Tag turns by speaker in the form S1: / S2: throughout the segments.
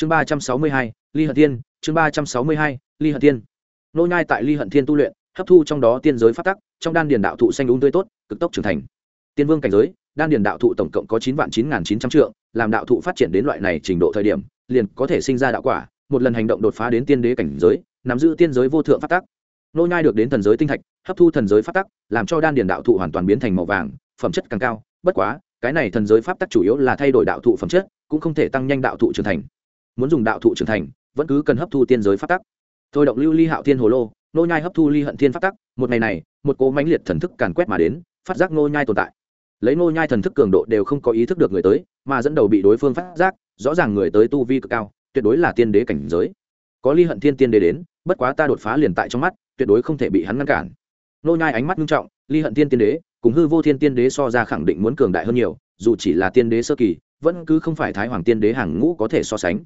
S1: chương ba trăm sáu mươi hai, ly hận thiên, chương ba trăm sáu mươi hai, ly hận thiên. Nô nhai tại ly hận thiên tu luyện, hấp thu trong đó tiên giới phát tắc, trong đan điền đạo thụ xanh đúng tươi tốt, cực tốc trưởng thành. Tiên vương cảnh giới, đan điền đạo thụ tổng cộng có chín vạn chín nghìn chín trăm trượng, làm đạo thụ phát triển đến loại này trình độ thời điểm, liền có thể sinh ra đạo quả, một lần hành động đột phá đến tiên đế cảnh giới, nắm giữ tiên giới vô thượng phát tắc. Nô nhai được đến thần giới tinh thạch, hấp thu thần giới phát tắc, làm cho đan điền đạo thụ hoàn toàn biến thành màu vàng, phẩm chất càng cao. Bất quá, cái này thần giới pháp tắc chủ yếu là thay đổi đạo thụ phẩm chất, cũng không thể tăng nhanh đạo thụ trưởng thành muốn dùng đạo thụ trưởng thành, vẫn cứ cần hấp thu tiên giới pháp tắc. Thôi động lưu ly hạo thiên hồ lô nô nhai hấp thu ly hận thiên pháp tắc, một ngày này, một cố mãnh liệt thần thức càn quét mà đến, phát giác nô nhai tồn tại. Lấy nô nhai thần thức cường độ đều không có ý thức được người tới, mà dẫn đầu bị đối phương phát giác, rõ ràng người tới tu vi cực cao, tuyệt đối là tiên đế cảnh giới. Có ly hận thiên tiên đế đến, bất quá ta đột phá liền tại trong mắt, tuyệt đối không thể bị hắn ngăn cản. Nô nhai ánh mắt nghiêm trọng, ly hận thiên tiên đế, cùng hư vô thiên tiên đế so ra khẳng định muốn cường đại hơn nhiều, dù chỉ là tiên đế sơ kỳ, vẫn cứ không phải thái hoàng tiên đế hàng ngũ có thể so sánh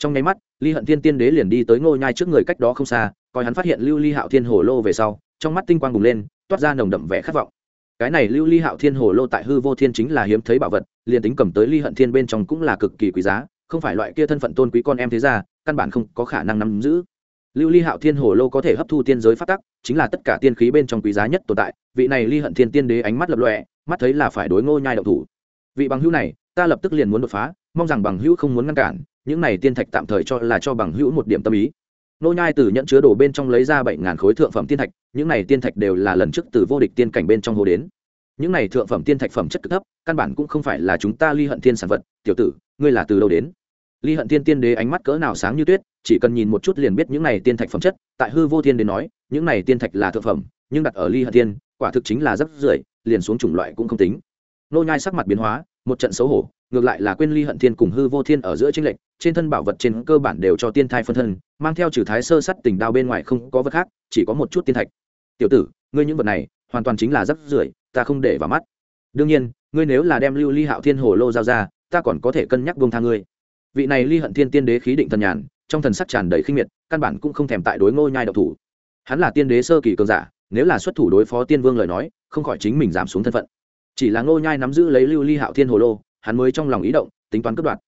S1: trong nháy mắt ly hận thiên tiên đế liền đi tới ngôi nhai trước người cách đó không xa, coi hắn phát hiện lưu ly hạo thiên hồ lô về sau, trong mắt tinh quang bùng lên, toát ra nồng đậm vẻ khát vọng. Cái này lưu ly hạo thiên hồ lô tại hư vô thiên chính là hiếm thấy bảo vật, liền tính cầm tới ly hận thiên bên trong cũng là cực kỳ quý giá, không phải loại kia thân phận tôn quý con em thế gia, căn bản không có khả năng nắm giữ. Lưu ly hạo thiên hồ lô có thể hấp thu tiên giới phát tắc, chính là tất cả tiên khí bên trong quý giá nhất tồn tại. Vị này ly hận thiên tiên đế ánh mắt lập lọe mắt thấy là phải đối ngô nhai động thủ. Vị bằng hữu này, ta lập tức liền muốn đột phá, mong rằng bằng hữu không muốn ngăn cản những này tiên thạch tạm thời cho là cho bằng hữu một điểm tâm ý. Nô nhai từ nhận chứa đồ bên trong lấy ra bảy ngàn khối thượng phẩm tiên thạch, những này tiên thạch đều là lần trước từ vô địch tiên cảnh bên trong hồ đến. Những này thượng phẩm tiên thạch phẩm chất cực thấp, căn bản cũng không phải là chúng ta ly hận thiên sản vật, tiểu tử, ngươi là từ đâu đến? Ly hận thiên tiên đế ánh mắt cỡ nào sáng như tuyết, chỉ cần nhìn một chút liền biết những này tiên thạch phẩm chất, tại hư vô thiên đến nói, những này tiên thạch là thượng phẩm, nhưng đặt ở ly hận thiên, quả thực chính là rất rưởi, liền xuống chủng loại cũng không tính. Nô nhai sắc mặt biến hóa, một trận xấu hổ ngược lại là quên ly hận thiên cùng hư vô thiên ở giữa tranh lệch, trên thân bảo vật trên cơ bản đều cho tiên thai phân thân, mang theo trừ thái sơ sắt tình đao bên ngoài không có vật khác, chỉ có một chút tiên thạch. Tiểu tử, ngươi những vật này, hoàn toàn chính là rắc rưởi, ta không để vào mắt. Đương nhiên, ngươi nếu là đem lưu ly hạo thiên hồ lô giao ra, ta còn có thể cân nhắc buông tha ngươi. Vị này ly hận thiên tiên đế khí định thần nhàn, trong thần sắc tràn đầy khinh miệt, căn bản cũng không thèm tại đối ngô nhai độc thủ. Hắn là tiên đế sơ kỳ cường giả, nếu là xuất thủ đối phó tiên vương lời nói, không khỏi chính mình giảm xuống thân phận. Chỉ là ngô nhai nắm giữ lấy lưu ly hạo thiên hồ lô hắn mới trong lòng ý động, tính toán cướp đoạt.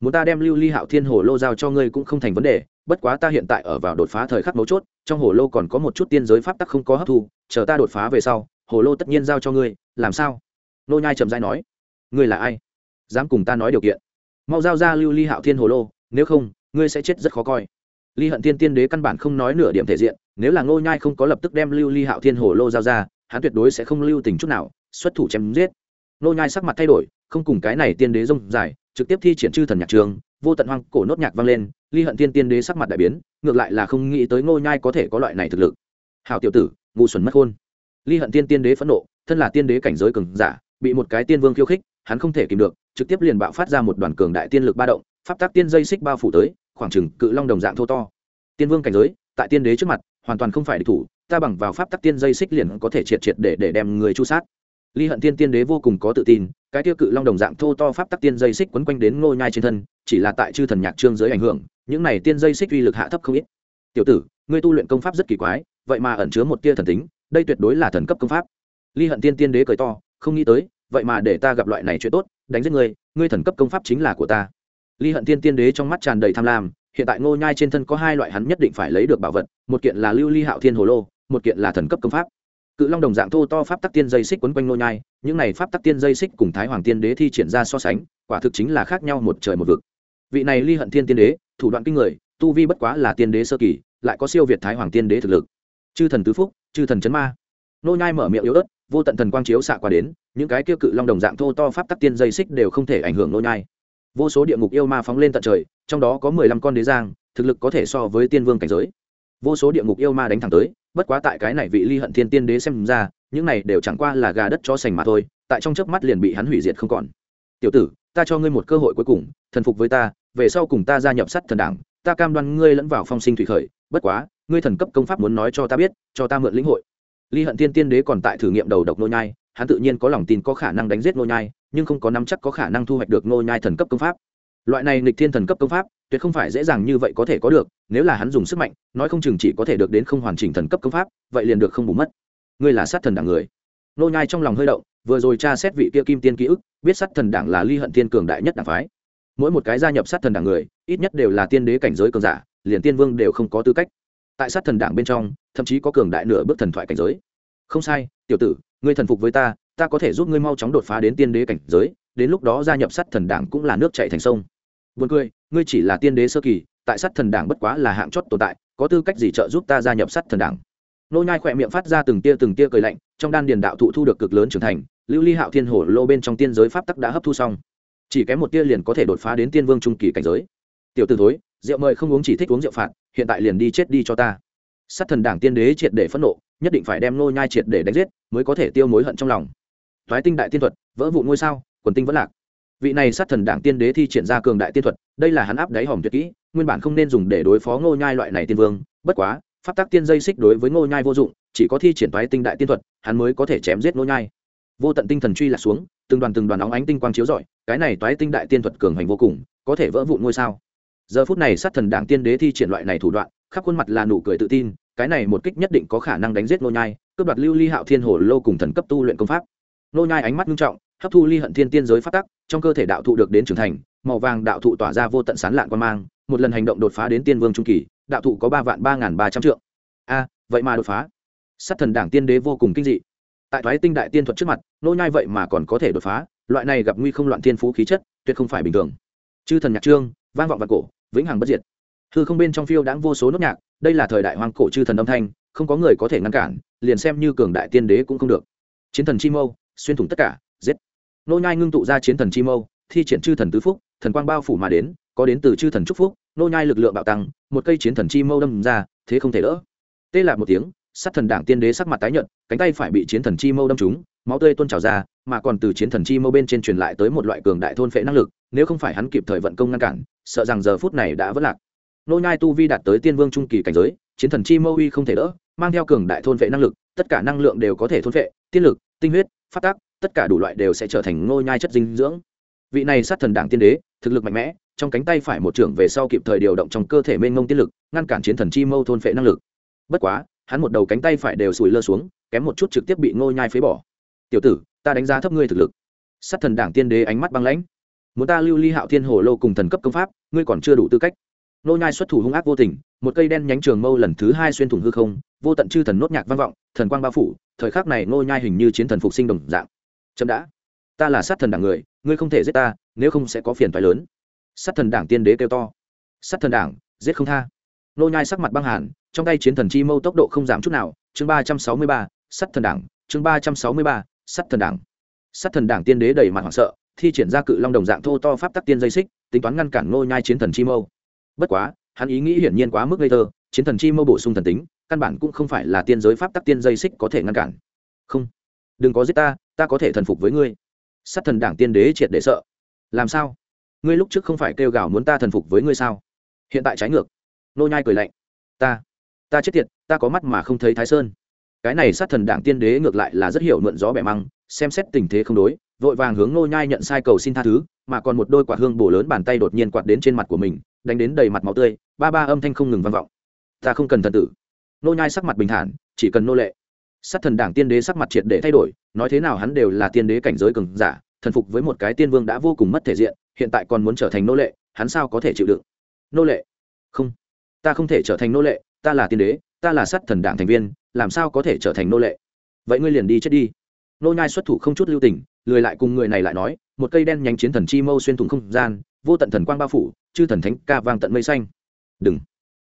S1: Muốn ta đem lưu ly hạo thiên hồ lô giao cho ngươi cũng không thành vấn đề, bất quá ta hiện tại ở vào đột phá thời khắc mấu chốt, trong hồ lô còn có một chút tiên giới pháp tắc không có hấp thu, chờ ta đột phá về sau, hồ lô tất nhiên giao cho ngươi, làm sao? Nô nhai trầm dai nói. Ngươi là ai? Dám cùng ta nói điều kiện. Mau giao ra lưu ly hạo thiên hồ lô, nếu không, ngươi sẽ chết rất khó coi. Ly hận thiên tiên đế căn bản không nói nửa điểm thể diện, nếu là ngô nhai không có lập tức đem lưu ly hạo thiên hồ lô giao ra, hắn tuyệt đối sẽ không lưu tình chút nào, xuất thủ chém giết ngô nhai sắc mặt thay đổi, không cùng cái này tiên đế rông dài, trực tiếp thi triển chư thần nhạc trường, vô tận hoang cổ nốt nhạc vang lên, ly hận tiên tiên đế sắc mặt đại biến, ngược lại là không nghĩ tới ngô nhai có thể có loại này thực lực. Hảo tiểu tử, ngu xuẩn mất khôn. Ly hận tiên tiên đế phẫn nộ, thân là tiên đế cảnh giới cường giả, bị một cái tiên vương khiêu khích, hắn không thể kìm được, trực tiếp liền bạo phát ra một đoàn cường đại tiên lực ba động, pháp tác tiên dây xích bao phủ tới, khoảng chừng cự long đồng dạng thô to. Tiên vương cảnh giới, tại tiên đế trước mặt, hoàn toàn không phải địch thủ, ta bằng vào pháp tắc tiên dây xích liền có thể triệt triệt để để đem người chu sát ly hận tiên tiên đế vô cùng có tự tin, cái tiêu cự long đồng dạng thô to pháp tắc tiên dây xích quấn quanh đến ngô nhai trên thân, chỉ là tại chư thần nhạc trương dưới ảnh hưởng, những này tiên dây xích uy lực hạ thấp không ít. Tiểu tử, ngươi tu luyện công pháp rất kỳ quái, vậy mà ẩn chứa một tia thần tính, đây tuyệt đối là thần cấp công pháp. Ly hận tiên tiên đế cười to, không nghĩ tới, vậy mà để ta gặp loại này chuyện tốt, đánh giết ngươi ngươi thần cấp công pháp chính là của ta. Ly hận tiên tiên đế trong mắt tràn đầy tham lam, hiện tại ngô nhai trên thân có hai loại hắn nhất định phải lấy được bảo vật, một kiện là lưu ly hạo thiên hồ lô, một kiện là thần cấp công pháp cự long đồng dạng thô to pháp tắc tiên dây xích quấn quanh Nô nhai, những này pháp tắc tiên dây xích cùng thái hoàng tiên đế thi triển ra so sánh, quả thực chính là khác nhau một trời một vực. Vị này ly hận thiên tiên đế, thủ đoạn kinh người, tu vi bất quá là tiên đế sơ kỳ, lại có siêu việt thái hoàng tiên đế thực lực. Chư thần tứ phúc, chư thần chấn ma. Nô nhai mở miệng yếu ớt, vô tận thần quang chiếu xạ qua đến, những cái kia cự long đồng dạng thô to pháp tắc tiên dây xích đều không thể ảnh hưởng nô nhai. Vô số địa ngục yêu ma phóng lên tận trời, trong đó có mười lăm con đế giang, thực lực có thể so với tiên vương cảnh giới vô số địa ngục yêu ma đánh thẳng tới, bất quá tại cái này vị ly hận thiên tiên đế xem ra, những này đều chẳng qua là gà đất cho sành mà thôi, tại trong chớp mắt liền bị hắn hủy diệt không còn. Tiểu tử, ta cho ngươi một cơ hội cuối cùng, thần phục với ta, về sau cùng ta gia nhập sắt thần đảng, ta cam đoan ngươi lẫn vào phong sinh thủy khởi, bất quá, ngươi thần cấp công pháp muốn nói cho ta biết, cho ta mượn lĩnh hội. Ly hận thiên tiên đế còn tại thử nghiệm đầu độc nô nhai, hắn tự nhiên có lòng tin có khả năng đánh giết nô nhai, nhưng không có nắm chắc có khả năng thu hoạch được nô nhai thần cấp công pháp. Loại này nghịch thiên thần cấp công pháp tuyệt không phải dễ dàng như vậy có thể có được nếu là hắn dùng sức mạnh nói không chừng chỉ có thể được đến không hoàn chỉnh thần cấp công pháp vậy liền được không bù mất. Ngươi là sát thần đảng người. Nô nhai trong lòng hơi động vừa rồi tra xét vị kia kim tiên ký ức biết sát thần đảng là ly hận thiên cường đại nhất đảng phái. Mỗi một cái gia nhập sát thần đảng người ít nhất đều là tiên đế cảnh giới cường giả liền tiên vương đều không có tư cách. Tại sát thần đảng bên trong thậm chí có cường đại nửa bước thần thoại cảnh giới. Không sai tiểu tử ngươi thần phục với ta ta có thể giúp ngươi mau chóng đột phá đến tiên đế cảnh giới đến lúc đó gia nhập sát thần đảng cũng là nước chảy thành sông. Buồn cười, ngươi chỉ là tiên đế sơ kỳ, tại sát thần đảng bất quá là hạng chót tồn tại, có tư cách gì trợ giúp ta gia nhập sát thần đảng? Nô nhai khỏe miệng phát ra từng tia từng tia cười lạnh, trong đan điền đạo thụ thu được cực lớn trưởng thành, lưu ly hạo thiên hổ lô bên trong tiên giới pháp tắc đã hấp thu xong, chỉ kém một tia liền có thể đột phá đến tiên vương trung kỳ cảnh giới. Tiểu tử thối, rượu mời không uống chỉ thích uống rượu phạt, hiện tại liền đi chết đi cho ta. Sát thần đảng tiên đế triệt để phẫn nộ, nhất định phải đem nô nhai triệt để đánh giết, mới có thể tiêu mối hận trong lòng. Toái tinh đại tiên thuật, vỡ vụ ngôi sao, quần tinh vẫn lạc vị này sát thần đảng tiên đế thi triển ra cường đại tiên thuật, đây là hắn áp đáy hòm tuyệt kỹ, nguyên bản không nên dùng để đối phó ngô nhai loại này tiên vương, bất quá, pháp tắc tiên dây xích đối với ngô nhai vô dụng, chỉ có thi triển toái tinh đại tiên thuật, hắn mới có thể chém giết ngô nhai. Vô tận tinh thần truy lạc xuống, từng đoàn từng đoàn óng ánh tinh quang chiếu rọi, cái này toái tinh đại tiên thuật cường hành vô cùng, có thể vỡ vụn ngôi sao. Giờ phút này sát thần đảng tiên đế thi triển loại này thủ đoạn, khắp khuôn mặt là nụ cười tự tin, cái này một kích nhất định có khả năng đánh giết ngô nhai, cướp đoạt lưu ly hạo thiên hồ lô cùng thần cấp tu luyện công pháp. Ngô nhai ánh mắt nghiêm trọng, hấp thu ly hận thiên tiên giới phát tắc trong cơ thể đạo thụ được đến trưởng thành, màu vàng đạo thụ tỏa ra vô tận sán lạn quan mang, một lần hành động đột phá đến tiên vương trung kỳ, đạo thụ có ba vạn ba n g h n ba trăm triệu a, vậy mà đột phá. Sát thần đảng tiên đế vô cùng kinh dị. Tại thoái tinh đại tiên thuật trước mặt, nô nhai vậy mà còn có thể đột phá, loại này gặp nguy không loạn thiên phú khí chất, tuyệt không phải bình thường. Chư thần nhạc trương, vang vọng và cổ, vĩnh hằng bất diệt. Hư không bên trong phiêu đãng vô số nốt nhạc, đây là thời đại hoang cổ chư thần âm thanh, không có người có thể ngăn cản, liền xem như cường đại tiên đế cũng không được. Chiến thần chi mâu, xuyên thủng tất cả, giết nô nhai ngưng tụ ra chiến thần chi mâu, thi triển chư thần tứ phúc, thần quang bao phủ mà đến, có đến từ chư thần chúc phúc, nô nhai lực lượng bạo tăng, một cây chiến thần chi mâu đâm ra, thế không thể đỡ. Tê lạc một tiếng, sát thần đảng tiên đế sắc mặt tái nhợt, cánh tay phải bị chiến thần chi mâu đâm trúng, máu tươi tuôn trào ra, mà còn từ chiến thần chi mâu bên trên truyền lại tới một loại cường đại thôn phệ năng lực, nếu không phải hắn kịp thời vận công ngăn cản, sợ rằng giờ phút này đã vỡ lạc. Nô nhai tu vi đạt tới tiên vương trung kỳ cảnh giới, chiến thần chi mâu uy không thể đỡ, mang theo cường đại thôn phệ năng lực, tất cả năng lượng đều có thể thôn phệ, tiên lực, tinh huyết, phát tác tất cả đủ loại đều sẽ trở thành ngô nhai chất dinh dưỡng. Vị này sát thần đảng tiên đế, thực lực mạnh mẽ, trong cánh tay phải một trưởng về sau kịp thời điều động trong cơ thể mênh mông tiên lực, ngăn cản chiến thần chi mâu thôn phệ năng lực. Bất quá, hắn một đầu cánh tay phải đều sùi lơ xuống, kém một chút trực tiếp bị ngô nhai phế bỏ. Tiểu tử, ta đánh giá thấp ngươi thực lực. Sát thần đảng tiên đế ánh mắt băng lãnh. Muốn ta lưu ly hạo thiên hồ lô cùng thần cấp công pháp, ngươi còn chưa đủ tư cách. Nô nhai xuất thủ hung ác vô tình, một cây đen nhánh trường mâu lần thứ hai xuyên thủng hư không, vô tận chư thần nốt nhạc vang vọng, thần quang bao phủ, thời khắc này nô nhai hình như chiến thần phục sinh đồng dạng chậm đã. Ta là sát thần đảng người, ngươi không thể giết ta, nếu không sẽ có phiền phái lớn. Sát thần đảng tiên đế kêu to. Sát thần đảng, giết không tha. Nô nhai sắc mặt băng hàn, trong tay chiến thần chi mâu tốc độ không giảm chút nào. Chương ba trăm sáu mươi ba, sát thần đảng, chương ba trăm sáu mươi ba, sát thần đảng. Sát thần đảng tiên đế đầy mặt hoảng sợ, thi triển ra cự long đồng dạng thô to pháp tắc tiên dây xích, tính toán ngăn cản nô nhai chiến thần chi mâu. Bất quá, hắn ý nghĩ hiển nhiên quá mức ngây thơ, chiến thần chi mâu bổ sung thần tính, căn bản cũng không phải là tiên giới pháp tắc tiên dây xích có thể ngăn cản. Không đừng có giết ta ta có thể thần phục với ngươi. Sát thần đảng tiên đế triệt để sợ. Làm sao? Ngươi lúc trước không phải kêu gào muốn ta thần phục với ngươi sao? Hiện tại trái ngược. Nô nhai cười lạnh. Ta ta chết tiệt, ta có mắt mà không thấy thái sơn. Cái này sát thần đảng tiên đế ngược lại là rất hiểu mượn gió bẻ măng, xem xét tình thế không đối, vội vàng hướng nô nhai nhận sai cầu xin tha thứ, mà còn một đôi quả hương bổ lớn bàn tay đột nhiên quạt đến trên mặt của mình, đánh đến đầy mặt máu tươi, ba ba âm thanh không ngừng vang vọng. Ta không cần thần tử. Nô nhai sắc mặt bình thản, chỉ cần nô lệ sát thần đảng tiên đế sắc mặt triệt để thay đổi, nói thế nào hắn đều là tiên đế cảnh giới cường giả, thần phục với một cái tiên vương đã vô cùng mất thể diện, hiện tại còn muốn trở thành nô lệ, hắn sao có thể chịu đựng? Nô lệ? Không. Ta không thể trở thành nô lệ, ta là tiên đế, ta là sát thần đảng thành viên, làm sao có thể trở thành nô lệ? Vậy ngươi liền đi chết đi. Nô nhai xuất thủ không chút lưu tình, lười lại cùng người này lại nói, một cây đen nhánh chiến thần chi mâu xuyên thủng không gian, vô tận thần quang bao phủ, chư thần thánh ca vang tận mây xanh. Đừng.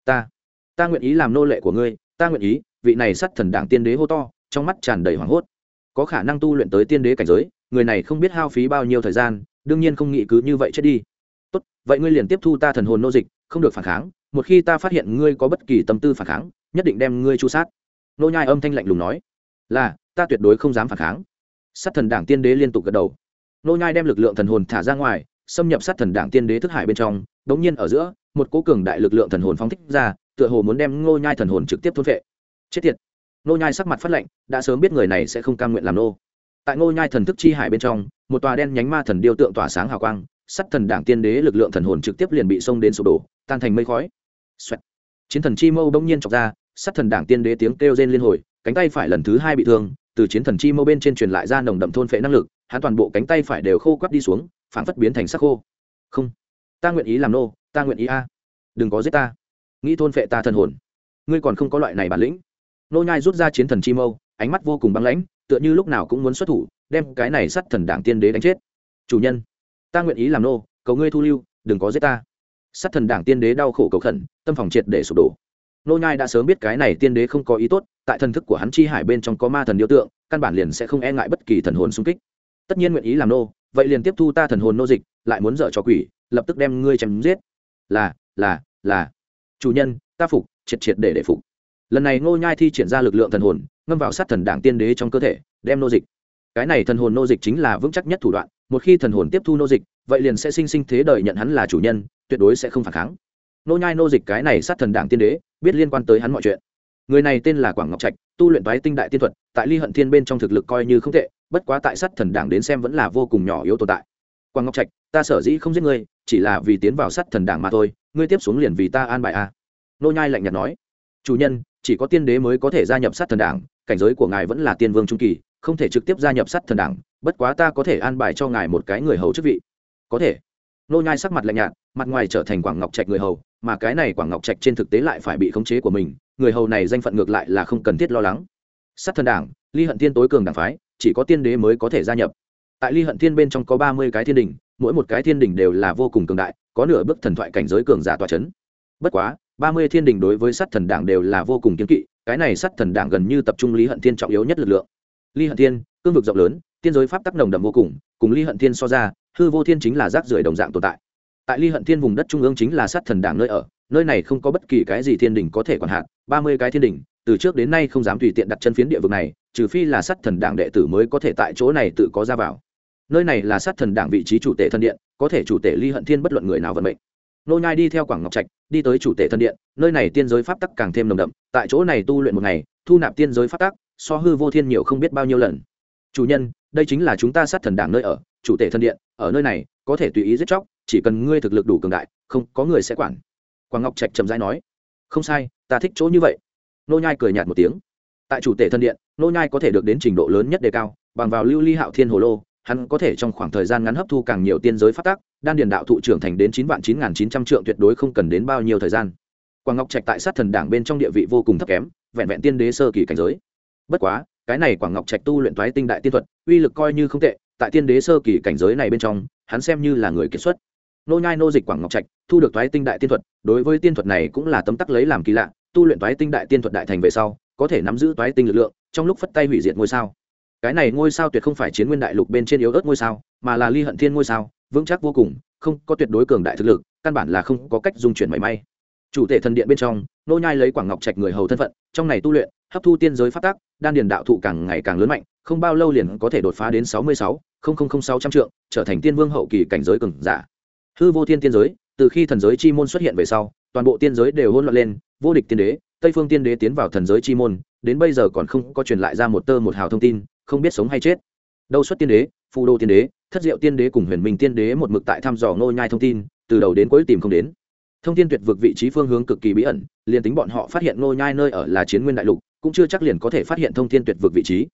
S1: Ta. Ta nguyện ý làm nô lệ của ngươi, ta nguyện ý vị này sát thần đảng tiên đế hô to, trong mắt tràn đầy hoảng hốt. Có khả năng tu luyện tới tiên đế cảnh giới, người này không biết hao phí bao nhiêu thời gian, đương nhiên không nghĩ cứ như vậy chết đi. Tốt, vậy ngươi liền tiếp thu ta thần hồn nô dịch, không được phản kháng, một khi ta phát hiện ngươi có bất kỳ tâm tư phản kháng, nhất định đem ngươi chu sát. Nô nhai âm thanh lạnh lùng nói. Là, ta tuyệt đối không dám phản kháng. Sát thần đảng tiên đế liên tục gật đầu. Nô nhai đem lực lượng thần hồn thả ra ngoài, xâm nhập sát thần đảng tiên đế thức hải bên trong, đống nhiên ở giữa, một cố cường đại lực lượng thần hồn phóng thích ra, tựa hồ muốn đem nô nhai thần hồn trực tiếp thôn phệ chết tiệt. Nô nhai sắc mặt phát lạnh, đã sớm biết người này sẽ không cam nguyện làm nô. Tại nô nhai thần thức chi hải bên trong, một tòa đen nhánh ma thần điêu tượng tỏa sáng hào quang, sắt thần đảng tiên đế lực lượng thần hồn trực tiếp liền bị xông đến sụp đổ, tan thành mây khói. Xoẹt. chiến thần chi mâu bỗng nhiên chọc ra, sắt thần đảng tiên đế tiếng kêu rên liên hồi, cánh tay phải lần thứ hai bị thương, từ chiến thần chi mâu bên trên truyền lại ra nồng đậm thôn phệ năng lực, hắn toàn bộ cánh tay phải đều khô quắt đi xuống, phảng phất biến thành sắc khô. Không. Ta nguyện ý làm nô, ta nguyện ý a. Đừng có giết ta. Nghĩ thôn phệ ta thần hồn. Ngươi còn không có loại này bản lĩnh nô nhai rút ra chiến thần chi mâu, ánh mắt vô cùng băng lãnh, tựa như lúc nào cũng muốn xuất thủ, đem cái này sát thần đảng tiên đế đánh chết. Chủ nhân, ta nguyện ý làm nô, cầu ngươi thu lưu, đừng có giết ta. Sát thần đảng tiên đế đau khổ cầu khẩn, tâm phòng triệt để sụp đổ. Nô nhai đã sớm biết cái này tiên đế không có ý tốt, tại thần thức của hắn chi hải bên trong có ma thần điêu tượng, căn bản liền sẽ không e ngại bất kỳ thần hồn xung kích. Tất nhiên nguyện ý làm nô, vậy liền tiếp thu ta thần hồn nô dịch, lại muốn dở cho quỷ, lập tức đem ngươi chém giết. Là là là. Chủ nhân, ta phục, triệt triệt để để phục lần này ngô nhai thi triển ra lực lượng thần hồn, ngâm vào sát thần đảng tiên đế trong cơ thể, đem nô dịch. Cái này thần hồn nô dịch chính là vững chắc nhất thủ đoạn, một khi thần hồn tiếp thu nô dịch, vậy liền sẽ sinh sinh thế đời nhận hắn là chủ nhân, tuyệt đối sẽ không phản kháng. Nô nhai nô dịch cái này sát thần đảng tiên đế, biết liên quan tới hắn mọi chuyện. Người này tên là quảng ngọc trạch, tu luyện toái tinh đại tiên thuật, tại ly hận thiên bên trong thực lực coi như không tệ, bất quá tại sát thần đảng đến xem vẫn là vô cùng nhỏ yếu tồn tại. Quảng ngọc trạch, ta sở dĩ không giết ngươi, chỉ là vì tiến vào sát thần đảng mà thôi, ngươi tiếp xuống liền vì ta an bài a. Nô nhai lạnh nhạt nói, chủ nhân chỉ có tiên đế mới có thể gia nhập sát thần đảng, cảnh giới của ngài vẫn là tiên vương trung kỳ, không thể trực tiếp gia nhập sát thần đảng, bất quá ta có thể an bài cho ngài một cái người hầu chức vị. Có thể. Nô nhai sắc mặt lạnh nhạt, mặt ngoài trở thành quảng ngọc trạch người hầu, mà cái này quảng ngọc trạch trên thực tế lại phải bị khống chế của mình, người hầu này danh phận ngược lại là không cần thiết lo lắng. Sát thần đảng, ly hận thiên tối cường đảng phái, chỉ có tiên đế mới có thể gia nhập. Tại ly hận thiên bên trong có ba mươi cái thiên đình mỗi một cái thiên đình đều là vô cùng cường đại, có nửa bước thần thoại cảnh giới cường giả tòa chấn. Bất quá ba mươi thiên đình đối với sát thần đảng đều là vô cùng kiên kỵ, cái này sát thần đảng gần như tập trung lý hận thiên trọng yếu nhất lực lượng. Lý hận thiên, cương vực rộng lớn, tiên giới pháp tắc nồng đậm vô cùng cùng lý hận thiên so ra, hư vô thiên chính là rác rưởi đồng dạng tồn tại. Tại lý hận thiên vùng đất trung ương chính là sát thần đảng nơi ở, nơi này không có bất kỳ cái gì thiên đình có thể quản hạn, ba mươi cái thiên đình từ trước đến nay không dám tùy tiện đặt chân phiến địa vực này, trừ phi là sát thần đảng đệ tử mới có thể tại chỗ này tự có ra vào. Nơi này là sát thần đảng vị trí chủ tể thân điện, có thể chủ tể ly hận thiên bất luận người nào vận mệnh nô nhai đi theo quảng ngọc trạch, đi tới chủ tể thân điện, nơi này tiên giới pháp tắc càng thêm nồng đậm, tại chỗ này tu luyện một ngày, thu nạp tiên giới pháp tắc, so hư vô thiên nhiều không biết bao nhiêu lần. Chủ nhân, đây chính là chúng ta sát thần đảng nơi ở, chủ tể thân điện, ở nơi này, có thể tùy ý giết chóc, chỉ cần ngươi thực lực đủ cường đại, không, có người sẽ quản. Quảng ngọc trạch trầm rãi nói. Không sai, ta thích chỗ như vậy. Nô nhai cười nhạt một tiếng. Tại chủ tể thân điện, nô nhai có thể được đến trình độ lớn nhất đề cao, bằng vào lưu ly hạo thiên hồ lô hắn có thể trong khoảng thời gian ngắn hấp thu càng nhiều tiên giới phát tác đan điền đạo thụ trưởng thành đến chín vạn chín nghìn chín trăm triệu tuyệt đối không cần đến bao nhiêu thời gian. Quảng ngọc trạch tại sát thần đảng bên trong địa vị vô cùng thấp kém, vẹn vẹn tiên đế sơ kỳ cảnh giới. Bất quá, cái này quảng ngọc trạch tu luyện thoái tinh đại tiên thuật, uy lực coi như không tệ, tại tiên đế sơ kỳ cảnh giới này bên trong, hắn xem như là người kiệt xuất. Nô nhai nô dịch quảng ngọc trạch, thu được thoái tinh đại tiên thuật, đối với tiên thuật này cũng là tấm tắc lấy làm kỳ lạ, tu luyện thoái tinh đại tiên thuật đại thành về sau, có thể nắm giữ thoái tinh lực lượng, trong lúc phất tay hủy diệt ngôi sao cái này ngôi sao tuyệt không phải chiến nguyên đại lục bên trên yếu ớt ngôi sao, mà là ly hận thiên ngôi sao, vững chắc vô cùng, không có tuyệt đối cường đại thực lực, căn bản là không có cách dung chuyển mảy may. Chủ tể thần điện bên trong, nô nhai lấy quảng ngọc trạch người hầu thân phận, trong này tu luyện, hấp thu tiên giới phát tác đan điền đạo thụ càng ngày càng lớn mạnh, không bao lâu liền có thể đột phá đến sáu mươi sáu sáu trăm trượng, trở thành tiên vương hậu kỳ cảnh giới cường giả. Hư vô thiên tiên giới, từ khi thần giới chi môn xuất hiện về sau, toàn bộ tiên giới đều hỗn loạn lên, vô địch tiên đế, tây phương tiên đế tiến vào thần giới chi môn, đến bây giờ còn không có truyền lại ra một tơ một hào thông tin không biết sống hay chết. Đâu xuất tiên đế phù đô tiên đế, thất diệu tiên đế cùng huyền minh tiên đế một mực tại thăm dò nô nhai thông tin, từ đầu đến cuối tìm không đến. Thông tin tuyệt vực vị trí phương hướng cực kỳ bí ẩn, liền tính bọn họ phát hiện nô nhai nơi ở là chiến nguyên đại lục, cũng chưa chắc liền có thể phát hiện thông tin tuyệt vực vị trí.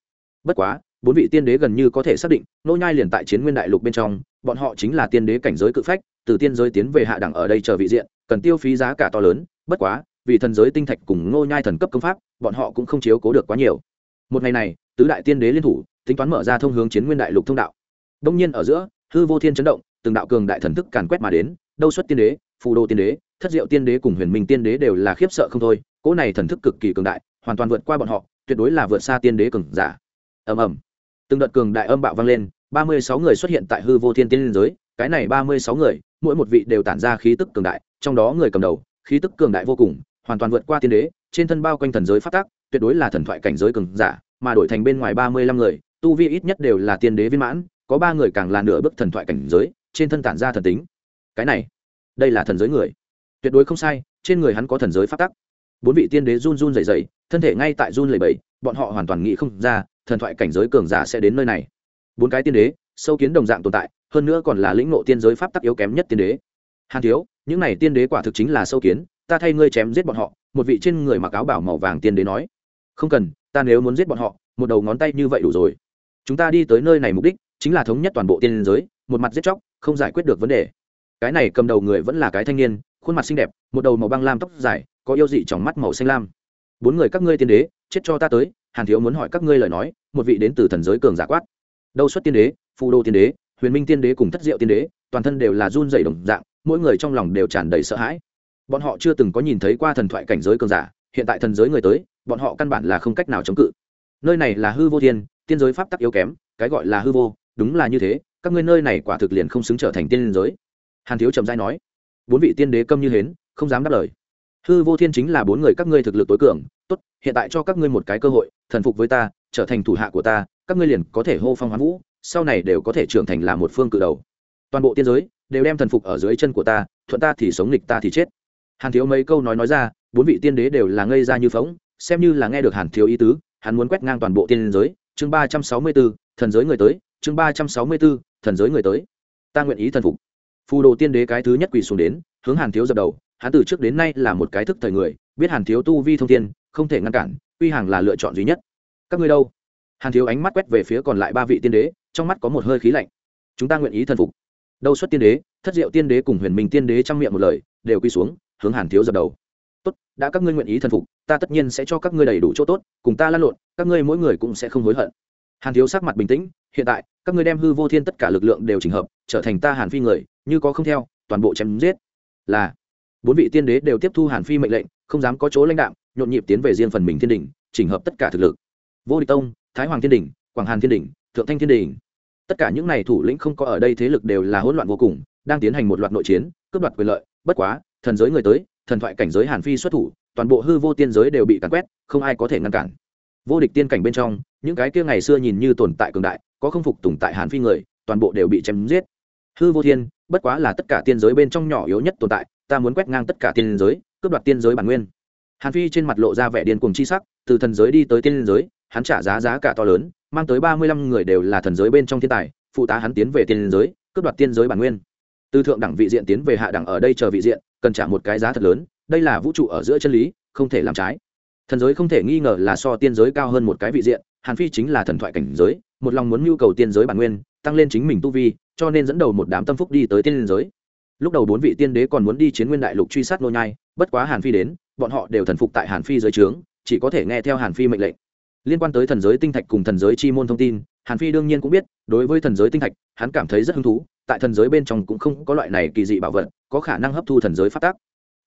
S1: Bất quá, bốn vị tiên đế gần như có thể xác định nô nhai liền tại chiến nguyên đại lục bên trong, bọn họ chính là tiên đế cảnh giới cự phách, từ tiên giới tiến về hạ đẳng ở đây chờ vị diện, cần tiêu phí giá cả to lớn, bất quá, vì thần giới tinh thạch cùng nô nhai thần cấp công pháp, bọn họ cũng không chiếu cố được quá nhiều. Một ngày này tứ đại tiên đế liên thủ, tính toán mở ra thông hướng chiến nguyên đại lục thông đạo. Đông nhiên ở giữa, hư vô thiên chấn động, từng đạo cường đại thần thức càn quét mà đến, đâu xuất tiên đế, phù đô tiên đế, thất diệu tiên đế cùng huyền minh tiên đế đều là khiếp sợ không thôi, cỗ này thần thức cực kỳ cường đại, hoàn toàn vượt qua bọn họ, tuyệt đối là vượt xa tiên đế cường giả. Ầm ầm. Từng đợt cường đại âm bạo vang lên, ba mươi sáu người xuất hiện tại hư vô thiên tiên liên giới, cái này ba mươi sáu người, mỗi một vị đều tản ra khí tức cường đại, trong đó người cầm đầu, khí tức cường đại vô cùng, hoàn toàn vượt qua tiên đế, trên thân bao quanh thần giới phát tác tuyệt đối là thần thoại cảnh giới cường giả mà đổi thành bên ngoài ba mươi lăm người, tu vi ít nhất đều là tiên đế viên mãn, có ba người càng là nửa bước thần thoại cảnh giới, trên thân tản ra thần tính. Cái này, đây là thần giới người. Tuyệt đối không sai, trên người hắn có thần giới phát tắc. Bốn vị tiên đế run run rẩy rẩy, thân thể ngay tại run lẩy bẩy, bọn họ hoàn toàn nghĩ không ra, thần thoại cảnh giới cường giả sẽ đến nơi này. Bốn cái tiên đế, sâu kiến đồng dạng tồn tại, hơn nữa còn là lĩnh ngộ tiên giới pháp tắc yếu kém nhất tiên đế. Hàn thiếu, những này tiên đế quả thực chính là sâu kiến, ta thay ngươi chém giết bọn họ, một vị trên người mặc áo bảo màu vàng tiên đế nói. Không cần ta nếu muốn giết bọn họ, một đầu ngón tay như vậy đủ rồi. Chúng ta đi tới nơi này mục đích chính là thống nhất toàn bộ tiên giới, một mặt giết chóc, không giải quyết được vấn đề. Cái này cầm đầu người vẫn là cái thanh niên, khuôn mặt xinh đẹp, một đầu màu băng lam tóc dài, có yêu dị trong mắt màu xanh lam. Bốn người các ngươi tiên đế, chết cho ta tới, hàn thiếu muốn hỏi các ngươi lời nói, một vị đến từ thần giới cường giả quát. Đâu xuất tiên đế, phù đô tiên đế, huyền minh tiên đế cùng thất diệu tiên đế, toàn thân đều là run dày đồng dạng, mỗi người trong lòng đều tràn đầy sợ hãi. Bọn họ chưa từng có nhìn thấy qua thần thoại cảnh giới cường giả, hiện tại thần giới người tới bọn họ căn bản là không cách nào chống cự. Nơi này là hư vô thiên, tiên giới pháp tắc yếu kém, cái gọi là hư vô, đúng là như thế, các ngươi nơi này quả thực liền không xứng trở thành tiên giới. Hàn thiếu trầm dai nói, bốn vị tiên đế câm như hến, không dám đáp lời. Hư vô thiên chính là bốn người các ngươi thực lực tối cường, tốt, hiện tại cho các ngươi một cái cơ hội, thần phục với ta, trở thành thủ hạ của ta, các ngươi liền có thể hô phong hoán vũ, sau này đều có thể trưởng thành là một phương cự đầu. Toàn bộ tiên giới đều đem thần phục ở dưới chân của ta, thuận ta thì sống, nghịch ta thì chết. Hàn thiếu mấy câu nói nói ra, bốn vị tiên đế đều là ngây ra như phóng xem như là nghe được hàn thiếu ý tứ, hắn muốn quét ngang toàn bộ tiên giới. Chương ba trăm sáu mươi b ố thần giới người tới. Chương ba trăm sáu mươi b ố thần giới người tới. Ta nguyện ý thần phục. Phù đồ tiên đế cái thứ nhất quỳ xuống đến, hướng hàn thiếu dập đầu. Hắn từ trước đến nay là một cái thức thời người, biết hàn thiếu tu vi thông tiên không thể ngăn cản uy hàng là lựa chọn duy nhất. Các ngươi đâu? Hàn thiếu ánh mắt quét về phía còn lại ba vị tiên đế, trong mắt có một hơi khí lạnh. Chúng ta nguyện ý thần phục. Đâu xuất tiên đế, thất diệu tiên đế cùng huyền minh tiên đế trong miệng một lời, đều quy xuống, hướng hàn thiếu dập đầu. Tốt, đã các ngươi nguyện ý thần phục ta tất nhiên sẽ cho các ngươi đầy đủ chỗ tốt, cùng ta lan lộn, các ngươi mỗi người cũng sẽ không hối hận. Hàn thiếu sắc mặt bình tĩnh, hiện tại, các ngươi đem hư vô thiên tất cả lực lượng đều trình hợp, trở thành ta hàn phi người, như có không theo, toàn bộ chém giết. Là, bốn vị tiên đế đều tiếp thu hàn phi mệnh lệnh, không dám có chỗ lãnh đạo nhộn nhịp tiến về riêng phần mình thiên đình chỉnh hợp tất cả thực lực. Vô địch tông, thái hoàng thiên đình quảng hàn thiên đình thượng thanh thiên đình tất cả những này thủ lĩnh không có ở đây thế lực đều là hỗn loạn vô cùng, đang tiến hành một loạt nội chiến, cướp đoạt quyền lợi, bất quá, thần giới người tới thần thoại cảnh giới hàn phi xuất thủ, toàn bộ hư vô tiên giới đều bị càn quét, không ai có thể ngăn cản. Vô địch tiên cảnh bên trong, những cái kia ngày xưa nhìn như tồn tại cường đại, có không phục tùng tại hàn phi người, toàn bộ đều bị chém giết. Hư vô thiên, bất quá là tất cả tiên giới bên trong nhỏ yếu nhất tồn tại, ta muốn quét ngang tất cả tiên giới, cướp đoạt tiên giới bản nguyên. Hàn phi trên mặt lộ ra vẻ điên cuồng chi sắc, từ thần giới đi tới tiên giới, hắn trả giá giá cả to lớn, mang tới ba mươi lăm người đều là thần giới bên trong thiên tài, phụ tá hắn tiến về tiên giới, cướp đoạt tiên giới bản nguyên từ thượng đẳng vị diện tiến về hạ đẳng ở đây chờ vị diện, cần trả một cái giá thật lớn, đây là vũ trụ ở giữa chân lý, không thể làm trái. Thần giới không thể nghi ngờ là so tiên giới cao hơn một cái vị diện, hàn phi chính là thần thoại cảnh giới, một lòng muốn nhu cầu tiên giới bản nguyên, tăng lên chính mình tu vi, cho nên dẫn đầu một đám tâm phúc đi tới tiên giới. Lúc đầu bốn vị tiên đế còn muốn đi chiến nguyên đại lục truy sát nô nhai, bất quá hàn phi đến, bọn họ đều thần phục tại hàn phi dưới trướng, chỉ có thể nghe theo hàn phi mệnh lệnh. Liên quan tới thần giới tinh thạch cùng thần giới chi môn thông tin, hàn phi đương nhiên cũng biết, đối với thần giới tinh thạch, hắn cảm thấy rất hứng thú tại thần giới bên trong cũng không có loại này kỳ dị bảo vật, có khả năng hấp thu thần giới phát tác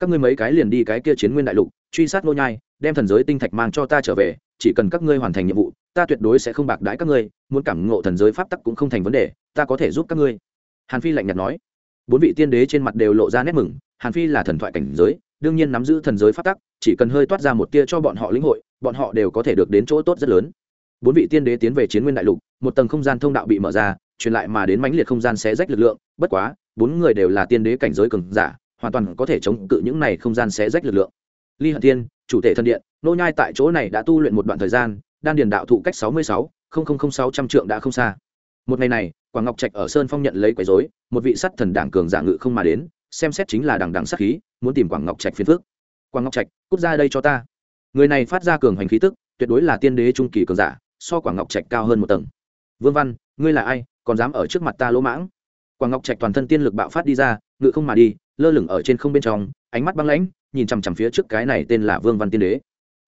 S1: các ngươi mấy cái liền đi cái kia chiến nguyên đại lục, truy sát nô nhai, đem thần giới tinh thạch mang cho ta trở về, chỉ cần các ngươi hoàn thành nhiệm vụ, ta tuyệt đối sẽ không bạc đãi các ngươi, muốn cảm ngộ thần giới pháp tắc cũng không thành vấn đề, ta có thể giúp các ngươi. Hàn phi lạnh nhạt nói. Bốn vị tiên đế trên mặt đều lộ ra nét mừng, hàn phi là thần thoại cảnh giới, đương nhiên nắm giữ thần giới pháp tắc, chỉ cần hơi toát ra một tia cho bọn họ lĩnh hội, bọn họ đều có thể được đến chỗ tốt rất lớn. Bốn vị tiên đế tiến về chiến nguyên đại lục, một tầng không gian thông đạo bị mở ra truyền lại mà đến mãnh liệt không gian xé rách lực lượng, bất quá, bốn người đều là tiên đế cảnh giới cường giả, hoàn toàn có thể chống cự những này không gian xé rách lực lượng. Ly hận tiên chủ thể thân điện, nô nhai tại chỗ này đã tu luyện một đoạn thời gian, đan điền đạo thụ cách sáu mươi sáu sáu trăm trượng đã không xa. Một ngày này quảng ngọc trạch ở sơn phong nhận lấy quấy rối, một vị sắt thần đảng cường giả ngự không mà đến, xem xét chính là đằng đằng sát khí, muốn tìm quảng ngọc trạch phiền phước quảng ngọc trạch, cút ra đây cho ta. Người này phát ra cường hành khí tức, tuyệt đối là tiên đế trung kỳ cường giả, so quảng ngọc trạch cao hơn một tầng. Vương văn, ngươi là ai? Còn dám ở trước mặt ta lỗ mãng. Quảng ngọc trạch toàn thân tiên lực bạo phát đi ra, ngự không mà đi, lơ lửng ở trên không bên trong, ánh mắt băng lãnh, nhìn chằm chằm phía trước cái này tên là vương văn tiên đế.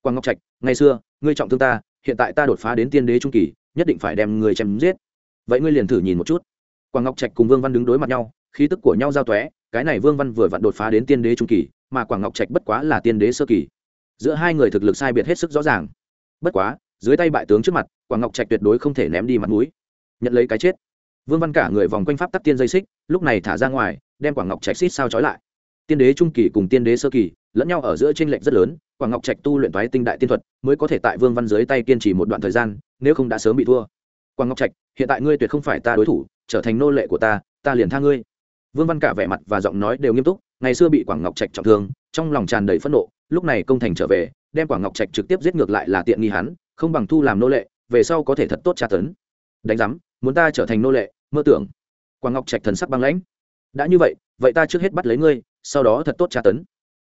S1: Quang ngọc trạch, ngày xưa, ngươi trọng thương ta, hiện tại ta đột phá đến tiên đế trung kỳ, nhất định phải đem người chém giết. Vậy ngươi liền thử nhìn một chút. Quang ngọc trạch cùng vương văn đứng đối mặt nhau, khí tức của nhau giao tóe, cái này vương văn vừa vặn đột phá đến tiên đế trung kỳ, mà quảng ngọc trạch bất quá là tiên đế sơ kỳ. Giữa hai người thực lực sai biệt hết sức rõ ràng. Bất quá, dưới tay bại tướng trước mặt, quảng ngọc trạch tuyệt đối không thể ném đi mặt mũi. Nhận lấy cái chết vương văn cả người vòng quanh pháp tắc tiên dây xích, lúc này thả ra ngoài, đem quảng ngọc trạch xít sao trói lại. Tiên đế trung kỳ cùng tiên đế sơ kỳ, lẫn nhau ở giữa tranh lệch rất lớn quảng ngọc trạch tu luyện toái tinh đại tiên thuật, mới có thể tại vương văn dưới tay kiên trì một đoạn thời gian, nếu không đã sớm bị thua. Quảng ngọc trạch, hiện tại ngươi tuyệt không phải ta đối thủ, trở thành nô lệ của ta ta liền tha ngươi. Vương văn cả vẻ mặt và giọng nói đều nghiêm túc, ngày xưa bị quảng ngọc trạch trọng thương, trong lòng tràn đầy phẫn nộ, lúc này công thành trở về, đem quảng ngọc trạch trực tiếp giết ngược lại là tiện nghi hắn, không bằng thu làm nô lệ, về sau có thể thật tốt tra tấn. Đánh giám muốn ta trở thành nô lệ, mơ tưởng. Quảng ngọc trạch thần sắc băng lãnh. Đã như vậy vậy ta trước hết bắt lấy ngươi, sau đó thật tốt tra tấn.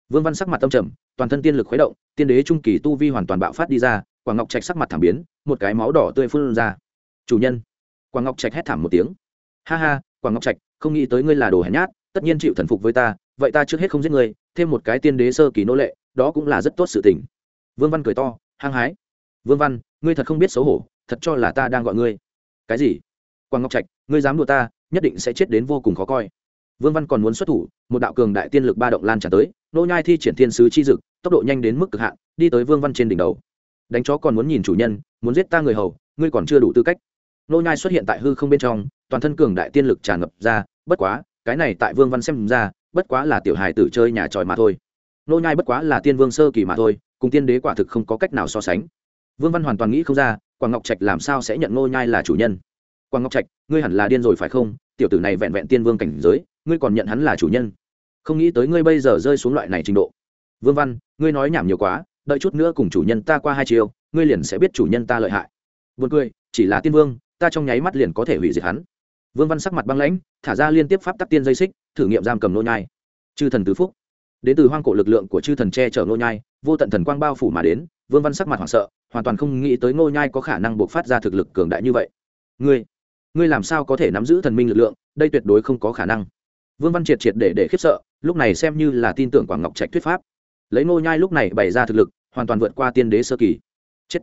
S1: Vương văn sắc mặt tâm trầm, toàn thân tiên lực khuấy động, tiên đế trung kỳ tu vi hoàn toàn bạo phát đi ra, quảng ngọc trạch sắc mặt thảm biến, một cái máu đỏ tươi phun ra. Chủ nhân. Quảng ngọc trạch hét thảm một tiếng. Ha ha, quảng ngọc trạch, không nghĩ tới ngươi là đồ hèn nhát, tất nhiên chịu thần phục với ta, vậy ta trước hết không giết ngươi, thêm một cái tiên đế sơ kỳ nô lệ, đó cũng là rất tốt sự tình. Vương văn cười to, hăng hái. Vương văn, ngươi thật không biết xấu hổ, thật cho là ta đang gọi ngươi cái gì? Quang ngọc trạch, ngươi dám đùa ta, nhất định sẽ chết đến vô cùng khó coi. Vương văn còn muốn xuất thủ, một đạo cường đại tiên lực ba động lan tràn tới, nô nhai thi triển thiên sứ chi dực, tốc độ nhanh đến mức cực hạn, đi tới vương văn trên đỉnh đầu. Đánh chó còn muốn nhìn chủ nhân, muốn giết ta người hầu, ngươi còn chưa đủ tư cách. Nô nhai xuất hiện tại hư không bên trong, toàn thân cường đại tiên lực tràn ngập ra, bất quá, cái này tại vương văn xem ra, bất quá là tiểu hài tử chơi nhà tròi mà thôi. Nô nhai bất quá là tiên vương sơ kỳ mà thôi, cùng tiên đế quả thực không có cách nào so sánh. Vương văn hoàn toàn nghĩ không ra quảng ngọc trạch làm sao sẽ nhận nô nhai là chủ nhân quảng ngọc trạch ngươi hẳn là điên rồi phải không tiểu tử này vẹn vẹn tiên vương cảnh giới ngươi còn nhận hắn là chủ nhân không nghĩ tới ngươi bây giờ rơi xuống loại này trình độ vương văn ngươi nói nhảm nhiều quá đợi chút nữa cùng chủ nhân ta qua hai chiều ngươi liền sẽ biết chủ nhân ta lợi hại Buồn cười, chỉ là tiên vương, ta trong nháy mắt liền có thể hủy diệt hắn. Vương Văn sắc mặt băng lãnh, thả ra liên tiếp pháp tắc tiên dây xích, thử nghiệm giam cầm nô nhai. Chư thần tứ phúc. Đến từ hoang cổ lực lượng của chư thần che chở nô nhai, vô tận thần quang bao phủ mà đến, Vương Văn sắc mặt hoảng sợ, hoàn toàn không nghĩ tới nô nhai có khả năng bộc phát ra thực lực cường đại như vậy. Ngươi, ngươi làm sao có thể nắm giữ thần minh lực lượng, đây tuyệt đối không có khả năng. Vương Văn triệt triệt để để khiếp sợ, lúc này xem như là tin tưởng Quảng Ngọc Trạch thuyết pháp. Lấy nô nhai lúc này bày ra thực lực, hoàn toàn vượt qua tiên đế sơ kỳ. Chết.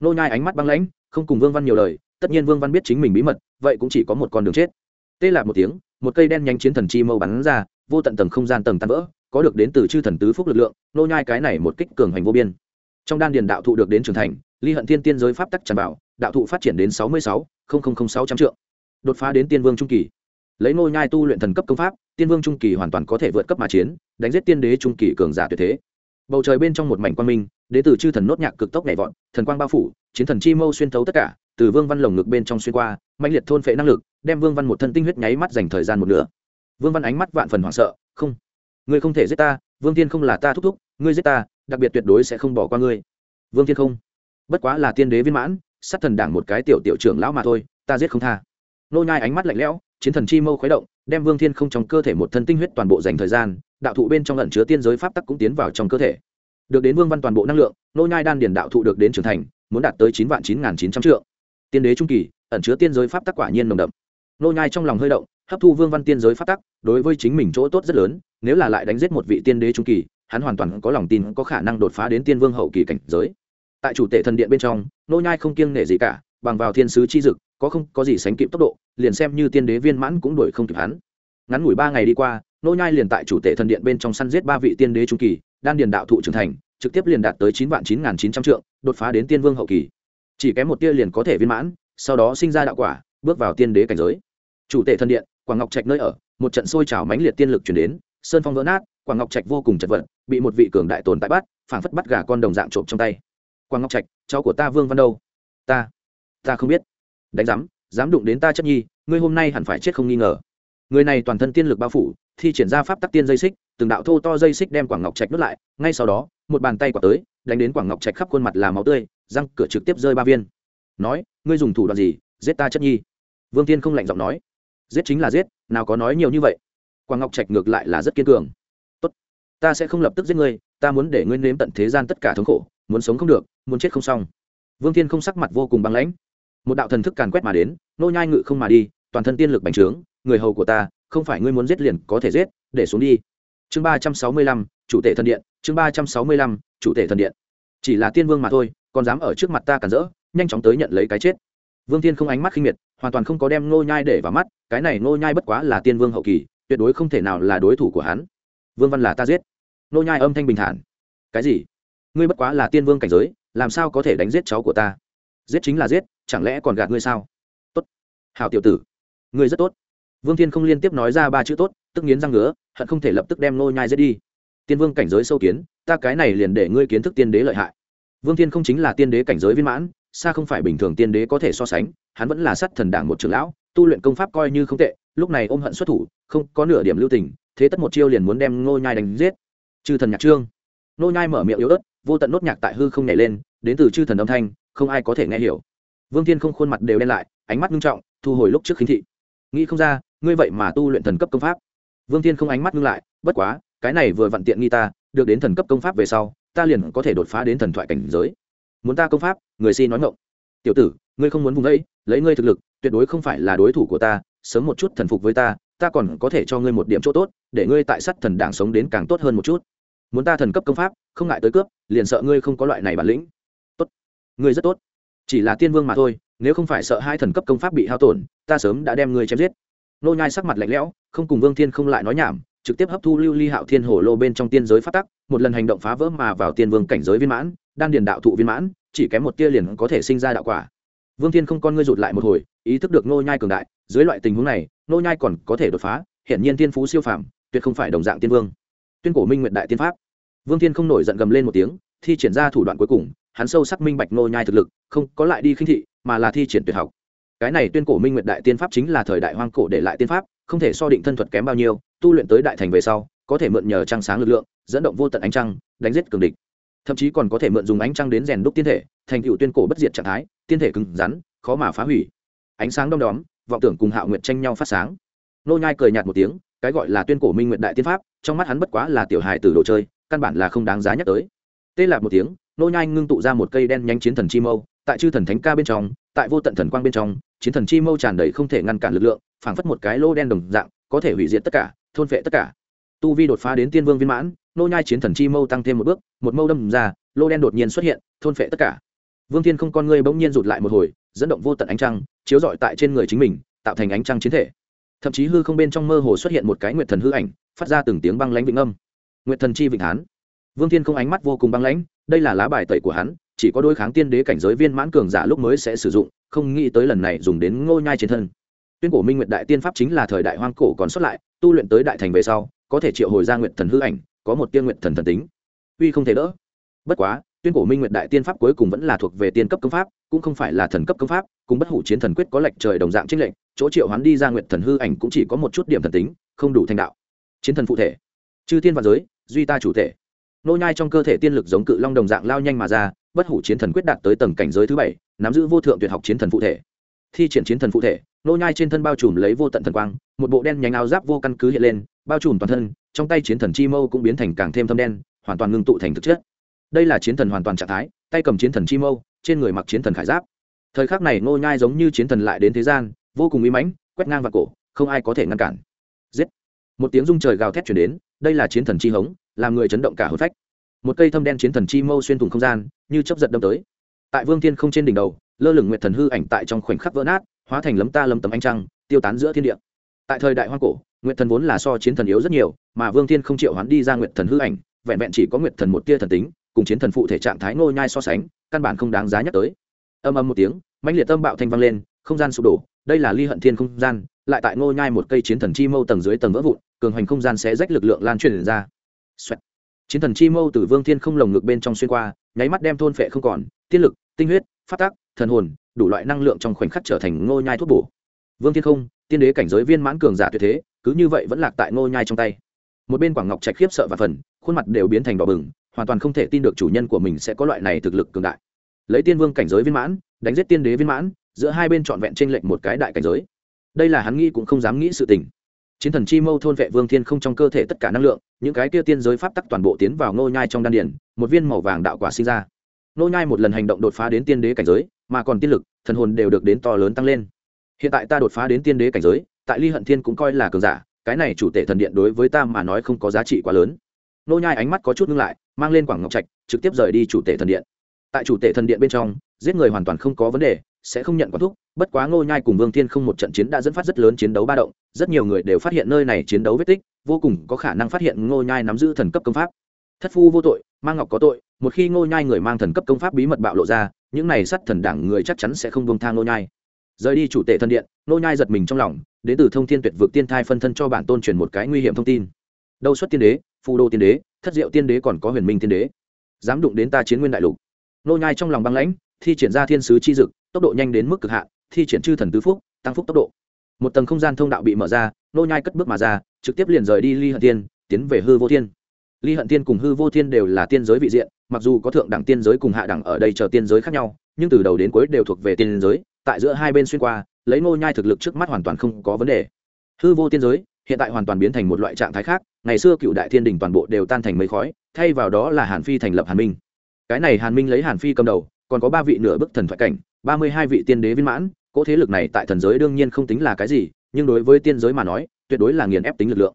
S1: Nô nhai ánh mắt băng lãnh, không cùng vương văn nhiều lời tất nhiên vương văn biết chính mình bí mật vậy cũng chỉ có một con đường chết tê lạc một tiếng một cây đen nhanh chiến thần chi mâu bắn ra vô tận tầng không gian tầng tan vỡ có được đến từ chư thần tứ phúc lực lượng nô nhai cái này một kích cường hành vô biên trong đan điền đạo thụ được đến trưởng thành, ly hận thiên tiên giới pháp tắc tràn bảo đạo thụ phát triển đến sáu mươi sáu sáu trăm trượng. Đột phá đến tiên vương trung kỳ. Lấy ngôi nhai tu luyện thần cấp công pháp, tiên vương trung kỳ hoàn toàn có thể vượt cấp mà chiến, đánh giết tiên đế trung kỳ cường giả tuyệt thế. Bầu trời bên trong một mảnh quang minh, đế tử chư thần nốt nhạc cực tốc nhảy vọt, thần quang bao phủ, chiến thần chi mâu xuyên thấu tất cả, từ vương văn lồng ngực bên trong xuyên qua mạnh liệt thôn phệ năng lực, đem vương văn một thân tinh huyết nháy mắt dành thời gian một nửa. Vương văn ánh mắt vạn phần hoảng sợ, không, ngươi không thể giết ta, vương tiên không là ta thúc thúc, ngươi giết ta đặc biệt tuyệt đối sẽ không bỏ qua ngươi. Vương Thiên không, bất quá là tiên đế viên mãn, sát thần đảng một cái tiểu tiểu trưởng lão mà thôi, ta giết không tha. Nô nhai ánh mắt lạnh lẽo, chiến thần chi mâu khuấy động, đem vương thiên không trong cơ thể một thân tinh huyết toàn bộ dành thời gian, đạo thụ bên trong ẩn chứa tiên giới pháp tắc cũng tiến vào trong cơ thể. Được đến vương văn toàn bộ năng lượng, nô nhai đan điền đạo thụ được đến trưởng thành, muốn đạt tới chín vạn chín nghìn chín trăm trượng. Tiên đế trung kỳ, ẩn chứa tiên giới pháp tắc quả nhiên nồng đậm. Nô nhai trong lòng hơi động, hấp thu vương văn tiên giới pháp tắc, đối với chính mình chỗ tốt rất lớn, nếu là lại đánh giết một vị tiên đế trung kỳ hắn hoàn toàn có lòng tin có khả năng đột phá đến tiên vương hậu kỳ cảnh giới. Tại chủ tể thần điện bên trong, nô nhai không kiêng nể gì cả, bằng vào thiên sứ chi dực, có không có gì sánh kịp tốc độ, liền xem như tiên đế viên mãn cũng đuổi không kịp hắn. Ngắn ngủi ba ngày đi qua, nô nhai liền tại chủ tể thần điện bên trong săn giết ba vị tiên đế trung kỳ, đan điền đạo thụ trưởng thành, trực tiếp liền đạt tới chín vạn chín nghìn chín trăm trượng, đột phá đến tiên vương hậu kỳ. Chỉ kém một tia liền có thể viên mãn, sau đó sinh ra đạo quả, bước vào tiên đế cảnh giới. Chủ tể thần điện, quảng ngọc trạch nơi ở, một trận sôi trào mãnh liệt tiên lực chuyển đến, sơn phong vỡ nát, quảng ngọc trạch vô cùng chật vật bị một vị cường đại tồn tại bắt, phảng phất bắt gà con đồng dạng trộm trong tay. Quang ngọc trạch, cháu của ta vương văn đâu? Ta ta không biết. Đánh giám dám đụng đến ta chất nhi, ngươi hôm nay hẳn phải chết không nghi ngờ. Người này toàn thân tiên lực bao phủ, thi triển ra pháp tắc tiên dây xích, từng đạo thô to dây xích đem quảng ngọc trạch nuốt lại, ngay sau đó, một bàn tay quả tới, đánh đến quảng ngọc trạch khắp khuôn mặt là máu tươi, răng cửa trực tiếp rơi ba viên. Nói, ngươi dùng thủ đoạn gì, giết ta chất nhi? Vương tiên không lạnh giọng nói. Giết chính là giết, nào có nói nhiều như vậy. Quảng ngọc trạch ngược lại là rất kiên cường ta sẽ không lập tức giết ngươi, ta muốn để ngươi nếm tận thế gian tất cả thống khổ, muốn sống không được, muốn chết không xong. Vương tiên không sắc mặt vô cùng băng lãnh. Một đạo thần thức càn quét mà đến, nô nhai ngự không mà đi, toàn thân tiên lực bành trướng, người hầu của ta, không phải ngươi muốn giết liền có thể giết, để xuống đi. Chương ba trăm sáu mươi lăm, chủ tể thần điện, chương ba trăm sáu mươi lăm, chủ tể thần điện. Chỉ là tiên vương mà thôi, còn dám ở trước mặt ta cản rỡ, nhanh chóng tới nhận lấy cái chết. Vương tiên không ánh mắt khinh miệt, hoàn toàn không có đem ngô nhai để vào mắt, cái này ngô nhai bất quá là tiên vương hậu kỳ, tuyệt đối không thể nào là đối thủ của hắn. Vương văn là ta giết. Nô nhai âm thanh bình thản. Cái gì? Ngươi bất quá là tiên vương cảnh giới, làm sao có thể đánh giết cháu của ta? Giết chính là giết, chẳng lẽ còn gạt ngươi sao? Tốt. Hảo tiểu tử, ngươi rất tốt. Vương thiên không liên tiếp nói ra ba chữ tốt, tức nghiến răng ngứa, hận không thể lập tức đem nô nhai giết đi. Tiên vương cảnh giới sâu kiến, ta cái này liền để ngươi kiến thức tiên đế lợi hại. Vương thiên không chính là tiên đế cảnh giới viên mãn, xa không phải bình thường tiên đế có thể so sánh, hắn vẫn là sát thần đảng một trưởng lão, tu luyện công pháp coi như không tệ, lúc này ôm hận xuất thủ, không có nửa điểm lưu tình, thế tất một chiêu liền muốn đem nô nhai đánh giết chư thần nhạc trương. Nô nhai mở miệng yếu ớt, vô tận nốt nhạc tại hư không nhảy lên, đến từ chư thần âm thanh, không ai có thể nghe hiểu. Vương thiên không khuôn mặt đều đen lại, ánh mắt nghiêm trọng, thu hồi lúc trước khinh thị. Nghĩ không ra, ngươi vậy mà tu luyện thần cấp công pháp. Vương thiên không ánh mắt ngưng lại, bất quá, cái này vừa vặn tiện nghi ta, được đến thần cấp công pháp về sau, ta liền có thể đột phá đến thần thoại cảnh giới. Muốn ta công pháp, người si nói ngộng tiểu tử, ngươi không muốn vùng đấy lấy ngươi thực lực, tuyệt đối không phải là đối thủ của ta, sớm một chút thần phục với ta ta còn có thể cho ngươi một điểm chỗ tốt, để ngươi tại sắt thần đảng sống đến càng tốt hơn một chút. Muốn ta thần cấp công pháp, không ngại tới cướp, liền sợ ngươi không có loại này bản lĩnh. Tốt. Ngươi rất tốt. Chỉ là tiên vương mà thôi, nếu không phải sợ hai thần cấp công pháp bị hao tổn, ta sớm đã đem ngươi chém giết. Nô nhai sắc mặt lạnh lẽo, không cùng vương thiên không lại nói nhảm, trực tiếp hấp thu lưu ly hạo thiên hồ lô bên trong tiên giới phát tắc, một lần hành động phá vỡ mà vào tiên vương cảnh giới viên mãn, đan điền đạo thụ viên mãn, chỉ kém một tia liền có thể sinh ra đạo quả. Vương thiên không con ngươi rụt lại một hồi, ý thức được nô nhai cường đại, dưới loại tình huống này nô nhai còn có thể đột phá hiện nhiên tiên phú siêu phàm, tuyệt không phải đồng dạng tiên vương. Tuyên cổ minh nguyện đại tiên pháp. Vương thiên không nổi giận gầm lên một tiếng, thi triển ra thủ đoạn cuối cùng, hắn sâu sắc minh bạch nô nhai thực lực, không có lại đi khinh thị, mà là thi triển tuyệt học. Cái này tuyên cổ minh nguyện đại tiên pháp chính là thời đại hoang cổ để lại tiên pháp, không thể so định thân thuật kém bao nhiêu, tu luyện tới đại thành về sau, có thể mượn nhờ trăng sáng lực lượng, dẫn động vô tận ánh trăng, đánh giết cường địch. Thậm chí còn có thể mượn dùng ánh trăng đến rèn đúc tiên thể, thành tựu tuyên cổ bất diệt trạng thái, tiên thể cứng rắn, khó mà phá hủy. Ánh sáng đom đóm vọng tưởng cùng hạo nguyện tranh nhau phát sáng. Nô nhai cười nhạt một tiếng, cái gọi là tuyên cổ minh nguyện đại tiên pháp, trong mắt hắn bất quá là tiểu hài tử đồ chơi, căn bản là không đáng giá nhắc tới. Tê lạc một tiếng, nô nhai ngưng tụ ra một cây đen nhanh chiến thần chi mâu, tại chư thần thánh ca bên trong, tại vô tận thần quang bên trong, chiến thần chi mâu tràn đầy không thể ngăn cản lực lượng, phảng phất một cái lô đen đồng dạng, có thể hủy diệt tất cả, thôn phệ tất cả. Tu vi đột phá đến tiên vương viên mãn, nô nhai chiến thần chi mâu tăng thêm một bước, một mâu đâm ra, lô đen đột nhiên xuất hiện, thôn phệ tất cả vương thiên không con ngươi bỗng nhiên rụt lại một hồi, dẫn động vô tận ánh trăng, chiếu rọi tại trên người chính mình, tạo thành ánh trăng chiến thể. Thậm chí hư không bên trong mơ hồ xuất hiện một cái nguyệt thần hư ảnh, phát ra từng tiếng băng lãnh vĩnh âm. Nguyệt thần chi vịnh hán. Vương thiên không ánh mắt vô cùng băng lãnh, đây là lá bài tẩy của hắn, chỉ có đôi kháng tiên đế cảnh giới viên mãn cường giả lúc mới sẽ sử dụng, không nghĩ tới lần này dùng đến ngô nhai trên thân. Tuyên cổ minh nguyệt đại tiên pháp chính là thời đại hoang cổ còn xuất lại, tu luyện tới đại thành về sau, có thể triệu hồi ra nguyệt thần hư ảnh, có một tiên nguyệt thần thần tính. Uy không thể đỡ, bất quá tuyên cổ minh nguyệt đại tiên pháp cuối cùng vẫn là thuộc về tiên cấp công pháp, cũng không phải là thần cấp công pháp, cùng bất hủ chiến thần quyết có lệnh trời đồng dạng trích lệnh chỗ triệu hoán đi ra nguyệt thần hư ảnh cũng chỉ có một chút điểm thần tính, không đủ thành đạo. Chiến thần phụ thể. Chư tiên và giới, duy ta chủ thể. Nô nhai trong cơ thể tiên lực giống cự long đồng dạng lao nhanh mà ra, bất hủ chiến thần quyết đạt tới tầng cảnh giới thứ bảy, nắm giữ vô thượng tuyệt học chiến thần phụ thể. Thi triển chiến thần phụ thể, nô nhai trên thân bao trùm lấy vô tận thần quang, một bộ đen nhánh áo giáp vô căn cứ hiện lên, bao trùm toàn thân, trong tay chiến thần chi mâu cũng biến thành càng thêm thâm đen, hoàn toàn ngưng tụ thành thực chất đây là chiến thần hoàn toàn trạng thái, tay cầm chiến thần chi mâu, trên người mặc chiến thần khải giáp. Thời khắc này Ngô nhai giống như chiến thần lại đến thế gian, vô cùng uy mãnh, quét ngang vào cổ, không ai có thể ngăn cản. Giết! Một tiếng rung trời gào thét truyền đến, đây là chiến thần chi hống, làm người chấn động cả hồn phách. Một cây thâm đen chiến thần chi mâu xuyên thủng không gian, như chớp giật đâm tới. Tại vương thiên không trên đỉnh đầu, lơ lửng nguyệt thần hư ảnh tại trong khoảnh khắc vỡ nát, hóa thành lấm ta lấm tấm ánh trăng, tiêu tán giữa thiên địa. Tại thời đại hoang cổ, nguyệt thần vốn là so chiến thần yếu rất nhiều, mà vương thiên không chịu hoán đi ra nguyệt thần hư ảnh, vẹn vẹn chỉ có nguyệt thần một tia thần tính cùng chiến thần phụ thể trạng thái ngô nhai so sánh, căn bản không đáng giá nhắc tới. Âm âm một tiếng, mãnh liệt tâm bạo thanh vang lên, không gian sụp đổ, đây là ly hận thiên không gian, lại tại ngô nhai một cây chiến thần chi mâu tầng dưới tầng vỡ vụn, cường hành không gian sẽ rách lực lượng lan truyền ra. Xoẹt. chiến thần chi mâu từ vương thiên không lồng ngực bên trong xuyên qua, nháy mắt đem thôn phệ không còn, tiên lực, tinh huyết phát tác thần hồn, đủ loại năng lượng trong khoảnh khắc trở thành ngô nhai thuốc bổ. Vương thiên không, tiên đế cảnh giới viên mãn cường giả tuyệt thế, cứ như vậy vẫn lạc tại ngô nhai trong tay. Một bên quảng ngọc trạch khiếp sợ và phần, khuôn mặt đều biến thành đỏ bừng hoàn toàn không thể tin được chủ nhân của mình sẽ có loại này thực lực cường đại. Lấy tiên vương cảnh giới viên mãn, đánh giết tiên đế viên mãn, giữa hai bên trọn vẹn trên lệnh một cái đại cảnh giới. Đây là hắn nghĩ cũng không dám nghĩ sự tình. Chiến thần chi mâu thôn vệ vương thiên không trong cơ thể tất cả năng lượng, những cái kia tiên giới pháp tắc toàn bộ tiến vào ngô nhai trong đan điển một viên màu vàng đạo quả sinh ra. Ngô nhai một lần hành động đột phá đến tiên đế cảnh giới, mà còn tiên lực, thần hồn đều được đến to lớn tăng lên. Hiện tại ta đột phá đến tiên đế cảnh giới, tại ly hận thiên cũng coi là cường giả, cái này chủ tể thần điện đối với ta mà nói không có giá trị quá lớn nô nhai ánh mắt có chút ngưng lại, mang lên quảng ngọc trạch, trực tiếp rời đi chủ tể thần điện. Tại chủ tể thần điện bên trong, giết người hoàn toàn không có vấn đề, sẽ không nhận quản thúc, bất quá ngô nhai cùng vương thiên không một trận chiến đã dẫn phát rất lớn chiến đấu ba động, rất nhiều người đều phát hiện nơi này chiến đấu vết tích, vô cùng có khả năng phát hiện ngô nhai nắm giữ thần cấp công pháp. Thất phu vô tội mang ngọc có tội, một khi ngô nhai người mang thần cấp công pháp bí mật bạo lộ ra, những này sát thần đảng người chắc chắn sẽ không buông thang ngô nhai. Rời đi chủ tể thần điện, ngô nhai giật mình trong lòng, đến từ thông thiên tuyệt vực tiên thai phân thân cho bản tôn truyền một cái nguy hiểm thông tin. Đâu xuất tiên đế phù đô tiên đế, thất diệu tiên đế còn có huyền minh tiên đế. Dám đụng đến ta chiến nguyên đại lục. Nô nhai trong lòng băng lãnh, thi triển ra thiên sứ chi dực, tốc độ nhanh đến mức cực hạn, thi triển chư thần tứ phúc, tăng phúc tốc độ. Một tầng không gian thông đạo bị mở ra, nô nhai cất bước mà ra, trực tiếp liền rời đi ly hận tiên, tiến về hư vô thiên. Ly hận tiên cùng hư vô thiên đều là tiên giới vị diện, mặc dù có thượng đẳng tiên giới cùng hạ đẳng ở đây chờ tiên giới khác nhau, nhưng từ đầu đến cuối đều thuộc về tiên giới, tại giữa hai bên xuyên qua, lấy nô nhai thực lực trước mắt hoàn toàn không có vấn đề. Hư vô tiên giới hiện tại hoàn toàn biến thành một loại trạng thái khác, ngày xưa cựu đại thiên đình toàn bộ đều tan thành mây khói, thay vào đó là hàn phi thành lập hàn minh. Cái này hàn minh lấy hàn phi cầm đầu, còn có ba vị nửa bức thần thoại cảnh, ba mươi hai vị tiên đế viên mãn, cỗ thế lực này tại thần giới đương nhiên không tính là cái gì, nhưng đối với tiên giới mà nói, tuyệt đối là nghiền ép tính lực lượng.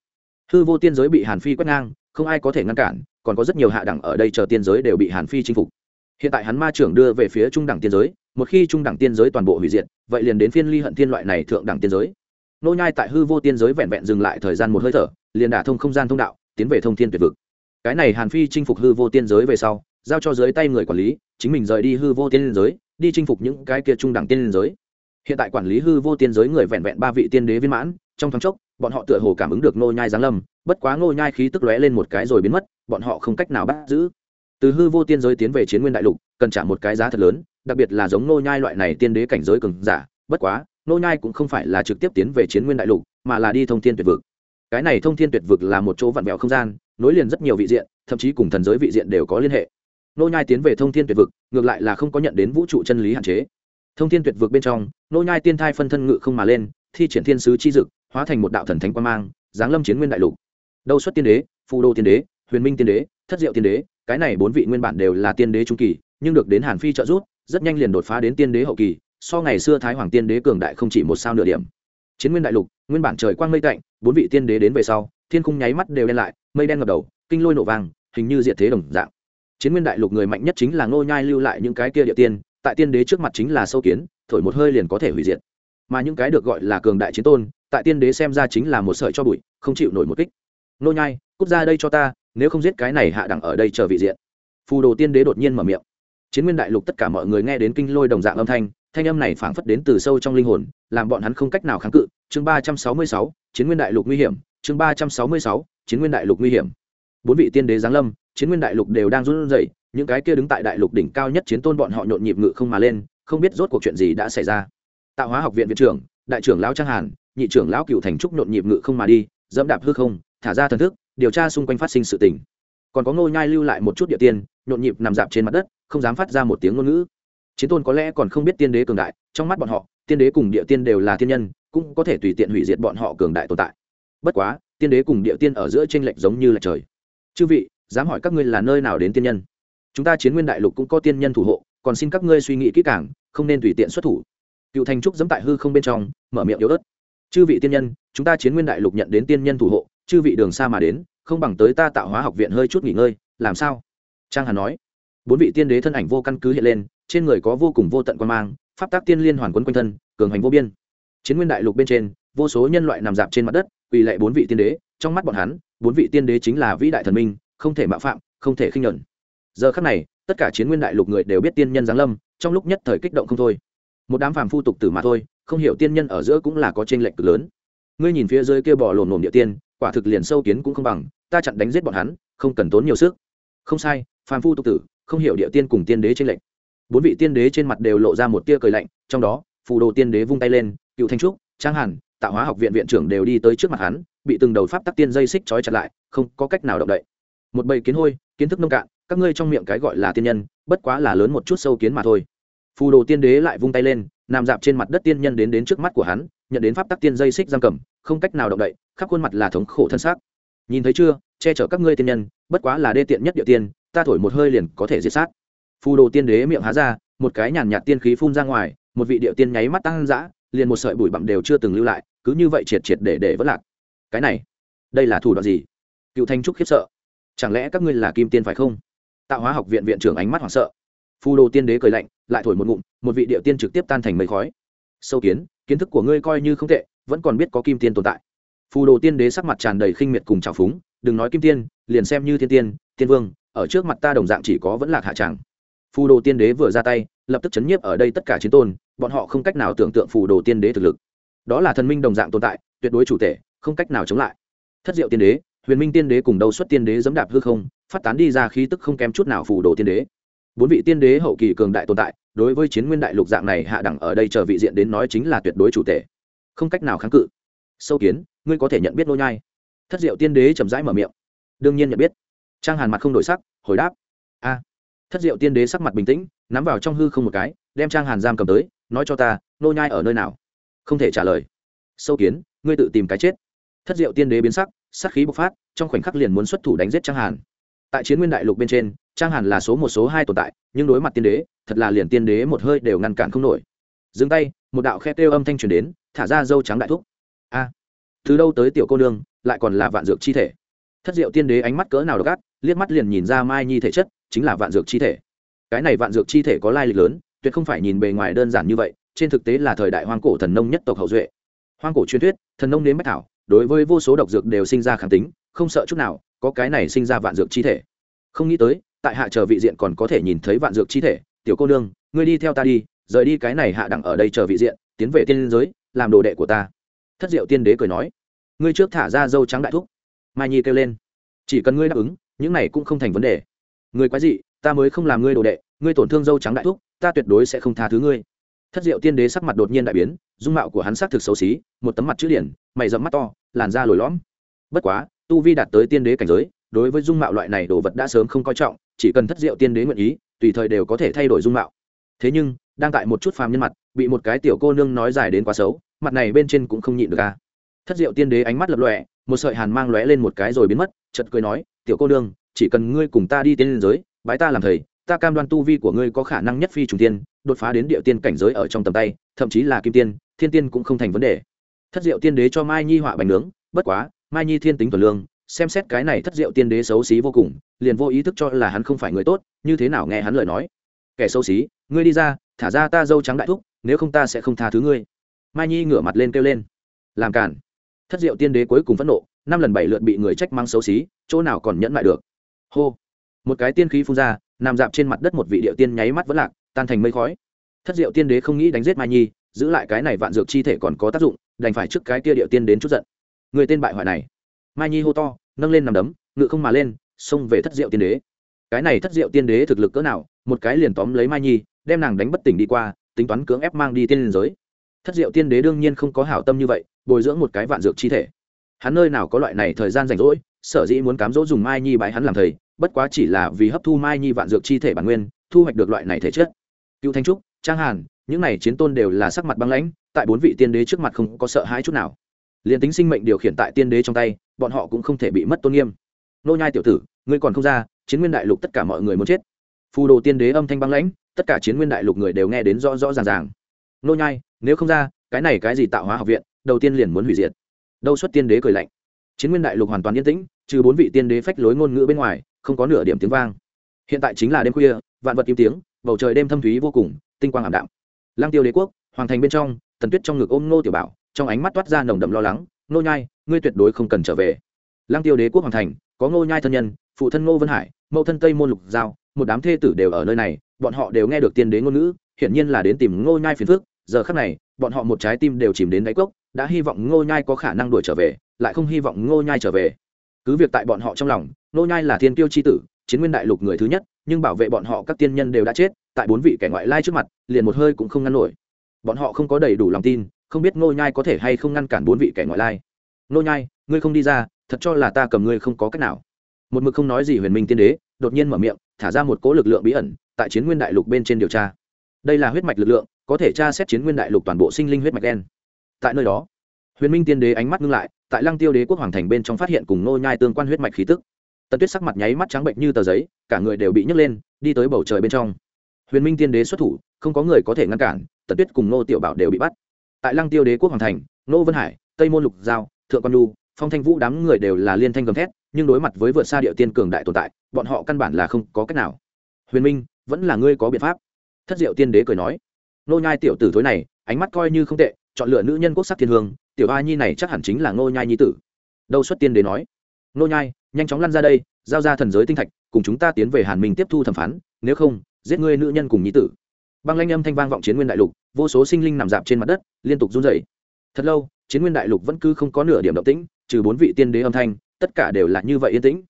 S1: Hư vô tiên giới bị hàn phi quét ngang, không ai có thể ngăn cản, còn có rất nhiều hạ đẳng ở đây chờ tiên giới đều bị hàn phi chinh phục. Hiện tại hắn ma trưởng đưa về phía trung đẳng tiên giới, một khi trung đẳng tiên giới toàn bộ hủy diệt, vậy liền đến phiên ly hận thiên loại này thượng đẳng tiên giới nô nhai tại hư vô tiên giới vẹn vẹn dừng lại thời gian một hơi thở, liền đả thông không gian thông đạo, tiến về thông thiên tuyệt vực. Cái này hàn phi chinh phục hư vô tiên giới về sau, giao cho dưới tay người quản lý, chính mình rời đi hư vô tiên giới, đi chinh phục những cái kia trung đẳng tiên giới. Hiện tại quản lý hư vô tiên giới người vẹn vẹn ba vị tiên đế viên mãn, trong thoáng chốc, bọn họ tựa hồ cảm ứng được nô nhai giáng lâm, bất quá nô nhai khí tức lóe lên một cái rồi biến mất, bọn họ không cách nào bắt giữ. Từ hư vô tiên giới tiến về chiến nguyên đại lục, cần trả một cái giá thật lớn, đặc biệt là giống nô nhai loại này tiên đế cảnh giới cường giả, bất quá nô nhai cũng không phải là trực tiếp tiến về chiến nguyên đại lục, mà là đi thông thiên tuyệt vực. Cái này thông thiên tuyệt vực là một chỗ vặn vẹo không gian, nối liền rất nhiều vị diện, thậm chí cùng thần giới vị diện đều có liên hệ. Nô nhai tiến về thông thiên tuyệt vực, ngược lại là không có nhận đến vũ trụ chân lý hạn chế. Thông thiên tuyệt vực bên trong, nô nhai tiên thai phân thân ngự không mà lên, thi triển thiên sứ chi dực, hóa thành một đạo thần thánh quan mang, giáng lâm chiến nguyên đại lục. Đâu xuất tiên đế phù đô tiên đế, huyền minh tiên đế, thất diệu tiên đế, cái này bốn vị nguyên bản đều là tiên đế trung kỳ, nhưng được đến hàn phi trợ giúp, rất nhanh liền đột phá đến tiên đế hậu kỳ so ngày xưa thái hoàng tiên đế cường đại không chỉ một sao nửa điểm. Chiến nguyên đại lục, nguyên bản trời quang mây tạnh, bốn vị tiên đế đến về sau, thiên khung nháy mắt đều đen lại, mây đen ngập đầu, kinh lôi nổ vàng hình như diệt thế đồng dạng. Chiến nguyên đại lục người mạnh nhất chính là ngô nhai lưu lại những cái kia địa tiên, tại tiên đế trước mặt chính là sâu kiến, thổi một hơi liền có thể hủy diệt. Mà những cái được gọi là cường đại chiến tôn, tại tiên đế xem ra chính là một sợi cho bụi, không chịu nổi một kích. Ngô nhai, cút ra đây cho ta, nếu không giết cái này hạ đẳng ở đây chờ vị diện. Phù đồ tiên đế đột nhiên mở miệng. Chiến nguyên đại lục tất cả mọi người nghe đến kinh lôi đồng dạng âm thanh thanh âm này phảng phất đến từ sâu trong linh hồn, làm bọn hắn không cách nào kháng cự. Chương ba trăm sáu mươi sáu, chiến nguyên đại lục nguy hiểm. Chương ba trăm sáu mươi sáu, chiến nguyên đại lục nguy hiểm. Bốn vị tiên đế giáng lâm, chiến nguyên đại lục đều đang run rẩy, những cái kia đứng tại đại lục đỉnh cao nhất chiến tôn bọn họ nhộn nhịp ngự không mà lên, không biết rốt cuộc chuyện gì đã xảy ra. Tạo hóa học viện viện trưởng, đại trưởng lão trang hàn, nhị trưởng lão cựu thành trúc nhộn nhịp ngự không mà đi, dẫm đạp hư không, thả ra thần thức, điều tra xung quanh phát sinh sự tình. Còn có ngô nhai lưu lại một chút địa tiên, nhộn nhịp nằm dạp trên mặt đất, không dám phát ra một tiếng ngôn ngữ chiến tôn có lẽ còn không biết tiên đế cường đại, trong mắt bọn họ, tiên đế cùng địa tiên đều là thiên nhân, cũng có thể tùy tiện hủy diệt bọn họ cường đại tồn tại. Bất quá, tiên đế cùng địa tiên ở giữa tranh lệch giống như là trời. Chư vị, dám hỏi các ngươi là nơi nào đến tiên nhân? Chúng ta chiến nguyên đại lục cũng có tiên nhân thủ hộ, còn xin các ngươi suy nghĩ kỹ càng, không nên tùy tiện xuất thủ. Cựu thành trúc dẫm tại hư không bên trong, mở miệng yếu ớt. Chư vị tiên nhân, chúng ta chiến nguyên đại lục nhận đến tiên nhân thủ hộ, chư vị đường xa mà đến, không bằng tới ta tạo hóa học viện hơi chút nghỉ ngơi, làm sao? Trang hà nói. Bốn vị tiên đế thân ảnh vô căn cứ hiện lên trên người có vô cùng vô tận quan mang, pháp tác tiên liên hoàn quấn quanh thân, cường hành vô biên. Chiến nguyên đại lục bên trên, vô số nhân loại nằm dạp trên mặt đất, quỳ lệ bốn vị tiên đế, trong mắt bọn hắn, bốn vị tiên đế chính là vĩ đại thần minh, không thể mạo phạm, không thể khinh nhuận. Giờ khắc này, tất cả chiến nguyên đại lục người đều biết tiên nhân giáng lâm, trong lúc nhất thời kích động không thôi. Một đám phàm phu tục tử mà thôi, không hiểu tiên nhân ở giữa cũng là có t r ê n lệch cực lớn. Ngươi nhìn phía dưới kia bỏ lồn lồn địa tiên, quả thực liền sâu kiến cũng không bằng, ta chặn đánh giết bọn hắn, không cần tốn nhiều sức. Không sai, phàm phu tục tử, không hiểu địa tiên cùng tiên đế t r ê n lệch bốn vị tiên đế trên mặt đều lộ ra một tia cười lạnh, trong đó, phù đồ tiên đế vung tay lên, cựu thanh trúc, trang hàn, tạo hóa học viện viện trưởng đều đi tới trước mặt hắn, bị từng đầu pháp tắc tiên dây xích trói chặt lại, không có cách nào động đậy. Một bầy kiến hôi, kiến thức nông cạn, các ngươi trong miệng cái gọi là tiên nhân, bất quá là lớn một chút sâu kiến mà thôi. Phù đồ tiên đế lại vung tay lên, nằm dạp trên mặt đất tiên nhân đến đến trước mắt của hắn, nhận đến pháp tắc tiên dây xích giam cầm, không cách nào động đậy, khắp khuôn mặt là thống khổ thân xác. Nhìn thấy chưa, che chở các ngươi tiên nhân, bất quá là đê tiện nhất địa tiên, ta thổi một hơi liền có thể diệt sát phù đồ tiên đế miệng há ra, một cái nhàn nhạt tiên khí phun ra ngoài, một vị địa tiên nháy mắt tăng dã, liền một sợi bụi bặm đều chưa từng lưu lại, cứ như vậy triệt triệt để để vất lạc. Cái này, đây là thủ đoạn gì? Cựu thanh trúc khiếp sợ. Chẳng lẽ các ngươi là kim tiên phải không? Tạo hóa học viện viện trưởng ánh mắt hoảng sợ. Phù đồ tiên đế cười lạnh, lại thổi một ngụm, một vị địa tiên trực tiếp tan thành mây khói. Sâu kiến kiến thức của ngươi coi như không tệ, vẫn còn biết có kim tiên tồn tại. Phù đồ tiên đế sắc mặt tràn đầy khinh miệt cùng trào phúng, đừng nói kim tiên, liền xem như thiên tiên tiên vương, ở trước mặt ta đồng dạng chỉ có vẫn lạc hạ tràng phù đồ tiên đế vừa ra tay lập tức chấn nhiếp ở đây tất cả chiến tôn bọn họ không cách nào tưởng tượng phù đồ tiên đế thực lực. Đó là thần minh đồng dạng tồn tại tuyệt đối chủ thể không cách nào chống lại. Thất diệu tiên đế huyền minh tiên đế cùng đầu xuất tiên đế dẫm đạp hư không phát tán đi ra khí tức không kém chút nào phù đồ tiên đế. Bốn vị tiên đế hậu kỳ cường đại tồn tại đối với chiến nguyên đại lục dạng này hạ đẳng ở đây chờ vị diện đến nói chính là tuyệt đối chủ thể, không cách nào kháng cự. Sâu kiến ngươi có thể nhận biết nô nhai. Thất diệu tiên đế chậm rãi mở miệng. Đương nhiên nhận biết. Trang hàn mặt không đổi sắc hồi đáp. A thất diệu tiên đế sắc mặt bình tĩnh, nắm vào trong hư không một cái, đem trang hàn giam cầm tới, nói cho ta, nô nhai ở nơi nào? Không thể trả lời. Sâu kiến, ngươi tự tìm cái chết. Thất diệu tiên đế biến sắc, sát khí bộc phát, trong khoảnh khắc liền muốn xuất thủ đánh giết trang hàn. Tại chiến nguyên đại lục bên trên, trang hàn là số một, số hai tồn tại, nhưng đối mặt tiên đế, thật là liền tiên đế một hơi đều ngăn cản không nổi. Dừng tay, một đạo khe kêu âm thanh truyền đến, thả ra dâu trắng đại thúc. A, từ đâu tới tiểu cô nương, lại còn là vạn dược chi thể? Thất diệu tiên đế ánh mắt cỡ nào độc gắt liếc mắt liền nhìn ra mai nhi thể chất, chính là vạn dược chi thể. Cái này vạn dược chi thể có lai lịch lớn, tuyệt không phải nhìn bề ngoài đơn giản như vậy, trên thực tế là thời đại hoang cổ thần nông nhất tộc hậu duệ. Hoang cổ truyền thuyết, thần nông đến bách thảo, đối với vô số độc dược đều sinh ra kháng tính, không sợ chút nào, có cái này sinh ra vạn dược chi thể. Không nghĩ tới, tại hạ chờ vị diện còn có thể nhìn thấy vạn dược chi thể. Tiểu cô nương, ngươi đi theo ta đi, rời đi cái này hạ đẳng ở đây chờ vị diện, tiến về tiên giới, làm đồ đệ của ta. Thất diệu tiên đế cười nói. Ngươi trước thả ra dâu trắng đại thúc. Mai nhi kêu lên. Chỉ cần ngươi đáp ứng những này cũng không thành vấn đề. Ngươi quái gì ta mới không làm ngươi đồ đệ, ngươi tổn thương dâu trắng đại thúc, ta tuyệt đối sẽ không tha thứ ngươi. Thất diệu tiên đế sắc mặt đột nhiên đại biến, dung mạo của hắn sắc thực xấu xí, một tấm mặt chữ điển, mày dẫm mắt to, làn da lồi lõm. Bất quá, tu vi đạt tới tiên đế cảnh giới, đối với dung mạo loại này đồ vật đã sớm không coi trọng, chỉ cần thất diệu tiên đế nguyện ý, tùy thời đều có thể thay đổi dung mạo. Thế nhưng, đang tại một chút phàm nhân mặt, bị một cái tiểu cô nương nói dài đến quá xấu, mặt này bên trên cũng không nhịn được ca thất diệu tiên đế ánh mắt lập lọe một sợi hàn mang lóe lên một cái rồi biến mất chật cười nói tiểu cô nương, chỉ cần ngươi cùng ta đi tiên liên giới, bái ta làm thầy, ta cam đoan tu vi của ngươi có khả năng nhất phi trùng tiên, đột phá đến địa tiên cảnh giới ở trong tầm tay, thậm chí là kim tiên, thiên tiên cũng không thành vấn đề. Thất diệu tiên đế cho mai nhi họa bánh nướng, bất quá, mai nhi thiên tính thuần lương, xem xét cái này thất diệu tiên đế xấu xí vô cùng, liền vô ý thức cho là hắn không phải người tốt, như thế nào nghe hắn lời nói. Kẻ xấu xí, ngươi đi ra, thả ra ta dâu trắng đại thúc, nếu không ta sẽ không tha thứ ngươi. Mai nhi ngửa mặt lên kêu lên. Làm cản thất diệu tiên đế cuối cùng phẫn nộ năm lần bảy lượt bị người trách mang xấu xí, chỗ nào còn nhẫn lại được. Hô. Một cái tiên khí phun ra, nằm dạp trên mặt đất một vị điệu tiên nháy mắt vẫn lạc, tan thành mây khói. Thất diệu tiên đế không nghĩ đánh giết mai nhi, giữ lại cái này vạn dược chi thể còn có tác dụng, đành phải trước cái kia điệu tiên đến chút giận. Người tên bại hoại này. Mai nhi hô to, nâng lên nằm đấm, ngự không mà lên, xông về thất diệu tiên đế. Cái này thất diệu tiên đế thực lực cỡ nào, một cái liền tóm lấy mai nhi, đem nàng đánh bất tỉnh đi qua, tính toán cưỡng ép mang đi tiên liên giới. Thất diệu tiên đế đương nhiên không có hảo tâm như vậy, bồi dưỡng một cái vạn dược chi thể hắn nơi nào có loại này thời gian rảnh rỗi, sở dĩ muốn cám dỗ dùng mai nhi bái hắn làm thầy, bất quá chỉ là vì hấp thu mai nhi vạn dược chi thể bản nguyên, thu hoạch được loại này thể chất. Cựu thanh trúc, trang hàn, những này chiến tôn đều là sắc mặt băng lãnh, tại bốn vị tiên đế trước mặt không có sợ hãi chút nào. Liền tính sinh mệnh điều khiển tại tiên đế trong tay, bọn họ cũng không thể bị mất tôn nghiêm. Nô nhai tiểu tử, ngươi còn không ra, chiến nguyên đại lục tất cả mọi người muốn chết. Phù đồ tiên đế âm thanh băng lãnh, tất cả chiến nguyên đại lục người đều nghe đến rõ rõ ràng ràng. Nô nhai, nếu không ra, cái này cái gì tạo hóa học viện, đầu tiên liền muốn hủy diệt đâu xuất tiên đế cười lạnh. Chiến nguyên đại lục hoàn toàn yên tĩnh, trừ bốn vị tiên đế phách lối ngôn ngữ bên ngoài, không có nửa điểm tiếng vang. Hiện tại chính là đêm khuya, vạn vật im tiếng, bầu trời đêm thâm thúy vô cùng, tinh quang ảm đạm. Lang tiêu đế quốc, hoàng thành bên trong, tần tuyết trong ngực ôm ngô tiểu bảo, trong ánh mắt toát ra nồng đậm lo lắng nô nhai, ngươi tuyệt đối không cần trở về. Lang tiêu đế quốc hoàng thành, có ngô nhai thân nhân, phụ thân ngô vân hải, mẫu thân tây môn lục giao, một đám thê tử đều ở nơi này, bọn họ đều nghe được tiên đế ngôn ngữ, hiển nhiên là đến tìm ngô nhai phiền phức, giờ khắc này bọn họ một trái tim đều chìm đến đáy cốc, đã hy vọng ngô nhai có khả năng đuổi trở về, lại không hy vọng ngô nhai trở về. Cứ việc tại bọn họ trong lòng, ngô nhai là thiên tiêu chi tử, chiến nguyên đại lục người thứ nhất, nhưng bảo vệ bọn họ các tiên nhân đều đã chết, tại bốn vị kẻ ngoại lai trước mặt, liền một hơi cũng không ngăn nổi. Bọn họ không có đầy đủ lòng tin, không biết ngô nhai có thể hay không ngăn cản bốn vị kẻ ngoại lai. Ngô nhai, ngươi không đi ra, thật cho là ta cầm ngươi không có cách nào. Một mực không nói gì huyền minh tiên đế, đột nhiên mở miệng, thả ra một cỗ lực lượng bí ẩn, tại chiến nguyên đại lục bên trên điều tra. Đây là huyết mạch lực lượng có thể tra xét chiến nguyên đại lục toàn bộ sinh linh huyết mạch đen. Tại nơi đó, huyền minh tiên đế ánh mắt ngưng lại, tại lăng tiêu đế quốc hoàng thành bên trong phát hiện cùng nô nhai tương quan huyết mạch khí tức. Tần tuyết sắc mặt nháy mắt trắng bệnh như tờ giấy, cả người đều bị nhấc lên, đi tới bầu trời bên trong. Huyền minh tiên đế xuất thủ, không có người có thể ngăn cản, tần tuyết cùng nô tiểu bảo đều bị bắt. Tại lăng tiêu đế quốc hoàng thành nô vân hải, tây môn lục giao, thượng quan lu phong thanh vũ đám người đều là liên thanh gầm thét, nhưng đối mặt với vượt xa địa tiên cường đại tồn tại, bọn họ căn bản là không có cách nào. Huyền minh, vẫn là ngươi có biện pháp. Thất diệu tiên đế cười nói nô nhai tiểu tử thối này, ánh mắt coi như không tệ, chọn lựa nữ nhân quốc sắc thiên hương, tiểu a nhi này chắc hẳn chính là nô nhai nhi tử. Đâu xuất tiên đế nói. Nô nhai, nhanh chóng lăn ra đây, giao ra thần giới tinh thạch, cùng chúng ta tiến về hàn minh tiếp thu thẩm phán, nếu không, giết ngươi nữ nhân cùng nhi tử. Băng lanh âm thanh vang vọng chiến nguyên đại lục, vô số sinh linh nằm dạp trên mặt đất, liên tục run rẩy. Thật lâu, chiến nguyên đại lục vẫn cứ không có nửa điểm động tĩnh, trừ bốn vị tiên đế âm thanh, tất cả đều là như vậy yên tĩnh.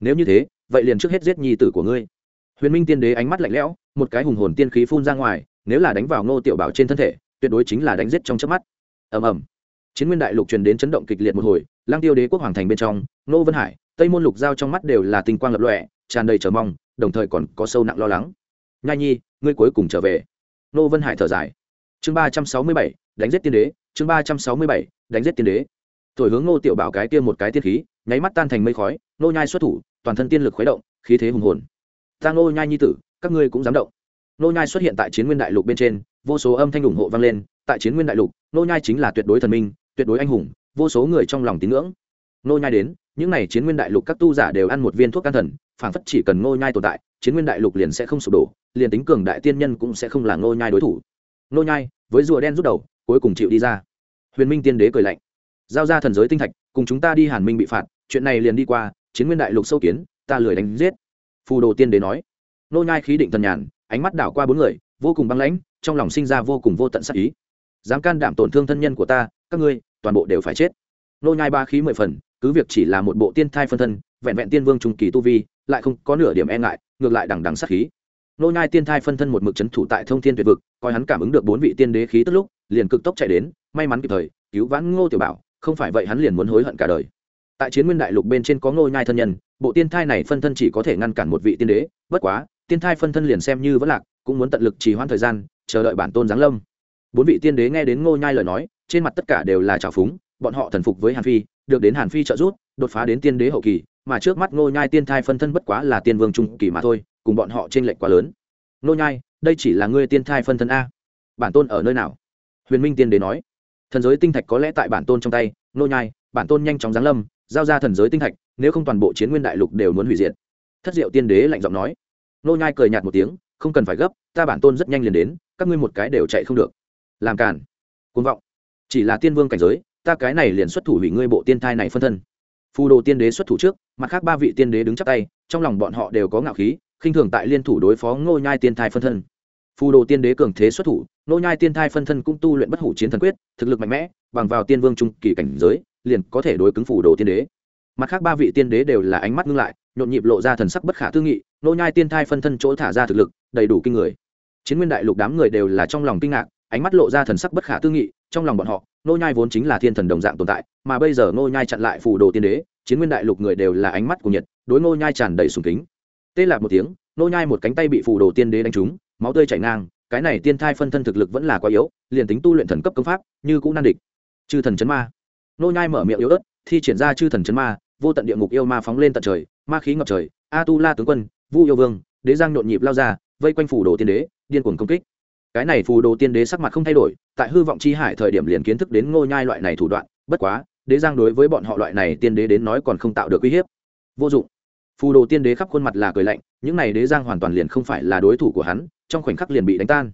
S1: Nếu như thế, vậy liền trước hết giết nhi tử của ngươi. Huyền minh tiên đế ánh mắt lạnh lẽo, một cái hùng hồn tiên khí phun ra ngoài nếu là đánh vào ngô tiểu bảo trên thân thể, tuyệt đối chính là đánh giết trong chớp mắt. Ầm ầm. Chiến nguyên đại lục truyền đến chấn động kịch liệt một hồi, lang tiêu đế quốc hoàng thành bên trong, ngô vân hải, tây môn lục giao trong mắt đều là tinh quang lập lọe tràn đầy chờ mong, đồng thời còn có sâu nặng lo lắng. Nhai nhi, ngươi cuối cùng trở về. Ngô vân hải thở dài. Chương ba trăm sáu mươi bảy, đánh giết tiên đế, chương ba trăm sáu mươi bảy, đánh giết tiên đế. Thổi hướng ngô tiểu bảo cái kia một cái tiên khí, nháy mắt tan thành mây khói nô nhai xuất thủ, toàn thân tiên lực khuấy động, khí thế hùng hồn. Ta ngô nhai nhi tử, các ngươi cũng dám động nô nhai xuất hiện tại chiến nguyên đại lục bên trên, vô số âm thanh ủng hộ vang lên, tại chiến nguyên đại lục, nô nhai chính là tuyệt đối thần minh, tuyệt đối anh hùng, vô số người trong lòng tín ngưỡng. Nô nhai đến, những này chiến nguyên đại lục các tu giả đều ăn một viên thuốc can thần, phảng phất chỉ cần nô nhai tồn tại, chiến nguyên đại lục liền sẽ không sụp đổ, liền tính cường đại tiên nhân cũng sẽ không là nô nhai đối thủ. Nô nhai, với rùa đen rút đầu, cuối cùng chịu đi ra. Huyền minh tiên đế cười lạnh. Giao ra thần giới tinh thạch, cùng chúng ta đi hàn minh bị phạt, chuyện này liền đi qua, chiến nguyên đại lục sâu kiến, ta lười đánh giết. Phù đồ tiên đế nói. Nô nhai khí định thần nhàn ánh mắt đảo qua bốn người, vô cùng băng lãnh, trong lòng sinh ra vô cùng vô tận sát ý. Dám can đảm tổn thương thân nhân của ta, các ngươi, toàn bộ đều phải chết. Nô nhai ba khí mười phần, cứ việc chỉ là một bộ tiên thai phân thân, vẹn vẹn tiên vương trung kỳ tu vi, lại không có nửa điểm e ngại, ngược lại đằng đằng sát khí. Nô nhai tiên thai phân thân một mực chấn thủ tại thông thiên tuyệt vực, coi hắn cảm ứng được bốn vị tiên đế khí tức lúc, liền cực tốc chạy đến, may mắn kịp thời, cứu vãn ngô tiểu bảo, không phải vậy hắn liền muốn hối hận cả đời. Tại chiến nguyên đại lục bên trên có ngô nhai thân nhân, bộ tiên thai này phân thân chỉ có thể ngăn cản một vị tiên đế, bất quá tiên thai phân thân liền xem như vẫn lạc, cũng muốn tận lực trì hoãn thời gian, chờ đợi bản tôn giáng lâm. Bốn vị tiên đế nghe đến ngô nhai lời nói, trên mặt tất cả đều là trào phúng, bọn họ thần phục với hàn phi, được đến hàn phi trợ giúp, đột phá đến tiên đế hậu kỳ, mà trước mắt ngô nhai tiên thai phân thân bất quá là tiên vương trung kỳ mà thôi, cùng bọn họ trên lệnh quá lớn. Ngô nhai, đây chỉ là ngươi tiên thai phân thân a. Bản tôn ở nơi nào? Huyền minh tiên đế nói. Thần giới tinh thạch có lẽ tại bản tôn trong tay, ngô nhai, bản tôn nhanh chóng giáng lâm, giao ra thần giới tinh thạch, nếu không toàn bộ chiến nguyên đại lục đều muốn hủy diệt. Thất diệu tiên đế lạnh giọng nói. Nô nhai cười nhạt một tiếng, không cần phải gấp, ta bản tôn rất nhanh liền đến, các ngươi một cái đều chạy không được. Làm cản cuồng vọng. Chỉ là tiên vương cảnh giới, ta cái này liền xuất thủ hủy ngươi bộ tiên thai này phân thân. Phù đồ tiên đế xuất thủ trước, mặt khác ba vị tiên đế đứng chắp tay, trong lòng bọn họ đều có ngạo khí, khinh thường tại liên thủ đối phó ngô nhai tiên thai phân thân. Phù đồ tiên đế cường thế xuất thủ, ngô nhai tiên thai phân thân cũng tu luyện bất hủ chiến thần quyết, thực lực mạnh mẽ, bằng vào tiên vương trung kỳ cảnh giới, liền có thể đối cứng phù đồ tiên đế. Mặt khác ba vị tiên đế đều là ánh mắt ngưng lại nhộn nhịp lộ ra thần sắc bất khả tư nghị, nô nhai tiên thai phân thân chỗ thả ra thực lực, đầy đủ kinh người. Chiến nguyên đại lục đám người đều là trong lòng kinh ngạc, ánh mắt lộ ra thần sắc bất khả tư nghị, trong lòng bọn họ, nô nhai vốn chính là thiên thần đồng dạng tồn tại, mà bây giờ nô nhai chặn lại phù đồ tiên đế, chiến nguyên đại lục người đều là ánh mắt của nhiệt, đối nô nhai tràn đầy sùng kính. Tê lạc một tiếng, nô nhai một cánh tay bị phù đồ tiên đế đánh trúng, máu tươi chảy ngang, cái này tiên thai phân thân thực lực vẫn là quá yếu, liền tính tu luyện thần cấp công pháp, như cũng nan địch. Chư thần chấn ma. Nô nhai mở miệng yếu ớt, thi triển ra chư thần chấn ma, vô tận địa ngục yêu ma phóng lên tận trời ma khí ngập trời a tu la tướng quân, vu yêu vương, đế giang nhộn nhịp lao ra, vây quanh phù đồ tiên đế, điên cuồng công kích. Cái này phù đồ tiên đế sắc mặt không thay đổi, tại hư vọng chi hải thời điểm liền kiến thức đến ngô nhai loại này thủ đoạn, bất quá, đế giang đối với bọn họ loại này tiên đế đến nói còn không tạo được uy hiếp. Vô dụng. Phù đồ tiên đế khắp khuôn mặt là cười lạnh, những này đế giang hoàn toàn liền không phải là đối thủ của hắn, trong khoảnh khắc liền bị đánh tan.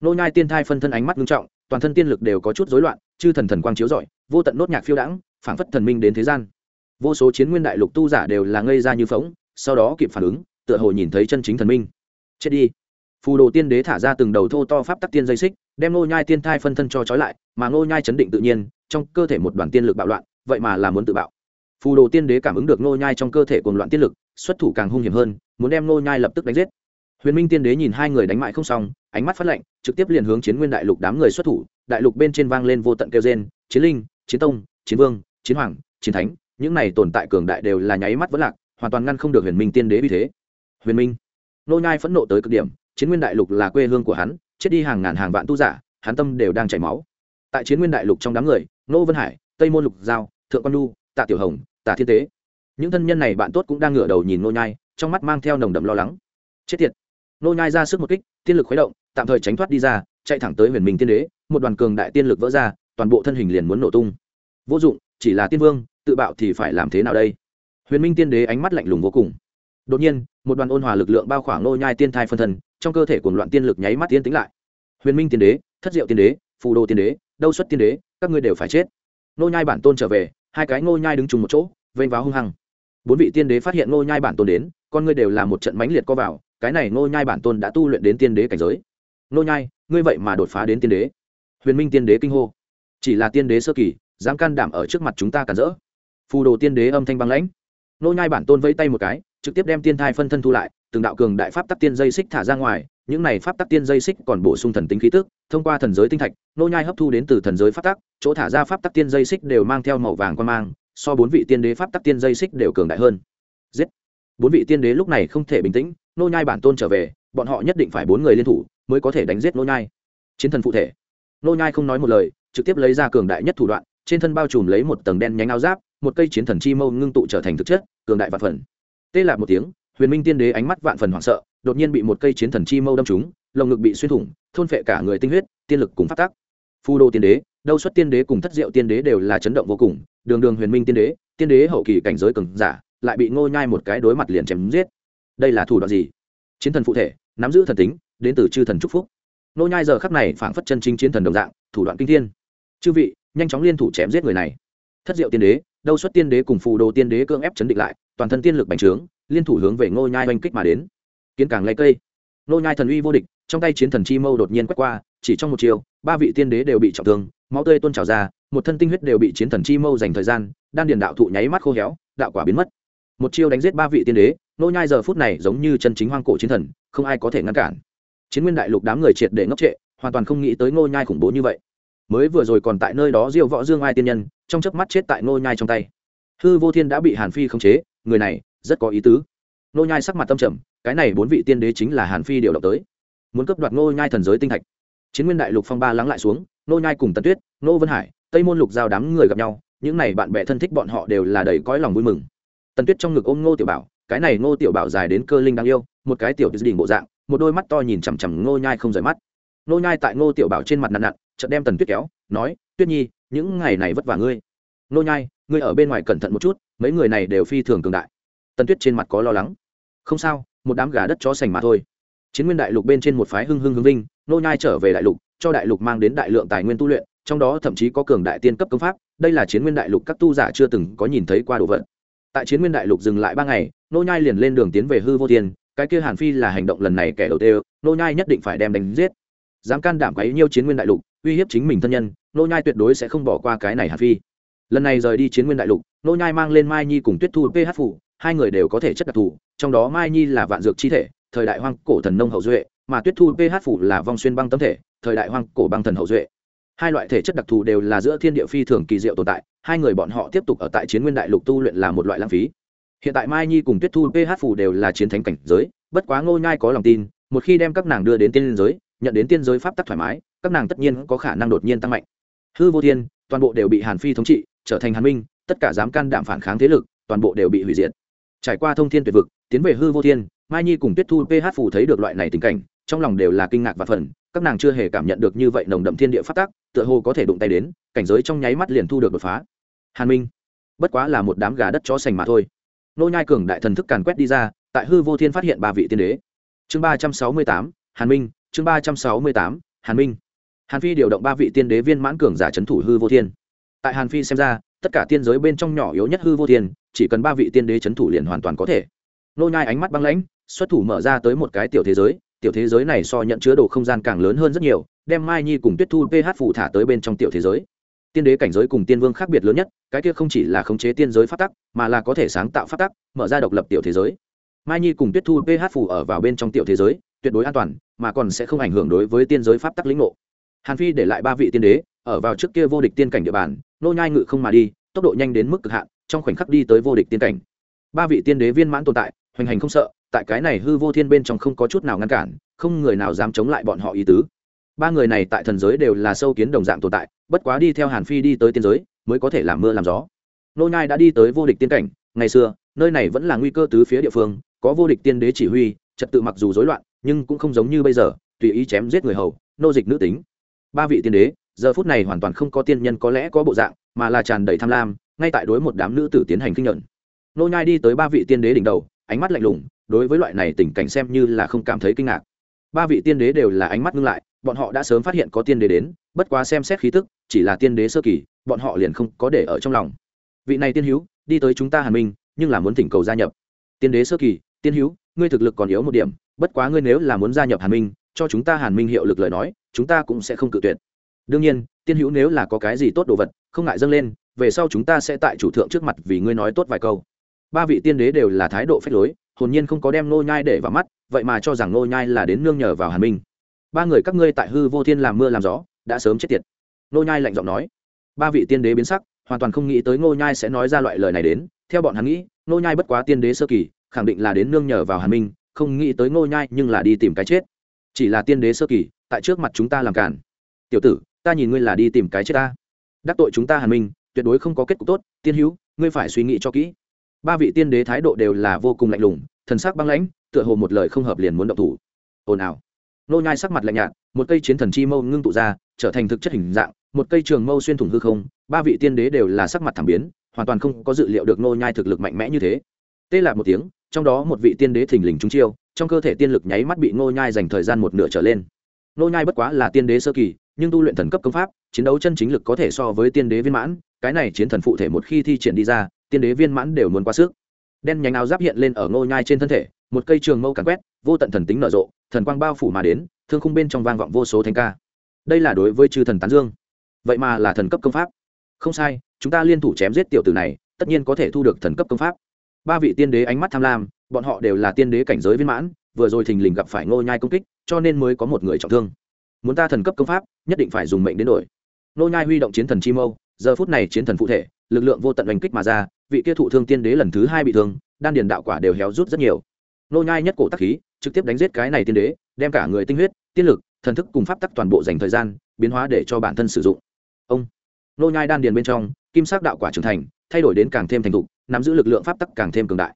S1: Ngô nhai tiên thai phân thân ánh mắt nghiêm trọng, toàn thân tiên lực đều có chút rối loạn, chư thần thần quang chiếu rọi, vô tận nốt nhạc phiêu đãng, phảng phất thần minh đến thế gian vô số chiến nguyên đại lục tu giả đều là ngây ra như phỗng, sau đó kịp phản ứng, tựa hồ nhìn thấy chân chính thần minh. Chết đi. Phù đồ tiên đế thả ra từng đầu thô to pháp tắc tiên dây xích, đem ngô nhai tiên thai phân thân cho trói lại, mà ngô nhai chấn định tự nhiên, trong cơ thể một đoàn tiên lực bạo loạn, vậy mà là muốn tự bạo. Phù đồ tiên đế cảm ứng được ngô nhai trong cơ thể cuồng loạn tiên lực, xuất thủ càng hung hiểm hơn, muốn đem ngô nhai lập tức đánh giết. Huyền minh tiên đế nhìn hai người đánh mại không xong, ánh mắt phát lạnh, trực tiếp liền hướng chiến nguyên đại lục đám người xuất thủ, đại lục bên trên vang lên vô tận kêu gen chiến linh, chiến tông, chiến vương, chiến hoàng, chiến thánh những này tồn tại cường đại đều là nháy mắt vẫn lạc hoàn toàn ngăn không được huyền minh tiên đế vì thế. Huyền minh nô nhai phẫn nộ tới cực điểm chiến nguyên đại lục là quê hương của hắn chết đi hàng ngàn hàng vạn tu giả hắn tâm đều đang chảy máu. Tại chiến nguyên đại lục trong đám người nô vân hải tây môn lục giao thượng quan Lu, tạ tiểu hồng tạ thiên tế những thân nhân này bạn tốt cũng đang ngửa đầu nhìn nô nhai trong mắt mang theo nồng đậm lo lắng. Chết tiệt! Nô nhai ra sức một kích tiên lực khuấy động tạm thời tránh thoát đi ra chạy thẳng tới huyền minh tiên đế một đoàn cường đại tiên lực vỡ ra toàn bộ thân hình liền muốn nổ tung. Vô dụng chỉ là tiên vương tự bạo thì phải làm thế nào đây? Huyền minh tiên đế ánh mắt lạnh lùng vô cùng. Đột nhiên, một đoàn ôn hòa lực lượng bao khoảng nô nhai tiên thai phân thân, trong cơ thể cuồng loạn tiên lực nháy mắt tiên tính lại. Huyền minh tiên đế, thất diệu tiên đế, phù đồ tiên đế, đâu xuất tiên đế, các ngươi đều phải chết. Nô nhai bản tôn trở về, hai cái nô nhai đứng chung một chỗ, vênh vào hung hăng. Bốn vị tiên đế phát hiện nô nhai bản tôn đến, con ngươi đều là một trận mãnh liệt co vào, cái này nô nhai bản tôn đã tu luyện đến tiên đế cảnh giới. Nô nhai, ngươi vậy mà đột phá đến tiên đế. Huyền minh tiên đế kinh hô. Chỉ là tiên đế sơ kỳ, dám can đảm ở trước mặt chúng ta cản rỡ phù đồ tiên đế âm thanh băng lãnh. Nô nhai bản tôn vẫy tay một cái, trực tiếp đem tiên thai phân thân thu lại, từng đạo cường đại pháp tắc tiên dây xích thả ra ngoài, những này pháp tắc tiên dây xích còn bổ sung thần tính khí tức, thông qua thần giới tinh thạch, nô nhai hấp thu đến từ thần giới pháp tắc, chỗ thả ra pháp tắc tiên dây xích đều mang theo màu vàng quan mang, so bốn vị tiên đế pháp tắc tiên dây xích đều cường đại hơn. Giết! Bốn vị tiên đế lúc này không thể bình tĩnh, nô nhai bản tôn trở về, bọn họ nhất định phải bốn người liên thủ mới có thể đánh giết nô nhai. Chiến thần phụ thể. Nô nhai không nói một lời, trực tiếp lấy ra cường đại nhất thủ đoạn trên thân bao trùm lấy một tầng đen nhánh áo giáp, một cây chiến thần chi mâu ngưng tụ trở thành thực chất, cường đại vạn phần. Tê lạc một tiếng, huyền minh tiên đế ánh mắt vạn phần hoảng sợ, đột nhiên bị một cây chiến thần chi mâu đâm trúng, lồng ngực bị xuyên thủng, thôn phệ cả người tinh huyết, tiên lực cùng phát tác phu đô tiên đế, đâu xuất tiên đế cùng thất diệu tiên đế đều là chấn động vô cùng, đường đường huyền minh tiên đế tiên đế hậu kỳ cảnh giới cường giả, lại bị ngô nhai một cái đối mặt liền chém giết. Đây là thủ đoạn gì? Chiến thần phụ thể, nắm giữ thần tính, đến từ chư thần trúc phúc. Ngô nhai giờ khắc này phảng phất chân chính chiến thần đồng dạng, thủ đoạn kinh thiên. Chư vị nhanh chóng liên thủ chém giết người này. Thất diệu tiên đế, đâu xuất tiên đế cùng phù đồ tiên đế cưỡng ép chấn định lại, toàn thân tiên lực bành trướng, liên thủ hướng về ngô nhai oanh kích mà đến. Kiến càng lấy cây. Ngô nhai thần uy vô địch, trong tay chiến thần chi mâu đột nhiên quét qua, chỉ trong một chiều, ba vị tiên đế đều bị trọng thương, máu tươi tuôn trào ra, một thân tinh huyết đều bị chiến thần chi mâu dành thời gian, đan điền đạo thụ nháy mắt khô héo, đạo quả biến mất. Một chiêu đánh giết ba vị tiên đế nô nhai giờ phút này giống như chân chính hoang cổ chiến thần, không ai có thể ngăn cản. Chiến nguyên đại lục đám người triệt để ngốc trệ, hoàn toàn không nghĩ tới nô nhai khủng bố như vậy mới vừa rồi còn tại nơi đó diêu võ dương ai tiên nhân, trong chớp mắt chết tại nô nhai trong tay. Hư vô thiên đã bị hàn phi khống chế, người này rất có ý tứ. Nô nhai sắc mặt tâm trầm, cái này bốn vị tiên đế chính là hàn phi điều động tới. Muốn cướp đoạt nô nhai thần giới tinh thạch. Chiến nguyên đại lục phong ba lắng lại xuống nô nhai cùng tần tuyết nô vân hải, tây môn lục giao đám người gặp nhau, những này bạn bè thân thích bọn họ đều là đầy cõi lòng vui mừng. Tần tuyết trong ngực ôm ngô tiểu bảo, cái này ngô tiểu bảo dài đến cơ linh đáng yêu, một cái tiểu đỉnh bộ dạng, một đôi mắt to nhìn chằm chằm ngô nhai không rời mắt. Ngô nhai tại ngô tiểu bảo trên mặt nặn nặn chợt đem tần tuyết kéo, nói, tuyết nhi, những ngày này vất vả ngươi. Nô nhai, ngươi ở bên ngoài cẩn thận một chút, mấy người này đều phi thường cường đại. Tần tuyết trên mặt có lo lắng. Không sao, một đám gà đất chó sành mà thôi. Chiến nguyên đại lục bên trên một phái hưng hưng hưng vinh, nô nhai trở về đại lục, cho đại lục mang đến đại lượng tài nguyên tu luyện, trong đó thậm chí có cường đại tiên cấp công pháp, đây là chiến nguyên đại lục các tu giả chưa từng có nhìn thấy qua đồ vật. Tại chiến nguyên đại lục dừng lại ba ngày, nô nhai liền lên đường tiến về hư vô thiên, cái kia hàn phi là hành động lần này kẻ đầu tiên, nô nhai nhất định phải đem đánh giết. Dám can đảm quấy nhiêu chiến nguyên đại lục uy hiếp chính mình thân nhân, nô nhai tuyệt đối sẽ không bỏ qua cái này hàn phi. Lần này rời đi chiến nguyên đại lục, nô nhai mang lên mai nhi cùng tuyết thu ph phủ, hai người đều có thể chất đặc thù, trong đó mai nhi là vạn dược chi thể, thời đại hoang cổ thần nông hậu duệ, mà tuyết thu ph phủ là vong xuyên băng tâm thể, thời đại hoang cổ băng thần hậu duệ. Hai loại thể chất đặc thù đều là giữa thiên địa phi thường kỳ diệu tồn tại, hai người bọn họ tiếp tục ở tại chiến nguyên đại lục tu luyện là một loại lãng phí. Hiện tại mai nhi cùng tuyết thu ph phủ đều là chiến thánh cảnh giới, bất quá ngô nhai có lòng tin, một khi đem các nàng đưa đến tiên giới, nhận đến tiên giới pháp tắc thoải mái các nàng tất nhiên có khả năng đột nhiên tăng mạnh. Hư vô thiên, toàn bộ đều bị hàn phi thống trị, trở thành hàn minh, tất cả dám can đảm phản kháng thế lực, toàn bộ đều bị hủy diệt. Trải qua thông thiên tuyệt vực, tiến về hư vô thiên, mai nhi cùng tuyết thu ph phủ thấy được loại này tình cảnh, trong lòng đều là kinh ngạc và phần các nàng chưa hề cảm nhận được như vậy nồng đậm thiên địa phát tác, tựa hồ có thể đụng tay đến, cảnh giới trong nháy mắt liền thu được đột phá. Hàn minh, bất quá là một đám gà đất chó sành mà thôi. Nô nhai cường đại thần thức càn quét đi ra, tại hư vô thiên phát hiện ba vị tiên đế. Chương ba trăm sáu mươi tám, hàn minh, chương ba trăm sáu mươi tám, hàn minh hàn phi điều động ba vị tiên đế viên mãn cường giả c thủ hư vô thiên. Tại hàn phi xem ra, tất cả tiên giới bên trong nhỏ yếu nhất hư vô thiên, chỉ cần ba vị tiên đế c thủ liền hoàn toàn có thể. Nô nhai ánh mắt băng lãnh, xuất thủ mở ra tới một cái tiểu thế giới, tiểu thế giới này so nhận chứa đồ không gian càng lớn hơn rất nhiều, đem mai nhi cùng tuyết thu ph phụ thả tới bên trong tiểu thế giới. Tiên đế cảnh giới cùng tiên vương khác biệt lớn nhất, cái kia không chỉ là khống chế tiên giới phát tắc, mà là có thể sáng tạo phát tắc, mở ra độc lập tiểu thế giới. Mai nhi cùng tuyết thu ph phủ ở vào bên trong tiểu thế giới, tuyệt đối an toàn, mà còn sẽ không ảnh hưởng đối với tiên giới pháp tắc lĩnh ngộ hàn phi để lại ba vị tiên đế, ở vào trước kia vô địch tiên cảnh địa bàn, nô nhai ngự không mà đi, tốc độ nhanh đến mức cực hạn, trong khoảnh khắc đi tới vô địch tiên cảnh. Ba vị tiên đế viên mãn tồn tại, hoành hành không sợ, tại cái này hư vô thiên bên trong không có chút nào ngăn cản, không người nào dám chống lại bọn họ ý tứ. Ba người này tại thần giới đều là sâu kiến đồng dạng tồn tại, bất quá đi theo hàn phi đi tới tiên giới, mới có thể làm mưa làm gió. Nô nhai đã đi tới vô địch tiên cảnh, ngày xưa, nơi này vẫn là nguy cơ tứ phía địa phương, có vô địch tiên đế chỉ huy, trật tự mặc dù rối loạn, nhưng cũng không giống như bây giờ, tùy ý chém giết người hầu, nô dịch nữ tính ba vị tiên đế, giờ phút này hoàn toàn không có tiên nhân có lẽ có bộ dạng, mà là tràn đầy tham lam, ngay tại đối một đám nữ tử tiến hành kinh nhận. Nô nhai đi tới ba vị tiên đế đỉnh đầu, ánh mắt lạnh lùng, đối với loại này tình cảnh xem như là không cảm thấy kinh ngạc. Ba vị tiên đế đều là ánh mắt ngưng lại, bọn họ đã sớm phát hiện có tiên đế đến, bất quá xem xét khí tức, chỉ là tiên đế sơ kỳ, bọn họ liền không có để ở trong lòng. Vị này tiên hữu, đi tới chúng ta hàn minh, nhưng là muốn thỉnh cầu gia nhập. Tiên đế sơ kỳ, tiên hữu, ngươi thực lực còn yếu một điểm, bất quá ngươi nếu là muốn gia nhập hàn minh, cho chúng ta hàn minh hiệu lực lời nói chúng ta cũng sẽ không cự tuyệt. Đương nhiên, tiên hữu nếu là có cái gì tốt đồ vật, không ngại dâng lên, về sau chúng ta sẽ tại chủ thượng trước mặt vì ngươi nói tốt vài câu. Ba vị tiên đế đều là thái độ phách lối, hồn nhiên không có đem nô nhai để vào mắt, vậy mà cho rằng nô nhai là đến nương nhờ vào hàn minh. Ba người các ngươi tại hư vô thiên làm mưa làm gió, đã sớm chết tiệt. Nô nhai lạnh giọng nói. Ba vị tiên đế biến sắc, hoàn toàn không nghĩ tới nô nhai sẽ nói ra loại lời này đến. Theo bọn hắn nghĩ nô nhai bất quá tiên đế sơ kỳ, khẳng định là đến nương nhờ vào hàn minh, không nghĩ tới nô nhai nhưng là đi tìm cái chết chỉ là tiên đế sơ kỳ, tại trước mặt chúng ta làm cản. Tiểu tử, ta nhìn ngươi là đi tìm cái chết ta. Đắc tội chúng ta hàn minh, tuyệt đối không có kết cục tốt, tiên hữu, ngươi phải suy nghĩ cho kỹ. Ba vị tiên đế thái độ đều là vô cùng lạnh lùng, thần sắc băng lãnh, tựa hồ một lời không hợp liền muốn động thủ. Ồn ào. Nô nhai sắc mặt lạnh nhạt, một cây chiến thần chi mâu ngưng tụ ra, trở thành thực chất hình dạng, một cây trường mâu xuyên thủng hư không, ba vị tiên đế đều là sắc mặt thảm biến, hoàn toàn không có dự liệu được nô nhai thực lực mạnh mẽ như thế. Tê lạc một tiếng trong đó một vị tiên đế thình lình trúng chiêu, trong cơ thể tiên lực nháy mắt bị ngô nhai dành thời gian một nửa trở lên. Ngô nhai bất quá là tiên đế sơ kỳ, nhưng tu luyện thần cấp công pháp, chiến đấu chân chính lực có thể so với tiên đế viên mãn, cái này chiến thần phụ thể một khi thi triển đi ra, tiên đế viên mãn đều muốn qua sức. Đen nhánh áo giáp hiện lên ở ngô nhai trên thân thể, một cây trường mâu càn quét, vô tận thần tính nở rộ, thần quang bao phủ mà đến, thương khung bên trong vang vọng vô số thánh ca. Đây là đối với chư thần tán dương. Vậy mà là thần cấp công pháp. Không sai, chúng ta liên thủ chém giết tiểu tử này, tất nhiên có thể thu được thần cấp công pháp ba vị tiên đế ánh mắt tham lam, bọn họ đều là tiên đế cảnh giới viên mãn, vừa rồi thình lình gặp phải ngô nhai công kích, cho nên mới có một người trọng thương. Muốn ta thần cấp công pháp, nhất định phải dùng mệnh đến đổi. Ngô nhai huy động chiến thần chi mâu, giờ phút này chiến thần phụ thể, lực lượng vô tận đánh kích mà ra, vị kia thụ thương tiên đế lần thứ hai bị thương, đan điền đạo quả đều héo rút rất nhiều. Ngô nhai nhất cổ tắc khí, trực tiếp đánh giết cái này tiên đế, đem cả người tinh huyết, tiên lực, thần thức cùng pháp tắc toàn bộ dành thời gian, biến hóa để cho bản thân sử dụng. Ông. Ngô nhai đan điền bên trong, kim sắc đạo quả trưởng thành, thay đổi đến càng thêm thành thục nắm giữ lực lượng pháp tắc càng thêm cường đại.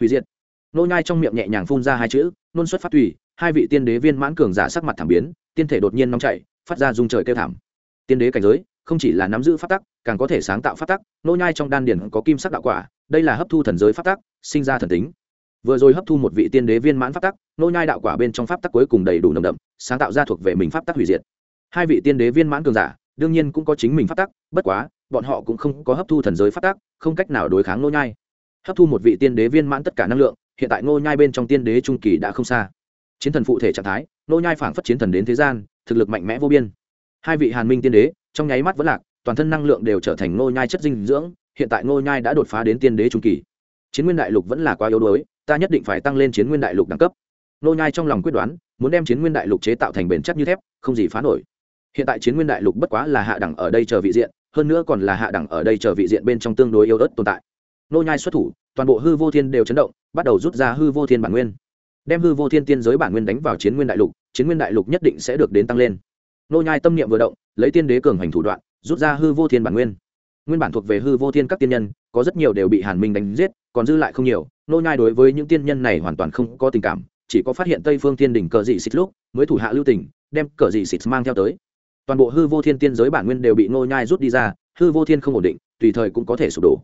S1: Hủy diệt. Nô nhai trong miệng nhẹ nhàng phun ra hai chữ, nôn xuất phát thủy hai vị tiên đế viên mãn cường giả sắc mặt thảm biến, tiên thể đột nhiên nóng chảy, phát ra rung trời kêu thảm. Tiên đế cảnh giới, không chỉ là nắm giữ pháp tắc, càng có thể sáng tạo pháp tắc, nô nhai trong đan điền có kim sắc đạo quả, đây là hấp thu thần giới pháp tắc, sinh ra thần tính. Vừa rồi hấp thu một vị tiên đế viên mãn pháp tắc, nô nhai đạo quả bên trong pháp tắc cuối cùng đầy đủ nồng đậm, sáng tạo ra thuộc về mình pháp tắc hủy diệt. Hai vị tiên đế viên mãn cường giả, đương nhiên cũng có chính mình pháp tắc, bất quá bọn họ cũng không có hấp thu thần giới phát tác, không cách nào đối kháng nô nhai. Hấp thu một vị tiên đế viên mãn tất cả năng lượng hiện tại nô nhai bên trong tiên đế trung kỳ đã không xa. Chiến thần phụ thể trạng thái nô nhai phảng phất chiến thần đến thế gian thực lực mạnh mẽ vô biên. Hai vị hàn minh tiên đế trong nháy mắt vẫn lạc toàn thân năng lượng đều trở thành nô nhai chất dinh dưỡng hiện tại nô nhai đã đột phá đến tiên đế trung kỳ. Chiến nguyên đại lục vẫn là quá yếu đuối ta nhất định phải tăng lên chiến nguyên đại lục đẳng cấp. Nô nhai trong lòng quyết đoán muốn đem chiến nguyên đại lục chế tạo thành bền chắc như thép không gì phá nổi. Hiện tại chiến nguyên đại lục bất quá là hạ đẳng ở đây chờ vị diện hơn nữa còn là hạ đẳng ở đây chờ vị diện bên trong tương đối yếu ớt tồn tại. Nô nhai xuất thủ, toàn bộ hư vô thiên đều chấn động, bắt đầu rút ra hư vô thiên bản nguyên. Đem hư vô thiên tiên giới bản nguyên đánh vào chiến nguyên đại lục, chiến nguyên đại lục nhất định sẽ được đến tăng lên. Nô nhai tâm niệm vừa động, lấy tiên đế cường hành thủ đoạn, rút ra hư vô thiên bản nguyên. Nguyên bản thuộc về hư vô thiên các tiên nhân, có rất nhiều đều bị hàn minh đánh giết, còn dư lại không nhiều. Nô nhai đối với những tiên nhân này hoàn toàn không có tình cảm, chỉ có phát hiện tây phương thiên đỉnh cờ dị xịt lúc, mới thủ hạ lưu tình, đem cờ dị xịt mang theo tới toàn bộ hư vô thiên tiên giới bản nguyên đều bị Ngô nhai rút đi ra, hư vô thiên không ổn định, tùy thời cũng có thể sụp đổ.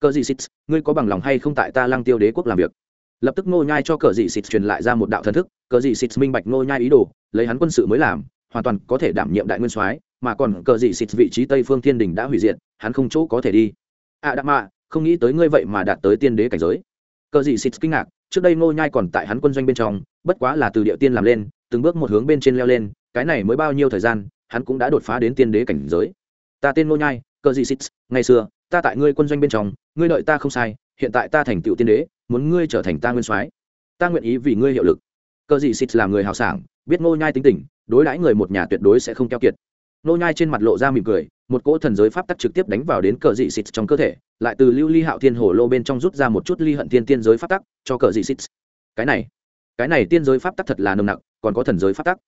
S1: Cờ dị xịt, ngươi có bằng lòng hay không tại ta lăng tiêu đế quốc làm việc? Lập tức Ngô nhai cho cờ dị xịt truyền lại ra một đạo thần thức, cờ dị xịt minh bạch Ngô nhai ý đồ, lấy hắn quân sự mới làm, hoàn toàn có thể đảm nhiệm đại nguyên soái, mà còn cờ dị xịt vị trí tây phương thiên Đình đã hủy diệt, hắn không chỗ có thể đi. À đạm mạ, không nghĩ tới ngươi vậy mà đạt tới tiên đế cảnh giới. Cờ dị xịt kinh ngạc, trước đây ngô nhai còn tại hắn quân doanh bên trong, bất quá là từ địa tiên làm lên, từng bước một hướng bên trên leo lên, cái này mới bao nhiêu thời gian hắn cũng đã đột phá đến tiên đế cảnh giới. Ta tên ngô nhai, cờ dị xít, ngày xưa, ta tại ngươi quân doanh bên trong, ngươi đợi ta không sai, hiện tại ta thành tựu tiên đế, muốn ngươi trở thành ta nguyên soái. Ta nguyện ý vì ngươi hiệu lực. Cờ dị xít là người hào sảng, biết ngô nhai tính tình, đối đãi người một nhà tuyệt đối sẽ không keo kiệt. Nô nhai trên mặt lộ ra mỉm cười, một cỗ thần giới pháp tắc trực tiếp đánh vào đến cờ dị xịt trong cơ thể, lại từ lưu ly hạo thiên hồ lô bên trong rút ra một chút ly hận tiên tiên giới pháp tắc cho cờ dị xịt cái này cái này tiên giới pháp tắc thật là nồng nặc, còn có thần giới pháp tắc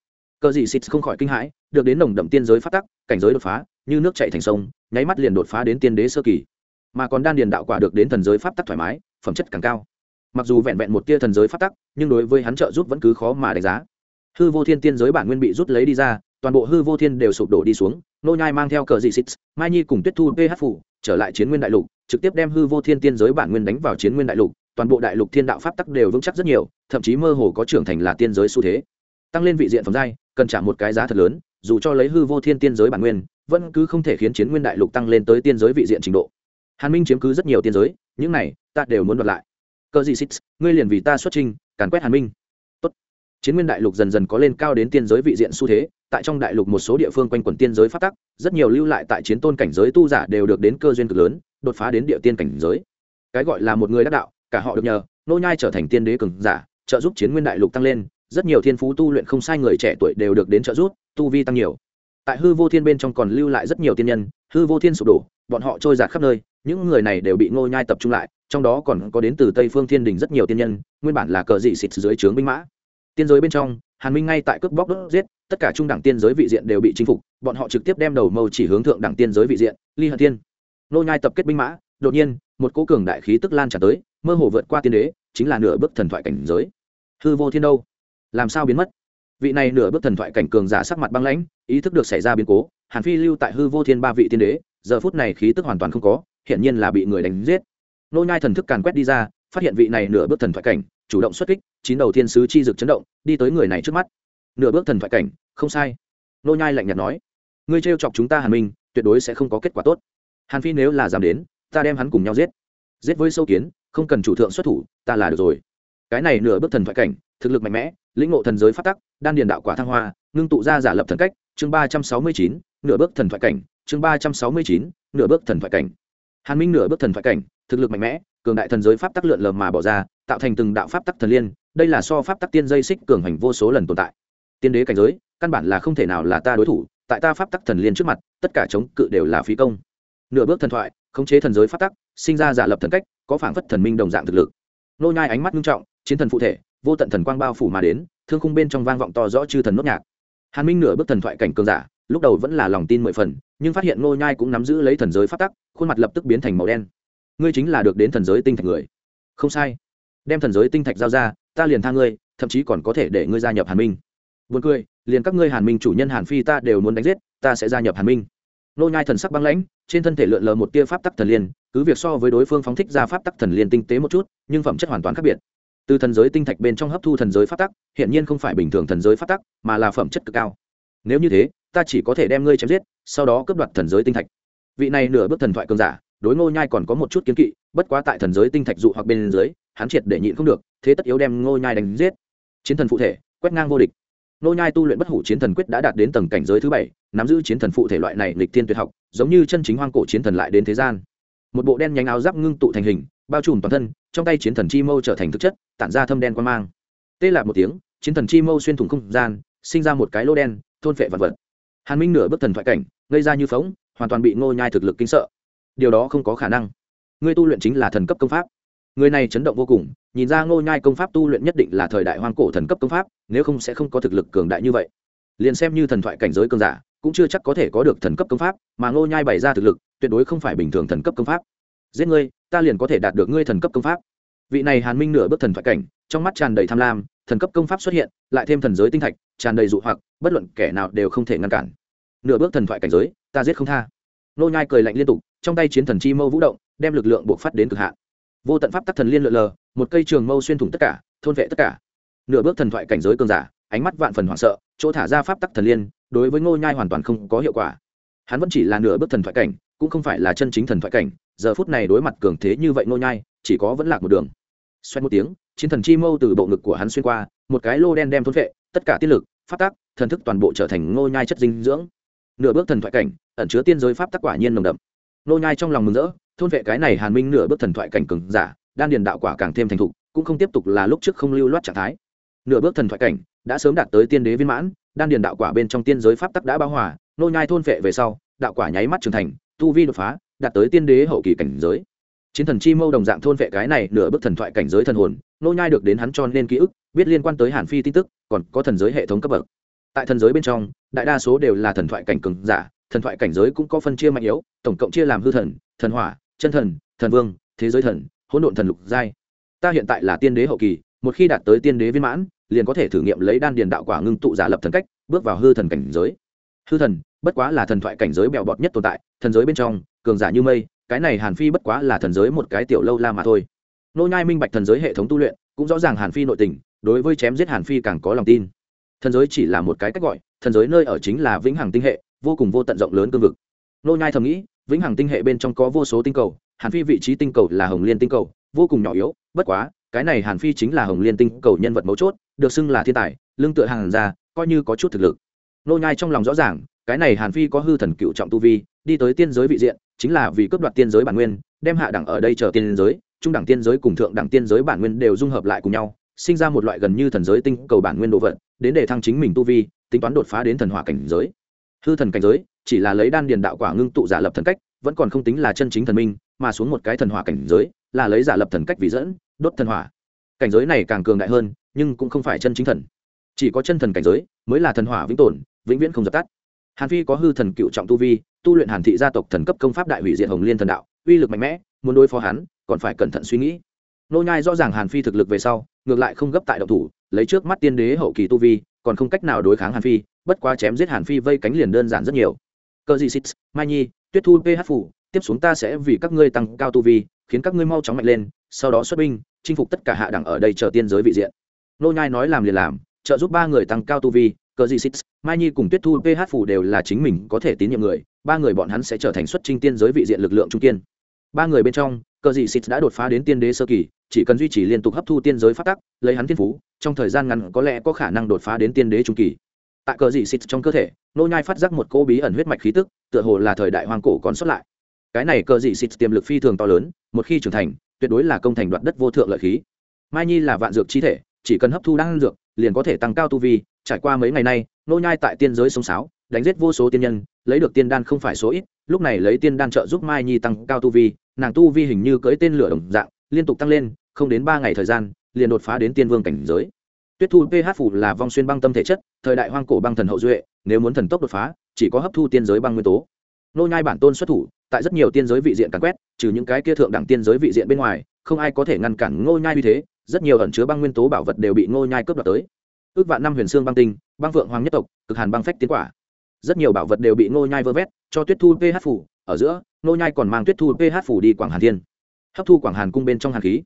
S1: cờ dị xịt không khỏi kinh hãi, được đến nồng đậm tiên giới pháp tắc, cảnh giới đột phá, như nước chảy thành sông, nháy mắt liền đột phá đến tiên đế sơ kỳ. Mà còn đan điền đạo quả được đến thần giới pháp tắc thoải mái, phẩm chất càng cao. Mặc dù vẹn vẹn một tia thần giới pháp tắc, nhưng đối với hắn trợ giúp vẫn cứ khó mà đánh giá. Hư vô thiên tiên giới bản nguyên bị rút lấy đi ra, toàn bộ hư vô thiên đều sụp đổ đi xuống, nô nhai mang theo cờ dị xịt mai nhi cùng tuyết thu ph phủ, trở lại chiến nguyên đại lục, trực tiếp đem hư vô thiên tiên giới bản nguyên đánh vào chiến nguyên đại lục, toàn bộ đại lục thiên đạo pháp tắc đều vững chắc rất nhiều, thậm chí mơ hồ có trưởng thành là tiên giới xu thế. Tăng lên vị diện phẩm giai cần trả một cái giá thật lớn, dù cho lấy hư vô thiên tiên giới bản nguyên, vẫn cứ không thể khiến chiến nguyên đại lục tăng lên tới tiên giới vị diện trình độ. Hàn minh chiếm cứ rất nhiều tiên giới, những này, ta đều muốn đoạt lại. Cờ dị xích ngươi liền vì ta xuất trình càn quét hàn minh. Tốt. chiến nguyên đại lục dần dần có lên cao đến tiên giới vị diện xu thế, tại trong đại lục một số địa phương quanh quẩn tiên giới phát tắc, rất nhiều lưu lại tại chiến tôn cảnh giới tu giả đều được đến cơ duyên cực lớn, đột phá đến địa tiên cảnh giới. Cái gọi là một người đắc đạo, cả họ được nhờ, nô nhai trở thành tiên đế cường giả, trợ giúp chiến nguyên đại lục tăng lên rất nhiều thiên phú tu luyện không sai người trẻ tuổi đều được đến trợ giúp, tu vi tăng nhiều. Tại hư vô thiên bên trong còn lưu lại rất nhiều tiên nhân, hư vô thiên sụp đổ, bọn họ trôi giạt khắp nơi, những người này đều bị ngô nhai tập trung lại, trong đó còn có đến từ tây phương thiên đình rất nhiều tiên nhân, nguyên bản là cờ dị xịt dưới trướng binh mã. Tiên giới bên trong, hàn minh ngay tại cướp bóc đốt giết, tất cả trung đẳng tiên giới vị diện đều bị chinh phục, bọn họ trực tiếp đem đầu mâu chỉ hướng thượng đẳng tiên giới vị diện, ly hận tiên nô nhai tập kết binh mã, đột nhiên, một cỗ cường đại khí tức lan tràn tới, mơ hồ vượt qua tiên đế, chính là nửa bước thần thoại cảnh giới. Hư vô thiên đâu? Làm sao biến mất? Vị này nửa bước thần thoại cảnh cường giả sắc mặt băng lãnh, ý thức được xảy ra biến cố, hàn phi lưu tại hư vô thiên ba vị tiên đế, giờ phút này khí tức hoàn toàn không có hiện nhiên là bị người đánh giết. Nô nhai thần thức càn quét đi ra, phát hiện vị này nửa bước thần thoại cảnh, chủ động xuất kích, chín đầu thiên sứ chi dực chấn động, đi tới người này trước mắt. Nửa bước thần thoại cảnh, không sai. Nô nhai lạnh nhạt nói, ngươi trêu chọc chúng ta hàn minh, tuyệt đối sẽ không có kết quả tốt. Hàn phi nếu là dám đến, ta đem hắn cùng nhau giết. Giết với sâu kiến, không cần chủ thượng xuất thủ, ta là được rồi. Cái này nửa bước thần thoại cảnh thực lực mạnh mẽ, lĩnh ngộ thần giới phát tắc, đan điền đạo quả thăng hoa, ngưng tụ ra giả lập thần cách, chương ba trăm sáu mươi chín, nửa bước thần thoại cảnh, chương ba trăm sáu mươi chín, nửa bước thần thoại cảnh. Hàn minh nửa bước thần thoại cảnh, thực lực mạnh mẽ, cường đại thần giới pháp tắc lượn lờ mà bỏ ra, tạo thành từng đạo pháp tắc thần liên, đây là so pháp tắc tiên dây xích cường hành vô số lần tồn tại. Tiên đế cảnh giới, căn bản là không thể nào là ta đối thủ, tại ta pháp tắc thần liên trước mặt, tất cả chống cự đều là phí công. Nửa bước thần thoại, khống chế thần giới pháp tắc, sinh ra giả lập thần cách, có phảng phất thần minh đồng dạng thực lực. Nô nhai ánh mắt nghiêm trọng, chiến thần phụ thể vô tận thần quang bao phủ mà đến, thương khung bên trong vang vọng to rõ chư thần nốt nhạc. Hàn minh nửa bước thần thoại cảnh cường giả, lúc đầu vẫn là lòng tin mười phần, nhưng phát hiện Ngô nhai cũng nắm giữ lấy thần giới pháp tắc, khuôn mặt lập tức biến thành màu đen. Ngươi chính là được đến thần giới tinh thạch người. Không sai. Đem thần giới tinh thạch giao ra, ta liền tha ngươi, thậm chí còn có thể để ngươi gia nhập hàn minh. Buồn cười, liền các ngươi hàn minh chủ nhân hàn phi ta đều muốn đánh giết, ta sẽ gia nhập hàn minh. Nô nhai thần sắc băng lãnh, trên thân thể lượn lờ một tia pháp tắc thần liên, cứ việc so với đối phương phóng thích ra pháp tắc thần liên tinh tế một chút, nhưng phẩm chất hoàn toàn khác biệt từ thần giới tinh thạch bên trong hấp thu thần giới pháp tắc hiện nhiên không phải bình thường thần giới pháp tắc, mà là phẩm chất cực cao. Nếu như thế, ta chỉ có thể đem ngươi chém giết, sau đó cướp đoạt thần giới tinh thạch. Vị này nửa bước thần thoại cường giả, đối ngô nhai còn có một chút kiến kỵ, bất quá tại thần giới tinh thạch dụ hoặc bên dưới, hắn triệt để nhịn không được, thế tất yếu đem ngô nhai đánh giết. Chiến thần phụ thể, quét ngang vô địch. Ngô nhai tu luyện bất hủ chiến thần quyết đã đạt đến tầng cảnh giới thứ bảy, nắm giữ chiến thần phụ thể loại này lịch thiên tuyệt học, giống như chân chính hoang cổ chiến thần lại đến thế gian một bộ đen nhánh áo giáp ngưng tụ thành hình, bao trùm toàn thân, trong tay chiến thần chi mâu trở thành thực chất, tản ra thâm đen quan mang. Tê lạc một tiếng, chiến thần chi mâu xuyên thủng không gian, sinh ra một cái lô đen, thôn phệ vật vật. Hàn minh nửa bước thần thoại cảnh gây ra như phóng hoàn toàn bị ngô nhai thực lực kinh sợ. Điều đó không có khả năng. Ngươi tu luyện chính là thần cấp công pháp. Người này chấn động vô cùng, nhìn ra ngô nhai công pháp tu luyện nhất định là thời đại hoang cổ thần cấp công pháp, nếu không sẽ không có thực lực cường đại như vậy. Liền xem như thần thoại cảnh giới cường giả cũng chưa chắc có thể có được thần cấp công pháp, mà ngô nhai bày ra thực lực, tuyệt đối không phải bình thường thần cấp công pháp. Giết ngươi, ta liền có thể đạt được ngươi thần cấp công pháp. Vị này hàn minh nửa bước thần thoại cảnh, trong mắt tràn đầy tham lam, thần cấp công pháp xuất hiện, lại thêm thần giới tinh thạch, tràn đầy dụ hoặc, bất luận kẻ nào đều không thể ngăn cản. Nửa bước thần thoại cảnh giới, ta giết không tha. Nô nhai cười lạnh liên tục, trong tay chiến thần chi mâu vũ động, đem lực lượng buộc phát đến cực hạn. Vô tận pháp tắc thần liên lượn lờ, một cây trường mâu xuyên thủng tất cả, thôn vệ tất cả. Nửa bước thần thoại cảnh giới cường giả, ánh mắt vạn phần hoảng sợ, chỗ thả ra pháp tắc thần liên đối với ngô nhai hoàn toàn không có hiệu quả. Hắn vẫn chỉ là nửa bước thần thoại cảnh, cũng không phải là chân chính thần thoại cảnh. Giờ phút này đối mặt cường thế như vậy ngô nhai, chỉ có vẫn lạc một đường. Xoay một tiếng, chiến thần chi mâu từ bộ ngực của hắn xuyên qua, một cái lô đen đem thôn vệ tất cả tiết lực, pháp tắc, thần thức toàn bộ trở thành ngô nhai chất dinh dưỡng. Nửa bước thần thoại cảnh, ẩn chứa tiên giới pháp tắc quả nhiên nồng đậm. Ngô nhai trong lòng mừng rỡ, thôn vệ cái này hàn minh nửa bước thần thoại cảnh cường giả, đan điền đạo quả càng thêm thành thục, cũng không tiếp tục là lúc trước không lưu loát trạng thái. Nửa bước thần thoại cảnh đã sớm đạt tới tiên đế viên mãn, đan điền đạo quả bên trong tiên giới pháp tắc đã bao hòa, nô nhai thôn vệ về sau, đạo quả nháy mắt trưởng thành, tu vi đột phá, đạt tới tiên đế hậu kỳ cảnh giới. Chiến thần chi mâu đồng dạng thôn vệ cái này nửa bước thần thoại cảnh giới thần hồn, nô nhai được đến hắn cho nên ký ức, biết liên quan tới hàn phi tin tức, còn có thần giới hệ thống cấp bậc. Tại thần giới bên trong, đại đa số đều là thần thoại cảnh cường giả, thần thoại cảnh giới cũng có phân chia mạnh yếu, tổng cộng chia làm hư thần thần hỏa, chân thần thần vương, thế giới thần, hỗn độn thần lục giai. Ta hiện tại là tiên đế hậu kỳ một khi đạt tới tiên đế viên mãn, liền có thể thử nghiệm lấy đan điền đạo quả ngưng tụ giả lập thần cách, bước vào hư thần cảnh giới. Hư thần, bất quá là thần thoại cảnh giới bèo bọt nhất tồn tại, thần giới bên trong, cường giả như mây, cái này hàn phi bất quá là thần giới một cái tiểu lâu la mà thôi. Nô nhai minh bạch thần giới hệ thống tu luyện, cũng rõ ràng hàn phi nội tình, đối với chém giết hàn phi càng có lòng tin. Thần giới chỉ là một cái cách gọi, thần giới nơi ở chính là vĩnh hằng tinh hệ, vô cùng vô tận rộng lớn cương vực. Nô nhai thầm nghĩ, vĩnh hằng tinh hệ bên trong có vô số tinh cầu, hàn phi vị trí tinh cầu là hồng liên tinh cầu, vô cùng nhỏ yếu, bất quá cái này hàn phi chính là hồng liên tinh cầu nhân vật mấu chốt, được xưng là thiên tài, lương tựa hàng ra, coi như có chút thực lực. Nô nhai trong lòng rõ ràng, cái này hàn phi có hư thần cựu trọng tu vi, đi tới tiên giới vị diện, chính là vì cướp đoạt tiên giới bản nguyên, đem hạ đẳng ở đây chờ tiên giới, trung đẳng tiên giới cùng thượng đẳng tiên giới bản nguyên đều dung hợp lại cùng nhau, sinh ra một loại gần như thần giới tinh cầu bản nguyên đồ vật, đến để thăng chính mình tu vi, tính toán đột phá đến thần hỏa cảnh giới. Hư thần cảnh giới, chỉ là lấy đan điền đạo quả ngưng tụ giả lập thần cách, vẫn còn không tính là chân chính thần minh, mà xuống một cái thần hỏa cảnh giới, là lấy giả lập thần cách vì dẫn đốt thần hỏa. Cảnh giới này càng cường đại hơn, nhưng cũng không phải chân chính thần. Chỉ có chân thần cảnh giới mới là thần hỏa vĩnh tồn, vĩnh viễn không dập tắt. Hàn phi có hư thần cựu trọng tu vi, tu luyện hàn thị gia tộc thần cấp công pháp đại hủy diện hồng liên thần đạo, uy lực mạnh mẽ, muốn đối phó hắn, còn phải cẩn thận suy nghĩ. Nô nhai rõ ràng hàn phi thực lực về sau, ngược lại không gấp tại động thủ, lấy trước mắt tiên đế hậu kỳ tu vi, còn không cách nào đối kháng hàn phi, bất quá chém giết hàn phi vây cánh liền đơn giản rất nhiều. Cơ gì xít mai nhi, tuyết thu ph phủ, tiếp xuống ta sẽ vì các ngươi tăng cao tu vi khiến các ngươi mau chóng mạnh lên, sau đó xuất binh, chinh phục tất cả hạ đẳng ở đây chờ tiên giới vị diện. Nô nhai nói làm liền làm, trợ giúp ba người tăng cao tu vi, cờ gì xít, mai nhi cùng tuyết thu ph phủ đều là chính mình có thể tín nhiệm người, ba người bọn hắn sẽ trở thành xuất trinh tiên giới vị diện lực lượng trung kiên. Ba người bên trong, cờ dị xịt đã đột phá đến tiên đế sơ kỳ, chỉ cần duy trì liên tục hấp thu tiên giới phát tắc, lấy hắn thiên phú, trong thời gian ngắn có lẽ có khả năng đột phá đến tiên đế trung kỳ. Tại cờ dị xịt trong cơ thể, nô nhai phát giác một cô bí ẩn huyết mạch khí tức, tựa hồ là thời đại hoang cổ còn xuất lại cái này cờ dị xịt tiềm lực phi thường to lớn, một khi trưởng thành, tuyệt đối là công thành đoạt đất vô thượng lợi khí. Mai nhi là vạn dược chi thể, chỉ cần hấp thu đan dược, liền có thể tăng cao tu vi. Trải qua mấy ngày nay, nô nhai tại tiên giới sống sáo, đánh giết vô số tiên nhân, lấy được tiên đan không phải số ít, lúc này lấy tiên đan trợ giúp mai nhi tăng cao tu vi, nàng tu vi hình như cưỡi tên lửa đồng dạng, liên tục tăng lên, không đến ba ngày thời gian, liền đột phá đến tiên vương cảnh giới. Tuyết thu ph phủ là vong xuyên băng tâm thể chất, thời đại hoang cổ băng thần hậu duệ, nếu muốn thần tốc đột phá, chỉ có hấp thu tiên giới băng nguyên tố nô nhai bản tôn xuất thủ, tại rất nhiều tiên giới vị diện càn quét, trừ những cái kia thượng đẳng tiên giới vị diện bên ngoài, không ai có thể ngăn cản nô nhai như thế, rất nhiều ẩn chứa băng nguyên tố bảo vật đều bị nô nhai cướp đoạt tới. Ước vạn năm huyền xương băng tinh, băng vượng hoàng nhất tộc, cực hàn băng phách tiến quả. Rất nhiều bảo vật đều bị nô nhai vơ vét, cho tuyết thu ph phủ, ở giữa nô nhai còn mang tuyết thu ph phủ đi quảng hàn thiên. Hấp thu quảng hàn cung bên trong hàn khí.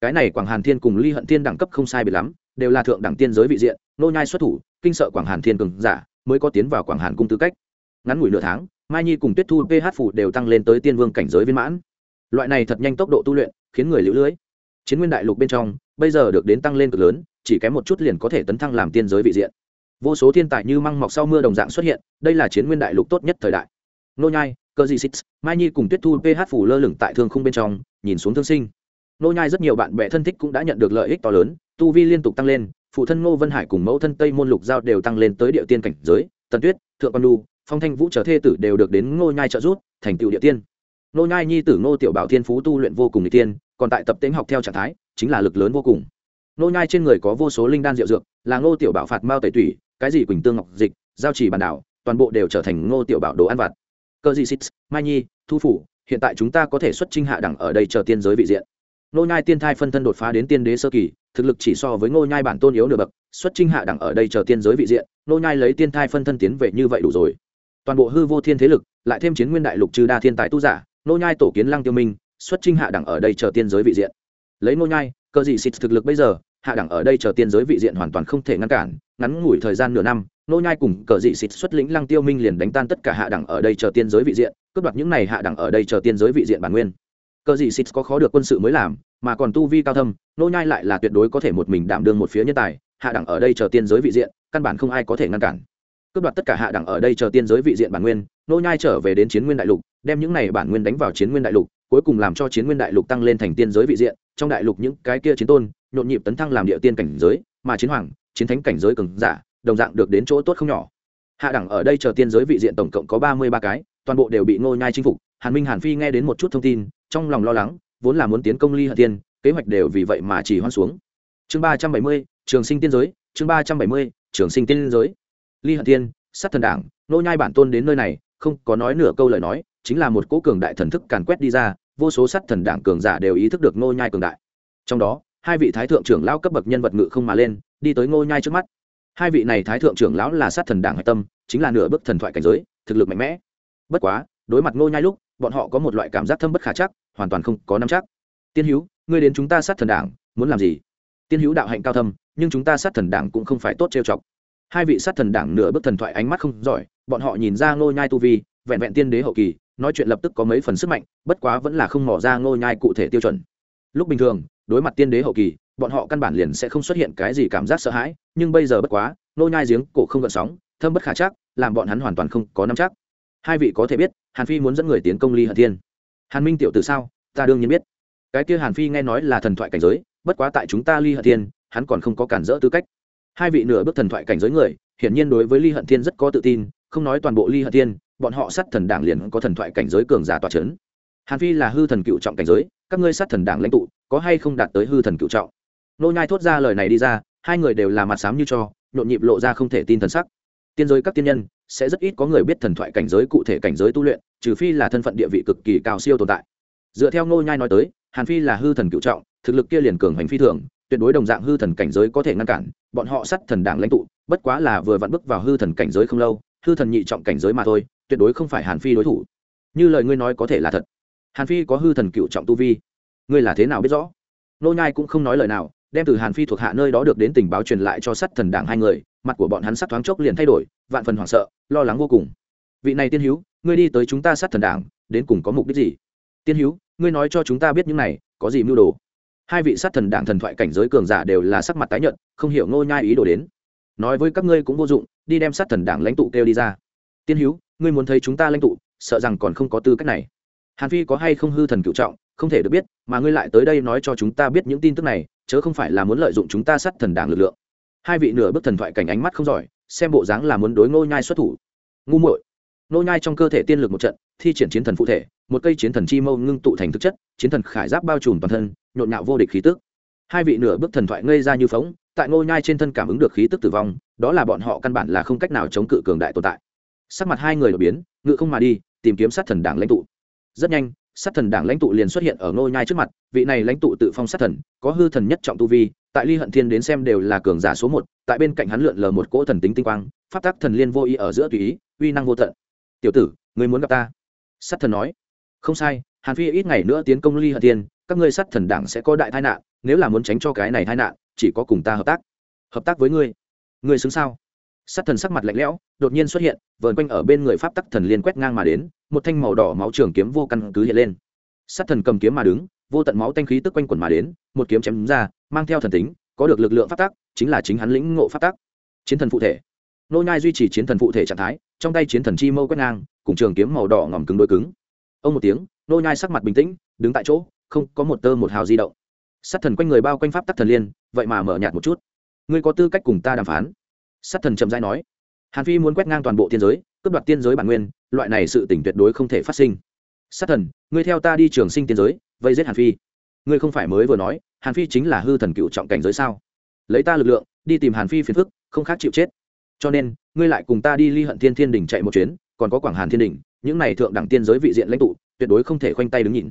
S1: Cái này quảng hàn thiên cùng ly hận thiên đẳng cấp không sai biệt lắm, đều là thượng đẳng tiên giới vị diện nô nhai xuất thủ, kinh sợ quảng hàn thiên cường giả, mới có tiến vào quảng hàn cung tư cách. Ngắn ngủi nửa tháng mai nhi cùng tuyết thu ph phủ đều tăng lên tới tiên vương cảnh giới viên mãn. Loại này thật nhanh tốc độ tu luyện, khiến người lũ lưới. Chiến nguyên đại lục bên trong, bây giờ được đến tăng lên cực lớn, chỉ kém một chút liền có thể tấn thăng làm tiên giới vị diện. Vô số thiên tài như măng mọc sau mưa đồng dạng xuất hiện, đây là chiến nguyên đại lục tốt nhất thời đại. Nô nhai, cơ di xích mai nhi cùng tuyết thu ph phủ lơ lửng tại thương khung bên trong, nhìn xuống thương sinh. Nô nhai rất nhiều bạn bè thân thích cũng đã nhận được lợi ích to lớn, tu vi liên tục tăng lên, phụ thân ngô vân hải cùng mẫu thân tây môn lục giao đều tăng lên tới địa tiên cảnh giới, tần tuyết, thượng quan lu phong thanh vũ trở thê tử đều được đến ngô nhai trợ giúp, thành tựu địa tiên. Ngô nhai nhi tử ngô tiểu bảo thiên phú tu luyện vô cùng địa tiên, còn tại tập tính học theo trạng thái, chính là lực lớn vô cùng. Ngô nhai trên người có vô số linh đan diệu dược, là ngô tiểu bảo phạt mao tẩy tủy, cái gì quỳnh tương ngọc dịch, giao chỉ bàn đảo, toàn bộ đều trở thành ngô tiểu bảo đồ ăn vặt. Cơ gì xích mai nhi, thu phủ, hiện tại chúng ta có thể xuất trinh hạ đẳng ở đây chờ tiên giới vị diện. Ngô nhai tiên thai phân thân đột phá đến tiên đế sơ kỳ, thực lực chỉ so với ngô nhai bản tôn yếu nửa bậc, xuất trinh hạ đẳng ở đây chờ tiên giới vị diện, Ngô nhai lấy tiên thai phân thân tiến về như vậy đủ rồi toàn bộ hư vô thiên thế lực, lại thêm chiến nguyên đại lục trừ đa thiên tài tu giả nô nhai tổ kiến lăng tiêu minh, xuất trinh hạ đẳng ở đây chờ tiên giới vị diện. Lấy nô nhai cơ gì xịt thực lực bây giờ, hạ đẳng ở đây chờ tiên giới vị diện hoàn toàn không thể ngăn cản, ngắn ngủi thời gian nửa năm nô nhai cùng cờ dị xịt xuất lĩnh lăng tiêu minh liền đánh tan tất cả hạ đẳng ở đây chờ tiên giới vị diện, cướp đoạt những này hạ đẳng ở đây chờ tiên giới vị diện bản nguyên. Cờ dị xịt có khó được quân sự mới làm, mà còn tu vi cao thâm nô nhai lại là tuyệt đối có thể một mình đảm đương một phía nhân tài, hạ đẳng ở đây chờ tiên giới vị diện, căn bản không ai có thể ngăn cản cướp đoạt tất cả hạ đẳng ở đây chờ tiên giới vị diện bản nguyên, nô nhai trở về đến chiến nguyên đại lục, đem những này bản nguyên đánh vào chiến nguyên đại lục, cuối cùng làm cho chiến nguyên đại lục tăng lên thành tiên giới vị diện, trong đại lục những cái kia chiến tôn, nhộn nhịp tấn thăng làm địa tiên cảnh giới, mà chiến hoàng, chiến thánh cảnh giới cường giả, đồng dạng được đến chỗ tốt không nhỏ. Hạ đẳng ở đây chờ tiên giới vị diện tổng cộng có ba mươi ba cái, toàn bộ đều bị nô nhai chinh phục, hàn minh hàn phi nghe đến một chút thông tin, trong lòng lo lắng, vốn là muốn tiến công ly hạ tiên, kế hoạch đều vì vậy mà chỉ hoan xuống. Chương ba trăm bảy mươi, trường sinh tiên giới, chương ba trăm bảy mươi, trường sinh tiên giới ly hận thiên, sát thần đảng ngô nhai bản tôn đến nơi này, không có nói nửa câu lời nói, chính là một cố cường đại thần thức càn quét đi ra, vô số sát thần đảng cường giả đều ý thức được ngô nhai cường đại. Trong đó, hai vị thái thượng trưởng lão cấp bậc nhân vật ngự không mà lên, đi tới ngô nhai trước mắt. Hai vị này thái thượng trưởng lão là sát thần đảng hạch tâm, chính là nửa bước thần thoại cảnh giới, thực lực mạnh mẽ. Bất quá, đối mặt ngô nhai lúc, bọn họ có một loại cảm giác thâm bất khả chắc, hoàn toàn không có nắm chắc. Tiên hữu ngươi đến chúng ta sát thần đảng, muốn làm gì? Tiên hữu đạo hạnh cao thâm, nhưng chúng ta sát thần đảng cũng không phải tốt trêu chọc hai vị sát thần đảng nửa bước thần thoại ánh mắt không giỏi, bọn họ nhìn ra ngô nhai tu vi, vẹn vẹn tiên đế hậu kỳ, nói chuyện lập tức có mấy phần sức mạnh, bất quá vẫn là không mò ra ngô nhai cụ thể tiêu chuẩn. Lúc bình thường, đối mặt tiên đế hậu kỳ, bọn họ căn bản liền sẽ không xuất hiện cái gì cảm giác sợ hãi, nhưng bây giờ bất quá, ngô nhai giếng cổ không gợn sóng, thâm bất khả chắc, làm bọn hắn hoàn toàn không có nắm chắc. Hai vị có thể biết, hàn phi muốn dẫn người tiến công ly hận thiên. Hàn minh tiểu từ sao? Ta đương nhiên biết. Cái kia hàn phi nghe nói là thần thoại cảnh giới, bất quá tại chúng ta ly hận thiên, hắn còn không có cản rỡ tư cách hai vị nửa bước thần thoại cảnh giới người, hiển nhiên đối với ly hận thiên rất có tự tin, không nói toàn bộ ly hận thiên, bọn họ sát thần đảng liền có thần thoại cảnh giới cường giả tọa chấn. Hàn phi là hư thần cựu trọng cảnh giới, các ngươi sát thần đảng lãnh tụ, có hay không đạt tới hư thần cựu trọng? Nô nhai thốt ra lời này đi ra, hai người đều là mặt sám như cho, nhộn nhịp lộ ra không thể tin thần sắc. Tiên giới các tiên nhân, sẽ rất ít có người biết thần thoại cảnh giới cụ thể cảnh giới tu luyện, trừ phi là thân phận địa vị cực kỳ cao siêu tồn tại. Dựa theo nô nhai nói tới, hàn phi là hư thần cựu trọng, thực lực kia liền cường hành phi thường tuyệt đối đồng dạng hư thần cảnh giới có thể ngăn cản, bọn họ sát thần đảng lãnh tụ, bất quá là vừa vặn bước vào hư thần cảnh giới không lâu, hư thần nhị trọng cảnh giới mà thôi, tuyệt đối không phải hàn phi đối thủ. Như lời ngươi nói có thể là thật. Hàn phi có hư thần cựu trọng tu vi. Ngươi là thế nào biết rõ? Nô nhai cũng không nói lời nào, đem từ hàn phi thuộc hạ nơi đó được đến tình báo truyền lại cho sát thần đảng hai người, mặt của bọn hắn sắc thoáng chốc liền thay đổi, vạn phần hoảng sợ, lo lắng vô cùng. Vị này tiên hữu, ngươi đi tới chúng ta sát thần đảng, đến cùng có mục đích gì? Tiên hữu, ngươi nói cho chúng ta biết những này, có gì mưu đồ? Hai vị sát thần đảng thần thoại cảnh giới cường giả đều là sắc mặt tái nhợt, không hiểu ngô nhai ý đồ đến. Nói với các ngươi cũng vô dụng, đi đem sát thần đảng lãnh tụ kêu đi ra. Tiên hữu ngươi muốn thấy chúng ta lãnh tụ, sợ rằng còn không có tư cách này. Hàn phi có hay không hư thần cựu trọng, không thể được biết, mà ngươi lại tới đây nói cho chúng ta biết những tin tức này, chớ không phải là muốn lợi dụng chúng ta sát thần đảng lực lượng. Hai vị nửa bước thần thoại cảnh ánh mắt không giỏi, xem bộ dáng là muốn đối ngô nhai xuất thủ. Ngu muội Nô nhai trong cơ thể tiên lực một trận, thi triển chiến thần phụ thể, một cây chiến thần chi mâu ngưng tụ thành thực chất, chiến thần khải giáp bao trùm toàn thân, nhộn nhạo vô địch khí tức. Hai vị nửa bước thần thoại ngây ra như phóng, tại nô nhai trên thân cảm ứng được khí tức tử vong, đó là bọn họ căn bản là không cách nào chống cự cường đại tồn tại. Sắc mặt hai người đổi biến, ngự không mà đi, tìm kiếm sát thần đảng lãnh tụ. Rất nhanh, sát thần đảng lãnh tụ liền xuất hiện ở nô nhai trước mặt, vị này lãnh tụ tự phong sát thần, có hư thần nhất trọng tu vi, tại ly hận thiên đến xem đều là cường giả số một, tại bên cạnh hắn lượn lờ một cỗ thần tính tinh quang, pháp tắc thần liên vô ý ở giữa tùy ý, uy năng vô tận tiểu tử ngươi muốn gặp ta? Sát thần nói. Không sai hàn phi ít ngày nữa tiến công ly hận Tiên, các ngươi sát thần đảng sẽ có đại tai nạn nếu là muốn tránh cho cái này tai nạn chỉ có cùng ta hợp tác. Hợp tác với ngươi? Ngươi xứng sao? Sát thần sắc mặt lạnh lẽo đột nhiên xuất hiện vờn quanh ở bên người pháp tắc thần liên quét ngang mà đến một thanh màu đỏ máu trường kiếm vô căn cứ hiện lên. Sát thần cầm kiếm mà đứng vô tận máu tanh khí tức quanh quẩn mà đến một kiếm chém đúng ra mang theo thần tính có được lực lượng pháp tắc chính là chính hắn lĩnh ngộ pháp tắc. Chiến thần phụ thể nô nhai duy trì chiến thần phụ thể trạng thái, trong tay chiến thần chi mâu quét ngang, cùng trường kiếm màu đỏ ngòm cứng đối cứng. Ông một tiếng, nô nhai sắc mặt bình tĩnh, đứng tại chỗ, không có một tơ một hào di động. Sát thần quanh người bao quanh pháp tắc thần liên, vậy mà mở nhạt một chút. Ngươi có tư cách cùng ta đàm phán. Sát thần chậm rãi nói. Hàn phi muốn quét ngang toàn bộ thiên giới, cướp đoạt tiên giới bản nguyên, loại này sự tỉnh tuyệt đối không thể phát sinh. Sát thần, ngươi theo ta đi trường sinh tiên giới, vây giết hàn phi. Ngươi không phải mới vừa nói, hàn phi chính là hư thần cựu trọng cảnh giới sao? Lấy ta lực lượng, đi tìm hàn phi phiền phức, không khác chịu chết cho nên, ngươi lại cùng ta đi ly hận thiên thiên đình chạy một chuyến, còn có quảng hàn thiên đình những này thượng đẳng tiên giới vị diện lãnh tụ, tuyệt đối không thể khoanh tay đứng nhìn.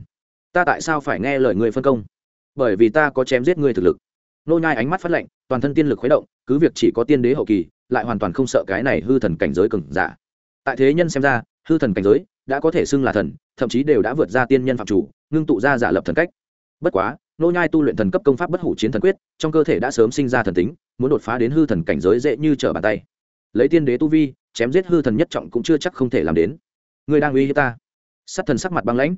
S1: Ta tại sao phải nghe lời ngươi phân công? Bởi vì ta có chém giết ngươi thực lực. Nô nhai ánh mắt phát lạnh, toàn thân tiên lực khuấy động, cứ việc chỉ có tiên đế hậu kỳ, lại hoàn toàn không sợ cái này hư thần cảnh giới cường giả. Tại thế nhân xem ra, hư thần cảnh giới đã có thể xưng là thần, thậm chí đều đã vượt ra tiên nhân phạm chủ, ngưng tụ ra giả lập thần cách. Bất quá, nô nhai tu luyện thần cấp công pháp bất hủ chiến thần quyết, trong cơ thể đã sớm sinh ra thần tính, muốn đột phá đến hư thần cảnh giới dễ như trở bàn tay lấy tiên đế tu vi, chém giết hư thần nhất trọng cũng chưa chắc không thể làm đến. Ngươi đang uy hiếp ta. Sát thần sắc mặt băng lãnh.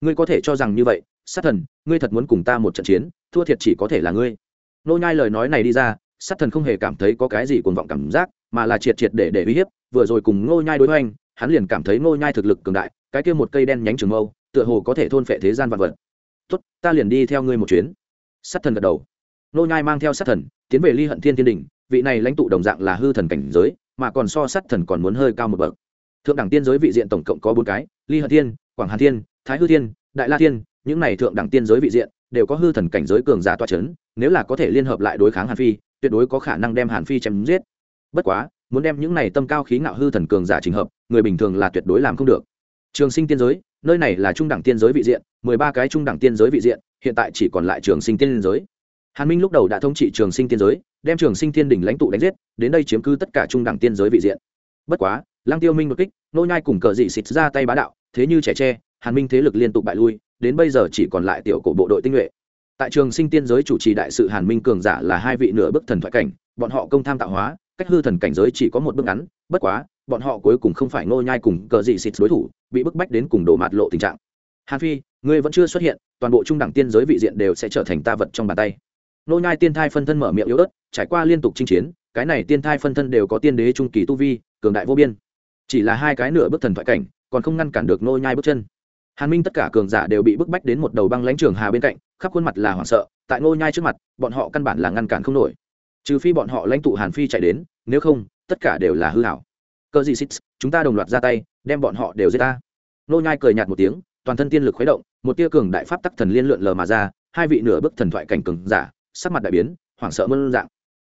S1: Ngươi có thể cho rằng như vậy, sát thần, ngươi thật muốn cùng ta một trận chiến, thua thiệt chỉ có thể là ngươi. Nô nhai lời nói này đi ra, sát thần không hề cảm thấy có cái gì cuồng vọng cảm giác, mà là triệt triệt để để uy hiếp, vừa rồi cùng nô nhai đối hoành, hắn liền cảm thấy nô nhai thực lực cường đại, cái kia một cây đen nhánh trường mâu, tựa hồ có thể thôn phệ thế gian vạn vật. Tốt, ta liền đi theo ngươi một chuyến. Sát thần gật đầu. Nô nhai mang theo sát thần, tiến về ly hận thiên thiên đỉnh vị này lãnh tụ đồng dạng là hư thần cảnh giới, mà còn so sát thần còn muốn hơi cao một bậc. Thượng đẳng tiên giới vị diện tổng cộng có bốn cái, ly hận thiên, quảng hà thiên, thái hư thiên, đại la thiên, những này thượng đẳng tiên giới vị diện đều có hư thần cảnh giới cường giả toa c h ấ n nếu là có thể liên hợp lại đối kháng hàn phi, tuyệt đối có khả năng đem hàn phi chém giết. Bất quá, muốn đem những này tâm cao khí ngạo hư thần cường giả trình hợp, người bình thường là tuyệt đối làm không được. Trường sinh tiên giới, nơi này là trung đẳng tiên giới vị diện, mười ba cái trung đẳng tiên giới vị diện, hiện tại chỉ còn lại trường sinh tiên giới. Hàn minh lúc đầu đã thống trị trường sinh tiên giới đem trường sinh Thiên đỉnh lãnh tụ đánh giết, đến đây chiếm cứ tất cả trung đẳng tiên giới vị diện. Bất quá lang tiêu minh đột kích, nô nhai cùng cờ dị xịt ra tay bá đạo, thế như trẻ tre, hàn minh thế lực liên tục bại lui, đến bây giờ chỉ còn lại tiểu cổ bộ đội tinh nhuệ. Tại trường sinh tiên giới chủ trì đại sự hàn minh cường giả là hai vị nửa bức thần thoại cảnh, bọn họ công tham tạo hóa, cách hư thần cảnh giới chỉ có một bước ngắn, bất quá, bọn họ cuối cùng không phải ngô nhai cùng cờ dị xịt đối thủ, bị bức bách đến cùng đổ mạt lộ tình trạng. Hàn phi, ngươi vẫn chưa xuất hiện, toàn bộ trung đẳng tiên giới vị diện đều sẽ trở thành ta vật trong bàn tay. Nô nhai tiên thai phân thân mở miệng yếu ớt, trải qua liên tục chinh chiến, cái này tiên thai phân thân đều có tiên đế trung kỳ tu vi, cường đại vô biên. Chỉ là hai cái nửa bước thần thoại cảnh, còn không ngăn cản được nô nhai bước chân. Hàn minh tất cả cường giả đều bị bức bách đến một đầu băng lãnh trường hà bên cạnh, khắp khuôn mặt là hoảng sợ, tại nô nhai trước mặt, bọn họ căn bản là ngăn cản không nổi. Trừ phi bọn họ lãnh tụ hàn phi chạy đến, nếu không, tất cả đều là hư hảo cơ gì xích chúng ta đồng loạt ra tay, đem bọn họ đều giết ta. Nô nhai cười nhạt một tiếng, toàn thân tiên lực khuấy động, một tia cường đại pháp tắc thần liên lượn lờ mà ra, hai vị nửa bước thần thoại cảnh cường giả sắc mặt đại biến, hoảng sợ mơn dạng.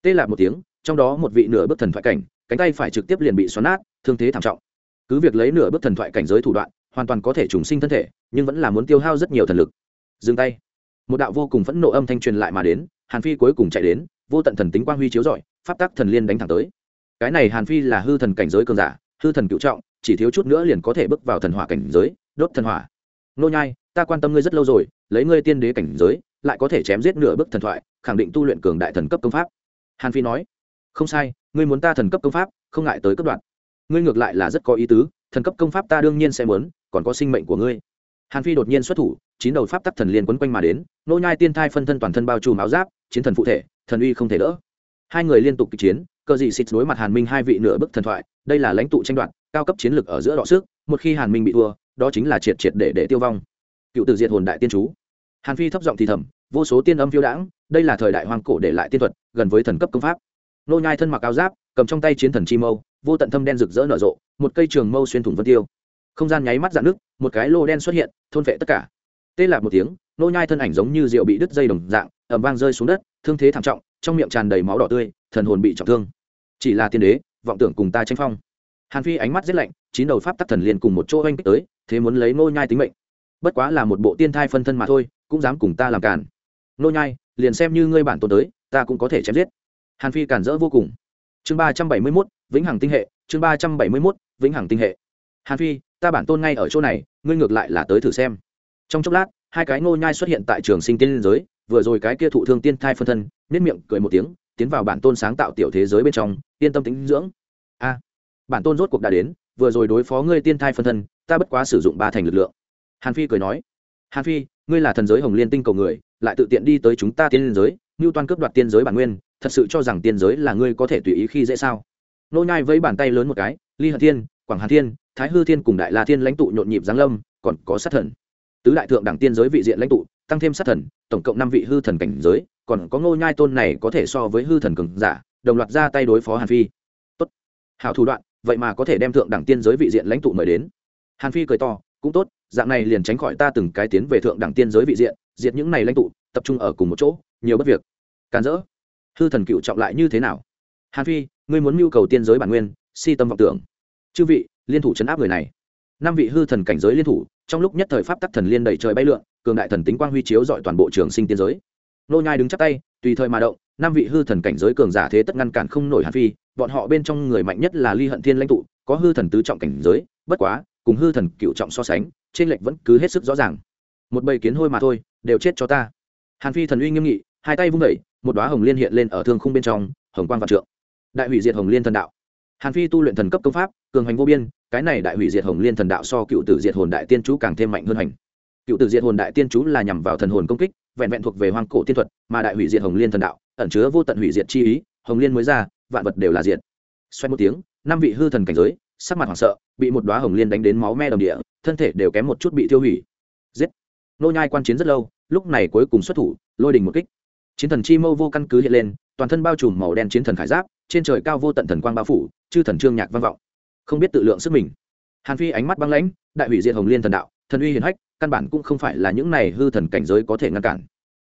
S1: Tê lạc một tiếng, trong đó một vị nửa bước thần thoại cảnh, cánh tay phải trực tiếp liền bị xoắn nát, thương thế thảm trọng. Cứ việc lấy nửa bước thần thoại cảnh giới thủ đoạn, hoàn toàn có thể trùng sinh thân thể, nhưng vẫn là muốn tiêu hao rất nhiều thần lực. Dừng tay. Một đạo vô cùng phẫn nộ âm thanh truyền lại mà đến, hàn phi cuối cùng chạy đến, vô tận thần tính quang huy chiếu rọi, pháp tắc thần liên đánh thẳng tới. Cái này hàn phi là hư thần cảnh giới cường giả, hư thần cựu trọng, chỉ thiếu chút nữa liền có thể bước vào thần hỏa cảnh giới, đốt thần hỏa. Nô nhai, ta quan tâm ngươi rất lâu rồi, lấy ngươi tiên đế cảnh giới lại có thể chém giết nửa bước thần thoại, khẳng định tu luyện cường đại thần cấp công pháp. Hàn phi nói, không sai, ngươi muốn ta thần cấp công pháp, không ngại tới cấp đoạn. Ngươi ngược lại là rất có ý tứ, thần cấp công pháp ta đương nhiên sẽ muốn, còn có sinh mệnh của ngươi. Hàn phi đột nhiên xuất thủ, chín đầu pháp tắc thần liên quấn quanh mà đến, nô nhai tiên thai phân thân toàn thân bao trùm áo giáp, chiến thần phụ thể, thần uy không thể đỡ. Hai người liên tục kịch chiến, cơ dị xịt đối mặt hàn minh hai vị nửa bức thần thoại, đây là lãnh tụ tranh đoạt, cao cấp chiến lược ở giữa đọ sức, một khi hàn minh bị thua, đó chính là triệt triệt để để tiêu vong. Cựu tử diệt hồn đại tiên chú hàn phi thấp giọng thì thầm, vô số tiên âm phiêu đãng, đây là thời đại hoang cổ để lại tiên thuật, gần với thần cấp công pháp. Nô nhai thân mặc áo giáp, cầm trong tay chiến thần chi mâu, vô tận thâm đen rực rỡ nở rộ, một cây trường mâu xuyên thủng vân tiêu. Không gian nháy mắt dạn nước một cái lô đen xuất hiện, thôn vệ tất cả. Tê lạc một tiếng, nô nhai thân ảnh giống như rượu bị đứt dây đồng dạng, ầm vang rơi xuống đất, thương thế thảm trọng, trong miệng tràn đầy máu đỏ tươi, thần hồn bị trọng thương. Chỉ là tiên đế, vọng tưởng cùng ta tranh phong. Hàn phi ánh mắt giết lạnh, chín đầu pháp tắc thần liền cùng một chỗ oanh kích tới, thế muốn lấy nô nhai tính mệnh. Bất quá là một bộ tiên thai phân thân mà thôi cũng dám cùng ta làm cản nô nhai liền xem như ngươi bản tôn tới ta cũng có thể chém giết. Hàn phi cản rỡ vô cùng. Chương ba trăm bảy mươi 371, vĩnh hằng tinh hệ chương ba trăm bảy mươi 371, vĩnh hằng tinh hệ. Hàn phi ta bản tôn ngay ở chỗ này ngươi ngược lại là tới thử xem. Trong chốc lát hai cái nô nhai xuất hiện tại trường sinh tiên liên giới vừa rồi cái kia thụ thương tiên thai phân thân nét miệng cười một tiếng tiến vào bản tôn sáng tạo tiểu thế giới bên trong yên tâm tính dưỡng. A bản tôn rốt cuộc đã đến vừa rồi đối phó ngươi tiên thai phân thân ta bất quá sử dụng ba thành lực lượng. Hàn phi cười nói. Hàn phi ngươi là thần giới hồng liên tinh cầu người, lại tự tiện đi tới chúng ta tiên giới như toàn cướp đoạt tiên giới bản nguyên, thật sự cho rằng tiên giới là ngươi có thể tùy ý khi dễ sao? Nô nhai với bàn tay lớn một cái, ly hận thiên, quảng hàn thiên, thái hư thiên cùng đại la thiên lãnh tụ nhộn nhịp giáng lâm, còn có sát thần. Tứ đại thượng đẳng tiên giới vị diện lãnh tụ, tăng thêm sát thần, tổng cộng năm vị hư thần cảnh giới, còn có ngô nhai tôn này có thể so với hư thần cường giả, đồng loạt ra tay đối phó hàn phi. Tốt. Hảo thủ đoạn, vậy mà có thể đem thượng đẳng tiên giới vị diện lãnh tụ mời đến. Hàn phi cười to, cũng tốt dạng này liền tránh khỏi ta từng cái tiến về thượng đẳng tiên giới vị diện, diệt những này lãnh tụ, tập trung ở cùng một chỗ, nhiều bất việc. Càn rỡ. Hư thần cựu trọng lại như thế nào? Hàn phi, ngươi muốn mưu cầu tiên giới bản nguyên, si tâm vọng tưởng. Chư vị, liên thủ chấn áp người này. Năm vị hư thần cảnh giới liên thủ, trong lúc nhất thời pháp tắc thần liên đẩy trời bay lượn, cường đại thần tính quang huy chiếu dọi toàn bộ trường sinh tiên giới. Nô nhai đứng chắp tay, tùy thời mà động, năm vị hư thần cảnh giới cường giả thế tất ngăn cản không nổi hàn phi, bọn họ bên trong người mạnh nhất là ly hận thiên lãnh tụ, có hư thần tứ trọng cảnh giới, bất quá, cùng hư thần cựu trọng so sánh trên lệnh vẫn cứ hết sức rõ ràng. Một bầy kiến hôi mà thôi, đều chết cho ta. Hàn phi thần uy nghiêm nghị, hai tay vung đẩy một đóa hồng liên hiện lên ở thương khung bên trong, hồng quang vạn trượng. Đại hủy diệt hồng liên thần đạo. Hàn phi tu luyện thần cấp công pháp, cường hành vô biên, cái này đại hủy diệt hồng liên thần đạo so cựu tử diệt hồn đại tiên chú càng thêm mạnh hơn hành. Cựu tử diệt hồn đại tiên chú là nhằm vào thần hồn công kích, vẹn vẹn thuộc về hoang cổ tiên thuật, mà đại hủy diệt hồng liên thần đạo, ẩn chứa vô tận hủy diệt chi ý, hồng liên mới ra, vạn vật đều là diệt. Xoay một tiếng, năm vị hư thần cảnh giới sắc mặt hoảng sợ, bị một đóa hồng liên đánh đến máu me đồng địa, thân thể đều kém một chút bị tiêu hủy. Giết. Nô nhai quan chiến rất lâu, lúc này cuối cùng xuất thủ, lôi đình một kích. Chiến thần chi mâu vô căn cứ hiện lên, toàn thân bao trùm màu đen chiến thần khải giáp, trên trời cao vô tận thần quang bao phủ, chư thần trương nhạc vang vọng. Không biết tự lượng sức mình. Hàn phi ánh mắt băng lãnh, đại hủy diệt hồng liên thần đạo, thần uy hiển hách, căn bản cũng không phải là những này hư thần cảnh giới có thể ngăn cản.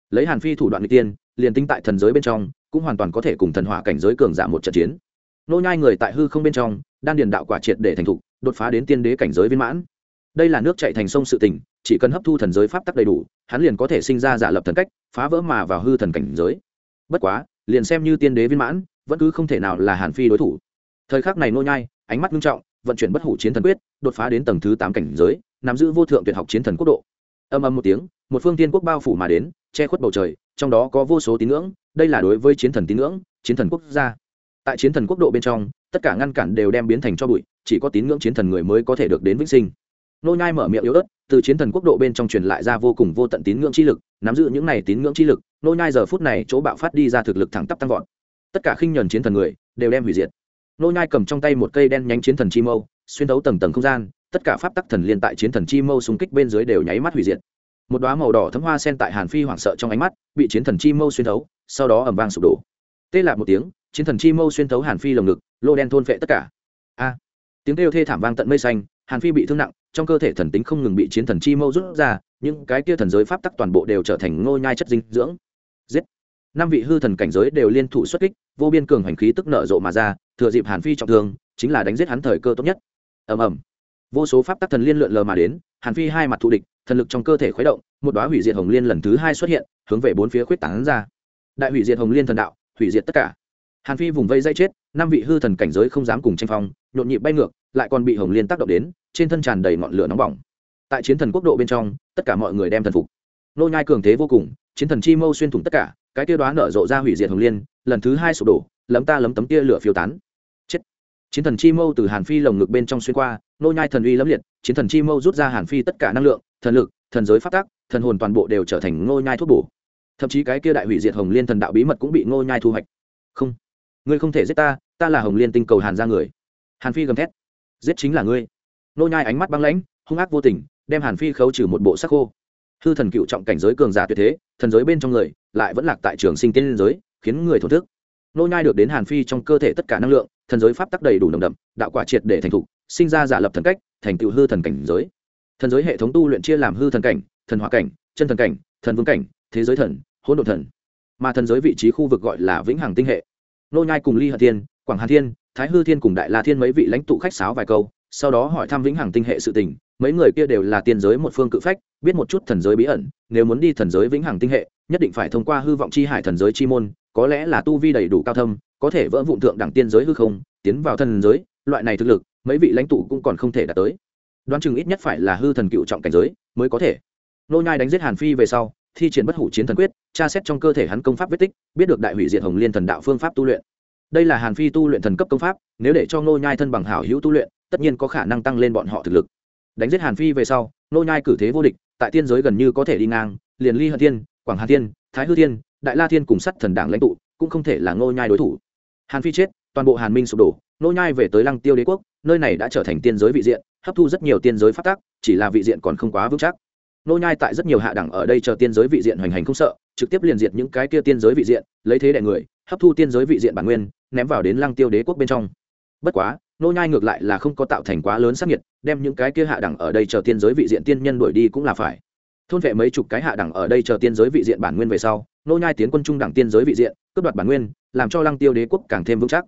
S1: Lấy hàn phi thủ đoạn n tiên, liền tính tại thần giới bên trong, cũng hoàn toàn có thể cùng thần hỏa cảnh giới cường giả một trận chiến. Nô nhai người tại hư không bên trong đan điền đạo quả triệt để thành thục, đột phá đến tiên đế cảnh giới viên mãn. Đây là nước chảy thành sông sự tình, chỉ cần hấp thu thần giới pháp tắc đầy đủ, hắn liền có thể sinh ra giả lập thần cách, phá vỡ mà vào hư thần cảnh giới. Bất quá, liền xem như tiên đế viên mãn, vẫn cứ không thể nào là hàn phi đối thủ. Thời khắc này nô nhai, ánh mắt nghiêm trọng, vận chuyển bất hủ chiến thần quyết, đột phá đến tầng thứ tám cảnh giới, nắm giữ vô thượng tuyệt học chiến thần quốc độ. Âm âm một tiếng, một phương tiên quốc bao phủ mà đến, che khuất bầu trời, trong đó có vô số tín ngưỡng, đây là đối với chiến thần tín ngưỡng, chiến thần quốc gia. Tại chiến thần quốc độ bên trong tất cả ngăn cản đều đem biến thành cho bụi, chỉ có tín ngưỡng chiến thần người mới có thể được đến vĩnh sinh. Nô nhai mở miệng yếu ớt, từ chiến thần quốc độ bên trong truyền lại ra vô cùng vô tận tín ngưỡng chi lực, nắm giữ những này tín ngưỡng chi lực, nô nhai giờ phút này chỗ bạo phát đi ra thực lực thẳng tắp tăng vọt. Tất cả khinh nhẫn chiến thần người đều đem hủy diệt. Nô nhai cầm trong tay một cây đen nhánh chiến thần chi mâu, xuyên thấu tầng tầng không gian, tất cả pháp tắc thần liên tại chiến thần chi mâu xung kích bên dưới đều nháy mắt hủy diệt. Một đóa màu đỏ thấm hoa sen tại hàn phi hoảng sợ trong ánh mắt, bị chiến thần chi mâu xuyên thấu, sau đó ầm vang sụp đổ. Tê lạc một tiếng chiến thần chi mâu xuyên thấu hàn phi lồng ngực, lô đen thôn phệ tất cả. A! Tiếng kêu thê thảm vang tận mây xanh, hàn phi bị thương nặng, trong cơ thể thần tính không ngừng bị chiến thần chi mâu rút ra, những cái kia thần giới pháp tắc toàn bộ đều trở thành ngô nhai chất dinh dưỡng. Giết! Năm vị hư thần cảnh giới đều liên thủ xuất kích, vô biên cường hành khí tức nở rộ mà ra, thừa dịp hàn phi trọng thương, chính là đánh giết hắn thời cơ tốt nhất. Ầm ầm. Vô số pháp tắc thần liên lượn lờ mà đến, hàn phi hai mặt thù địch, thần lực trong cơ thể khuấy động, một đóa hủy diệt hồng liên lần thứ hai xuất hiện, hướng về bốn phía khuyết tán ra. Đại hủy diệt hồng liên thần đạo, hủy diệt tất cả hàn phi vùng vây dây chết, năm vị hư thần cảnh giới không dám cùng tranh phong, nhộn nhịp bay ngược, lại còn bị hồng liên tác động đến, trên thân tràn đầy ngọn lửa nóng bỏng. Tại chiến thần quốc độ bên trong, tất cả mọi người đem thần phục. Nô nhai cường thế vô cùng, chiến thần chi mâu xuyên thủng tất cả, cái tiêu đoán nở rộ ra hủy diệt hồng liên, lần thứ hai sụp đổ, lấm ta lấm tấm tia lửa phiêu tán. Chết. Chiến thần chi mâu từ hàn phi lồng ngực bên trong xuyên qua, nô nhai thần uy lẫm liệt, chiến thần chi mâu rút ra hàn phi tất cả năng lượng, thần lực, thần giới phát tác thần hồn toàn bộ đều trở thành nô nhai thuốc bổ. Thậm chí cái kia đại hủy diệt hồng liên thần đạo bí mật cũng bị nô nhai thu hoạch. Không ngươi không thể giết ta ta là hồng liên tinh cầu hàn ra người. Hàn phi gầm thét. Giết chính là ngươi. Nô nhai ánh mắt băng lãnh, hung ác vô tình, đem hàn phi khấu trừ một bộ sắc khô. Hư thần cựu trọng cảnh giới cường giả tuyệt thế, thần giới bên trong người, lại vẫn lạc tại trường sinh tiên giới, khiến người thổn thức. Nô nhai được đến hàn phi trong cơ thể tất cả năng lượng, thần giới pháp tắc đầy đủ nồng đậm, đạo quả triệt để thành thục, sinh ra giả lập thần cách, thành tựu hư thần cảnh giới. Thần giới hệ thống tu luyện chia làm hư thần cảnh, thần hỏa cảnh, chân thần cảnh, thần vương cảnh, thế giới thần, hỗn độn thần. Mà thần giới vị trí khu vực gọi là vĩnh hằng tinh hệ nô nhai cùng ly hận thiên, quảng hà thiên, thái hư thiên cùng đại la thiên mấy vị lãnh tụ khách sáo vài câu, sau đó hỏi thăm vĩnh hằng tinh hệ sự tình. Mấy người kia đều là tiên giới một phương cự phách, biết một chút thần giới bí ẩn. Nếu muốn đi thần giới vĩnh hằng tinh hệ, nhất định phải thông qua hư vọng chi hải thần giới chi môn, có lẽ là tu vi đầy đủ cao thâm, có thể vỡ vụn thượng đẳng tiên giới hư không, tiến vào thần giới. Loại này thực lực, mấy vị lãnh tụ cũng còn không thể đạt tới. Đoán chừng ít nhất phải là hư thần cựu trọng cảnh giới mới có thể. Nô nhai đánh giết hàn phi về sau thi triển bất hủ chiến thần quyết, tra xét trong cơ thể hắn công pháp vết tích, biết được đại hủy diệt hồng liên thần đạo phương pháp tu luyện. Đây là hàn phi tu luyện thần cấp công pháp, nếu để cho nô nhai thân bằng hảo hữu tu luyện, tất nhiên có khả năng tăng lên bọn họ thực lực. Đánh giết hàn phi về sau nô nhai cử thế vô địch, tại tiên giới gần như có thể đi ngang, liền ly hận thiên, quảng hà thiên, thái hư thiên, đại la thiên cùng sắt thần đảng lãnh tụ, cũng không thể là nô nhai đối thủ. Hàn phi chết, toàn bộ hàn minh sụp đổ nô nhai về tới lăng tiêu đế quốc, nơi này đã trở thành tiên giới vị diện, hấp thu rất nhiều tiên giới phát tác chỉ là vị diện còn không quá vững chắc nô nhai tại rất nhiều hạ đẳng ở đây chờ tiên giới vị diện hoành hành không sợ, trực tiếp liền diệt những cái kia tiên giới vị diện, lấy thế đại người, hấp thu tiên giới vị diện bản nguyên, ném vào đến lăng tiêu đế quốc bên trong. Bất quá, nô nhai ngược lại là không có tạo thành quá lớn sát nhiệt đem những cái kia hạ đẳng ở đây chờ tiên giới vị diện tiên nhân đuổi đi cũng là phải. Thôn vệ mấy chục cái hạ đẳng ở đây chờ tiên giới vị diện bản nguyên về sau, nô nhai tiến quân trung đẳng tiên giới vị diện, cướp đoạt bản nguyên, làm cho lăng tiêu đế quốc càng thêm vững chắc.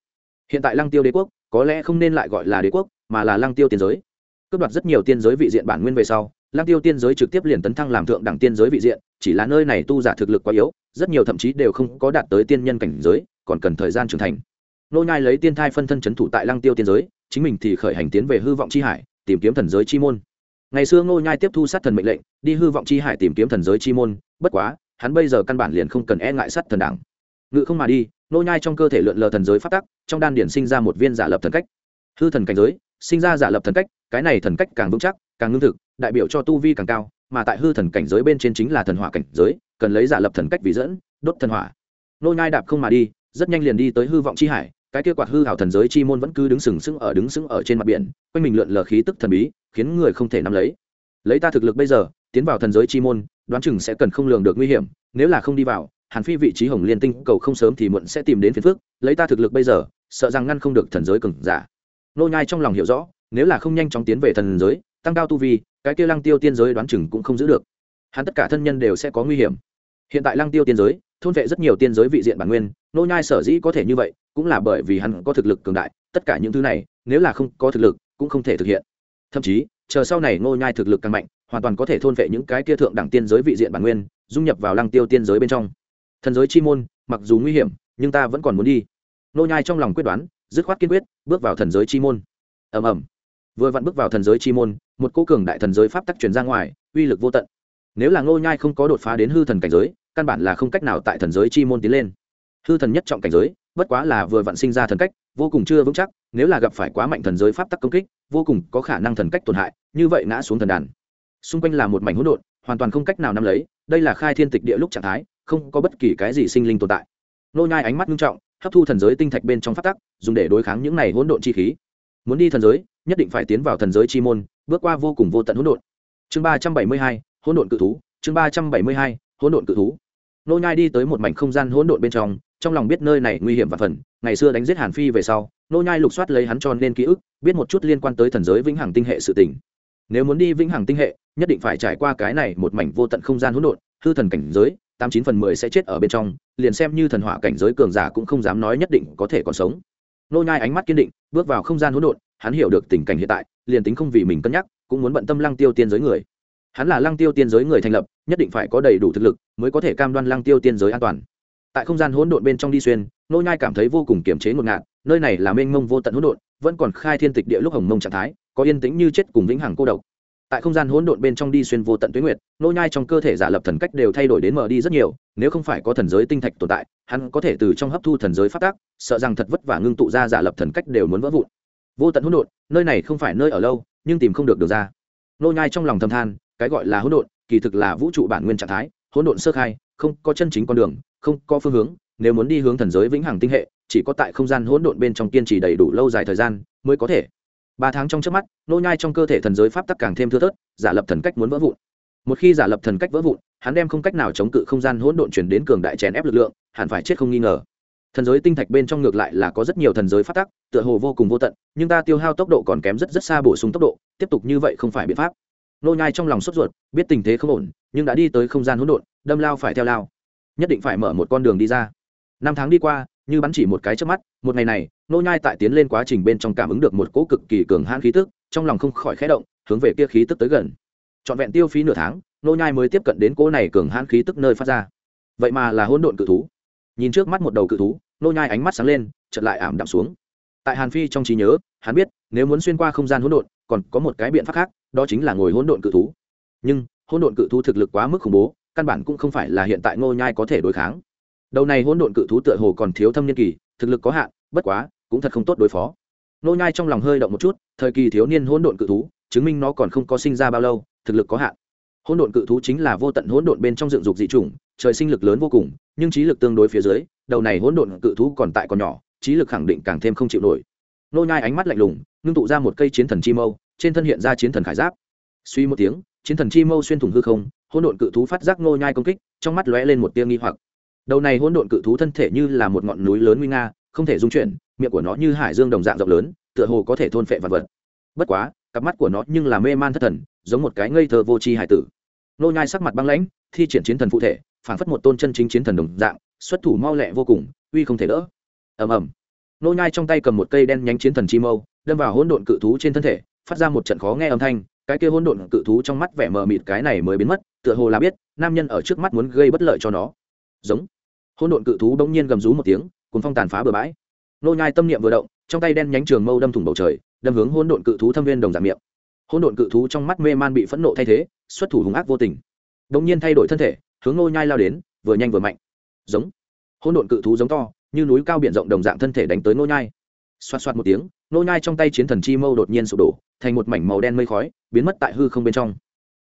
S1: Hiện tại lăng tiêu đế quốc có lẽ không nên lại gọi là đế quốc, mà là lăng tiêu tiên giới. Cướp đoạt rất nhiều tiên giới vị diện bản nguyên về sau Lang tiêu tiên giới trực tiếp liền tấn thăng làm thượng đẳng tiên giới vị diện, chỉ là nơi này tu giả thực lực quá yếu, rất nhiều thậm chí đều không có đạt tới tiên nhân cảnh giới, còn cần thời gian trưởng thành. Nô nhai lấy tiên thai phân thân chấn thủ tại Lang tiêu tiên giới, chính mình thì khởi hành tiến về hư vọng chi hải, tìm kiếm thần giới chi môn. Ngày xưa nô nhai tiếp thu sát thần mệnh lệnh, đi hư vọng chi hải tìm kiếm thần giới chi môn, bất quá, hắn bây giờ căn bản liền không cần e ngại sát thần đảng ngự không mà đi nô nhai trong cơ thể lượn lờ thần giới phát tắc, trong đan điển sinh ra một viên giả lập thần cách. Hư thần cảnh giới, sinh ra giả lập thần cách, cái này thần cách càng vững chắc, càng ngưng thực đại biểu cho tu vi càng cao, mà tại hư thần cảnh giới bên trên chính là thần hỏa cảnh giới, cần lấy giả lập thần cách vì dẫn, đốt thần hỏa. Nô nhai đạp không mà đi, rất nhanh liền đi tới hư vọng chi hải, cái kia quạt hư hảo thần giới chi môn vẫn cứ đứng sừng sững ở đứng sững ở trên mặt biển, quanh mình lượn lờ khí tức thần bí, khiến người không thể nắm lấy. Lấy ta thực lực bây giờ, tiến vào thần giới chi môn, đoán chừng sẽ cần không lường được nguy hiểm, nếu là không đi vào, hàn phi vị trí hồng liên tinh cầu không sớm thì muộn sẽ tìm đến phiền phước lấy ta thực lực bây giờ, sợ rằng ngăn không được thần giới cừng giả. Nô nhai trong lòng hiểu rõ, nếu là không nhanh chóng tiến về thần giới, tăng cao tu vi cái kia lăng tiêu tiên giới đoán chừng cũng không giữ được. Hắn tất cả thân nhân đều sẽ có nguy hiểm. Hiện tại lăng tiêu tiên giới, thôn vệ rất nhiều tiên giới vị diện bản nguyên, nô nhai sở dĩ có thể như vậy, cũng là bởi vì hắn có thực lực cường đại, tất cả những thứ này, nếu là không có thực lực, cũng không thể thực hiện. Thậm chí, chờ sau này nô nhai thực lực càng mạnh, hoàn toàn có thể thôn vệ những cái kia thượng đẳng tiên giới vị diện bản nguyên, dung nhập vào lăng tiêu tiên giới bên trong. Thần giới chi môn, mặc dù nguy hiểm, nhưng ta vẫn còn muốn đi. Nô nhai trong lòng quyết đoán, dứt khoát kiên quyết, bước vào thần giới chi môn. Ầm ầm. Vừa vặn bước vào thần giới chi môn một cô cường đại thần giới pháp tắc truyền ra ngoài, uy lực vô tận. Nếu là nô nhai không có đột phá đến hư thần cảnh giới, căn bản là không cách nào tại thần giới chi môn tiến lên. Hư thần nhất trọng cảnh giới, bất quá là vừa vặn sinh ra thần cách, vô cùng chưa vững chắc, nếu là gặp phải quá mạnh thần giới pháp tắc công kích, vô cùng có khả năng thần cách tổn hại, như vậy ngã xuống thần đàn. Xung quanh là một mảnh hỗn độn, hoàn toàn không cách nào nắm lấy, đây là khai thiên tịch địa lúc trạng thái, không có bất kỳ cái gì sinh linh tồn tại. Nô nhai ánh mắt nghiêm trọng, hấp thu thần giới tinh thạch bên trong pháp tắc, dùng để đối kháng những này hỗn độn chi khí. Muốn đi thần giới, nhất định phải tiến vào thần giới chi môn bước qua vô cùng vô tận hỗn độn. Chương ba trăm bảy mươi hai, hỗn độn cự thú, chương ba trăm bảy mươi hai, hỗn độn cự thú. Nô nhai đi tới một mảnh không gian hỗn độn bên trong trong lòng biết nơi này nguy hiểm và phần, ngày xưa đánh giết hàn phi về sau, nô nhai lục soát lấy hắn cho nên ký ức, biết một chút liên quan tới thần giới vĩnh hằng tinh hệ sự tình. Nếu muốn đi vĩnh hằng tinh hệ, nhất định phải trải qua cái này một mảnh vô tận không gian hỗn độn, hư thần cảnh giới, tám chín phần mười sẽ chết ở bên trong, liền xem như thần hỏa cảnh giới cường giả cũng không dám nói nhất định có thể còn sống. Nô nhai ánh mắt kiên định, bước vào không gian hỗn độn hắn hiểu được tình cảnh hiện tại, liền tính không vì mình cân nhắc, cũng muốn bận tâm lăng tiêu tiên giới người. Hắn là lăng tiêu tiên giới người thành lập, nhất định phải có đầy đủ thực lực mới có thể cam đoan lăng tiêu tiên giới an toàn. Tại không gian hỗn độn bên trong đi xuyên, nô nhai cảm thấy vô cùng kiềm chế ngột ngạt, nơi này là mênh mông vô tận hỗn độn, vẫn còn khai thiên tịch địa lúc hồng mông trạng thái, có yên tĩnh như chết cùng vĩnh hằng cô độc. Tại không gian hỗn độn bên trong đi xuyên vô tận tuyết nguyệt, nô nhai trong cơ thể giả lập thần cách đều thay đổi đến mở đi rất nhiều, nếu không phải có thần giới tinh thạch tồn tại, hắn có thể từ trong hấp thu thần giới phát tác sợ rằng thật vất vả ngưng tụ ra giả lập thần cách đều muốn vỡ vụn vô tận hỗn độn, nơi này không phải nơi ở lâu, nhưng tìm không được được ra. Nô nhai trong lòng thầm than, cái gọi là hỗn độn, kỳ thực là vũ trụ bản nguyên trạng thái, hỗn độn sơ khai, không có chân chính con đường, không có phương hướng, nếu muốn đi hướng thần giới vĩnh hằng tinh hệ, chỉ có tại không gian hỗn độn bên trong kiên trì đầy đủ lâu dài thời gian mới có thể. Ba tháng trong trước mắt, nô nhai trong cơ thể thần giới pháp tắc càng thêm thưa thớt, giả lập thần cách muốn vỡ vụn. Một khi giả lập thần cách vỡ vụn, hắn đem không cách nào chống cự không gian hỗn độn chuyển đến cường đại chèn ép lực lượng, hẳn phải chết không nghi ngờ thần giới tinh thạch bên trong ngược lại là có rất nhiều thần giới phát tắc, tựa hồ vô cùng vô tận, nhưng ta tiêu hao tốc độ còn kém rất rất xa bổ sung tốc độ, tiếp tục như vậy không phải biện pháp. Nô nhai trong lòng sốt ruột, biết tình thế không ổn, nhưng đã đi tới không gian hỗn độn, đâm lao phải theo lao. Nhất định phải mở một con đường đi ra. Năm tháng đi qua, như bắn chỉ một cái trước mắt, một ngày này, nô nhai tại tiến lên quá trình bên trong cảm ứng được một cỗ cực kỳ cường hãn khí tức, trong lòng không khỏi khẽ động, hướng về kia khí tức tới gần. Trọn vẹn tiêu phí nửa tháng, nô nhai mới tiếp cận đến cỗ này cường hãn khí tức nơi phát ra. Vậy mà là hỗn độn cự thú. Nhìn trước mắt một đầu cự thú nô nhai ánh mắt sáng lên, chợt lại ảm đạm xuống. Tại hàn phi trong trí nhớ, hắn biết, nếu muốn xuyên qua không gian hỗn độn, còn có một cái biện pháp khác, đó chính là ngồi hỗn độn cự thú. Nhưng, hỗn độn cự thú thực lực quá mức khủng bố, căn bản cũng không phải là hiện tại nô nhai có thể đối kháng. Đầu này hỗn độn cự thú tựa hồ còn thiếu thâm niên kỳ, thực lực có hạn, bất quá, cũng thật không tốt đối phó. Nô nhai trong lòng hơi động một chút, thời kỳ thiếu niên hỗn độn cự thú, chứng minh nó còn không có sinh ra bao lâu, thực lực có hạn. Hỗn độn cự thú chính là vô tận hỗn độn bên trong dựng dục dị chủng, trời sinh lực lớn vô cùng, nhưng trí lực tương đối phía dưới đầu này hỗn độn cự thú còn tại còn nhỏ, trí lực khẳng định càng thêm không chịu nổi. Nô nhai ánh mắt lạnh lùng, ngưng tụ ra một cây chiến thần chi mâu, trên thân hiện ra chiến thần khải giáp. Suy một tiếng, chiến thần chi mâu xuyên thủng hư không, hỗn độn cự thú phát giác nô nhai công kích, trong mắt lóe lên một tia nghi hoặc. Đầu này hỗn độn cự thú thân thể như là một ngọn núi lớn nguy nga, không thể dung chuyển, miệng của nó như hải dương đồng dạng rộng lớn, tựa hồ có thể thôn phệ vật vật. Bất quá, cặp mắt của nó nhưng là mê man thất thần, giống một cái ngây thơ vô tri hải tử. Nô nhai sắc mặt băng lãnh, thi triển chiến thần phụ thể, phảng phất một tôn chân chính chiến thần đồng dạng xuất thủ mau lẹ vô cùng, uy không thể đỡ. Ầm ầm. Nô nhai trong tay cầm một cây đen nhánh chiến thần chi mâu, đâm vào hỗn độn cự thú trên thân thể, phát ra một trận khó nghe âm thanh, cái kia hỗn độn cự thú trong mắt vẻ mờ mịt cái này mới biến mất, tựa hồ là biết, nam nhân ở trước mắt muốn gây bất lợi cho nó. Giống. Hỗn độn cự thú bỗng nhiên gầm rú một tiếng, cuốn phong tàn phá bừa bãi. Nô nhai tâm niệm vừa động, trong tay đen nhánh trường mâu đâm thủng bầu trời, đâm hướng hỗn độn cự thú thâm viên đồng dạng miệng. Hỗn độn cự thú trong mắt mê man bị phẫn nộ thay thế, xuất thủ hung ác vô tình. Bỗng nhiên thay đổi thân thể, hướng nô nhai lao đến, vừa nhanh vừa mạnh giống. Hỗn độn cự thú giống to, như núi cao biển rộng đồng dạng thân thể đánh tới nô nhai. Xoát xoát một tiếng nô nhai trong tay chiến thần chi mâu đột nhiên sụp đổ, thành một mảnh màu đen mây khói, biến mất tại hư không bên trong.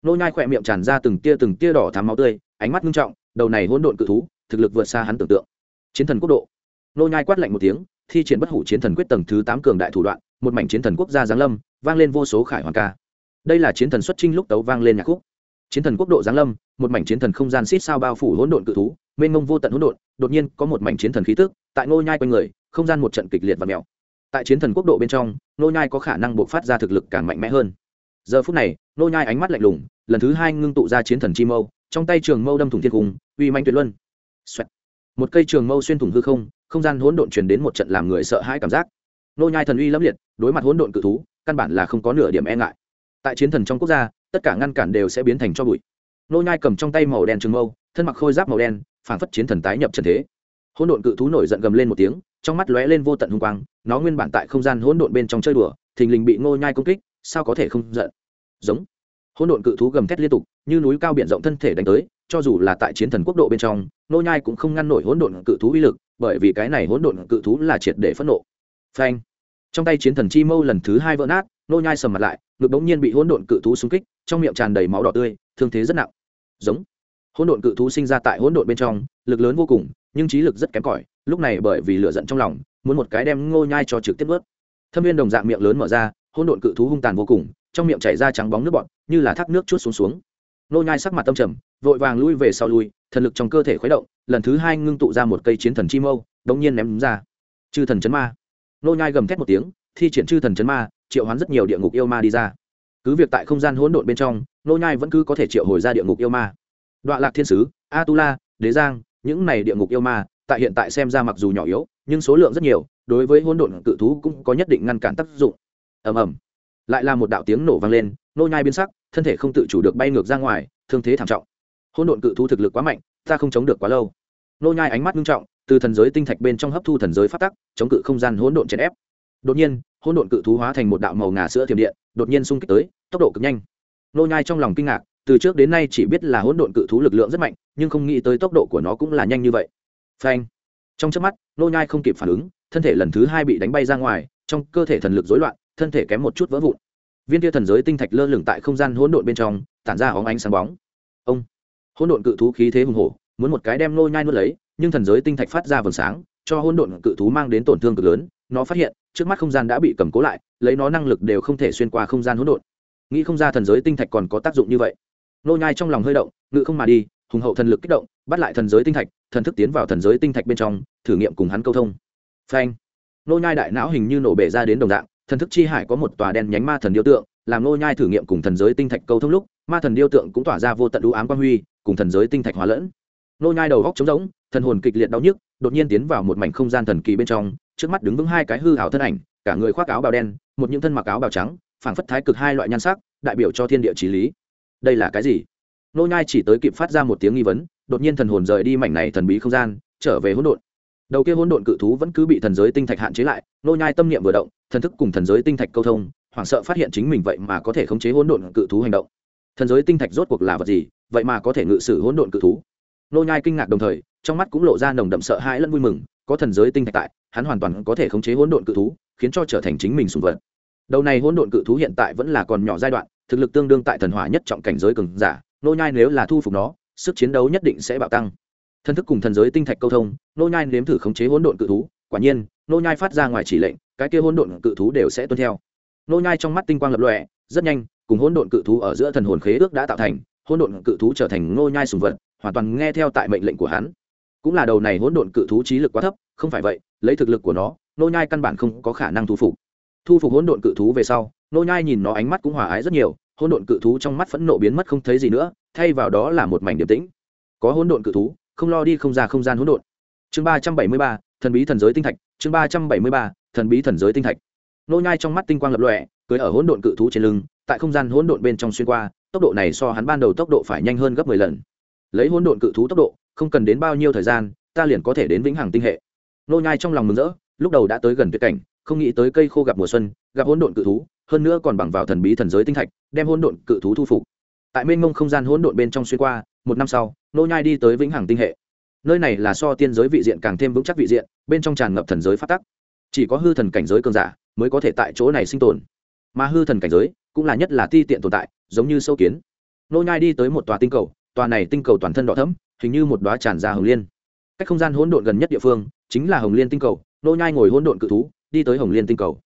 S1: Nô nhai khoẹt miệng tràn ra từng tia từng tia đỏ thắm máu tươi, ánh mắt nghiêm trọng, đầu này hỗn độn cự thú, thực lực vượt xa hắn tưởng tượng. Chiến thần quốc độ. Nô nhai quát lạnh một tiếng, thi triển bất hủ chiến thần quyết tầng thứ tám cường đại thủ đoạn, một mảnh chiến thần quốc gia giáng lâm, vang lên vô số khải hoàn ca. Đây là chiến thần xuất trinh lúc tấu vang lên nhạc khúc chiến thần quốc độ giáng lâm, một mảnh chiến thần không gian xít sao bao phủ hỗn độn cự thú, mênh mông vô tận hỗn độn, đột nhiên có một mảnh chiến thần khí tức, tại nô nhai quanh người, không gian một trận kịch liệt và mèo. Tại chiến thần quốc độ bên trong nô nhai có khả năng bộc phát ra thực lực càng mạnh mẽ hơn. Giờ phút này nô nhai ánh mắt lạnh lùng, lần thứ hai ngưng tụ ra chiến thần chi mâu, trong tay trường mâu đâm thủng thiên cung, uy manh tuyệt luân. Xoẹt. một cây trường mâu xuyên thủng hư không không gian hỗn độn truyền đến một trận làm người sợ hãi cảm giác. Nô nhai thần uy lâm liệt, đối mặt hỗn độn cự thú, căn bản là không có nửa điểm e ngại. Tại chiến thần trong quốc gia tất cả ngăn cản đều sẽ biến thành cho bụi. Nô nhai cầm trong tay màu đen trường mâu, thân mặc khôi giáp màu đen, phảng phất chiến thần tái nhập trần thế. Hỗn độn cự thú nổi giận gầm lên một tiếng, trong mắt lóe lên vô tận hung quang, nó nguyên bản tại không gian hỗn độn bên trong chơi đùa, thình lình bị nô nhai công kích, sao có thể không giận? Giống. Hỗn độn cự thú gầm thét liên tục, như núi cao biển rộng thân thể đánh tới, cho dù là tại chiến thần quốc độ bên trong nô nhai cũng không ngăn nổi hỗn độn cự thú uy lực, bởi vì cái này hỗn độn cự thú là triệt để phẫn nộ. Phanh. Trong tay chiến thần chi mâu lần thứ hai vỡ nát nô nhai sầm mặt lại, ngực bỗng nhiên bị hỗn độn cự thú xung kích, trong miệng tràn đầy máu đỏ tươi, thương thế rất nặng. Giống. Hỗn độn cự thú sinh ra tại hỗn độn bên trong, lực lớn vô cùng, nhưng trí lực rất kém cỏi, lúc này bởi vì lửa giận trong lòng, muốn một cái đem ngô nhai cho trực tiếp vớt thâm viên đồng dạng miệng lớn mở ra, hỗn độn cự thú hung tàn vô cùng, trong miệng chảy ra trắng bóng nước bọt, như là thác nước chuốt xuống xuống. Nô nhai sắc mặt tâm trầm, vội vàng lui về sau lui, thần lực trong cơ thể khuấy động, lần thứ hai ngưng tụ ra một cây chiến thần chi mâu đống nhiên ném ra. Chư thần chấn ma. Nô nhai gầm thét một tiếng, thi triển chư thần chấn ma triệu hoán rất nhiều địa ngục yêu ma đi ra. Cứ việc tại không gian hỗn độn bên trong nô nhai vẫn cứ có thể triệu hồi ra địa ngục yêu ma. Đoạn lạc thiên sứ, atula, đế giang, những này địa ngục yêu ma, tại hiện tại xem ra mặc dù nhỏ yếu, nhưng số lượng rất nhiều, đối với hỗn độn cự thú cũng có nhất định ngăn cản tác dụng. Ầm ầm. Lại là một đạo tiếng nổ vang lên nô nhai biến sắc, thân thể không tự chủ được bay ngược ra ngoài, thương thế thảm trọng. Hỗn độn cự thú thực lực quá mạnh, ta không chống được quá lâu. Nô nhai ánh mắt nghiêm trọng, từ thần giới tinh thạch bên trong hấp thu thần giới phát tắc, chống cự không gian hỗn độn chèn ép. Đột nhiên hỗn độn cự thú hóa thành một đạo màu ngà sữa thiểm điện, đột nhiên xung kích tới, tốc độ cực nhanh. Nô nhai trong lòng kinh ngạc, từ trước đến nay chỉ biết là hỗn độn cự thú lực lượng rất mạnh, nhưng không nghĩ tới tốc độ của nó cũng là nhanh như vậy. Phanh. Trong chớp mắt, nô nhai không kịp phản ứng, thân thể lần thứ hai bị đánh bay ra ngoài, trong cơ thể thần lực rối loạn, thân thể kém một chút vỡ vụn. Viên tia thần giới tinh thạch lơ lửng tại không gian hỗn độn bên trong, tản ra óng ánh sáng bóng. Ông. Hỗn độn cự thú khí thế hùng hổ, muốn một cái đem nô nhai nuốt lấy, nhưng thần giới tinh thạch phát ra vầng sáng cho hỗn độn cự thú mang đến tổn thương cực lớn, nó phát hiện, trước mắt không gian đã bị cầm cố lại, lấy nó năng lực đều không thể xuyên qua không gian hỗn độn. Nghĩ không ra thần giới tinh thạch còn có tác dụng như vậy. Nô nhai trong lòng hơi động, ngự không mà đi, hùng hậu thần lực kích động, bắt lại thần giới tinh thạch, thần thức tiến vào thần giới tinh thạch bên trong, thử nghiệm cùng hắn câu thông. Phanh. Nô nhai đại não hình như nổ bể ra đến đồng dạng, thần thức chi hải có một tòa đen nhánh ma thần điêu tượng, làm nô nhai thử nghiệm cùng thần giới tinh thạch câu thông lúc, ma thần điêu tượng cũng tỏa ra vô tận u ám quang huy, cùng thần giới tinh thạch hòa lẫn nô nhai đầu góc trống rỗng, thần hồn kịch liệt đau nhức, đột nhiên tiến vào một mảnh không gian thần kỳ bên trong, trước mắt đứng vững hai cái hư ảo thân ảnh, cả người khoác áo bào đen, một những thân mặc áo bào trắng, phảng phất thái cực hai loại nhan sắc, đại biểu cho thiên địa chí lý. Đây là cái gì? Nô nhai chỉ tới kịp phát ra một tiếng nghi vấn, đột nhiên thần hồn rời đi mảnh này thần bí không gian, trở về hỗn độn. Đầu kia hỗn độn cự thú vẫn cứ bị thần giới tinh thạch hạn chế lại, nô nhai tâm niệm vừa động, thần thức cùng thần giới tinh thạch câu thông, hoảng sợ phát hiện chính mình vậy mà có thể khống chế hỗn độn cự thú hành động. Thần giới tinh thạch rốt cuộc là vật gì? Vậy mà có thể ngự sử hỗn độn cự thú? Nô nhai kinh ngạc đồng thời, trong mắt cũng lộ ra nồng đậm sợ hãi lẫn vui mừng, có thần giới tinh thạch tại, hắn hoàn toàn có thể khống chế hỗn độn cự thú, khiến cho trở thành chính mình sùng vật. Đầu này hỗn độn cự thú hiện tại vẫn là còn nhỏ giai đoạn, thực lực tương đương tại thần hỏa nhất trọng cảnh giới cường giả, nô nhai nếu là thu phục nó, sức chiến đấu nhất định sẽ bạo tăng. Thân thức cùng thần giới tinh thạch câu thông, nô nhai nếm thử khống chế hỗn độn cự thú, quả nhiên, nô nhai phát ra ngoài chỉ lệnh, cái kia hỗn độn cự thú đều sẽ tuân theo. Nô nhai trong mắt tinh quang lập lòe, rất nhanh, cùng hỗn độn cự thú ở giữa thần hồn khế ước đã tạo thành, hỗn độn cự thú trở thành nô nhai sùng vật hoàn toàn nghe theo tại mệnh lệnh của hắn. Cũng là đầu này hỗn độn cự thú trí lực quá thấp, không phải vậy, lấy thực lực của nó, nô nhai căn bản không có khả năng thu phục. Thu phục hỗn độn cự thú về sau, nô nhai nhìn nó ánh mắt cũng hòa ái rất nhiều, hỗn độn cự thú trong mắt phẫn nộ biến mất không thấy gì nữa, thay vào đó là một mảnh điềm tĩnh. Có hỗn độn cự thú, không lo đi không ra không gian hỗn độn. Chương ba trăm bảy mươi ba, thần bí thần giới tinh thạch, chương ba trăm bảy mươi ba, thần bí thần giới tinh thạch. Nô nhai trong mắt tinh quang lập lòe cưỡi ở hỗn độn cự thú trên lưng, tại không gian hỗn độn bên trong xuyên qua, tốc độ này so hắn ban đầu tốc độ phải nhanh hơn gấp mười lần lấy hỗn độn cự thú tốc độ, không cần đến bao nhiêu thời gian, ta liền có thể đến vĩnh hằng tinh hệ. Nô nhai trong lòng mừng rỡ, lúc đầu đã tới gần tuyệt cảnh, không nghĩ tới cây khô gặp mùa xuân, gặp hỗn độn cự thú, hơn nữa còn bằng vào thần bí thần giới tinh thạch, đem hỗn độn cự thú thu phục. Tại mênh mông không gian hỗn độn bên trong xuyên qua, một năm sau, nô nhai đi tới vĩnh hằng tinh hệ. Nơi này là so tiên giới vị diện càng thêm vững chắc vị diện, bên trong tràn ngập thần giới phát tắc. Chỉ có hư thần cảnh giới cường giả mới có thể tại chỗ này sinh tồn. Mà hư thần cảnh giới cũng là nhất là ti tiện tồn tại, giống như sâu kiến. Nô nhai đi tới một tòa tinh cầu tòa này tinh cầu toàn thân đỏ thẫm, hình như một đóa tràn ra hồng liên. Cách không gian hỗn độn gần nhất địa phương, chính là hồng liên tinh cầu, nô nhai ngồi hỗn độn cự thú, đi tới hồng liên tinh cầu.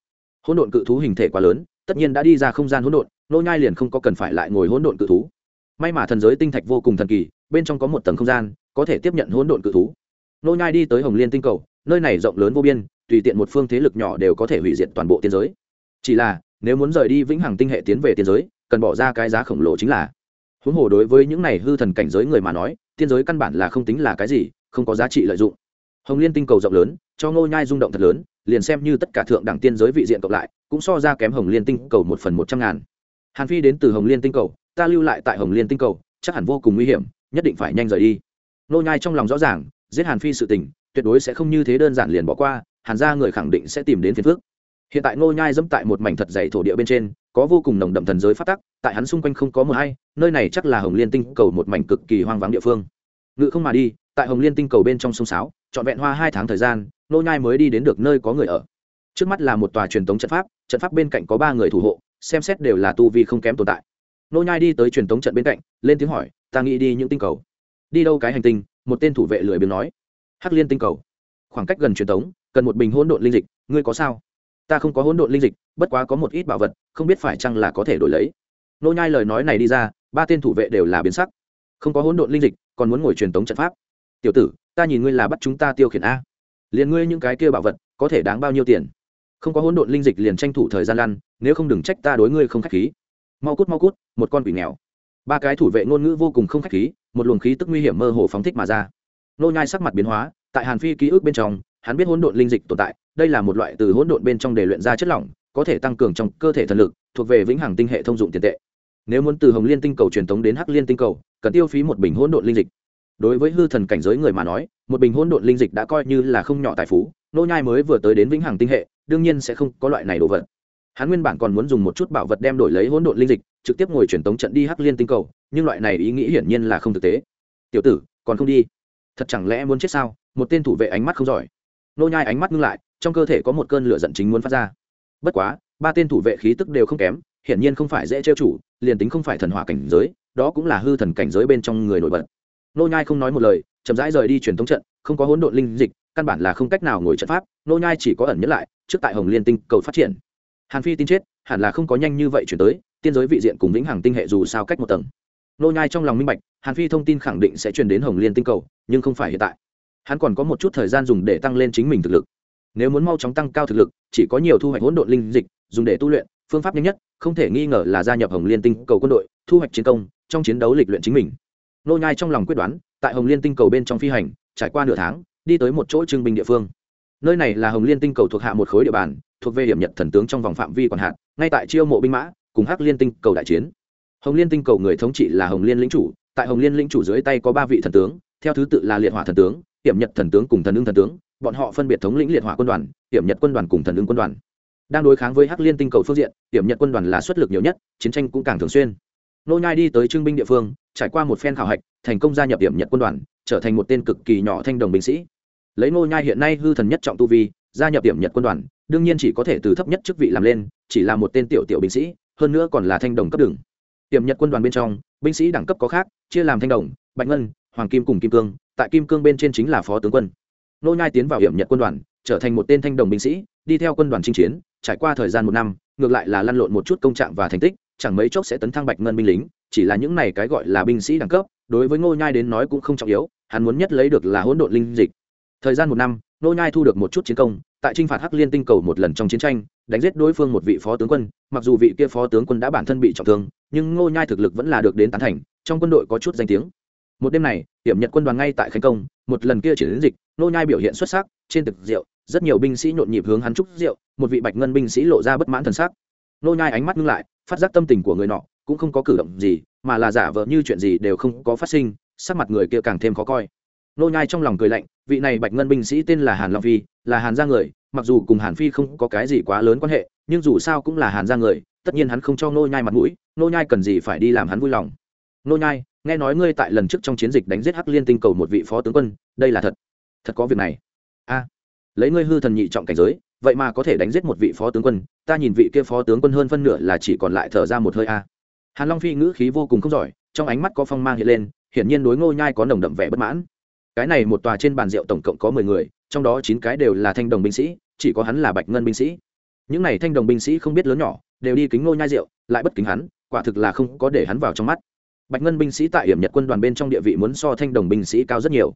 S1: Hỗn độn cự thú hình thể quá lớn, tất nhiên đã đi ra không gian hỗn độn, nô nhai liền không có cần phải lại ngồi hỗn độn cự thú. May mà thần giới tinh thạch vô cùng thần kỳ, bên trong có một tầng không gian, có thể tiếp nhận hỗn độn cự thú. Nô nhai đi tới hồng liên tinh cầu, nơi này rộng lớn vô biên, tùy tiện một phương thế lực nhỏ đều có thể hủy diệt toàn bộ tiên giới. Chỉ là, nếu muốn rời đi vĩnh hằng tinh hệ tiến về tiên giới, cần bỏ ra cái giá khổng lồ chính là huống hồ đối với những này hư thần cảnh giới người mà nói, tiên giới căn bản là không tính là cái gì, không có giá trị lợi dụng. Hồng liên tinh cầu rộng lớn, cho ngô nhai rung động thật lớn, liền xem như tất cả thượng đẳng tiên giới vị diện cộng lại, cũng so ra kém hồng liên tinh cầu một phần một trăm ngàn. Hàn phi đến từ hồng liên tinh cầu, ta lưu lại tại hồng liên tinh cầu, chắc hẳn vô cùng nguy hiểm, nhất định phải nhanh rời đi. Nô nhai trong lòng rõ ràng, giết hàn phi sự tình, tuyệt đối sẽ không như thế đơn giản liền bỏ qua, hàn gia người khẳng định sẽ tìm đến phiền phước hiện tại nô nhai dẫm tại một mảnh thật dày thổ địa bên trên, có vô cùng nồng đậm thần giới phát tắc, tại hắn xung quanh không có mờ hay, nơi này chắc là hồng liên tinh cầu một mảnh cực kỳ hoang vắng địa phương. Ngự không mà đi, tại hồng liên tinh cầu bên trong sông sáo, trọn vẹn hoa hai tháng thời gian nô nhai mới đi đến được nơi có người ở. Trước mắt là một tòa truyền tống trận pháp trận pháp bên cạnh có ba người thủ hộ, xem xét đều là tu vi không kém tồn tại. Nô nhai đi tới truyền tống trận bên cạnh, lên tiếng hỏi, ta nghĩ đi những tinh cầu. Đi đâu cái hành tinh? Một tên thủ vệ lười biếng nói. Hắc liên tinh cầu. Khoảng cách gần truyền tống, cần một bình hỗn độn linh dịch, ngươi có sao? Ta không có hỗn độn linh dịch, bất quá có một ít bảo vật, không biết phải chăng là có thể đổi lấy. Nô nhai lời nói này đi ra, ba tên thủ vệ đều là biến sắc. Không có hỗn độn linh dịch, còn muốn ngồi truyền tống trận pháp. Tiểu tử, ta nhìn ngươi là bắt chúng ta tiêu khiển a. Liền ngươi những cái kia bảo vật, có thể đáng bao nhiêu tiền? Không có hỗn độn linh dịch liền tranh thủ thời gian lăn, nếu không đừng trách ta đối ngươi không khách khí. Mau cút mau cút, một con quỷ nghèo. Ba cái thủ vệ ngôn ngữ vô cùng không khách khí, một luồng khí tức nguy hiểm mơ hồ phóng thích mà ra. Nô nhai sắc mặt biến hóa, tại hàn phi ký ức bên trong hắn biết hỗn độn linh dịch tồn tại, đây là một loại từ hỗn độn bên trong để luyện ra chất lỏng, có thể tăng cường trong cơ thể thần lực, thuộc về vĩnh hằng tinh hệ thông dụng tiền tệ. Nếu muốn từ hồng liên tinh cầu truyền tống đến hắc liên tinh cầu, cần tiêu phí một bình hỗn độn linh dịch. Đối với hư thần cảnh giới người mà nói, một bình hỗn độn linh dịch đã coi như là không nhỏ tài phú, nô nhai mới vừa tới đến vĩnh hằng tinh hệ, đương nhiên sẽ không có loại này đồ vật. Hắn nguyên bản còn muốn dùng một chút bảo vật đem đổi lấy hỗn độn linh dịch, trực tiếp ngồi truyền tống trận đi hắc liên tinh cầu, nhưng loại này ý nghĩ hiển nhiên là không thực tế. Tiểu tử, còn không đi? Thật chẳng lẽ muốn chết sao? Một tên thủ vệ ánh mắt không giỏi nô nhai ánh mắt ngưng lại, trong cơ thể có một cơn lửa giận chính muốn phát ra. Bất quá, ba tên thủ vệ khí tức đều không kém, hiển nhiên không phải dễ trêu chủ, liền tính không phải thần hỏa cảnh giới, đó cũng là hư thần cảnh giới bên trong người nổi bật. Nô nhai không nói một lời, chậm rãi rời đi truyền thống trận, không có hỗn độn linh dịch, căn bản là không cách nào ngồi trận pháp, nô nhai chỉ có ẩn nhẫn lại, trước tại hồng liên tinh cầu phát triển. Hàn phi tin chết, hẳn là không có nhanh như vậy chuyển tới, tiên giới vị diện cùng vĩnh hằng tinh hệ dù sao cách một tầng. Nô nhai trong lòng minh bạch, hàn phi thông tin khẳng định sẽ truyền đến hồng liên tinh cầu, nhưng không phải hiện tại hắn còn có một chút thời gian dùng để tăng lên chính mình thực lực. Nếu muốn mau chóng tăng cao thực lực, chỉ có nhiều thu hoạch hỗn độn linh dịch, dùng để tu luyện, phương pháp nhanh nhất, không thể nghi ngờ là gia nhập hồng liên tinh cầu quân đội, thu hoạch chiến công, trong chiến đấu lịch luyện chính mình. Nô nhai trong lòng quyết đoán, tại hồng liên tinh cầu bên trong phi hành, trải qua nửa tháng, đi tới một chỗ trưng binh địa phương. Nơi này là hồng liên tinh cầu thuộc hạ một khối địa bàn, thuộc về hiểm nhật thần tướng trong vòng phạm vi quản hạt ngay tại chiêu mộ binh mã, cùng hắc liên tinh cầu đại chiến. Hồng liên tinh cầu người thống trị là hồng liên lĩnh chủ, tại hồng liên lĩnh chủ dưới tay có ba vị thần tướng, theo thứ tự là liệt hỏa thần tướng hiểm nhật thần tướng cùng thần ưng thần tướng, bọn họ phân biệt thống lĩnh liệt hỏa quân đoàn hiểm nhật quân đoàn cùng thần ưng quân đoàn. Đang đối kháng với hắc liên tinh cầu phương diện hiểm nhật quân đoàn là xuất lực nhiều nhất, chiến tranh cũng càng thường xuyên. Nô nhai đi tới trưng binh địa phương, trải qua một phen khảo hạch, thành công gia nhập hiểm nhật quân đoàn, trở thành một tên cực kỳ nhỏ thanh đồng binh sĩ. Lấy nô nhai hiện nay hư thần nhất trọng tu vi, gia nhập hiểm nhật quân đoàn, đương nhiên chỉ có thể từ thấp nhất chức vị làm lên, chỉ là một tên tiểu tiểu binh sĩ, hơn nữa còn là thanh đồng cấp đường. Hiểm nhật quân đoàn bên trong, binh sĩ đẳng cấp có khác, chia làm thanh đồng, bạch ngân, hoàng kim cùng kim cương tại kim cương bên trên chính là phó tướng quân. Nô nhai tiến vào hiểm nhật quân đoàn, trở thành một tên thanh đồng binh sĩ, đi theo quân đoàn chinh chiến, trải qua thời gian một năm, ngược lại là lăn lộn một chút công trạng và thành tích, chẳng mấy chốc sẽ tấn thăng bạch ngân binh lính, chỉ là những này cái gọi là binh sĩ đẳng cấp, đối với ngô nhai đến nói cũng không trọng yếu, hắn muốn nhất lấy được là hỗn độn linh dịch. Thời gian một năm, ngô nhai thu được một chút chiến công, tại trinh phạt hắc liên tinh cầu một lần trong chiến tranh, đánh giết đối phương một vị phó tướng quân, mặc dù vị kia phó tướng quân đã bản thân bị trọng thương, nhưng ngô nhai thực lực vẫn là được đến tán thành, trong quân đội có chút danh tiếng một đêm này hiểm nhật quân đoàn ngay tại khánh công, một lần kia chuyển đến dịch, nô nhai biểu hiện xuất sắc, trên thực rượu, rất nhiều binh sĩ nhộn nhịp hướng hắn chúc rượu, một vị bạch ngân binh sĩ lộ ra bất mãn thần sắc. Nô nhai ánh mắt ngưng lại, phát giác tâm tình của người nọ, cũng không có cử động gì, mà là giả vờ như chuyện gì đều không có phát sinh, sắc mặt người kia càng thêm khó coi. Nô nhai trong lòng cười lạnh, vị này bạch ngân binh sĩ tên là hàn long phi, là hàn gia người, mặc dù cùng hàn phi không có cái gì quá lớn quan hệ, nhưng dù sao cũng là hàn gia người, tất nhiên hắn không cho nô nhai mặt mũi, nô nhai cần gì phải đi làm hắn vui lòng. Nô nhai nghe nói ngươi tại lần trước trong chiến dịch đánh giết hắc liên tinh cầu một vị phó tướng quân, đây là thật. Thật có việc này. A, lấy ngươi hư thần nhị trọng cảnh giới, vậy mà có thể đánh giết một vị phó tướng quân, ta nhìn vị kia phó tướng quân hơn phân nửa là chỉ còn lại thở ra một hơi a. Hàn long phi ngữ khí vô cùng không giỏi, trong ánh mắt có phong mang hiện lên, hiển nhiên đối ngô nhai có nồng đậm vẻ bất mãn. Cái này một tòa trên bàn rượu tổng cộng có mười người, trong đó chín cái đều là thanh đồng binh sĩ, chỉ có hắn là bạch ngân binh sĩ. Những này thanh đồng binh sĩ không biết lớn nhỏ, đều đi kính ngô nhai rượu, lại bất kính hắn, quả thực là không có để hắn vào trong mắt bạch ngân binh sĩ tại hiểm nhật quân đoàn bên trong địa vị muốn so thanh đồng binh sĩ cao rất nhiều.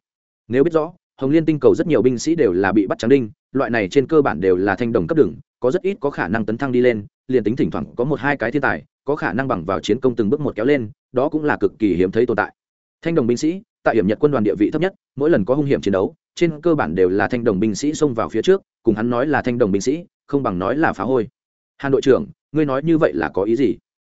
S1: Nếu biết rõ, hồng liên tinh cầu rất nhiều binh sĩ đều là bị bắt trắng đinh, loại này trên cơ bản đều là thanh đồng cấp đường, có rất ít có khả năng tấn thăng đi lên, liền tính thỉnh thoảng có một hai cái thiên tài, có khả năng bằng vào chiến công từng bước một kéo lên, đó cũng là cực kỳ hiếm thấy tồn tại. Thanh đồng binh sĩ, tại hiểm nhật quân đoàn địa vị thấp nhất, mỗi lần có hung hiểm chiến đấu, trên cơ bản đều là thanh đồng binh sĩ xông vào phía trước, cùng hắn nói là thanh đồng binh sĩ, không bằng nói là phá hôi. Hàn đội trưởng, ngươi nói như vậy là có ý gì?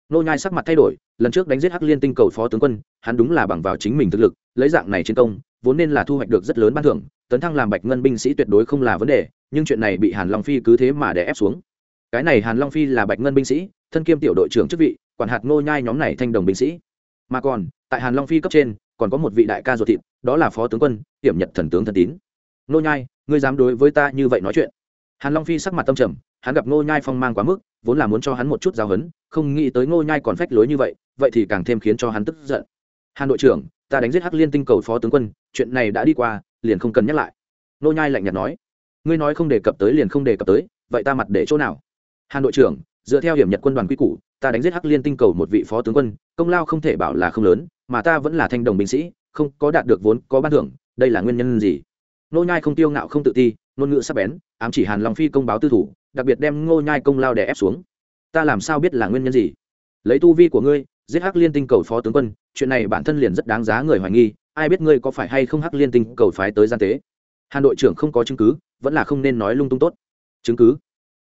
S1: Nô nhai sắc mặt thay đổi lần trước đánh giết hắc liên tinh cầu phó tướng quân, hắn đúng là bằng vào chính mình thực lực, lấy dạng này chiến công, vốn nên là thu hoạch được rất lớn ban thưởng, tấn thăng làm bạch ngân binh sĩ tuyệt đối không là vấn đề, nhưng chuyện này bị hàn long phi cứ thế mà đè ép xuống. Cái này hàn long phi là bạch ngân binh sĩ, thân kiêm tiểu đội trưởng chức vị, quản hạt ngô nhai nhóm này thanh đồng binh sĩ. Mà còn, tại hàn long phi cấp trên, còn có một vị đại ca ruột thịt, đó là phó tướng quân hiểm nhật thần tướng thần tín. Ngô nhai, ngươi dám đối với ta như vậy nói chuyện? Hàn long phi sắc mặt tâm trầm, hắn gặp ngô nhai phong mang quá mức, vốn là muốn cho hắn một chút giáo hấn không nghĩ tới ngô nhai còn phách lối như vậy vậy thì càng thêm khiến cho hắn tức giận. Hàn đội trưởng, ta đánh giết hắc liên tinh cầu phó tướng quân, chuyện này đã đi qua, liền không cần nhắc lại. Ngô nhai lạnh nhạt nói. Ngươi nói không đề cập tới liền không đề cập tới, vậy ta mặt để chỗ nào? Hàn đội trưởng, dựa theo hiểm nhật quân đoàn quy củ, ta đánh giết hắc liên tinh cầu một vị phó tướng quân, công lao không thể bảo là không lớn, mà ta vẫn là thanh đồng binh sĩ, không có đạt được vốn có ban thưởng, đây là nguyên nhân gì? Nô nhai không tiêu ngạo, không tự ti, ngôn ngữ sắc bén, ám chỉ hàn long phi công báo tư thủ, đặc biệt đem ngô nhai công lao đè ép xuống. Ta làm sao biết là nguyên nhân gì? Lấy tu vi của ngươi giết hắc liên tinh cầu phó tướng quân, chuyện này bản thân liền rất đáng giá người hoài nghi, ai biết ngươi có phải hay không hắc liên tinh cầu phái tới gian tế? Hàn đội trưởng không có chứng cứ, vẫn là không nên nói lung tung tốt. Chứng cứ?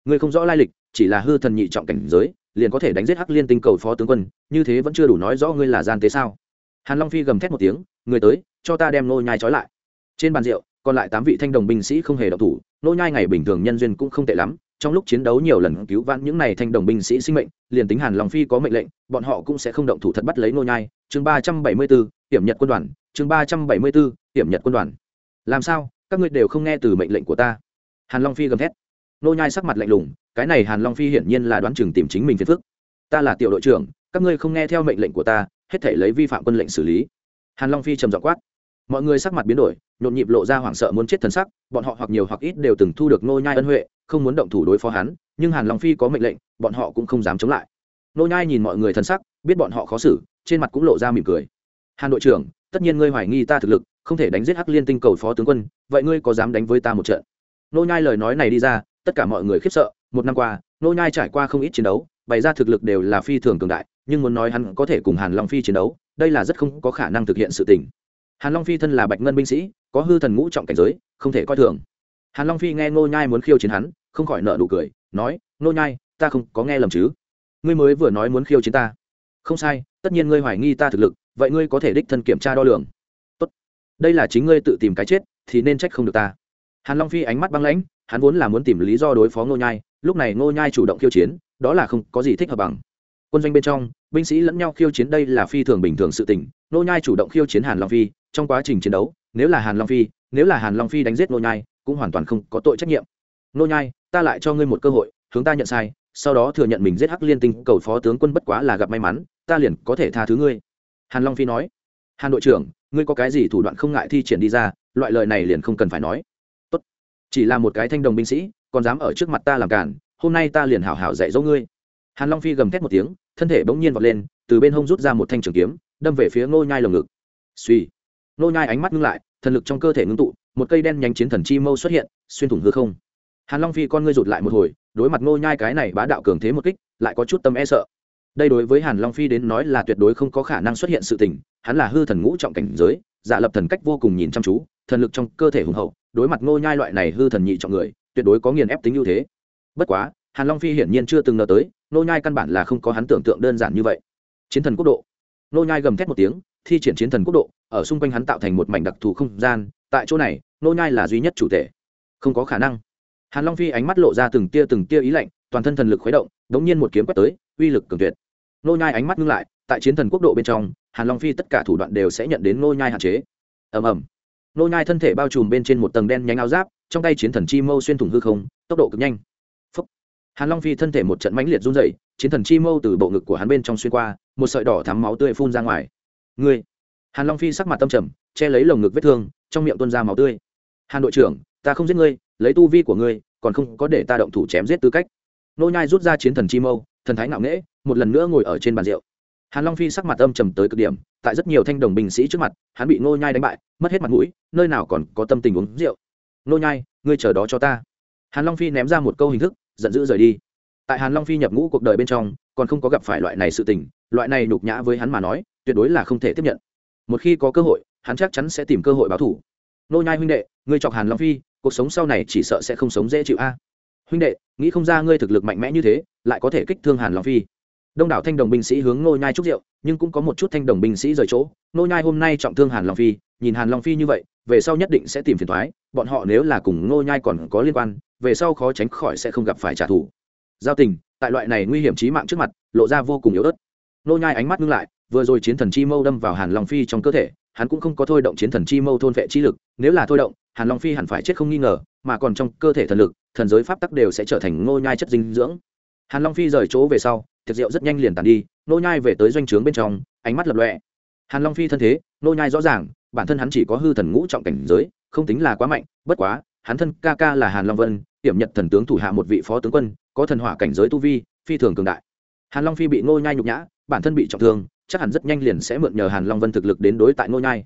S1: Ngươi không rõ lai lịch, chỉ là hư thần nhị trọng cảnh giới, liền có thể đánh giết hắc liên tinh cầu phó tướng quân, như thế vẫn chưa đủ nói rõ ngươi là gian tế sao? Hàn long phi gầm thét một tiếng, người tới, cho ta đem nô nhai trói lại. Trên bàn rượu, còn lại tám vị thanh đồng binh sĩ không hề động thủ, nô nhai ngày bình thường nhân duyên cũng không tệ lắm trong lúc chiến đấu nhiều lần cứu vãn những này thanh đồng binh sĩ sinh mệnh liền tính hàn long phi có mệnh lệnh bọn họ cũng sẽ không động thủ thật bắt lấy nô nhai. Chương ba trăm bảy mươi 374, hiểm nhật quân đoàn. Chương ba trăm bảy mươi 374, hiểm nhật quân đoàn. Làm sao? Các ngươi đều không nghe từ mệnh lệnh của ta. Hàn long phi gầm thét. Nô nhai sắc mặt lạnh lùng cái này hàn long phi hiển nhiên là đoán chừng tìm chính mình phiền phức. Ta là tiểu đội trưởng các ngươi không nghe theo mệnh lệnh của ta hết thảy lấy vi phạm quân lệnh xử lý. Hàn long phi trầm giọng quát mọi người sắc mặt biến đổi, nhộn nhịp lộ ra hoảng sợ muốn chết thần sắc, bọn họ hoặc nhiều hoặc ít đều từng thu được nô nhai ân huệ, không muốn động thủ đối phó hắn, nhưng hàn long phi có mệnh lệnh, bọn họ cũng không dám chống lại. Nô nhai nhìn mọi người thần sắc, biết bọn họ khó xử, trên mặt cũng lộ ra mỉm cười. Hàn đội trưởng, tất nhiên ngươi hoài nghi ta thực lực, không thể đánh giết hắc liên tinh cầu phó tướng quân, vậy ngươi có dám đánh với ta một trận? Nô nhai lời nói này đi ra, tất cả mọi người khiếp sợ, một năm qua nô nhai trải qua không ít chiến đấu, bày ra thực lực đều là phi thường cường đại, nhưng muốn nói hắn có thể cùng hàn long phi chiến đấu, đây là rất không có khả năng thực hiện sự tình hàn long phi thân là bạch ngân binh sĩ, có hư thần ngũ trọng cảnh giới, không thể coi thường. Hàn long phi nghe Ngô nhai muốn khiêu chiến hắn, không khỏi nở nụ cười, nói, Ngô nhai, ta không có nghe lầm chứ? Ngươi mới vừa nói muốn khiêu chiến ta. Không sai, tất nhiên ngươi hoài nghi ta thực lực, vậy ngươi có thể đích thân kiểm tra đo lường. Tốt, đây là chính ngươi tự tìm cái chết, thì nên trách không được ta. Hàn long phi ánh mắt băng lãnh, hắn vốn là muốn tìm lý do đối phó ngô nhai, lúc này ngô nhai chủ động khiêu chiến, đó là không có gì thích hợp bằng. Quân doanh bên trong, binh sĩ lẫn nhau khiêu chiến đây là phi thường bình thường sự tình, ngô nhai chủ động khiêu chiến hàn long phi trong quá trình chiến đấu, nếu là hàn long phi, nếu là hàn long phi đánh giết Nô nhai, cũng hoàn toàn không có tội trách nhiệm. Nô nhai, ta lại cho ngươi một cơ hội, hướng ta nhận sai, sau đó thừa nhận mình giết hắc liên tinh, cầu phó tướng quân bất quá là gặp may mắn, ta liền có thể tha thứ ngươi. Hàn long phi nói. Hàn đội trưởng, ngươi có cái gì thủ đoạn không ngại thi triển đi ra, loại lời này liền không cần phải nói. Tốt, chỉ là một cái thanh đồng binh sĩ, còn dám ở trước mặt ta làm cản, hôm nay ta liền hảo hảo dạy dỗ ngươi. Hàn long phi gầm thét một tiếng, thân thể bỗng nhiên vọt lên, từ bên hông rút ra một thanh trường kiếm, đâm về phía ngô nhai lồng ngực. Suy Nô nhai ánh mắt ngưng lại, thần lực trong cơ thể ngưng tụ, một cây đen nhánh chiến thần chi mâu xuất hiện, xuyên thủng hư không. Hàn long phi con ngươi rụt lại một hồi, đối mặt Nô nhai cái này bá đạo cường thế một kích, lại có chút tâm e sợ. Đây đối với hàn long phi đến nói là tuyệt đối không có khả năng xuất hiện sự tình, hắn là hư thần ngũ trọng cảnh giới giả lập thần cách vô cùng nhìn chăm chú, thần lực trong cơ thể hùng hậu, đối mặt Nô nhai loại này hư thần nhị trọng người, tuyệt đối có nghiền ép tính ưu thế. Bất quá, hàn long phi hiển nhiên chưa từng ngờ tới, Nô nhai căn bản là không có hắn tưởng tượng đơn giản như vậy. Chiến thần quốc độ. Nô nhai gầm thét một tiếng thi triển chiến thần quốc độ, ở xung quanh hắn tạo thành một mảnh đặc thù không gian, tại chỗ này, nô nhai là duy nhất chủ thể. Không có khả năng. Hàn long phi ánh mắt lộ ra từng tia từng tia ý lạnh, toàn thân thần lực khuấy động, đống nhiên một kiếm quét tới, uy lực cường tuyệt. Nô nhai ánh mắt ngưng lại, tại chiến thần quốc độ bên trong, hàn long phi tất cả thủ đoạn đều sẽ nhận đến nô nhai hạn chế. Ầm ầm. Nô nhai thân thể bao trùm bên trên một tầng đen nhánh áo giáp, trong tay chiến thần chi mâu xuyên thủng hư không, tốc độ cực nhanh. Phúc. hàn long phi thân thể một trận mãnh liệt run rẩy, chiến thần chi mâu từ bộ ngực của hắn bên trong xuyên qua, một sợi đỏ thắm máu tươi phun ra ngoài ngươi. Hàn long phi sắc mặt tâm trầm, che lấy lồng ngực vết thương, trong miệng tuôn ra máu tươi. Hàn đội trưởng, ta không giết ngươi, lấy tu vi của ngươi, còn không có để ta động thủ chém giết tư cách. Nô nhai rút ra chiến thần chi mâu, thần thái ngạo nghễ, một lần nữa ngồi ở trên bàn rượu. Hàn long phi sắc mặt âm trầm tới cực điểm, tại rất nhiều thanh đồng binh sĩ trước mặt, hắn bị nô nhai đánh bại, mất hết mặt mũi, nơi nào còn có tâm tình uống rượu. Nô nhai, ngươi chờ đó cho ta. Hàn long phi ném ra một câu hình thức, giận dữ rời đi. Tại hàn long phi nhập ngũ cuộc đời bên trong, còn không có gặp phải loại này sự tình, loại này nhục nhã với hắn mà nói tuyệt đối là không thể tiếp nhận. Một khi có cơ hội, hắn chắc chắn sẽ tìm cơ hội báo thù nô nhai huynh đệ, ngươi chọc hàn long phi, cuộc sống sau này chỉ sợ sẽ không sống dễ chịu a. Huynh đệ, nghĩ không ra ngươi thực lực mạnh mẽ như thế, lại có thể kích thương hàn long phi. Đông đảo thanh đồng binh sĩ hướng nô nhai chúc rượu, nhưng cũng có một chút thanh đồng binh sĩ rời chỗ. Nô nhai hôm nay trọng thương hàn long phi, nhìn hàn long phi như vậy, về sau nhất định sẽ tìm phiền toái, bọn họ nếu là cùng nô nhai còn có liên quan, về sau khó tránh khỏi sẽ không gặp phải trả thù. Giao tình, tại loại này nguy hiểm chí mạng trước mặt, lộ ra vô cùng yếu ớt. Nô nhai ánh mắt ngưng lại vừa rồi chiến thần chi mâu đâm vào hàn long phi trong cơ thể, hắn cũng không có thôi động chiến thần chi mâu thôn vệ chi lực, nếu là thôi động, hàn long phi hẳn phải chết không nghi ngờ, mà còn trong cơ thể thần lực, thần giới pháp tắc đều sẽ trở thành ngô nhai chất dinh dưỡng. Hàn long phi rời chỗ về sau, tiệc rượu rất nhanh liền tàn đi nô nhai về tới doanh trướng bên trong, ánh mắt lập lọe hàn long phi thân thế nô nhai rõ ràng, bản thân hắn chỉ có hư thần ngũ trọng cảnh giới, không tính là quá mạnh, bất quá, hắn thân ca ca là hàn long vân, tiệm nhật thần tướng thủ hạ một vị phó tướng quân, có thần hỏa cảnh giới tu vi, phi thường cường đại. Hàn long phi bị nô nhai nhục nhã, bản thân bị trọng thương chắc hẳn rất nhanh liền sẽ mượn nhờ hàn long vân thực lực đến đối tại nô nhai.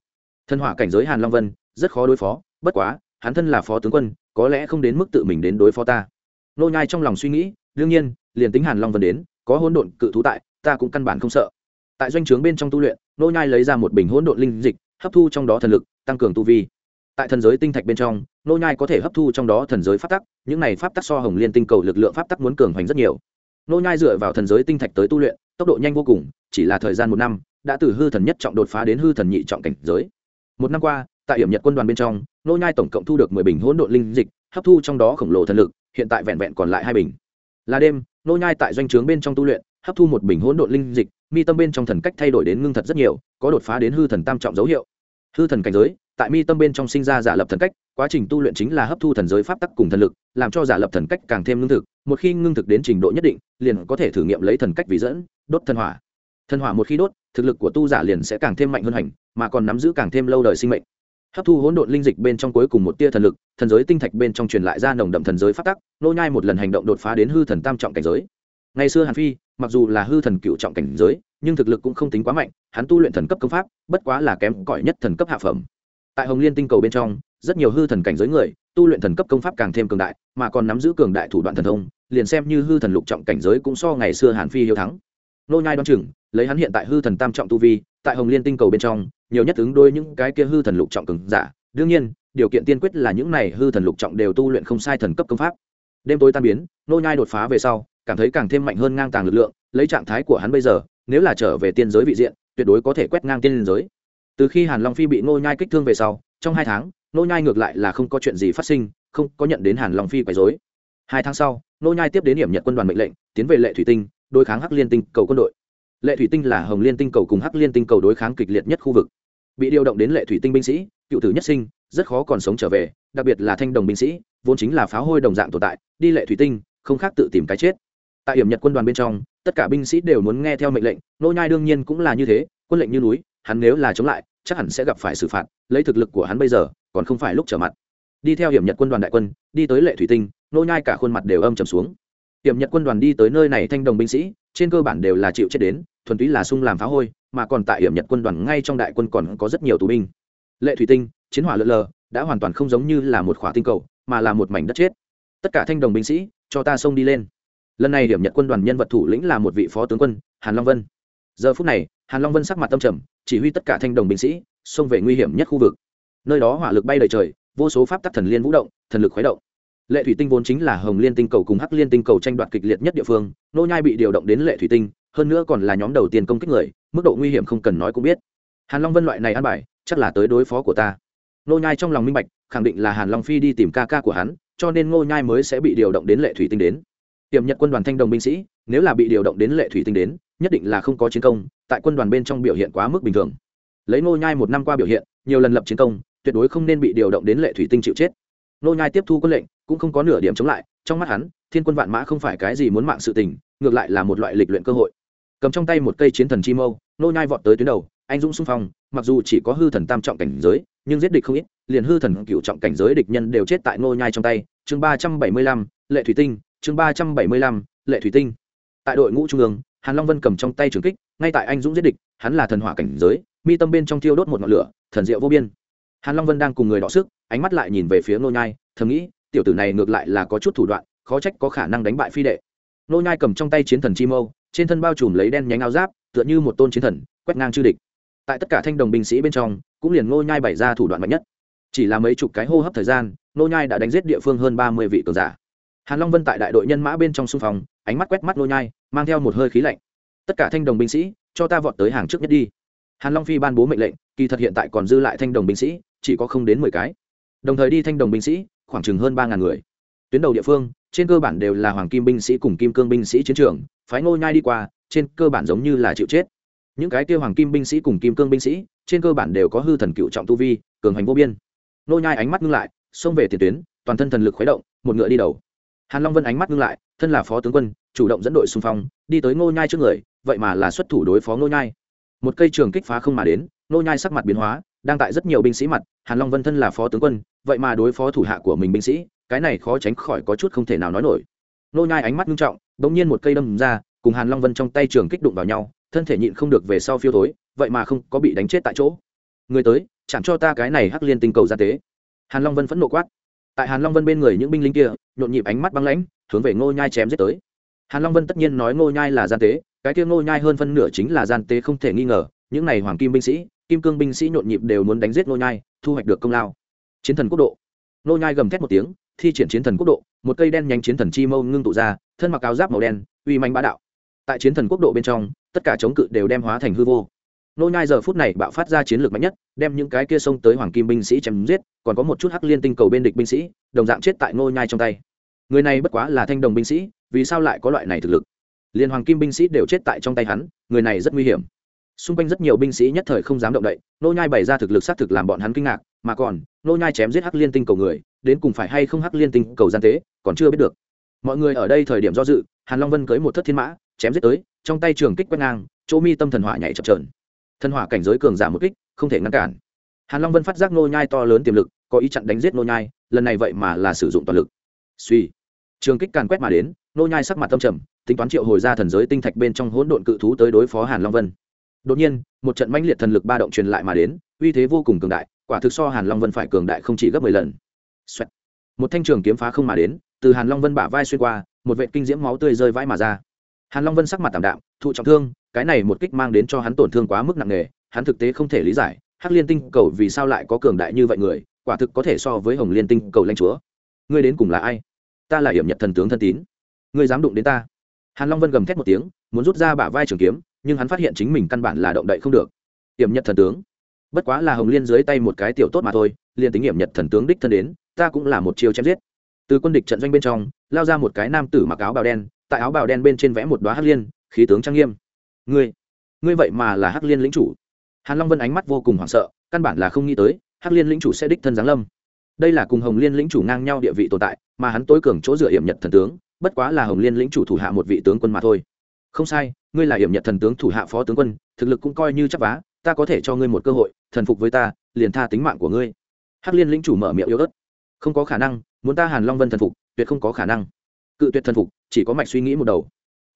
S1: Thần hỏa cảnh giới hàn long vân, rất khó đối phó, bất quá, hắn thân là phó tướng quân, có lẽ không đến mức tự mình đến đối phó ta. Nô nhai trong lòng suy nghĩ, đương nhiên, liền tính hàn long vân đến, có hỗn độn cự thú tại, ta cũng căn bản không sợ. Tại doanh trướng bên trong tu luyện nô nhai lấy ra một bình hỗn độn linh dịch, hấp thu trong đó thần lực, tăng cường tu vi. Tại thần giới tinh thạch bên trong nô nhai có thể hấp thu trong đó thần giới pháp tắc, những này pháp tắc so hồng liên tinh cầu lực lượng pháp tắc muốn cường hoành rất nhiều. Nô nhai dựa vào thần giới tinh thạch tới tu luyện tốc độ nhanh vô cùng, chỉ là thời gian một năm, đã từ hư thần nhất trọng đột phá đến hư thần nhị trọng cảnh giới. Một năm qua, tại hiểm nhật quân đoàn bên trong, nô nhai tổng cộng thu được mười bình hỗn độn linh dịch, hấp thu trong đó khổng lồ thần lực, hiện tại vẹn vẹn còn lại hai bình. Là đêm, nô nhai tại doanh trướng bên trong tu luyện, hấp thu một bình hỗn độn linh dịch, mi tâm bên trong thần cách thay đổi đến ngưng thật rất nhiều, có đột phá đến hư thần tam trọng dấu hiệu. Hư thần cảnh giới, tại mi tâm bên trong sinh ra giả lập thần cách quá trình tu luyện chính là hấp thu thần giới pháp tắc cùng thần lực, làm cho giả lập thần cách càng thêm lương thực, một khi ngưng thực đến trình độ nhất định, liền có thể thử nghiệm lấy thần cách vì dẫn, đốt thần hỏa. Thần hỏa một khi đốt, thực lực của tu giả liền sẽ càng thêm mạnh hơn hành, mà còn nắm giữ càng thêm lâu đời sinh mệnh. Hấp thu hỗn độn linh dịch bên trong cuối cùng một tia thần lực, thần giới tinh thạch bên trong truyền lại ra nồng đậm thần giới phát tắc, nô nhai một lần hành động đột phá đến hư thần tam trọng cảnh giới. Ngày xưa hàn phi, mặc dù là hư thần cựu trọng cảnh giới, nhưng thực lực cũng không tính quá mạnh, hắn tu luyện thần cấp công pháp, bất quá là kém cỏi nhất thần cấp hạ phẩm. Tại hồng liên tinh cầu bên trong rất nhiều hư thần cảnh giới người, tu luyện thần cấp công pháp càng thêm cường đại, mà còn nắm giữ cường đại thủ đoạn thần thông, liền xem như hư thần lục trọng cảnh giới cũng so ngày xưa hàn phi hiếu thắng. Nô nhai đoan chừng, lấy hắn hiện tại hư thần tam trọng tu vi, tại hồng liên tinh cầu bên trong, nhiều nhất ứng đôi những cái kia hư thần lục trọng cường giả. Đương nhiên, điều kiện tiên quyết là những này hư thần lục trọng đều tu luyện không sai thần cấp công pháp. Đêm tối tan biến, nô nhai đột phá về sau, cảm thấy càng thêm mạnh hơn ngang tàng lực lượng, lấy trạng thái của hắn bây giờ, nếu là trở về tiên giới vị diện, tuyệt đối có thể quét ngang tiên giới. Từ khi hàn long phi bị nô nhai kích thương về sau trong hai tháng, nô nhai ngược lại là không có chuyện gì phát sinh, không có nhận đến hàn long phi quấy rối. Hai tháng sau, nô nhai tiếp đến điểm nhận quân đoàn mệnh lệnh, tiến về lệ thủy tinh, đối kháng hắc liên tinh cầu quân đội. Lệ thủy tinh là hồng liên tinh cầu cùng hắc liên tinh cầu đối kháng kịch liệt nhất khu vực. Bị điều động đến lệ thủy tinh binh sĩ, cựu tử nhất sinh, rất khó còn sống trở về, đặc biệt là thanh đồng binh sĩ, vốn chính là pháo hôi đồng dạng tồn tại, đi lệ thủy tinh, không khác tự tìm cái chết. Tại điểm nhật quân đoàn bên trong, tất cả binh sĩ đều muốn nghe theo mệnh lệnh, nô nhai đương nhiên cũng là như thế, quân lệnh như núi, hắn nếu là chống lại chắc hẳn sẽ gặp phải xử phạt, lấy thực lực của hắn bây giờ, còn không phải lúc trở mặt. Đi theo hiểm nhật quân đoàn đại quân, đi tới lệ thủy tinh, nô nhai cả khuôn mặt đều âm trầm xuống. Hiểm nhật quân đoàn đi tới nơi này thanh đồng binh sĩ, trên cơ bản đều là chịu chết đến, thuần túy là sung làm phá hôi, mà còn tại hiểm nhật quân đoàn ngay trong đại quân còn có rất nhiều tù binh. Lệ thủy tinh, chiến hỏa lượn lờ, đã hoàn toàn không giống như là một khỏa tinh cầu, mà là một mảnh đất chết. Tất cả thanh đồng binh sĩ, cho ta xông đi lên. Lần này hiểm nhật quân đoàn nhân vật thủ lĩnh là một vị phó tướng quân, hàn long vân. Giờ phút này hàn long vân sắc mặt tâm trầm, chỉ huy tất cả thanh đồng binh sĩ, xông về nguy hiểm nhất khu vực. Nơi đó hỏa lực bay đầy trời, vô số pháp tắc thần liên vũ động, thần lực khuấy động. Lệ thủy tinh vốn chính là hồng liên tinh cầu cùng hắc liên tinh cầu tranh đoạt kịch liệt nhất địa phương, nô nhai bị điều động đến lệ thủy tinh, hơn nữa còn là nhóm đầu tiên công kích người, mức độ nguy hiểm không cần nói cũng biết. Hàn long vân loại này ăn bài, chắc là tới đối phó của ta. Nô nhai trong lòng minh bạch, khẳng định là hàn long phi đi tìm ca ca của hắn, cho nên nô nhai mới sẽ bị điều động đến lệ thủy tinh đến tiềm nhật quân đoàn thanh đồng binh sĩ, nếu là bị điều động đến lệ thủy tinh đến, nhất định là không có chiến công, tại quân đoàn bên trong biểu hiện quá mức bình thường. Lấy nô nhai một năm qua biểu hiện, nhiều lần lập chiến công, tuyệt đối không nên bị điều động đến lệ thủy tinh chịu chết. Nô nhai tiếp thu quân lệnh, cũng không có nửa điểm chống lại, trong mắt hắn, thiên quân vạn mã không phải cái gì muốn mạng sự tình, ngược lại là một loại lịch luyện cơ hội. Cầm trong tay một cây chiến thần chi mâu nô nhai vọt tới tuyến đầu, anh dũng xung phong, mặc dù chỉ có hư thần tam trọng cảnh giới, nhưng giết địch không ít, liền hư thần cựu trọng cảnh giới địch nhân đều chết tại nô nhai trong tay. Chương ba trăm bảy mươi lăm, lệ thủy tinh chương ba trăm bảy mươi lăm, lệ thủy tinh. Tại đội ngũ trung ương, hàn long vân cầm trong tay trường kích, ngay tại anh dũng giết địch, hắn là thần hỏa cảnh giới, mi tâm bên trong thiêu đốt một ngọn lửa, thần diệu vô biên. Hàn long vân đang cùng người đọ sức, ánh mắt lại nhìn về phía nô nhai, thầm nghĩ, tiểu tử này ngược lại là có chút thủ đoạn, khó trách có khả năng đánh bại phi đệ. Nô nhai cầm trong tay chiến thần chi mâu, trên thân bao trùm lấy đen nhánh áo giáp, tựa như một tôn chiến thần, quét ngang chư địch. Tại tất cả thanh đồng binh sĩ bên trong, cũng liền nô nhai bày ra thủ đoạn mạnh nhất. Chỉ là mấy chục cái hô hấp thời gian nô nhai đã đánh giết địa phương hơn ba mươi vị cường giả hàn long vân tại đại đội nhân mã bên trong xung phòng, ánh mắt quét mắt nô nhai mang theo một hơi khí lạnh. Tất cả thanh đồng binh sĩ cho ta vọt tới hàng trước nhất đi. Hàn long phi ban bố mệnh lệnh kỳ thật hiện tại còn dư lại thanh đồng binh sĩ chỉ có không đến mười cái. Đồng thời đi thanh đồng binh sĩ khoảng chừng hơn ba ngàn người. Tuyến đầu địa phương trên cơ bản đều là hoàng kim binh sĩ cùng kim cương binh sĩ chiến trường phái ngô nhai đi qua trên cơ bản giống như là chịu chết. Những cái kia hoàng kim binh sĩ cùng kim cương binh sĩ trên cơ bản đều có hư thần cựu trọng tu vi cường hành vô biên. Ngô nhai ánh mắt ngưng lại xông về tiền tuyến toàn thân thần lực khuấy động một ngựa đi đầu hàn long vân ánh mắt ngưng lại, thân là phó tướng quân, chủ động dẫn đội xung phong, đi tới ngô nhai trước người, vậy mà là xuất thủ đối phó ngô nhai. Một cây trường kích phá không mà đến, ngô nhai sắc mặt biến hóa, đang tại rất nhiều binh sĩ mặt, hàn long vân thân là phó tướng quân, vậy mà đối phó thủ hạ của mình binh sĩ, cái này khó tránh khỏi có chút không thể nào nói nổi. Ngô nhai ánh mắt nghiêm trọng, bỗng nhiên một cây đâm ra, cùng hàn long vân trong tay trường kích đụng vào nhau, thân thể nhịn không được về sau phiêu thối, vậy mà không có bị đánh chết tại chỗ. Người tới chẳng cho ta cái này hắc liên tinh cầu ra tế. Hàn long vân phẫn nộ quát tại hàn long vân bên người những binh lính kia nhộn nhịp ánh mắt băng lãnh hướng về ngô nhai chém giết tới hàn long vân tất nhiên nói ngô nhai là gian tế cái kia ngô nhai hơn phân nửa chính là gian tế không thể nghi ngờ những này hoàng kim binh sĩ kim cương binh sĩ nhộn nhịp đều muốn đánh giết ngô nhai thu hoạch được công lao chiến thần quốc độ ngô nhai gầm thét một tiếng thi triển chiến thần quốc độ một cây đen nhánh chiến thần chi mâu ngưng tụ ra thân mặc áo giáp màu đen uy manh bá đạo tại chiến thần quốc độ bên trong tất cả chống cự đều đem hóa thành hư vô nô nhai giờ phút này bạo phát ra chiến lược mạnh nhất, đem những cái kia xông tới hoàng kim binh sĩ chém giết, còn có một chút hắc liên tinh cầu bên địch binh sĩ, đồng dạng chết tại nô nhai trong tay. Người này bất quá là thanh đồng binh sĩ, vì sao lại có loại này thực lực? Liên hoàng kim binh sĩ đều chết tại trong tay hắn, người này rất nguy hiểm. Xung quanh rất nhiều binh sĩ nhất thời không dám động đậy, nô nhai bày ra thực lực xác thực làm bọn hắn kinh ngạc, mà còn, nô nhai chém giết hắc liên tinh cầu người, đến cùng phải hay không hắc liên tinh cầu gian tế, còn chưa biết được. Mọi người ở đây thời điểm do dự, hàn long vân cưới một thất thiên mã, chém giết tới, trong tay trường kích quét ngang, chỗ mi tâm thần hỏa nhảy chập chợn thần hỏa cảnh giới cường giả một kích, không thể ngăn cản. Hàn long vân phát giác nô nhai to lớn tiềm lực, có ý chặn đánh giết nô nhai, lần này vậy mà là sử dụng toàn lực. Suy. Trường kích càn quét mà đến nô nhai sắc mặt tâm trầm, tính toán triệu hồi ra thần giới tinh thạch bên trong hỗn độn cự thú tới đối phó hàn long vân. Đột nhiên, một trận mãnh liệt thần lực ba động truyền lại mà đến, uy thế vô cùng cường đại, quả thực so hàn long vân phải cường đại không chỉ gấp mười lần. Xoẹt. một thanh trường kiếm phá không mà đến, từ hàn long vân bả vai xuyên qua, một vệ kinh diễm máu tươi rơi vãi mà ra. Hàn long vân sắc mặt tạm đạm, thụ trọng thương cái này một kích mang đến cho hắn tổn thương quá mức nặng nề, hắn thực tế không thể lý giải, hắc liên tinh cầu vì sao lại có cường đại như vậy người, quả thực có thể so với hồng liên tinh cầu lãnh chúa. Ngươi đến cùng là ai? Ta là hiểm nhật thần tướng thân tín. Ngươi dám đụng đến ta? Hàn long vân gầm thét một tiếng, muốn rút ra bả vai trường kiếm, nhưng hắn phát hiện chính mình căn bản là động đậy không được. Hiểm nhật thần tướng. Bất quá là hồng liên dưới tay một cái tiểu tốt mà thôi, liền tính hiểm nhật thần tướng đích thân đến, ta cũng là một chiêu chém giết. Từ quân địch trận doanh bên trong, lao ra một cái nam tử mặc áo bào đen, tại áo bào đen bên trên vẽ một đoá hắc liên, khí tướng trang nghiêm ngươi ngươi vậy mà là hắc liên lĩnh chủ. Hàn long vân ánh mắt vô cùng hoảng sợ, căn bản là không nghĩ tới, hắc liên lĩnh chủ sẽ đích thân giáng lâm. Đây là cùng hồng liên lĩnh chủ ngang nhau địa vị tồn tại, mà hắn tối cường chỗ dựa hiểm nhật thần tướng, bất quá là hồng liên lĩnh chủ thủ hạ một vị tướng quân mà thôi. Không sai, ngươi là hiểm nhật thần tướng thủ hạ phó tướng quân, thực lực cũng coi như chắc vá, ta có thể cho ngươi một cơ hội, thần phục với ta, liền tha tính mạng của ngươi. Hắc liên lĩnh chủ mở miệng yếu ớt. Không có khả năng, muốn ta hàn long vân thần phục, tuyệt không có khả năng. Cự tuyệt thần phục, chỉ có mạch suy nghĩ một đầu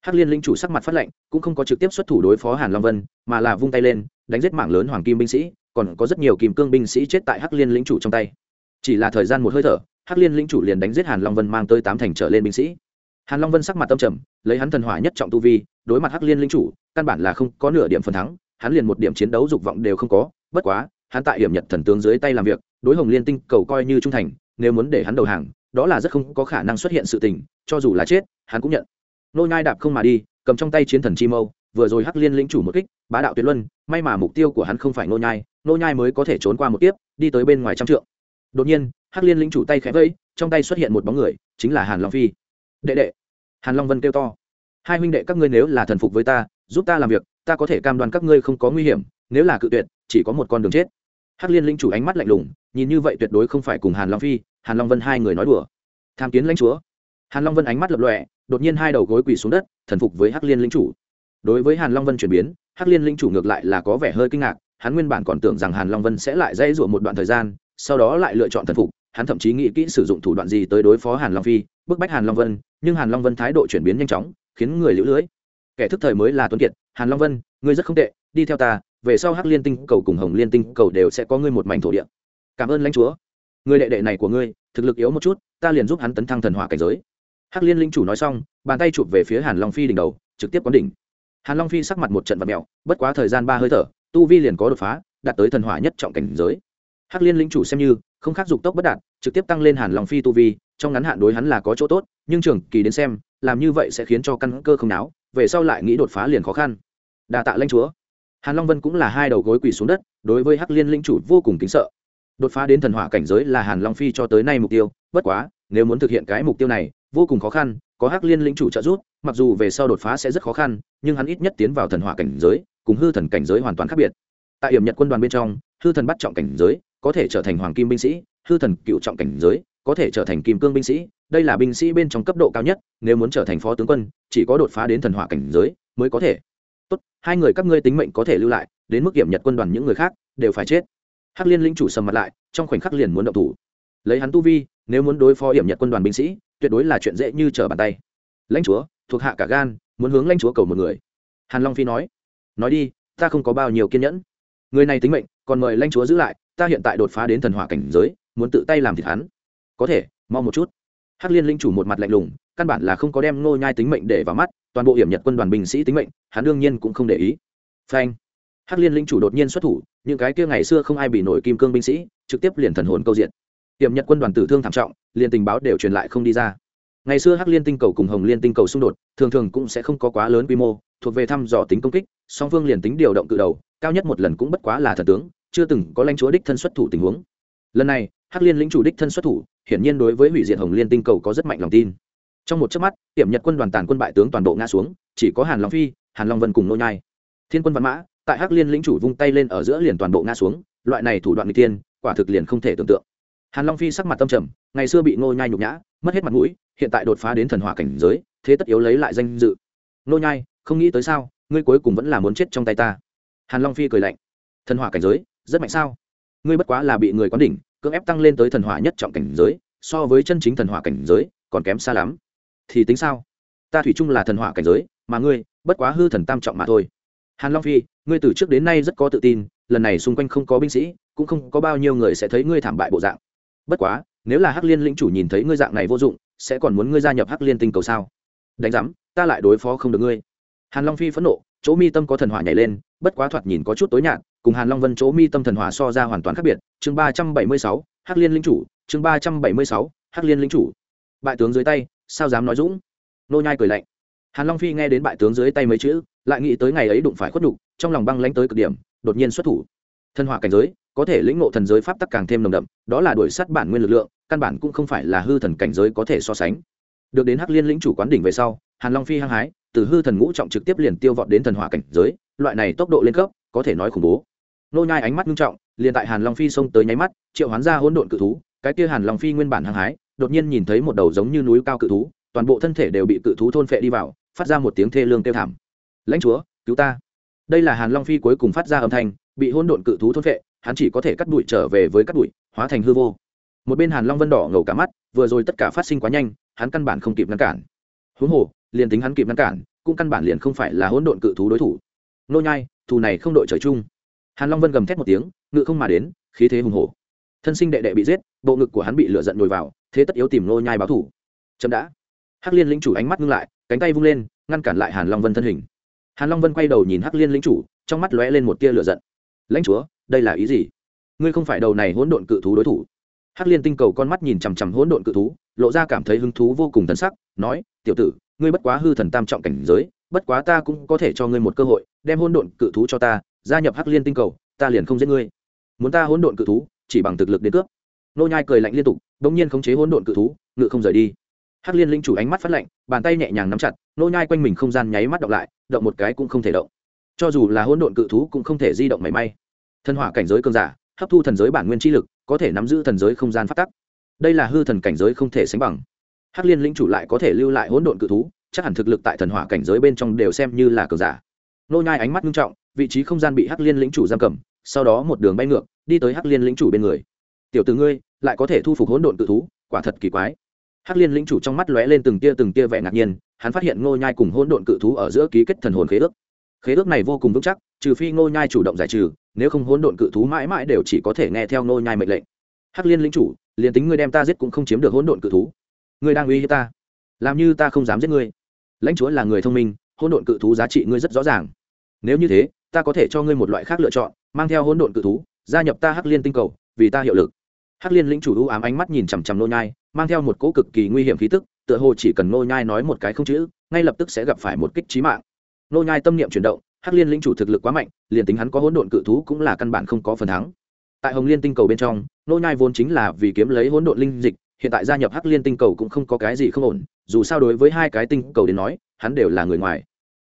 S1: hắc liên linh chủ sắc mặt phát lệnh cũng không có trực tiếp xuất thủ đối phó hàn long vân, mà là vung tay lên, đánh giết mạng lớn hoàng kim binh sĩ, còn có rất nhiều kìm cương binh sĩ chết tại hắc liên lĩnh chủ trong tay. Chỉ là thời gian một hơi thở, hắc liên lĩnh chủ liền đánh giết hàn long vân mang tới tám thành trở lên binh sĩ. Hàn long vân sắc mặt tâm trầm, lấy hắn thần hỏa nhất trọng tu vi, đối mặt hắc liên lĩnh chủ, căn bản là không có nửa điểm phần thắng, hắn liền một điểm chiến đấu dục vọng đều không có, bất quá, hắn tại hiểm nhật thần tướng dưới tay làm việc, đối hồng liên tinh cầu coi như trung thành, nếu muốn để hắn đầu hàng, đó là rất không có khả năng xuất hiện sự tình, cho dù là chết, hắn cũng nhận nô nhai đạp không mà đi, cầm trong tay chiến thần chi mâu, vừa rồi hắc liên lĩnh chủ một kích, bá đạo tuyệt luân, may mà mục tiêu của hắn không phải nô nhai nô nhai mới có thể trốn qua một tiếp đi tới bên ngoài trăm trượng. Đột nhiên, hắc liên lĩnh chủ tay khẽ vẫy, trong tay xuất hiện một bóng người, chính là hàn long phi. Đệ đệ. Hàn long vân kêu to. Hai huynh đệ các ngươi nếu là thần phục với ta, giúp ta làm việc, ta có thể cam đoan các ngươi không có nguy hiểm, nếu là cự tuyệt, chỉ có một con đường chết. Hắc liên linh chủ ánh mắt lạnh lùng, nhìn như vậy tuyệt đối không phải cùng hàn long phi, hàn long vân hai người nói đùa. Tham kiến lãnh chúa. Hàn long vân ánh mắt lập lọe đột nhiên hai đầu gối quỳ xuống đất, thần phục với hắc liên linh chủ. Đối với hàn long vân chuyển biến, hắc liên linh chủ ngược lại là có vẻ hơi kinh ngạc, hắn nguyên bản còn tưởng rằng hàn long vân sẽ lại dây dụa một đoạn thời gian, sau đó lại lựa chọn thần phục, hắn thậm chí nghĩ kỹ sử dụng thủ đoạn gì tới đối phó hàn long phi, bức bách hàn long vân, nhưng hàn long vân thái độ chuyển biến nhanh chóng, khiến người lũ lưỡi kẻ thức thời mới là tuấn kiệt, hàn long vân, ngươi rất không tệ, đi theo ta, về sau hắc liên tinh cầu cùng hồng liên tinh cầu đều sẽ có ngươi một mảnh thổ địa. Cảm ơn lãnh chúa. Người đệ đệ này của ngươi, thực lực yếu một chút, ta liền giúp hắn tấn thăng thần hỏa cảnh giới hắc liên linh chủ nói xong, bàn tay chụp về phía hàn long phi đỉnh đầu, trực tiếp quán đỉnh. Hàn long phi sắc mặt một trận vật mèo, bất quá thời gian ba hơi thở, tu vi liền có đột phá, đạt tới thần hỏa nhất trọng cảnh giới. Hắc liên linh chủ xem như, không khác dục tốc bất đạt, trực tiếp tăng lên hàn long phi tu vi, trong ngắn hạn đối hắn là có chỗ tốt, nhưng trường kỳ đến xem, làm như vậy sẽ khiến cho căn cơ không náo, về sau lại nghĩ đột phá liền khó khăn. Đa tạ lãnh chúa. Hàn long vân cũng là hai đầu gối quỳ xuống đất, đối với hắc liên linh chủ vô cùng kính sợ. Đột phá đến thần hỏa cảnh giới là hàn long phi cho tới nay mục tiêu, bất quá nếu muốn thực hiện cái mục tiêu này, vô cùng khó khăn, có hắc liên lĩnh chủ trợ giúp, mặc dù về sau đột phá sẽ rất khó khăn, nhưng hắn ít nhất tiến vào thần hỏa cảnh giới, cùng hư thần cảnh giới hoàn toàn khác biệt. Tại hiểm nhật quân đoàn bên trong, hư thần bắt trọng cảnh giới, có thể trở thành hoàng kim binh sĩ, hư thần cựu trọng cảnh giới, có thể trở thành kim cương binh sĩ, đây là binh sĩ bên trong cấp độ cao nhất, nếu muốn trở thành phó tướng quân, chỉ có đột phá đến thần hỏa cảnh giới mới có thể. Tốt, hai người các ngươi tính mệnh có thể lưu lại, đến mức hiểm nhật quân đoàn những người khác đều phải chết. Hắc liên lĩnh chủ sầm mặt lại, trong khoảnh khắc liền muốn động thủ lấy hắn tu vi, nếu muốn đối phó hiểm nhật quân đoàn binh sĩ, tuyệt đối là chuyện dễ như trở bàn tay. Lãnh chúa, thuộc hạ cả gan, muốn hướng lãnh chúa cầu một người. Hàn long phi nói nói đi, ta không có bao nhiêu kiên nhẫn. Người này tính mệnh, còn mời lãnh chúa giữ lại, ta hiện tại đột phá đến thần hỏa cảnh giới, muốn tự tay làm thịt hắn. Có thể, mau một chút. Hắc liên linh chủ một mặt lạnh lùng, căn bản là không có đem nô nhai tính mệnh để vào mắt, toàn bộ hiểm nhật quân đoàn binh sĩ tính mệnh, hắn đương nhiên cũng không để ý. Phanh. Hắc liên linh chủ đột nhiên xuất thủ, những cái kia ngày xưa không ai bị nổi kim cương binh sĩ, trực tiếp liền thần hồn câu diện hiểm nhật quân đoàn tử thương thảm trọng liền tình báo đều truyền lại không đi ra. Ngày xưa hắc liên tinh cầu cùng hồng liên tinh cầu xung đột, thường thường cũng sẽ không có quá lớn quy mô, thuộc về thăm dò tính công kích, song phương liền tính điều động cự đầu, cao nhất một lần cũng bất quá là thần tướng, chưa từng có lãnh chúa đích thân xuất thủ tình huống. Lần này, hắc liên lĩnh chủ đích thân xuất thủ, hiển nhiên đối với hủy diệt hồng liên tinh cầu có rất mạnh lòng tin. Trong một chớp mắt tiệm nhật quân đoàn tàn quân bại tướng toàn bộ ngã xuống, chỉ có hàn long phi, hàn long vân cùng nô nhai. Thiên quân văn mã, tại hắc liên lĩnh chủ vung tay lên ở giữa liền toàn bộ ngã xuống, loại này thủ đoạn n tiên quả thực liền không thể tưởng tượng hàn long phi sắc mặt tâm trầm, ngày xưa bị Ngô nhai nhục nhã, mất hết mặt mũi, hiện tại đột phá đến thần hỏa cảnh giới, thế tất yếu lấy lại danh dự. Ngô nhai, không nghĩ tới sao, ngươi cuối cùng vẫn là muốn chết trong tay ta. Hàn long phi cười lạnh. Thần hỏa cảnh giới, rất mạnh sao? Ngươi bất quá là bị người quán đỉnh, cưỡng ép tăng lên tới thần hỏa nhất trọng cảnh giới, so với chân chính thần hỏa cảnh giới, còn kém xa lắm. Thì tính sao? Ta thủy chung là thần hỏa cảnh giới, mà ngươi, bất quá hư thần tam trọng mà thôi. Hàn long phi, ngươi từ trước đến nay rất có tự tin, lần này xung quanh không có binh sĩ, cũng không có bao nhiêu người sẽ thấy ngươi thảm bại bộ dạng bất quá, nếu là hắc liên lĩnh chủ nhìn thấy ngươi dạng này vô dụng, sẽ còn muốn ngươi gia nhập hắc liên tinh cầu sao? Đánh giám, ta lại đối phó không được ngươi. Hàn long phi phẫn nộ, chỗ mi tâm có thần hỏa nhảy lên, bất quá thoạt nhìn có chút tối nhạt, cùng hàn long vân chỗ mi tâm thần hỏa so ra hoàn toàn khác biệt. Chương ba trăm bảy mươi sáu, hắc liên lĩnh chủ, chương ba trăm bảy mươi sáu, hắc liên lĩnh chủ. Bại tướng dưới tay, sao dám nói dũng? Nô nhai cười lạnh. Hàn long phi nghe đến bại tướng dưới tay mấy chữ, lại nghĩ tới ngày ấy đụng phải khuất đục trong lòng băng lãnh tới cực điểm, đột nhiên xuất thủ. Thần hỏa cảnh giới có thể lĩnh ngộ thần giới pháp tắc càng thêm nồng đậm, đó là đuổi sát bản nguyên lực lượng, căn bản cũng không phải là hư thần cảnh giới có thể so sánh. Được đến hắc liên lĩnh chủ quán đỉnh về sau, hàn long phi hăng hái, từ hư thần ngũ trọng trực tiếp liền tiêu vọt đến thần hỏa cảnh giới, loại này tốc độ lên cấp, có thể nói khủng bố. Nô nhai ánh mắt nghiêm trọng, liền tại hàn long phi xông tới nháy mắt, triệu hoán ra hỗn độn cự thú, cái kia hàn long phi nguyên bản hăng hái, đột nhiên nhìn thấy một đầu giống như núi cao cự thú, toàn bộ thân thể đều bị cự thú thôn phệ đi vào, phát ra một tiếng thê lương kêu thảm. Lãnh chúa, cứu ta. Đây là hàn long phi cuối cùng phát ra âm thanh, bị hỗn độn cự thú thôn phệ hắn chỉ có thể cắt đuổi trở về với cắt đuổi hóa thành hư vô. Một bên hàn long vân đỏ ngầu cả mắt, vừa rồi tất cả phát sinh quá nhanh, hắn căn bản không kịp ngăn cản. Huống hồ, liền tính hắn kịp ngăn cản, cũng căn bản liền không phải là hỗn độn cự thú đối thủ. Nô nhai, thù này không đội trời chung. Hàn long vân gầm thét một tiếng, ngự không mà đến, khí thế hùng hổ. Thân sinh đệ đệ bị giết, bộ ngực của hắn bị lửa giận nhồi vào, thế tất yếu tìm nô nhai báo thù chậm đã. Hắc liên lĩnh chủ ánh mắt ngưng lại, cánh tay vung lên, ngăn cản lại hàn long vân thân hình. Hàn long vân quay đầu nhìn hắc liên lĩnh chủ, trong mắt lóe lên một tia lửa giận. Lãnh chúa đây là ý gì? Ngươi không phải đầu này hỗn độn cự thú đối thủ. Hắc liên tinh cầu con mắt nhìn chằm chằm hỗn độn cự thú, lộ ra cảm thấy hứng thú vô cùng thân sắc, nói, tiểu tử, ngươi bất quá hư thần tam trọng cảnh giới, bất quá ta cũng có thể cho ngươi một cơ hội, đem hỗn độn cự thú cho ta, gia nhập hắc liên tinh cầu, ta liền không giết ngươi. Muốn ta hỗn độn cự thú, chỉ bằng thực lực đến cướp. Nô nhai cười lạnh liên tục đống nhiên khống chế hỗn độn cự thú ngự không rời đi. Hắc liên linh chủ ánh mắt phát lạnh, bàn tay nhẹ nhàng nắm chặt, nô nhai quanh mình không gian nháy mắt động lại, động một cái cũng không thể động. Cho dù là hỗn độn cự thú cũng không thể di động mảy may thần hỏa cảnh giới cường giả, hấp thu thần giới bản nguyên chi lực, có thể nắm giữ thần giới không gian phát tắc. Đây là hư thần cảnh giới không thể sánh bằng. Hắc liên lĩnh chủ lại có thể lưu lại hỗn độn cự thú, chắc hẳn thực lực tại thần hỏa cảnh giới bên trong đều xem như là cờ giả. Nô nhai ánh mắt nghiêm trọng, vị trí không gian bị hắc liên lĩnh chủ giam cầm, sau đó một đường bay ngược, đi tới hắc liên lĩnh chủ bên người. Tiểu tử ngươi, lại có thể thu phục hỗn độn cự thú, quả thật kỳ quái. Hắc liên lĩnh chủ trong mắt lóe lên từng tia từng tia vẻ ngạc nhiên, hắn phát hiện ngô nhai cùng hỗn độn cự thú ở giữa ký kết thần hồn khế ước khế ước này vô cùng vững chắc, trừ phi ngô nhai chủ động giải trừ, nếu không hỗn độn cự thú mãi mãi đều chỉ có thể nghe theo ngô nhai mệnh lệnh. Hắc liên lĩnh chủ, liền tính ngươi đem ta giết cũng không chiếm được hỗn độn cự thú. Ngươi đang uy hiếp ta, làm như ta không dám giết ngươi. Lãnh chúa là người thông minh, hỗn độn cự thú giá trị ngươi rất rõ ràng. Nếu như thế, ta có thể cho ngươi một loại khác lựa chọn, mang theo hỗn độn cự thú, gia nhập ta hắc liên tinh cầu, vì ta hiệu lực. Hắc liên lĩnh chủ ưu ám ánh mắt nhìn chằm chằm nô nhai, mang theo một cỗ cực kỳ nguy hiểm khí tức, tựa hồ chỉ cần nô nhai nói một cái không chữ, ngay lập tức sẽ gặp phải một kích chí mạng nô nhai tâm niệm chuyển động, hắc liên lĩnh chủ thực lực quá mạnh, liền tính hắn có hỗn độn cự thú cũng là căn bản không có phần thắng. Tại hồng liên tinh cầu bên trong, nô nhai vốn chính là vì kiếm lấy hỗn độn linh dịch, hiện tại gia nhập hắc liên tinh cầu cũng không có cái gì không ổn, dù sao đối với hai cái tinh cầu đến nói, hắn đều là người ngoài.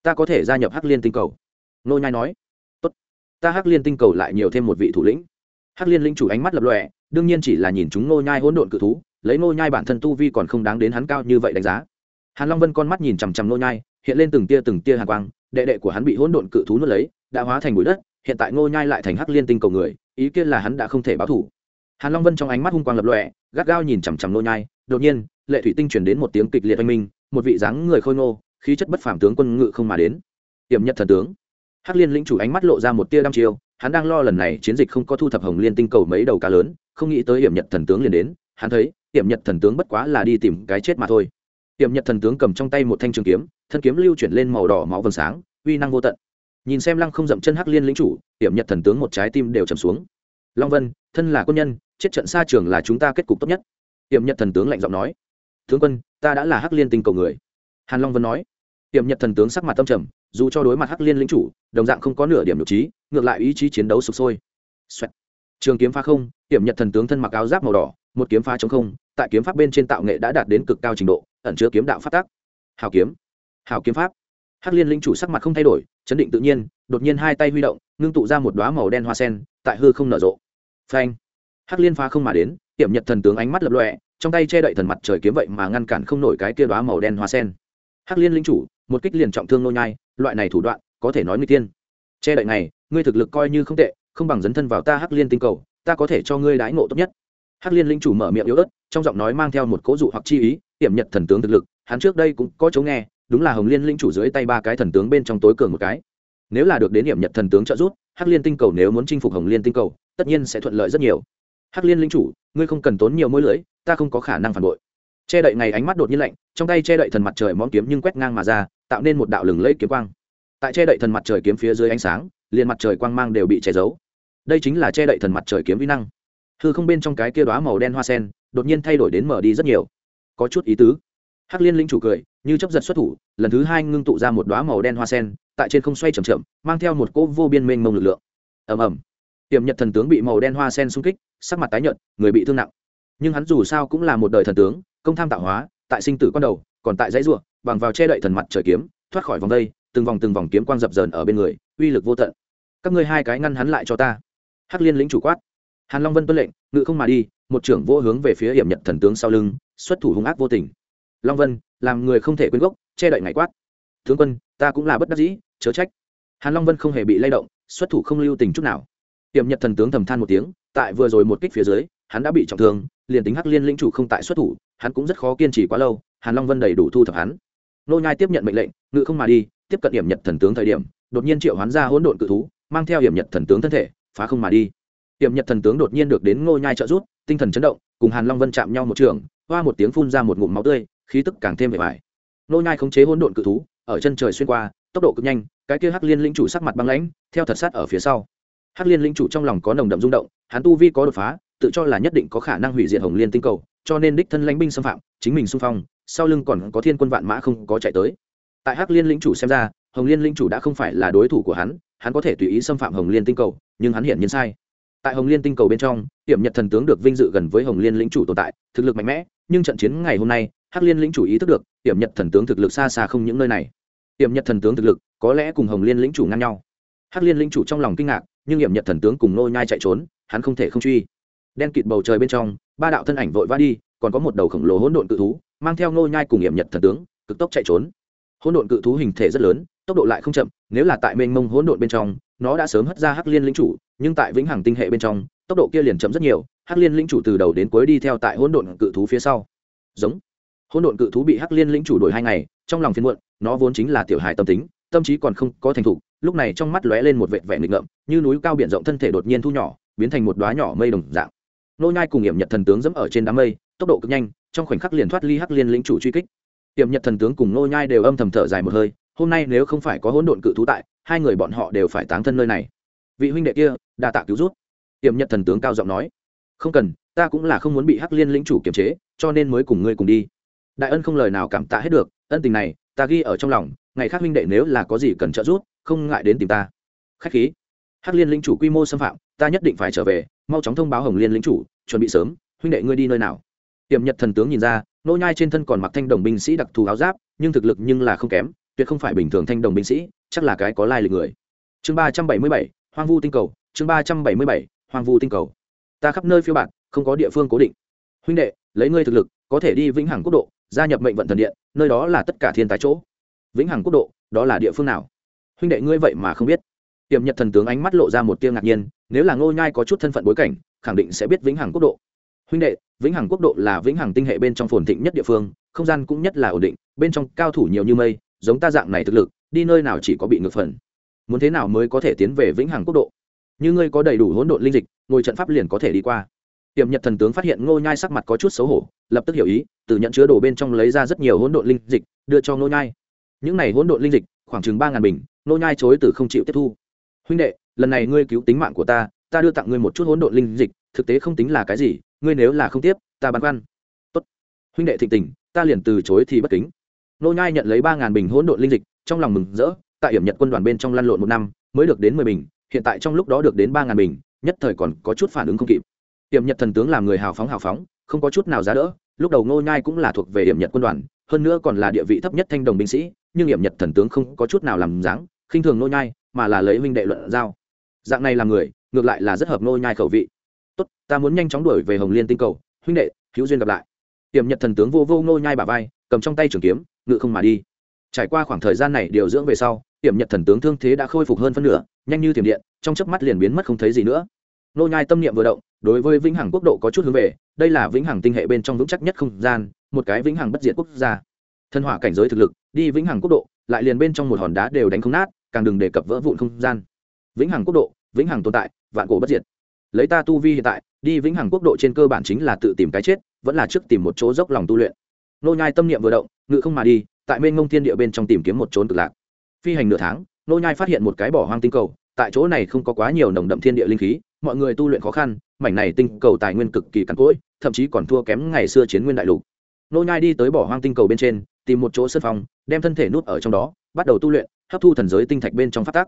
S1: Ta có thể gia nhập hắc liên tinh cầu? Nô nhai nói. Tốt. Ta hắc liên tinh cầu lại nhiều thêm một vị thủ lĩnh. Hắc liên linh chủ ánh mắt lập lòe, đương nhiên chỉ là nhìn chúng nô nhai hỗn độn cự thú, lấy nô nhai bản thân tu vi còn không đáng đến hắn cao như vậy đánh giá. Hàn long vân con mắt nhìn chằm chằm nô nhai hiện lên từng tia từng tia hàn quang, đệ đệ của hắn bị hỗn độn cự thú nuốt lấy, đã hóa thành bụi đất, hiện tại Ngô nhai lại thành hắc liên tinh cầu người, ý kiến là hắn đã không thể báo thủ. Hàn long vân trong ánh mắt hung quang lập lòe, gắt gao nhìn chằm chằm Ngô nhai, đột nhiên, lệ thủy tinh truyền đến một tiếng kịch liệt oanh minh, một vị dáng người khôi ngô, khí chất bất phàm tướng quân ngự không mà đến. Tiềm nhật thần tướng. Hắc liên lĩnh chủ ánh mắt lộ ra một tia đăm chiêu, hắn đang lo lần này chiến dịch không có thu thập hồng liên tinh cầu mấy đầu cá lớn, không nghĩ tới hiểm nhật thần tướng liền đến, hắn thấy hiểm nhật thần tướng bất quá là đi tìm cái chết mà thôi. Hiểm nhật thần tướng cầm trong tay một thanh trường kiếm thân kiếm lưu chuyển lên màu đỏ máu vầng sáng, uy năng vô tận. Nhìn xem lăng không dậm chân hắc liên lĩnh chủ hiểm nhật thần tướng một trái tim đều trầm xuống. Long vân, thân là quân nhân, chết trận xa trường là chúng ta kết cục tốt nhất. Hiểm nhật thần tướng lạnh giọng nói. Tướng quân, ta đã là hắc liên tinh cầu người. Hàn long vân nói. Tiệm nhật thần tướng sắc mặt tâm trầm, dù cho đối mặt hắc liên lính chủ, đồng dạng không có nửa điểm nhục trí, ngược lại ý chí chiến đấu sụp sôi. Xoẹt. trường kiếm phá không tiệm nhật thần tướng thân mặc áo giáp màu đỏ, một kiếm phá chống không, tại kiếm pháp bên trên tạo nghệ đã đạt đến cực cao trình độ, ẩn chứa kiếm đạo phát tác. Hào kiếm. Hảo kiếm pháp. Hắc liên linh chủ sắc mặt không thay đổi, chấn định tự nhiên, đột nhiên hai tay huy động, ngưng tụ ra một đoá màu đen hoa sen, tại hư không nở rộ. Phanh! Hắc liên phá không mà đến, tiệm nhật thần tướng ánh mắt lập lọe trong tay che đậy thần mặt trời kiếm vậy mà ngăn cản không nổi cái kia đoá màu đen hoa sen. Hắc liên linh chủ, một kích liền trọng thương nô nhai, loại này thủ đoạn, có thể nói nguy tiên. Che đậy này, ngươi thực lực coi như không tệ, không bằng dấn thân vào ta hắc liên tinh cầu, ta có thể cho ngươi đãi ngộ tốt nhất. Hắc liên linh chủ mở miệng yếu ớt, trong giọng nói mang theo một cố dụ hoặc chi ý, tiệm nhật thần tướng thực lực, hắn trước đây cũng có chỗ nghe đúng là hồng liên lĩnh chủ dưới tay ba cái thần tướng bên trong tối cường một cái. Nếu là được đến điểm nhật thần tướng trợ giúp, hắc liên tinh cầu nếu muốn chinh phục hồng liên tinh cầu, tất nhiên sẽ thuận lợi rất nhiều. Hắc liên lĩnh chủ, ngươi không cần tốn nhiều mối lưỡi ta không có khả năng phản bội. Che đậy ngày ánh mắt đột nhiên lạnh, trong tay che đậy thần mặt trời móm kiếm nhưng quét ngang mà ra, tạo nên một đạo lừng lẫy kiếm quang. Tại che đậy thần mặt trời kiếm phía dưới ánh sáng, liền mặt trời quang mang đều bị che giấu. Đây chính là che đậy thần mặt trời kiếm vi năng. Hư không bên trong cái kia đóa màu đen hoa sen, đột nhiên thay đổi đến mở đi rất nhiều. Có chút ý tứ hắc liên linh chủ cười, như chấp giật xuất thủ, lần thứ hai ngưng tụ ra một đoá màu đen hoa sen, tại trên không xoay chậm chậm, mang theo một cỗ vô biên mênh mông lực lượng. Ầm ầm. Tiềm nhật thần tướng bị màu đen hoa sen xung kích, sắc mặt tái nhợt, người bị thương nặng. Nhưng hắn dù sao cũng là một đời thần tướng, công tham tạo hóa, tại sinh tử con đầu, còn tại dãy ruộng, bằng vào che đậy thần mặt trời kiếm, thoát khỏi vòng đây, từng vòng từng vòng kiếm quang dập dờn ở bên người, uy lực vô tận. Các ngươi hai cái ngăn hắn lại cho ta. Hắc liên lĩnh chủ quát. Hàn long vân tuân lệnh, ngự không mà đi, một trưởng vô hướng về phía hiểm nhật thần tướng sau lưng, xuất thủ hung ác vô tình long vân, làm người không thể quên gốc, che đậy ngày quát. Tướng quân, ta cũng là bất đắc dĩ, chớ trách. Hàn long vân không hề bị lay động, xuất thủ không lưu tình chút nào. Hiểm nhật thần tướng thầm than một tiếng, tại vừa rồi một kích phía dưới, hắn đã bị trọng thương, liền tính hắc liên lĩnh chủ không tại xuất thủ, hắn cũng rất khó kiên trì quá lâu, hàn long vân đầy đủ thu thập hắn. Nô nhai tiếp nhận mệnh lệnh, ngự không mà đi, tiếp cận hiểm nhật thần tướng thời điểm, đột nhiên triệu hoán ra hỗn độn cự thú, mang theo hiểm nhật thần tướng thân thể, phá không mà đi. Hiểm nhật thần tướng đột nhiên được đến ngô nhai trợ giúp, tinh thần chấn động, cùng hàn long vân chạm nhau một trường, hoa một tiếng phun ra một ngụm máu tươi khí tức càng thêm vẻ vải. Nô nhai khống chế hỗn độn cự thú, ở chân trời xuyên qua, tốc độ cực nhanh, cái kia hắc liên lĩnh chủ sắc mặt băng lãnh, theo thật sát ở phía sau. Hắc liên lĩnh chủ trong lòng có nồng đậm rung động, hắn tu vi có đột phá, tự cho là nhất định có khả năng hủy diệt hồng liên tinh cầu, cho nên đích thân lãnh binh xâm phạm, chính mình xung phong, sau lưng còn có thiên quân vạn mã không có chạy tới. Tại hắc liên lĩnh chủ xem ra, hồng liên lĩnh chủ đã không phải là đối thủ của hắn hắn có thể tùy ý xâm phạm hồng liên tinh cầu, nhưng hắn hiển nhiên sai. Tại hồng liên tinh cầu bên trong hiểm nhật thần tướng được vinh dự gần với hồng liên lĩnh chủ tồn tại, thực lực mạnh mẽ, nhưng trận chiến ngày hôm nay hắc liên lĩnh chủ ý thức được Tiềm nhật thần tướng thực lực xa xa không những nơi này. Tiềm nhật thần tướng thực lực, có lẽ cùng hồng liên lĩnh chủ ngang nhau. Hắc liên lĩnh chủ trong lòng kinh ngạc, nhưng hiểm nhật thần tướng cùng nô nhai chạy trốn, hắn không thể không truy. Đen kịt bầu trời bên trong, ba đạo thân ảnh vội vã đi, còn có một đầu khổng lồ hỗn độn cự thú, mang theo nô nhai cùng hiểm nhật thần tướng, cực tốc chạy trốn. Hỗn độn cự thú hình thể rất lớn, tốc độ lại không chậm, nếu là tại mênh mông hỗn độn bên trong, nó đã sớm hất ra hắc liên lĩnh chủ, nhưng tại vĩnh hằng tinh hệ bên trong, tốc độ kia liền chậm rất nhiều, hắc liên lĩnh chủ từ đầu đến cuối đi theo tại hỗn độn cự thú phía sau. Giống hỗn độn cự thú bị hắc liên lĩnh chủ đuổi hai ngày, trong lòng phiền muộn, nó vốn chính là tiểu hài tâm tính, tâm trí còn không có thành thục, lúc này trong mắt lóe lên một vệt vẻ nghịch ngợm, như núi cao biển rộng thân thể đột nhiên thu nhỏ, biến thành một đóa nhỏ mây đồng dạng. Nô nhai cùng hiểm nhật thần tướng dẫm ở trên đám mây, tốc độ cực nhanh, trong khoảnh khắc liền thoát ly hắc liên lĩnh chủ truy kích. Hiểm nhật thần tướng cùng nô nhai đều âm thầm thở dài một hơi, hôm nay nếu không phải có hỗn độn cự thú tại, hai người bọn họ đều phải táng thân nơi này. Vị huynh đệ kia, đa tạ cứu rút hiểm nhật thần tướng cao giọng nói, không cần, ta cũng là không muốn bị hắc liên lĩnh chủ kiềm chế, cho nên mới cùng ngươi cùng đi đại ân không lời nào cảm tạ hết được, ân tình này, ta ghi ở trong lòng, ngày khác huynh đệ nếu là có gì cần trợ giúp, không ngại đến tìm ta. Khách khí. Hắc liên lĩnh chủ quy mô xâm phạm, ta nhất định phải trở về, mau chóng thông báo hồng liên lĩnh chủ, chuẩn bị sớm, huynh đệ ngươi đi nơi nào. Tiềm nhật thần tướng nhìn ra, nô nhai trên thân còn mặc thanh đồng binh sĩ đặc thù áo giáp, nhưng thực lực nhưng là không kém, tuyệt không phải bình thường thanh đồng binh sĩ, chắc là cái có lai lịch người. Chương ba trăm bảy mươi bảy, hoang vu tinh cầu, chương ba trăm bảy mươi bảy, hoang vu tinh cầu. Ta khắp nơi phiêu bạt, không có địa phương cố định. Huynh đệ, lấy ngươi thực lực, có thể đi vĩnh hằng quốc độ gia nhập mệnh vận thần điện, nơi đó là tất cả thiên tài chỗ. Vĩnh hằng quốc độ, đó là địa phương nào? Huynh đệ ngươi vậy mà không biết. Tiềm nhật thần tướng ánh mắt lộ ra một tiêu ngạc nhiên, nếu là ngô nhai có chút thân phận bối cảnh, khẳng định sẽ biết vĩnh hằng quốc độ. Huynh đệ, vĩnh hằng quốc độ là vĩnh hằng tinh hệ bên trong phồn thịnh nhất địa phương, không gian cũng nhất là ổn định, bên trong cao thủ nhiều như mây, giống ta dạng này thực lực, đi nơi nào chỉ có bị ngược phần. Muốn thế nào mới có thể tiến về vĩnh hằng quốc độ? Như ngươi có đầy đủ hỗn độn linh dịch, ngồi trận pháp liền có thể đi qua tiệm nhật thần tướng phát hiện ngô nhai sắc mặt có chút xấu hổ, lập tức hiểu ý, từ nhận chứa đồ bên trong lấy ra rất nhiều hỗn độn linh dịch, đưa cho ngô nhai. Những này hỗn độn linh dịch, khoảng chừng ba ngàn bình, ngô nhai chối từ không chịu tiếp thu. Huynh đệ, lần này ngươi cứu tính mạng của ta ta đưa tặng ngươi một chút hỗn độn linh dịch, thực tế không tính là cái gì, ngươi nếu là không tiếp, ta băn khoăn. Tốt. Huynh đệ thịnh tình, ta liền từ chối thì bất kính. Ngô nhai nhận lấy ba ngàn bình hỗn độn linh dịch, trong lòng mừng rỡ, tại hiểm nhật quân đoàn bên trong lăn lộn một năm, mới được đến mười bình, hiện tại trong lúc đó được đến ba ngàn bình, nhất thời còn có chút phản ứng không kịp hiểm nhật thần tướng làm người hào phóng hào phóng, không có chút nào giá đỡ, lúc đầu nô nhai cũng là thuộc về hiểm nhật quân đoàn, hơn nữa còn là địa vị thấp nhất thanh đồng binh sĩ, nhưng hiểm nhật thần tướng không có chút nào làm dáng, khinh thường nô nhai, mà là lấy huynh đệ luận giao. Dạng này làm người, ngược lại là rất hợp nô nhai khẩu vị. Tốt, ta muốn nhanh chóng đuổi về hồng liên tinh cầu, huynh đệ, hữu duyên gặp lại. Tiềm nhật thần tướng vô vô nô nhai bả vai, cầm trong tay trường kiếm, ngự không mà đi. Trải qua khoảng thời gian này điều dưỡng về sau tiềm nhật thần tướng thương thế đã khôi phục hơn phân nửa, nhanh như thiểm điện, trong chớp mắt liền biến mất không thấy gì nữa. Nô nhai tâm niệm vừa động đối với vĩnh hằng quốc độ có chút hướng về, đây là vĩnh hằng tinh hệ bên trong vững chắc nhất không gian, một cái vĩnh hằng bất diệt quốc gia. Thân hỏa cảnh giới thực lực, đi vĩnh hằng quốc độ, lại liền bên trong một hòn đá đều đánh không nát, càng đừng đề cập vỡ vụn không gian. Vĩnh hằng quốc độ, vĩnh hằng tồn tại, vạn cổ bất diệt. Lấy ta tu vi hiện tại, đi vĩnh hằng quốc độ trên cơ bản chính là tự tìm cái chết, vẫn là trước tìm một chỗ dốc lòng tu luyện. Nô nhai tâm niệm vừa động, ngự không mà đi, tại mênh ngông thiên địa bên trong tìm kiếm một trốn cực lạc. Phi hành nửa tháng, nô nhai phát hiện một cái bỏ hoang tinh cầu, tại chỗ này không có quá nhiều nồng đậm thiên địa linh khí mọi người tu luyện khó khăn mảnh này tinh cầu tài nguyên cực kỳ cằn cỗi thậm chí còn thua kém ngày xưa chiến nguyên đại lục. Nô nhai đi tới bỏ hoang tinh cầu bên trên tìm một chỗ sân phòng đem thân thể nuốt ở trong đó bắt đầu tu luyện hấp thu thần giới tinh thạch bên trong phát tác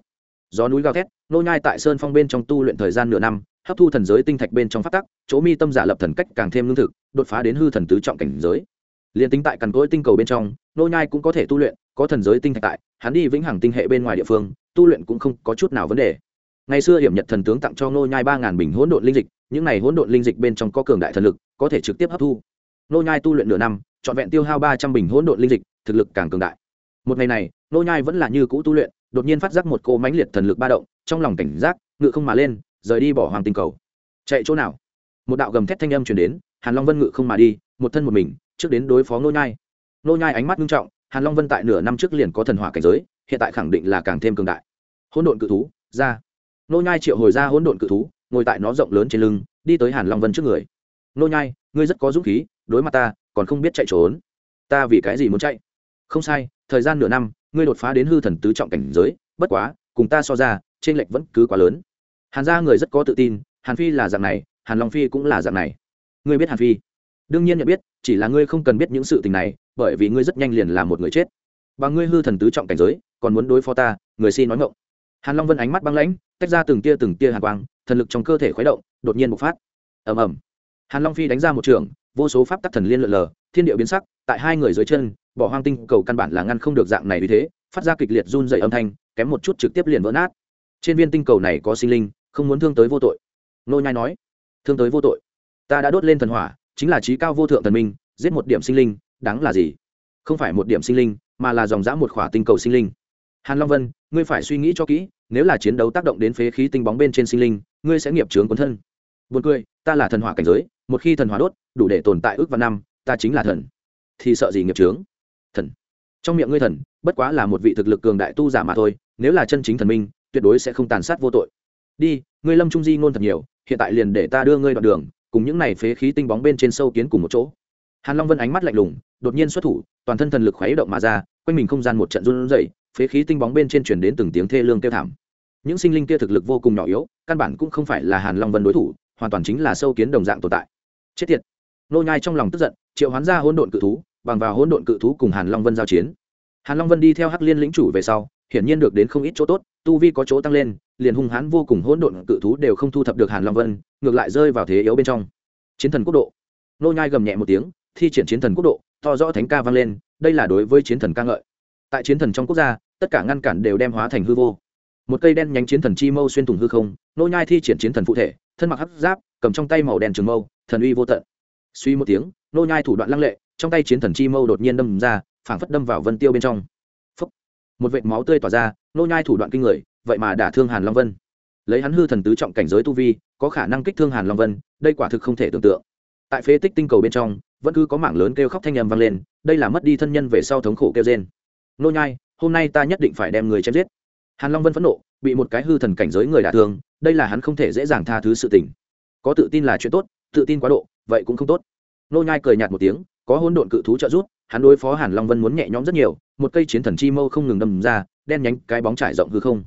S1: gió núi gào thét nô nhai tại sơn phong bên trong tu luyện thời gian nửa năm hấp thu thần giới tinh thạch bên trong phát tác, chỗ mi tâm giả lập thần cách càng thêm lương thực đột phá đến hư thần tứ trọng cảnh giới. Liên tính tại cằn cỗi tinh cầu bên trong nô nhai cũng có thể tu luyện có thần giới tinh thạch tại hắn đi vĩnh hằng tinh hệ bên ngoài địa phương tu luyện cũng không có chút nào vấn đề ngày xưa hiểm nhật thần tướng tặng cho nô nhai ba ngàn bình hỗn độn linh dịch, những này hỗn độn linh dịch bên trong có cường đại thần lực, có thể trực tiếp hấp thu. Nô nhai tu luyện nửa năm, trọn vẹn tiêu hao ba trăm bình hỗn độn linh dịch, thực lực càng cường đại. Một ngày này nô nhai vẫn là như cũ tu luyện, đột nhiên phát giác một cô mãnh liệt thần lực ba động, trong lòng cảnh giác, ngự không mà lên, rời đi bỏ hoàng tinh cầu. Chạy chỗ nào? Một đạo gầm thét thanh âm truyền đến, hàn long vân ngự không mà đi, một thân một mình, trước đến đối phó nô nhai. Nô nhai ánh mắt nghiêm trọng, hàn long vân tại nửa năm trước liền có thần hỏa cảnh giới, hiện tại khẳng định là càng thêm cường đại. Hỗn độn cự thú, ra nô nhai triệu hồi ra hỗn độn cự thú, ngồi tại nó rộng lớn trên lưng, đi tới hàn long vân trước người. Nô nhai, ngươi rất có dũng khí, đối mặt ta, còn không biết chạy trốn. Ta vì cái gì muốn chạy? Không sai, thời gian nửa năm, ngươi đột phá đến hư thần tứ trọng cảnh giới, bất quá, cùng ta so ra trên lệch vẫn cứ quá lớn. Hàn gia người rất có tự tin, hàn phi là dạng này, hàn long phi cũng là dạng này. Ngươi biết hàn phi? Đương nhiên nhận biết, chỉ là ngươi không cần biết những sự tình này, bởi vì ngươi rất nhanh liền là một người chết. Và ngươi hư thần tứ trọng cảnh giới, còn muốn đối phó ta, người xin nói ngộng hàn long vân ánh mắt băng lãnh, tách ra từng tia từng tia hàn quang, thần lực trong cơ thể khuấy động, đột nhiên bộc phát. Ầm ầm. Hàn long phi đánh ra một trường, vô số pháp tắc thần liên lượn lờ, thiên địa biến sắc, tại hai người dưới chân, bỏ hoang tinh cầu căn bản là ngăn không được dạng này vì thế, phát ra kịch liệt run dày âm thanh, kém một chút trực tiếp liền vỡ nát. Trên viên tinh cầu này có sinh linh, không muốn thương tới vô tội. Nô nhai nói, thương tới vô tội. Ta đã đốt lên thần hỏa, chính là trí cao vô thượng thần minh, giết một điểm sinh linh, đáng là gì? Không phải một điểm sinh linh, mà là dòng dã một khỏa tinh cầu sinh linh hàn long vân, ngươi phải suy nghĩ cho kỹ, nếu là chiến đấu tác động đến phế khí tinh bóng bên trên sinh linh, ngươi sẽ nghiệp trướng cuốn thân. Buồn cười, ta là thần hỏa cảnh giới, một khi thần hỏa đốt, đủ để tồn tại ước và năm, ta chính là thần. Thì sợ gì nghiệp chướng? thần. Trong miệng ngươi thần, bất quá là một vị thực lực cường đại tu giả mà thôi, nếu là chân chính thần minh, tuyệt đối sẽ không tàn sát vô tội. Đi, ngươi lâm trung di ngôn thật nhiều, hiện tại liền để ta đưa ngươi đoạn đường, cùng những này phế khí tinh bóng bên trên sâu kiến cùng một chỗ. Hàn long vân ánh mắt lạnh lùng, đột nhiên xuất thủ, toàn thân thần lực khuấy động mà ra, quanh mình không gian một trận run rẩy phế khí tinh bóng bên trên chuyển đến từng tiếng thê lương kêu thảm. Những sinh linh kia thực lực vô cùng nhỏ yếu, căn bản cũng không phải là hàn long vân đối thủ, hoàn toàn chính là sâu kiến đồng dạng tồn tại. Chết tiệt. Nô nhai trong lòng tức giận, triệu hoán ra hỗn độn cự thú, bằng vào hỗn độn cự thú cùng hàn long vân giao chiến. Hàn long vân đi theo hắc liên lĩnh chủ về sau, hiển nhiên được đến không ít chỗ tốt, tu vi có chỗ tăng lên, liền hung hãn vô cùng hỗn độn cự thú đều không thu thập được hàn long vân, ngược lại rơi vào thế yếu bên trong. Chiến thần quốc độ. Nô nhai gầm nhẹ một tiếng, thi triển chiến thần quốc độ, to rõ thánh ca vang lên, đây là đối với chiến thần ca ngợi. Tại chiến thần trong quốc gia tất cả ngăn cản đều đem hóa thành hư vô. Một cây đen nhánh chiến thần chi mâu xuyên thủng hư không, nô nhai thi triển chiến thần phụ thể, thân mặc hắc giáp, cầm trong tay màu đen trường mâu, thần uy vô tận. Suy một tiếng, nô nhai thủ đoạn lăng lệ, trong tay chiến thần chi mâu đột nhiên đâm ra, phảng phất đâm vào vân tiêu bên trong. Phúc. một vệt máu tươi tỏa ra, nô nhai thủ đoạn kinh người, vậy mà đả thương hàn long vân. Lấy hắn hư thần tứ trọng cảnh giới tu vi, có khả năng kích thương hàn long vân, đây quả thực không thể tưởng tượng. Tại phế tích tinh cầu bên trong, vẫn cứ có mảng lớn kêu khóc thanh âm vang lên, đây là mất đi thân nhân về sau thống khổ kêu trên nô nhai hôm nay ta nhất định phải đem người chém giết. Hàn long vân phẫn nộ, bị một cái hư thần cảnh giới người đả thương, đây là hắn không thể dễ dàng tha thứ sự tình. Có tự tin là chuyện tốt, tự tin quá độ, vậy cũng không tốt. Nô nhai cười nhạt một tiếng, có hỗn độn cự thú trợ giúp, hắn đối phó hàn long vân muốn nhẹ nhõm rất nhiều, một cây chiến thần chi mâu không ngừng đâm ra, đen nhánh cái bóng trải rộng hư không.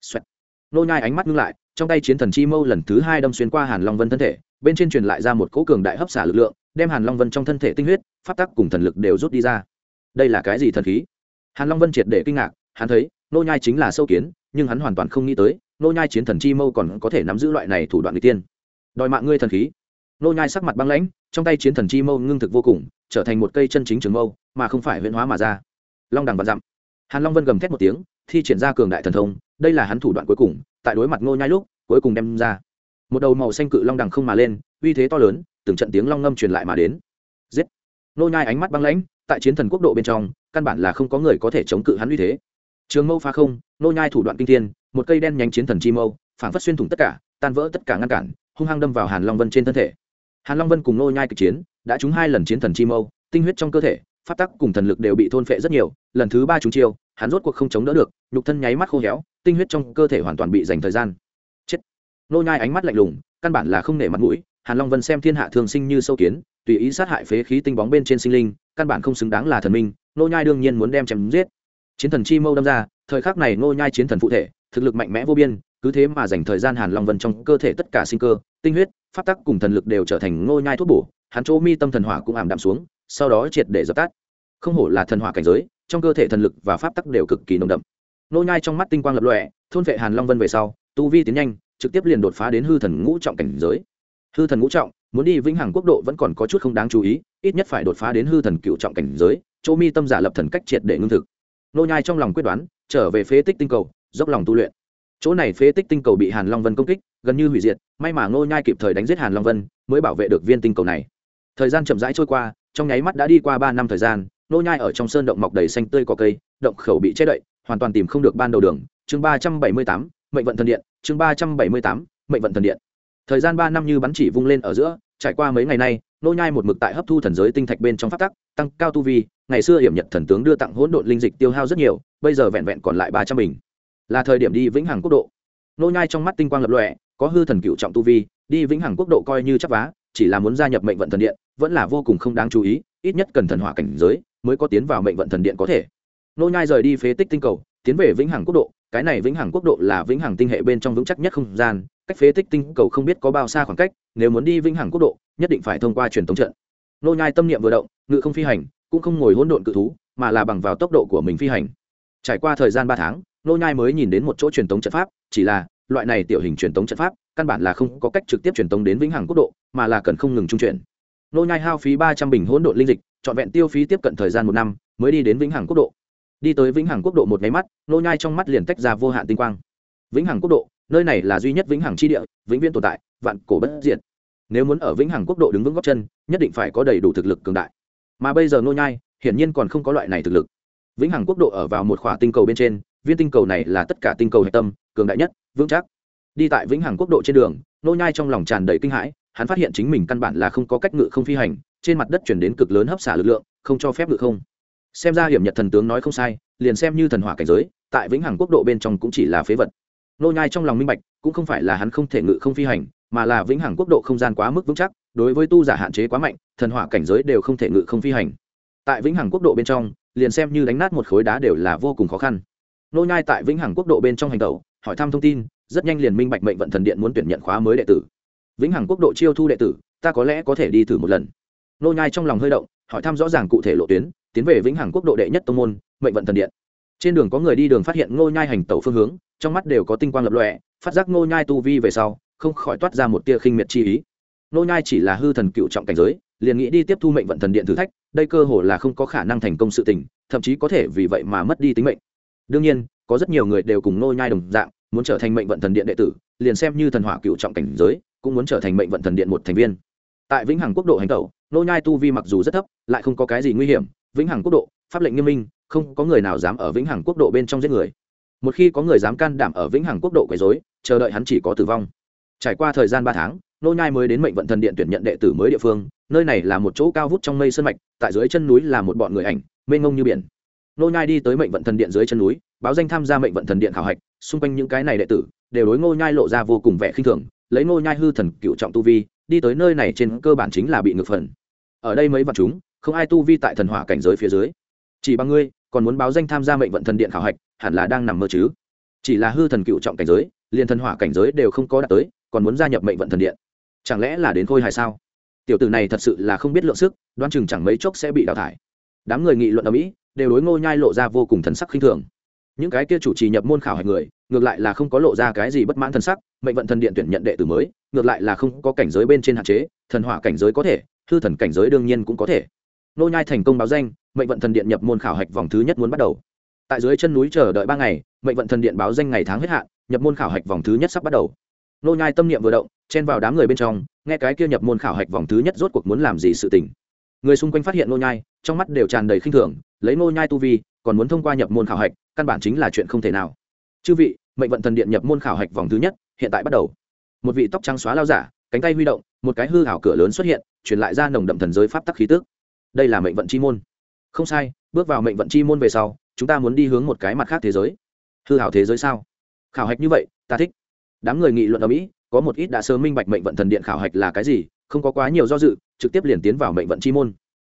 S1: Xoẹt. nô nhai ánh mắt ngưng lại, trong tay chiến thần chi mâu lần thứ hai đâm xuyên qua hàn long vân thân thể, bên trên truyền lại ra một cỗ cường đại hấp xả lực lượng, đem hàn long vân trong thân thể tinh huyết, pháp tắc cùng thần lực đều rút đi ra. Đây là cái gì thần khí? Hàn long vân triệt để kinh ngạc, hắn thấy, nô nhai chính là sâu kiến, nhưng hắn hoàn toàn không nghĩ tới, nô nhai chiến thần chi mâu còn có thể nắm giữ loại này thủ đoạn người tiên. Đòi mạng ngươi thần khí. Nô nhai sắc mặt băng lãnh, trong tay chiến thần chi mâu ngưng thực vô cùng, trở thành một cây chân chính trường mâu, mà không phải huyễn hóa mà ra. Long đằng vạn dặm. Hàn long vân gầm thét một tiếng, thi triển ra cường đại thần thông, đây là hắn thủ đoạn cuối cùng, tại đối mặt nô nhai lúc, cuối cùng đem ra. Một đầu màu xanh cự long đằng không mà lên, uy thế to lớn, từng trận tiếng long ngâm truyền lại mà đến. Giết. Nô nhai ánh mắt băng lãnh, tại chiến thần quốc độ bên trong căn bản là không có người có thể chống cự hắn uy thế. Trường mâu phá không, nô nhai thủ đoạn kinh thiên, một cây đen nhánh chiến thần chi mâu, phảng phất xuyên thủng tất cả, tan vỡ tất cả ngăn cản, hung hăng đâm vào hàn long vân trên thân thể. Hàn long vân cùng nô nhai kịch chiến, đã trúng hai lần chiến thần chi mâu, tinh huyết trong cơ thể, pháp tắc cùng thần lực đều bị thôn phệ rất nhiều, lần thứ ba chúng chiêu, hắn rốt cuộc không chống đỡ được, nhục thân nháy mắt khô héo, tinh huyết trong cơ thể hoàn toàn bị dành thời gian. Chết. Nô nhai ánh mắt lạnh lùng, căn bản là không nể mặt mũi, hàn long vân xem thiên hạ thường sinh như sâu kiến, tùy ý sát hại phế khí tinh bóng bên trên sinh linh căn bản không xứng đáng là thần minh nô nhai đương nhiên muốn đem chém giết. Chiến thần chi mâu đâm ra, thời khắc này nô nhai chiến thần phụ thể, thực lực mạnh mẽ vô biên, cứ thế mà dành thời gian hàn long vân trong cơ thể tất cả sinh cơ, tinh huyết, pháp tắc cùng thần lực đều trở thành nô nhai thuốc bổ, hắn chỗ mi tâm thần hỏa cũng ảm đạm xuống, sau đó triệt để dập tắt. Không hổ là thần hỏa cảnh giới, trong cơ thể thần lực và pháp tắc đều cực kỳ nồng đậm. Nô nhai trong mắt tinh quang lập lòe, thôn vệ hàn long vân về sau, tu vi tiến nhanh, trực tiếp liền đột phá đến hư thần ngũ trọng cảnh giới. Hư thần ngũ trọng muốn đi vĩnh hằng quốc độ vẫn còn có chút không đáng chú ý, ít nhất phải đột phá đến hư thần cựu trọng cảnh giới, chỗ mi tâm giả lập thần cách triệt để ngưng thực. Nô nhai trong lòng quyết đoán, trở về phế tích tinh cầu, dốc lòng tu luyện. Chỗ này phế tích tinh cầu bị hàn long vân công kích, gần như hủy diệt, may mà nô nhai kịp thời đánh giết hàn long vân, mới bảo vệ được viên tinh cầu này. Thời gian chậm rãi trôi qua, trong nháy mắt đã đi qua ba năm thời gian, nô nhai ở trong sơn động mọc đầy xanh tươi có cây, động khẩu bị che đậy, hoàn toàn tìm không được ban đầu đường. Chương ba trăm bảy mươi tám, mệnh vận thần điện, chương ba trăm bảy mươi tám, mệnh vận thần điện. Thời gian ba năm như bắn chỉ vung lên ở giữa trải qua mấy ngày nay, nô nhai một mực tại hấp thu thần giới tinh thạch bên trong pháp tắc, tăng cao tu vi. Ngày xưa hiểm nhật thần tướng đưa tặng hỗn độn linh dịch tiêu hao rất nhiều, bây giờ vẹn vẹn còn lại ba trăm bình. Là thời điểm đi vĩnh hằng quốc độ. Nô nhai trong mắt tinh quang lập lòe, có hư thần cựu trọng tu vi, đi vĩnh hằng quốc độ coi như chắc vá, chỉ là muốn gia nhập mệnh vận thần điện, vẫn là vô cùng không đáng chú ý, ít nhất cần thần hỏa cảnh giới mới có tiến vào mệnh vận thần điện có thể. Nô nhai rời đi phế tích tinh cầu, tiến về vĩnh hằng quốc độ cái này vĩnh hằng quốc độ là vĩnh hằng tinh hệ bên trong vững chắc nhất không gian, cách phế tích tinh cầu không biết có bao xa khoảng cách, nếu muốn đi vĩnh hằng quốc độ, nhất định phải thông qua truyền thống trận. Nô nhai tâm niệm vừa động, ngự không phi hành, cũng không ngồi hỗn độn cự thú, mà là bằng vào tốc độ của mình phi hành. Trải qua thời gian ba tháng, nô nhai mới nhìn đến một chỗ truyền thống trận pháp, chỉ là, loại này tiểu hình truyền thống trận pháp, căn bản là không có cách trực tiếp truyền thống đến vĩnh hằng quốc độ, mà là cần không ngừng trung chuyển. Nô nhai hao phí ba trăm bình hỗn độn linh dịch chọn vẹn tiêu phí tiếp cận thời gian một năm, mới đi đến vĩnh hằng quốc độ đi tới vĩnh hằng quốc độ một máy mắt, nô nhai trong mắt liền tách ra vô hạn tinh quang. Vĩnh hằng quốc độ, nơi này là duy nhất vĩnh hằng chi địa, vĩnh viễn tồn tại, vạn cổ bất diệt. Nếu muốn ở vĩnh hằng quốc độ đứng vững góc chân, nhất định phải có đầy đủ thực lực cường đại. Mà bây giờ nô nhai, hiển nhiên còn không có loại này thực lực. Vĩnh hằng quốc độ ở vào một khỏa tinh cầu bên trên, viên tinh cầu này là tất cả tinh cầu hệ tâm, cường đại nhất, vững chắc. Đi tại vĩnh hằng quốc độ trên đường, nô nhai trong lòng tràn đầy kinh hãi, hắn phát hiện chính mình căn bản là không có cách ngự không phi hành, trên mặt đất chuyển đến cực lớn hấp xả lực lượng, không cho phép ngự không xem ra hiểm nhật thần tướng nói không sai, liền xem như thần hỏa cảnh giới, tại vĩnh hằng quốc độ bên trong cũng chỉ là phế vật. Nô nhai trong lòng minh bạch, cũng không phải là hắn không thể ngự không phi hành, mà là vĩnh hằng quốc độ không gian quá mức vững chắc, đối với tu giả hạn chế quá mạnh, thần hỏa cảnh giới đều không thể ngự không phi hành. Tại vĩnh hằng quốc độ bên trong, liền xem như đánh nát một khối đá đều là vô cùng khó khăn. Nô nhai tại vĩnh hằng quốc độ bên trong hành tẩu, hỏi thăm thông tin, rất nhanh liền minh bạch mệnh vận thần điện muốn tuyển nhận khóa mới đệ tử. Vĩnh hằng quốc độ chiêu thu đệ tử, ta có lẽ có thể đi thử một lần. Nô nhai trong lòng hơi động, hỏi thăm rõ ràng cụ thể lộ tuyến tiến về vĩnh hằng quốc độ đệ nhất tông môn, mệnh vận thần điện. Trên đường có người đi đường phát hiện ngô nhai hành tẩu phương hướng, trong mắt đều có tinh quang lập lòe, phát giác ngô nhai tu vi về sau, không khỏi toát ra một tia khinh miệt chi ý. Ngô nhai chỉ là hư thần cựu trọng cảnh giới, liền nghĩ đi tiếp thu mệnh vận thần điện thử thách, đây cơ hồ là không có khả năng thành công sự tình, thậm chí có thể vì vậy mà mất đi tính mệnh. Đương nhiên, có rất nhiều người đều cùng ngô nhai đồng dạng, muốn trở thành mệnh vận thần điện đệ tử, liền xem như thần hỏa cựu trọng cảnh giới, cũng muốn trở thành mệnh vận thần điện một thành viên. Tại vĩnh hằng quốc độ hành tẩu nô nhai tu vi mặc dù rất thấp, lại không có cái gì nguy hiểm vĩnh hằng quốc độ, pháp lệnh nghiêm minh, không có người nào dám ở vĩnh hằng quốc độ bên trong giết người. Một khi có người dám can đảm ở vĩnh hằng quốc độ quấy rối, chờ đợi hắn chỉ có tử vong. Trải qua thời gian ba tháng, nô nhai mới đến mệnh vận thần điện tuyển nhận đệ tử mới địa phương, nơi này là một chỗ cao vút trong mây sơn mạch, tại dưới chân núi là một bọn người ảnh, mênh ngông như biển. Nô nhai đi tới mệnh vận thần điện dưới chân núi, báo danh tham gia mệnh vận thần điện khảo hạch, xung quanh những cái này đệ tử, đều đối ngô nhai lộ ra vô cùng vẻ khinh thường, lấy ngô nhai hư thần cựu trọng tu vi, đi tới nơi này trên cơ bản chính là bị ngược phần. Ở đây mấy vật chúng không ai tu vi tại thần hỏa cảnh giới phía dưới. Chỉ bằng ngươi, còn muốn báo danh tham gia mệnh vận thần điện khảo hạch, hẳn là đang nằm mơ chứ. Chỉ là hư thần cựu trọng cảnh giới, liền thần hỏa cảnh giới đều không có đạt tới, còn muốn gia nhập mệnh vận thần điện. Chẳng lẽ là đến khôi hài sao? Tiểu tử này thật sự là không biết lượng sức đoan chừng chẳng mấy chốc sẽ bị đào thải. Đám người nghị luận ở mỹ, đều đối ngô nhai lộ ra vô cùng thần sắc khinh thường. Những cái kia chủ trì nhập môn khảo hạch người, ngược lại là không có lộ ra cái gì bất mãn thần sắc, mệnh vận thần điện tuyển nhận đệ tử mới, ngược lại là không có cảnh giới bên trên hạn chế, thần hỏa cảnh giới có thể, hư thần cảnh giới đương nhiên cũng có thể nô nhai thành công báo danh, mệnh vận thần điện nhập môn khảo hạch vòng thứ nhất muốn bắt đầu. Tại dưới chân núi chờ đợi ba ngày, mệnh vận thần điện báo danh ngày tháng hết hạn, nhập môn khảo hạch vòng thứ nhất sắp bắt đầu. Nô nhai tâm niệm vừa động, chen vào đám người bên trong, nghe cái kia nhập môn khảo hạch vòng thứ nhất rốt cuộc muốn làm gì sự tình. Người xung quanh phát hiện nô nhai, trong mắt đều tràn đầy khinh thường, lấy nô nhai tu vi, còn muốn thông qua nhập môn khảo hạch, căn bản chính là chuyện không thể nào. Chư vị, mệnh vận thần điện nhập môn khảo hạch vòng thứ nhất, hiện tại bắt đầu. Một vị tóc trắng xóa lao giả, cánh tay huy động, một cái hư hảo cửa lớn xuất hiện, truyền lại ra nồng đậm thần giới pháp tắc khí tức đây là mệnh vận chi môn. Không sai, bước vào mệnh vận chi môn về sau, chúng ta muốn đi hướng một cái mặt khác thế giới. Hư hảo thế giới sao? Khảo hạch như vậy, ta thích. Đám người nghị luận ở mỹ, có một ít đã sớm minh bạch mệnh vận thần điện khảo hạch là cái gì, không có quá nhiều do dự, trực tiếp liền tiến vào mệnh vận chi môn.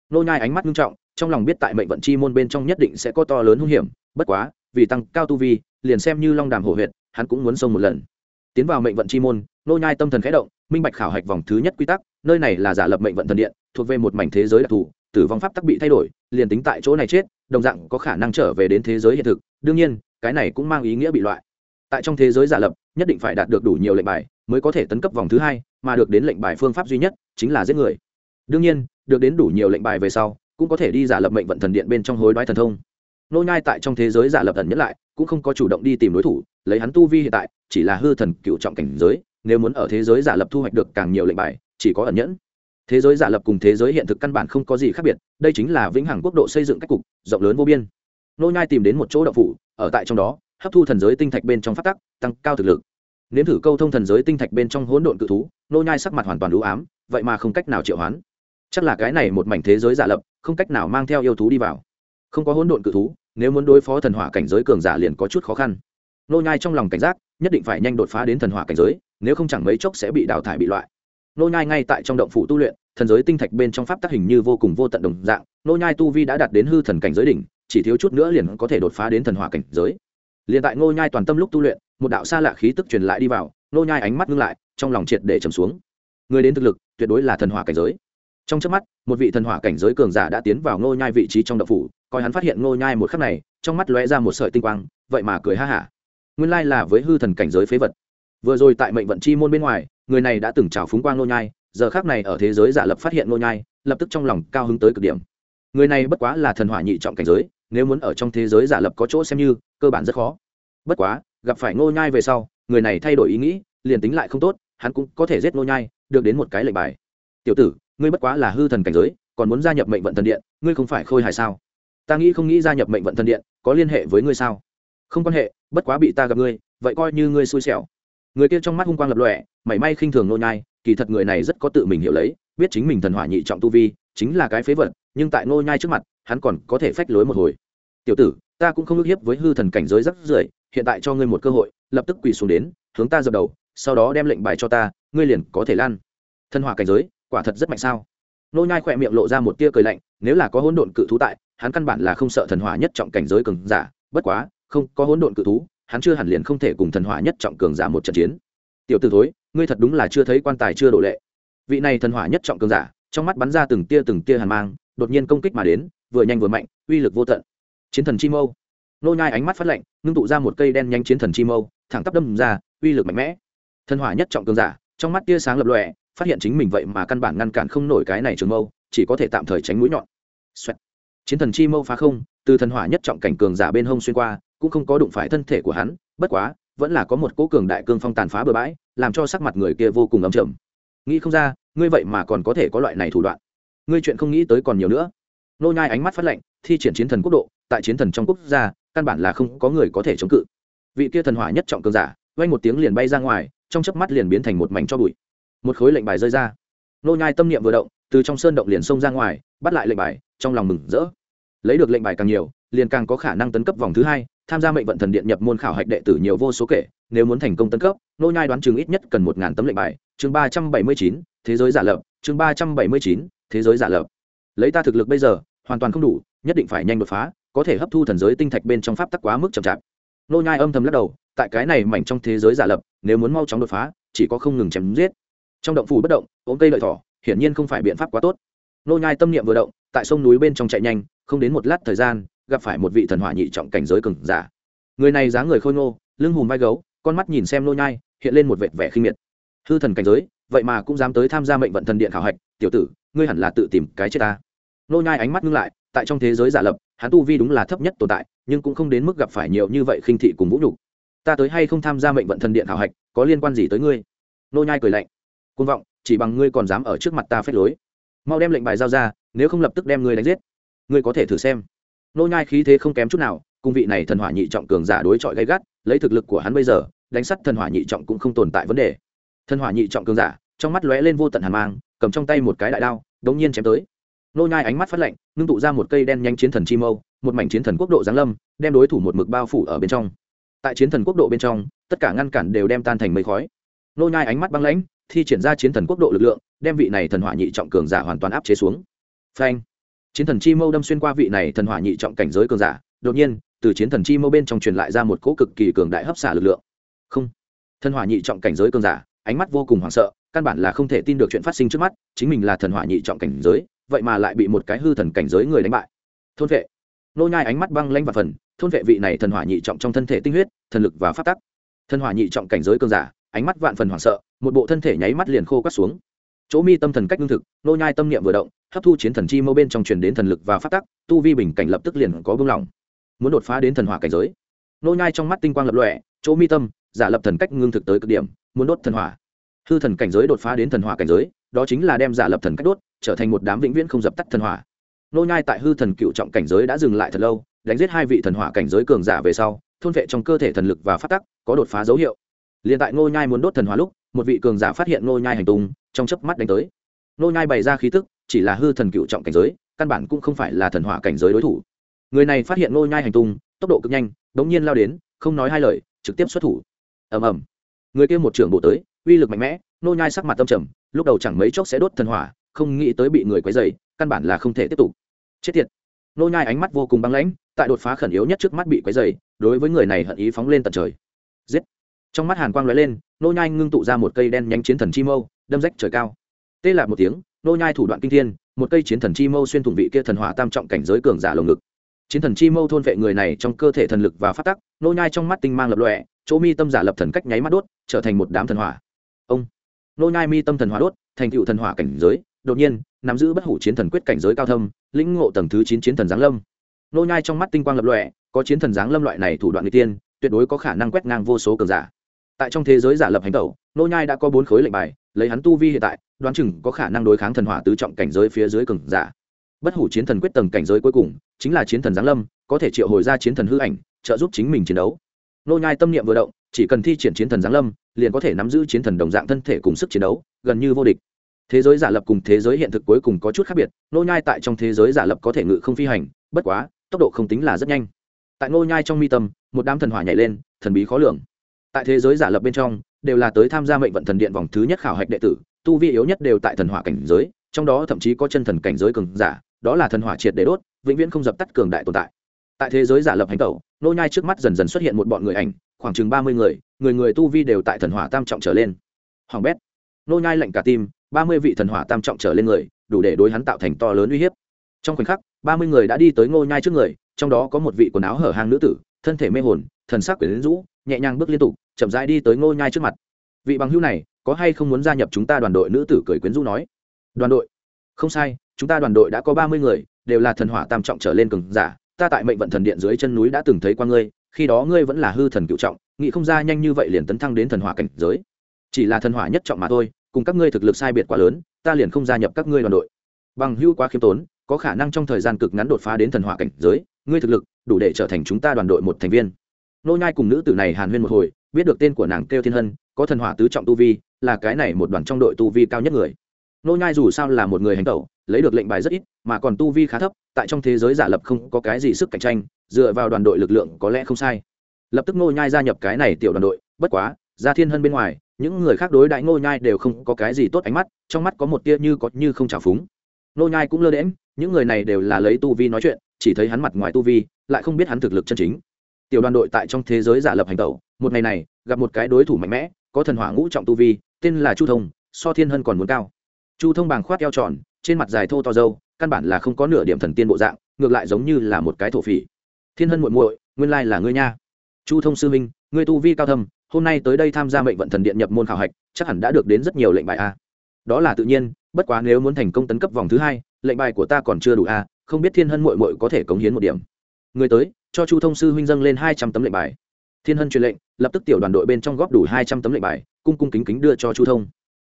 S1: Nô nhai ánh mắt nghiêm trọng, trong lòng biết tại mệnh vận chi môn bên trong nhất định sẽ có to lớn hung hiểm, bất quá, vì tăng cao tu vi, liền xem như long đàm hổ huyệt, hắn cũng muốn xông một lần. Tiến vào mệnh vận chi môn, nô nhai tâm thần khẽ động, minh bạch khảo hạch vòng thứ nhất quy tắc, nơi này là giả lập mệnh vận thần điện, thuộc về một mảnh thế giới đặc thù tử vong pháp tắc bị thay đổi, liền tính tại chỗ này chết, đồng dạng có khả năng trở về đến thế giới hiện thực. Đương nhiên, cái này cũng mang ý nghĩa bị loại. Tại trong thế giới giả lập, nhất định phải đạt được đủ nhiều lệnh bài mới có thể tấn cấp vòng thứ hai, mà được đến lệnh bài phương pháp duy nhất chính là giết người. Đương nhiên, được đến đủ nhiều lệnh bài về sau, cũng có thể đi giả lập mệnh vận thần điện bên trong hối đoái thần thông. Nô nhai tại trong thế giới giả lập thần nhất lại, cũng không có chủ động đi tìm đối thủ, lấy hắn tu vi hiện tại, chỉ là hư thần cựu trọng cảnh giới, nếu muốn ở thế giới giả lập thu hoạch được càng nhiều lệnh bài, chỉ có ẩn nhẫn thế giới giả lập cùng thế giới hiện thực căn bản không có gì khác biệt, đây chính là vĩnh hằng quốc độ xây dựng cách cục, rộng lớn vô biên. Nô nhai tìm đến một chỗ đậu phủ, ở tại trong đó, hấp thu thần giới tinh thạch bên trong phát tắc, tăng cao thực lực. Nếm thử câu thông thần giới tinh thạch bên trong hỗn độn cự thú, nô nhai sắc mặt hoàn toàn đủ ám, vậy mà không cách nào triệu hoán. Chắc là cái này một mảnh thế giới giả lập, không cách nào mang theo yêu thú đi vào. Không có hỗn độn cự thú, nếu muốn đối phó thần hỏa cảnh giới cường giả liền có chút khó khăn. Nô nhai trong lòng cảnh giác, nhất định phải nhanh đột phá đến thần hỏa cảnh giới, nếu không chẳng mấy chốc sẽ bị đào thải bị loại nô nhai ngay tại trong động phủ tu luyện, thần giới tinh thạch bên trong pháp tác hình như vô cùng vô tận đồng dạng, nô nhai tu vi đã đạt đến hư thần cảnh giới đỉnh, chỉ thiếu chút nữa liền có thể đột phá đến thần hỏa cảnh giới. Liền tại nô nhai toàn tâm lúc tu luyện, một đạo xa lạ khí tức truyền lại đi vào, nô nhai ánh mắt ngưng lại, trong lòng triệt để trầm xuống. Người đến thực lực, tuyệt đối là thần hỏa cảnh giới. Trong chớp mắt, một vị thần hỏa cảnh giới cường giả đã tiến vào nô nhai vị trí trong động phủ, coi hắn phát hiện nô nhai một khắc này, trong mắt lóe ra một sợi tinh quang, vậy mà cười ha hả. Nguyên lai là với hư thần cảnh giới phế vật vừa rồi tại mệnh vận chi môn bên ngoài, người này đã từng trào phúng quang nô nhai, giờ khác này ở thế giới giả lập phát hiện nô nhai, lập tức trong lòng cao hứng tới cực điểm. Người này bất quá là thần hỏa nhị trọng cảnh giới, nếu muốn ở trong thế giới giả lập có chỗ xem như, cơ bản rất khó. Bất quá, gặp phải nô nhai về sau, người này thay đổi ý nghĩ, liền tính lại không tốt, hắn cũng có thể giết nô nhai, được đến một cái lệnh bài. Tiểu tử, ngươi bất quá là hư thần cảnh giới, còn muốn gia nhập mệnh vận thần điện, ngươi không phải khôi hài sao? Ta nghĩ không nghĩ gia nhập mệnh vận thần điện có liên hệ với ngươi sao? Không quan hệ, bất quá bị ta gặp ngươi, vậy coi như ngươi xui xẻo người kia trong mắt hung quang lập lọe mảy may khinh thường nô nhai, kỳ thật người này rất có tự mình hiểu lấy, biết chính mình thần hỏa nhị trọng tu vi, chính là cái phế vật, nhưng tại nô nhai trước mặt, hắn còn có thể phách lối một hồi. Tiểu tử, ta cũng không ước hiếp với hư thần cảnh giới rất rưởi, hiện tại cho ngươi một cơ hội, lập tức quỳ xuống đến, hướng ta dập đầu, sau đó đem lệnh bài cho ta, ngươi liền có thể lan. Thần hỏa cảnh giới, quả thật rất mạnh sao? Nô nhai khỏe miệng lộ ra một tia cười lạnh, nếu là có hỗn độn cự thú tại, hắn căn bản là không sợ thần hỏa nhất trọng cảnh giới cường giả, bất quá, không có hỗn độn cự thú hắn chưa hẳn liền không thể cùng thần hỏa nhất trọng cường giả một trận chiến. Tiểu tử thối, ngươi thật đúng là chưa thấy quan tài chưa đổ lệ. Vị này thần hỏa nhất trọng cường giả, trong mắt bắn ra từng tia từng tia hàn mang, đột nhiên công kích mà đến, vừa nhanh vừa mạnh, uy lực vô tận. Chiến thần chi mâu. Nô nhai ánh mắt phát lạnh, ngưng tụ ra một cây đen nhanh chiến thần chi mâu, thẳng tắp đâm ra, uy lực mạnh mẽ. Thần hỏa nhất trọng cường giả, trong mắt tia sáng lập lòe, phát hiện chính mình vậy mà căn bản ngăn cản không nổi cái này trường mâu, chỉ có thể tạm thời tránh mũi nhọn. Xoẹt. chiến thần chi mâu phá không, từ thần hỏa nhất trọng cảnh cường giả bên hông xuyên qua cũng không có đụng phải thân thể của hắn, bất quá, vẫn là có một cỗ cường đại cương phong tàn phá bừa bãi, làm cho sắc mặt người kia vô cùng ấm chầm nghĩ không ra, ngươi vậy mà còn có thể có loại này thủ đoạn. Ngươi chuyện không nghĩ tới còn nhiều nữa. Nô nhai ánh mắt phát lệnh, thi triển chiến thần quốc độ, tại chiến thần trong quốc gia, căn bản là không có người có thể chống cự. Vị kia thần hỏa nhất trọng cường giả, vang một tiếng liền bay ra ngoài, trong chớp mắt liền biến thành một mảnh cho bụi. Một khối lệnh bài rơi ra. Nô nhai tâm niệm vừa động, từ trong sơn động liền xông ra ngoài, bắt lại lệnh bài, trong lòng mừng rỡ. Lấy được lệnh bài càng nhiều liền càng có khả năng tấn cấp vòng thứ hai, tham gia mệnh vận thần điện nhập môn khảo hạch đệ tử nhiều vô số kể, nếu muốn thành công tấn cấp, nô nhai đoán chừng ít nhất cần một ngàn tấm lệnh bài. Chương ba trăm bảy mươi chín, thế giới giả lập. Chương ba trăm bảy mươi chín, thế giới giả lập. Lấy ta thực lực bây giờ, hoàn toàn không đủ, nhất định phải nhanh đột phá, có thể hấp thu thần giới tinh thạch bên trong pháp tắc quá mức chậm chạp. Nô nhai âm thầm lắc đầu, tại cái này mảnh trong thế giới giả lập, nếu muốn mau chóng đột phá, chỉ có không ngừng chém giết. Trong động phủ bất động ôm cây lợi thỏ, hiển nhiên không phải biện pháp quá tốt. Nô nhai tâm niệm vừa động, tại sông núi bên trong chạy nhanh, không đến một lát thời gian gặp phải một vị thần hỏa nhị trọng cảnh giới cường giả. Người này dáng người khôi ngô, lưng hùm vai gấu, con mắt nhìn xem nô nhai, hiện lên một vệt vẻ khinh miệt. Hư thần cảnh giới, vậy mà cũng dám tới tham gia mệnh vận thần điện khảo hạch, tiểu tử, ngươi hẳn là tự tìm cái chết ta. Nô nhai ánh mắt ngưng lại, tại trong thế giới giả lập, hắn tu vi đúng là thấp nhất tồn tại, nhưng cũng không đến mức gặp phải nhiều như vậy khinh thị cùng vũ nhục. Ta tới hay không tham gia mệnh vận thần điện khảo hạch, có liên quan gì tới ngươi? Nô nhai cười lạnh. Côn vọng, chỉ bằng ngươi còn dám ở trước mặt ta phép lối. Mau đem lệnh bài giao ra, nếu không lập tức đem ngươi đánh giết. Ngươi có thể thử xem nô nhai khí thế không kém chút nào cung vị này thần hỏa nhị trọng cường giả đối chọi gay gắt, lấy thực lực của hắn bây giờ, đánh sắt thần hỏa nhị trọng cũng không tồn tại vấn đề. Thần hỏa nhị trọng cường giả, trong mắt lóe lên vô tận hàn mang, cầm trong tay một cái đại đao, đống nhiên chém tới. Nô nhai ánh mắt phát lạnh, ngưng tụ ra một cây đen nhanh chiến thần chi mâu, một mảnh chiến thần quốc độ giáng lâm, đem đối thủ một mực bao phủ ở bên trong. Tại chiến thần quốc độ bên trong, tất cả ngăn cản đều đem tan thành mây khói. Nô nhai ánh mắt băng lãnh, thi triển ra chiến thần quốc độ lực lượng, đem vị này thần hỏa nhị trọng cường giả hoàn toàn áp chế xuống. Phanh! Chiến thần chi mâu đâm xuyên qua vị này thần hỏa nhị trọng cảnh giới cường giả, đột nhiên, từ chiến thần chi mâu bên trong truyền lại ra một cỗ cực kỳ cường đại hấp xả lực lượng. Không. Thần hỏa nhị trọng cảnh giới cường giả, ánh mắt vô cùng hoảng sợ, căn bản là không thể tin được chuyện phát sinh trước mắt, chính mình là thần hỏa nhị trọng cảnh giới, vậy mà lại bị một cái hư thần cảnh giới người đánh bại. Thôn vệ. Nô nhai ánh mắt băng lanh và phần, thôn vệ vị này thần hỏa nhị trọng trong thân thể tinh huyết, thần lực và phát tắc. Thần hỏa nhị trọng cảnh giới cường giả, ánh mắt vạn phần hoảng sợ, một bộ thân thể nháy mắt liền khô quắt xuống chỗ mi tâm thần cách lương thực, nô nhai tâm niệm vừa động, hấp thu chiến thần chi mâu bên trong truyền đến thần lực và phát tắc, tu vi bình cảnh lập tức liền có vương lòng. Muốn đột phá đến thần hỏa cảnh giới, nô nhai trong mắt tinh quang lập lòe, chỗ mi tâm, giả lập thần cách ngưng thực tới cực điểm, muốn đốt thần hỏa. Hư thần cảnh giới đột phá đến thần hỏa cảnh giới, đó chính là đem giả lập thần cách đốt, trở thành một đám vĩnh viễn không dập tắt thần hỏa. Nô nhai tại hư thần cựu trọng cảnh giới đã dừng lại thật lâu, đánh giết hai vị thần hỏa cảnh giới cường giả về sau, thôn vệ trong cơ thể thần lực và phát tắc có đột phá dấu hiệu. Liền tại nô nhai muốn đốt thần hỏa lúc, một vị cường giả phát hiện nô nhai hành tung trong chớp mắt đánh tới. Nô nhai bày ra khí tức, chỉ là hư thần cựu trọng cảnh giới, căn bản cũng không phải là thần hỏa cảnh giới đối thủ. Người này phát hiện nô nhai hành tung, tốc độ cực nhanh, đống nhiên lao đến, không nói hai lời, trực tiếp xuất thủ. Ầm ầm. Người kia một trưởng bộ tới, uy lực mạnh mẽ, nô nhai sắc mặt tâm trầm, lúc đầu chẳng mấy chốc sẽ đốt thần hỏa, không nghĩ tới bị người quấy rầy, căn bản là không thể tiếp tục. Chết tiệt. Nô nhai ánh mắt vô cùng băng lãnh, tại đột phá khẩn yếu nhất trước mắt bị quấy rầy, đối với người này hận ý phóng lên tận trời. Giết. Trong mắt hàn quang lóe lên, nô nhai ngưng tụ ra một cây đen nhánh chiến thần chi mâu đâm rách trời cao. Tê lạc một tiếng, nô nhai thủ đoạn kinh thiên, một cây chiến thần chi mâu xuyên thủng vị kia thần hỏa tam trọng cảnh giới cường giả lồng ngực. Chiến thần chi mâu thôn vệ người này trong cơ thể thần lực và phát tắc, nô nhai trong mắt tinh mang lập lòe, chỗ mi tâm giả lập thần cách nháy mắt đốt, trở thành một đám thần hỏa. Ông! Nô nhai mi tâm thần hỏa đốt, thành tựu thần hỏa cảnh giới, đột nhiên, nắm giữ bất hủ chiến thần quyết cảnh giới cao thâm, lĩnh ngộ tầng thứ chín chiến thần giáng lâm. Nô nhai trong mắt tinh quang lập lòe, có chiến thần giáng lâm loại này thủ đoạn người tiên, tuyệt đối có khả năng quét ngang vô số cường giả tại trong thế giới giả lập hành tẩu, nô nhai đã có bốn khối lệnh bài, lấy hắn tu vi hiện tại, đoán chừng có khả năng đối kháng thần hỏa tứ trọng cảnh giới phía dưới cường giả. Bất hủ chiến thần quyết tầng cảnh giới cuối cùng, chính là chiến thần giáng lâm, có thể triệu hồi ra chiến thần hư ảnh, trợ giúp chính mình chiến đấu. Nô nhai tâm niệm vừa động, chỉ cần thi triển chiến thần giáng lâm, liền có thể nắm giữ chiến thần đồng dạng thân thể cùng sức chiến đấu, gần như vô địch. Thế giới giả lập cùng thế giới hiện thực cuối cùng có chút khác biệt, nô nhai tại trong thế giới giả lập có thể ngự không phi hành, bất quá, tốc độ không tính là rất nhanh. Tại nô nhai trong mi tâm, một đám thần hỏa nhảy lên, thần bí khó lường tại thế giới giả lập bên trong, đều là tới tham gia mệnh vận thần điện vòng thứ nhất khảo hạch đệ tử, tu vi yếu nhất đều tại thần hỏa cảnh giới, trong đó thậm chí có chân thần cảnh giới cường giả, đó là thần hỏa triệt để đốt, vĩnh viễn không dập tắt cường đại tồn tại. Tại thế giới giả lập hành tẩu, nô nhai trước mắt dần dần xuất hiện một bọn người ảnh, khoảng chừng ba mươi người người người tu vi đều tại thần hỏa tam trọng trở lên. Hoàng bét. Nô nhai lạnh cả tim, ba mươi vị thần hỏa tam trọng trở lên người, đủ để đối hắn tạo thành to lớn uy hiếp. Trong khoảnh khắc, ba mươi người đã đi tới ngô nhai trước người, trong đó có một vị quần áo hở hang nữ tử, thân thể mê hồn thần sắc quyến rũ, nhẹ nhàng bước liên tục, chậm rãi đi tới ngô nhai trước mặt. Vị bằng hữu này, có hay không muốn gia nhập chúng ta đoàn đội? Nữ tử cười quyến rũ nói. Đoàn đội? Không sai, chúng ta đoàn đội đã có ba mươi người, đều là thần hỏa tam trọng trở lên cường giả. Ta tại mệnh vận thần điện dưới chân núi đã từng thấy qua ngươi, khi đó ngươi vẫn là hư thần cựu trọng, nghĩ không ra nhanh như vậy liền tấn thăng đến thần hỏa cảnh giới. Chỉ là thần hỏa nhất trọng mà thôi, cùng các ngươi thực lực sai biệt quá lớn, ta liền không gia nhập các ngươi đoàn đội. Bằng hưu quá khiêm tốn, có khả năng trong thời gian cực ngắn đột phá đến thần hỏa cảnh giới, ngươi thực lực đủ để trở thành chúng ta đoàn đội một thành viên nô nhai cùng nữ tử này hàn huyên một hồi, biết được tên của nàng kêu thiên hân, có thần hỏa tứ trọng tu vi, là cái này một đoàn trong đội tu vi cao nhất người. Nô nhai dù sao là một người hành tẩu, lấy được lệnh bài rất ít, mà còn tu vi khá thấp, tại trong thế giới giả lập không có cái gì sức cạnh tranh, dựa vào đoàn đội lực lượng có lẽ không sai. Lập tức nô nhai gia nhập cái này tiểu đoàn đội, bất quá, ra thiên hân bên ngoài, những người khác đối đại nô nhai đều không có cái gì tốt ánh mắt, trong mắt có một tia như có như không trào phúng. Nô nhai cũng lơ đễm những người này đều là lấy tu vi nói chuyện, chỉ thấy hắn mặt ngoài tu vi, lại không biết hắn thực lực chân chính tiểu đoàn đội tại trong thế giới giả lập hành tẩu, một ngày này, gặp một cái đối thủ mạnh mẽ, có thần hỏa ngũ trọng tu vi, tên là chu thông, so thiên hân còn muốn cao. Chu thông bàng khoát eo tròn, trên mặt dài thô to dâu, căn bản là không có nửa điểm thần tiên bộ dạng, ngược lại giống như là một cái thổ phỉ. Thiên hân muội muội, nguyên lai là ngươi nha. Chu thông sư minh ngươi tu vi cao thâm, hôm nay tới đây tham gia mệnh vận thần điện nhập môn khảo hạch, chắc hẳn đã được đến rất nhiều lệnh bài a. Đó là tự nhiên, bất quá nếu muốn thành công tấn cấp vòng thứ hai, lệnh bài của ta còn chưa đủ a, không biết thiên hân muội muội có thể cống hiến một điểm người tới, cho chu thông sư huynh dâng lên hai trăm tấm lệnh bài. Thiên hân truyền lệnh, lập tức tiểu đoàn đội bên trong góp đủ hai trăm tấm lệnh bài, cung cung kính kính đưa cho chu thông.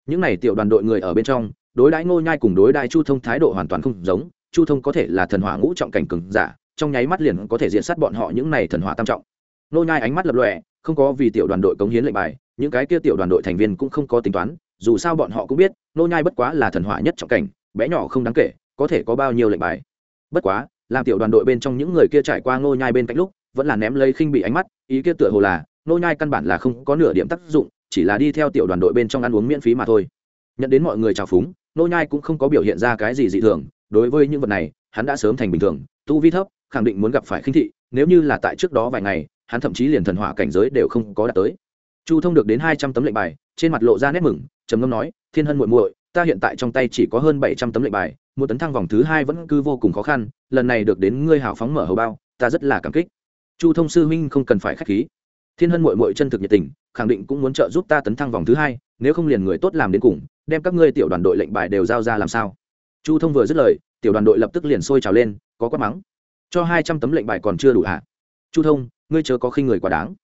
S1: Những n à y tiểu đoàn đội người ở bên trong, đối đãi ngô nhai cùng đối đãi chu thông thái độ hoàn toàn không giống, chu thông có thể là thần hỏa ngũ trọng cảnh cường giả, trong nháy mắt liền có thể diện sát bọn họ những này thần hỏa tam trọng. Ngô nhai ánh mắt lập lọe không có vì tiểu đoàn đội cống hiến lệnh bài, những cái kia tiểu đoàn đội thành viên cũng không có tính toán, dù sao bọn họ cũng biết, ngô nhai bất quá là thần hỏa nhất trọng cảnh, bé nhỏ không đáng kể, có thể có bao nhiêu lệnh bài. Bất quá làm tiểu đoàn đội bên trong những người kia trải qua ngô nhai bên cạnh lúc, vẫn là ném lấy khinh bị ánh mắt, ý kia tựa hồ là, ngô nhai căn bản là không có nửa điểm tác dụng, chỉ là đi theo tiểu đoàn đội bên trong ăn uống miễn phí mà thôi. Nhận đến mọi người chào phúng, ngô nhai cũng không có biểu hiện ra cái gì dị thường, đối với những vật này, hắn đã sớm thành bình thường, tu vi thấp, khẳng định muốn gặp phải khinh thị, nếu như là tại trước đó vài ngày, hắn thậm chí liền thần hỏa cảnh giới đều không có đạt tới. Chu thông được đến hai trăm tấm lệnh bài, trên mặt lộ ra nét mừng, trầm ngâm nói, thiên hân muội muội ta hiện tại trong tay chỉ có hơn bảy trăm tấm lệnh bài, một tấn thăng vòng thứ hai vẫn cứ vô cùng khó khăn, lần này được đến ngươi hào phóng mở hầu bao, ta rất là cảm kích. Chu thông sư huynh không cần phải k h á c h khí. Thiên hân mội mội chân thực nhiệt tình, khẳng định cũng muốn trợ giúp ta tấn thăng vòng thứ hai, nếu không liền người tốt làm đến cùng, đem các ngươi tiểu đoàn đội lệnh bài đều giao ra làm sao? Chu thông vừa dứt lời, tiểu đoàn đội lập tức liền sôi trào lên, có quát mắng. Cho hai trăm tấm lệnh bài còn chưa đủ hả? Chu thông, ngươi chớ có khi người quá đáng.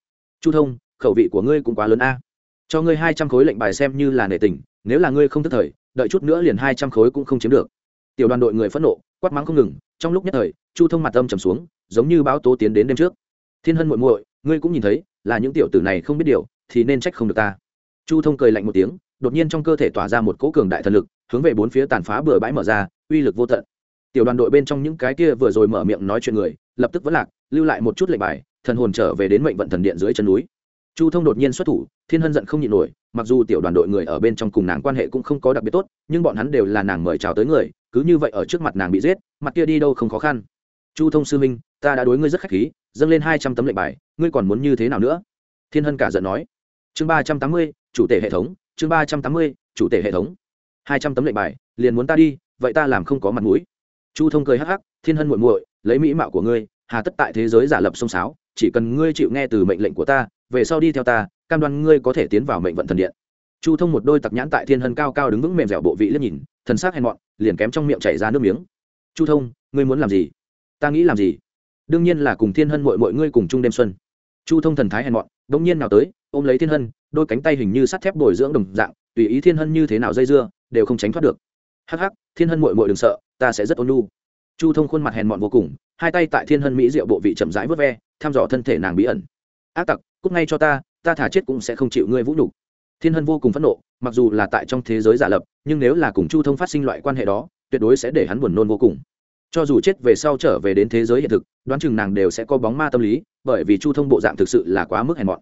S1: Chu thông, khẩu vị của ngươi cũng quá lớn a. Cho ngươi hai trăm khối lệnh bài xem như là nệ tình, nếu là ngươi không thức thời đợi chút nữa liền hai trăm khối cũng không chiếm được. Tiểu đoàn đội người phẫn nộ, quát mắng không ngừng, trong lúc nhất thời, chu thông mặt âm trầm xuống, giống như báo tố tiến đến đêm trước. Thiên hân muội muội, ngươi cũng nhìn thấy, là những tiểu tử này không biết điều, thì nên trách không được ta. Chu thông cười lạnh một tiếng, đột nhiên trong cơ thể tỏa ra một cỗ cường đại thần lực, hướng về bốn phía tàn phá bừa bãi mở ra, uy lực vô tận. Tiểu đoàn đội bên trong những cái kia vừa rồi mở miệng nói chuyện người, lập tức vẫn lạc, lưu lại một chút lệnh bài, thần hồn trở về đến mệnh vận thần điện dưới chân núi chu thông đột nhiên xuất thủ, thiên hân giận không nhịn nổi, mặc dù tiểu đoàn đội người ở bên trong cùng nàng quan hệ cũng không có đặc biệt tốt, nhưng bọn hắn đều là nàng mời chào tới người, cứ như vậy ở trước mặt nàng bị giết, mặt kia đi đâu không khó khăn. Chu thông sư minh, ta đã đối ngươi rất khách khí, dâng lên hai trăm tấm lệnh bài, ngươi còn muốn như thế nào nữa? Thiên hân cả giận nói. Chương ba trăm tám mươi, chủ tể hệ thống, chương ba trăm tám mươi, chủ tể hệ thống. Hai trăm tấm lệnh bài, liền muốn ta đi, vậy ta làm không có mặt mũi. Chu thông cười hắc hắc, thiên hân muội muội, lấy mỹ mạo của ngươi, hà tất tại thế giới giả lập sông sáo, chỉ cần ngươi chịu nghe từ mệnh lệnh của ta về sau đi theo ta, cam đoan ngươi có thể tiến vào mệnh vận thần điện. Chu thông một đôi tặc nhãn tại thiên hân cao cao đứng vững mềm dẻo bộ vị liếc nhìn, thần s ắ c hèn mọn, liền kém trong miệng chảy ra nước miếng. Chu thông, ngươi muốn làm gì? Ta nghĩ làm gì? Đương nhiên là cùng thiên hân mội mọi ngươi cùng chung đêm xuân. Chu thông thần thái hèn mọn đ ỗ n g nhiên nào tới, ôm lấy thiên hân, đôi cánh tay hình như sắt thép bồi dưỡng đồng dạng, tùy ý thiên hân như thế nào dây dưa, đều không tránh thoát được. Hắc hắc, thiên hân mội mội đừng sợ, ta sẽ rất ôn lu chu thông khuôn mặt hèn mọn vô cùng, hai tay tại thiên hân mỹ diệu bộ vị chậm rãi vớt ve, thăm dò thân thể nàng bí ẩn. Ác tặc cút ngay cho ta ta thả chết cũng sẽ không chịu ngươi vũ nhục. Thiên hân vô cùng phẫn nộ, mặc dù là tại trong thế giới giả lập, nhưng nếu là cùng chu thông phát sinh loại quan hệ đó, tuyệt đối sẽ để hắn buồn nôn vô cùng. Cho dù chết về sau trở về đến thế giới hiện thực, đoán chừng nàng đều sẽ có bóng ma tâm lý, bởi vì chu thông bộ dạng thực sự là quá mức hèn mọn.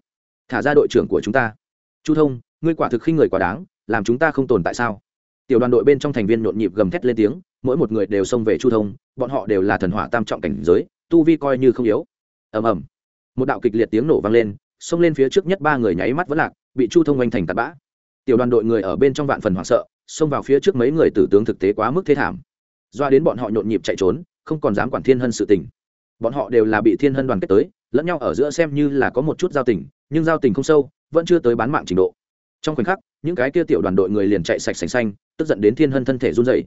S1: Thả ra đội trưởng của chúng ta. Chu thông, ngươi quả thực khinh người quá đáng, làm chúng ta không tồn tại sao? Tiểu đoàn đội bên trong thành viên nhộn nhịp gầm thét lên tiếng, mỗi một người đều xông về chu thông, bọn họ đều là thần hỏa tam trọng cảnh giới, tu vi coi như không yếu. Ầm ầm. Một đạo kịch liệt tiếng nổ vang lên xông lên phía trước nhất ba người nháy mắt vẫn lạc, bị chu thông oanh thành tạt bã. Tiểu đoàn đội người ở bên trong vạn phần hoảng sợ, xông vào phía trước mấy người tử tướng thực tế quá mức thế thảm. Doa đến bọn họ nhộn nhịp chạy trốn, không còn dám quản thiên hân sự tình. Bọn họ đều là bị thiên hân đoàn kết tới, lẫn nhau ở giữa xem như là có một chút giao tình, nhưng giao tình không sâu, vẫn chưa tới bán mạng trình độ. Trong khoảnh khắc, những cái kia tiểu đoàn đội người liền chạy sạch sành xanh, tức giận đến thiên hân thân thể run dày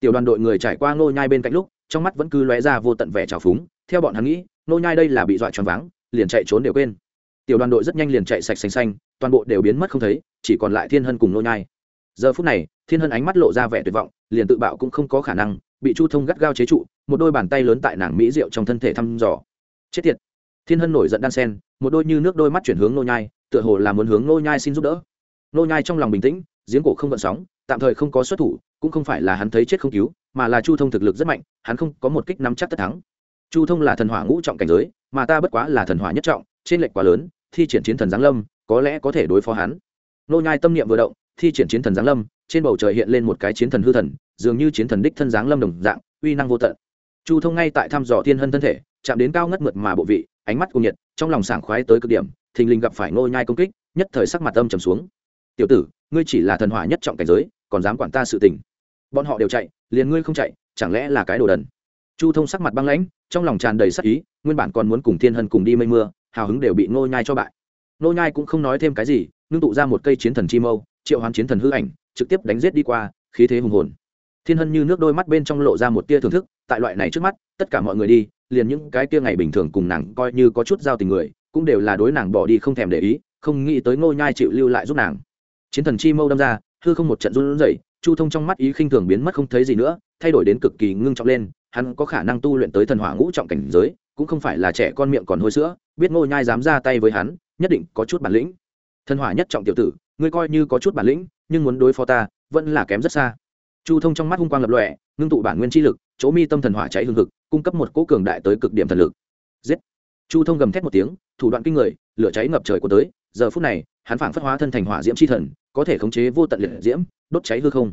S1: tiểu đoàn đội người trải qua ngô nhai bên cạnh lúc, trong mắt vẫn cứ lóe ra vô tận vẻ trào phúng, theo bọn hắn nghĩ, ngô nhai đây là bị dọa choáng váng, liền chạy trốn đều quên tiểu đoàn đội rất nhanh liền chạy sạch xanh xanh, toàn bộ đều biến mất không thấy, chỉ còn lại thiên hân cùng nô nhai. Giờ phút này, thiên hân ánh mắt lộ ra vẻ tuyệt vọng, liền tự bạo cũng không có khả năng, bị chu thông gắt gao chế trụ, một đôi bàn tay lớn tại nàng mỹ rượu trong thân thể thăm dò. Chết tiệt! Thiên hân nổi giận đan sen, một đôi như nước đôi mắt chuyển hướng nô nhai, tựa hồ là muốn hướng nô nhai xin giúp đỡ. Nô nhai trong lòng bình tĩnh, giếng cổ không gợn sóng, tạm thời không có xuất thủ, cũng không phải là hắn thấy chết không cứu, mà là chu thông thực lực rất mạnh, hắn không có một kích nắm chắc tất thắng. Chu thông là thần hỏa ngũ trọng cảnh giới, mà ta bất quá là thần hỏa nhất trọng, trên lệch quá lớn thi triển chiến thần giáng lâm, có lẽ có thể đối phó hắn. Nô nhai tâm niệm vừa động, thi triển chiến thần giáng lâm, trên bầu trời hiện lên một cái chiến thần hư thần, dường như chiến thần đích thân giáng lâm đồng dạng, uy năng vô tận. Chu thông ngay tại thăm dò thiên hân thân thể, chạm đến cao ngất mượt mà bộ vị, ánh mắt cuồng nhiệt, trong lòng sảng khoái tới cực điểm, thình lình gặp phải nô nhai công kích, nhất thời sắc mặt âm trầm xuống. Tiểu tử, ngươi chỉ là thần hỏa nhất trọng cảnh giới, còn dám quản ta sự tình. Bọn họ đều chạy, liền ngươi không chạy, chẳng lẽ là cái đồ đần? Chu thông sắc mặt băng lãnh, trong lòng tràn đầy sắc ý, nguyên bản còn muốn cùng thiên hân cùng đi mây mưa hào hứng đều bị nô nhai cho bại. Nô nhai cũng không nói thêm cái gì, ngưng tụ ra một cây chiến thần chi mâu, triệu hoán chiến thần hư ảnh, trực tiếp đánh giết đi qua, khí thế hùng hồn. Thiên hân như nước đôi mắt bên trong lộ ra một tia thưởng thức, tại loại này trước mắt, tất cả mọi người đi, liền những cái tia ngày bình thường cùng nàng coi như có chút giao tình người, cũng đều là đối nàng bỏ đi không thèm để ý, không nghĩ tới ngô nhai chịu lưu lại giúp nàng. Chiến thần chi mâu đâm ra, hư không một trận run rẩy, chu thông trong mắt ý khinh thường biến mất không thấy gì nữa, thay đổi đến cực kỳ ngưng trọng lên, hắn có khả năng tu luyện tới thần hỏa ngũ trọng cảnh giới cũng không phải là trẻ con miệng còn hôi sữa, biết ngô nhai dám ra tay với hắn, nhất định có chút bản lĩnh. Thần hỏa nhất trọng tiểu tử, ngươi coi như có chút bản lĩnh, nhưng muốn đối phó ta, vẫn là kém rất xa. Chu thông trong mắt hung quang lập lòe, ngưng tụ bản nguyên chi lực, chỗ mi tâm thần hỏa cháy hương thực cung cấp một cỗ cường đại tới cực điểm thần lực. Giết! Chu thông gầm thét một tiếng, thủ đoạn kinh người, lửa cháy ngập trời của tới, giờ phút này, hắn phảng phất hóa thân thành hỏa diễm chi thần, có thể khống chế vô tận liệt diễm, đốt cháy hư không.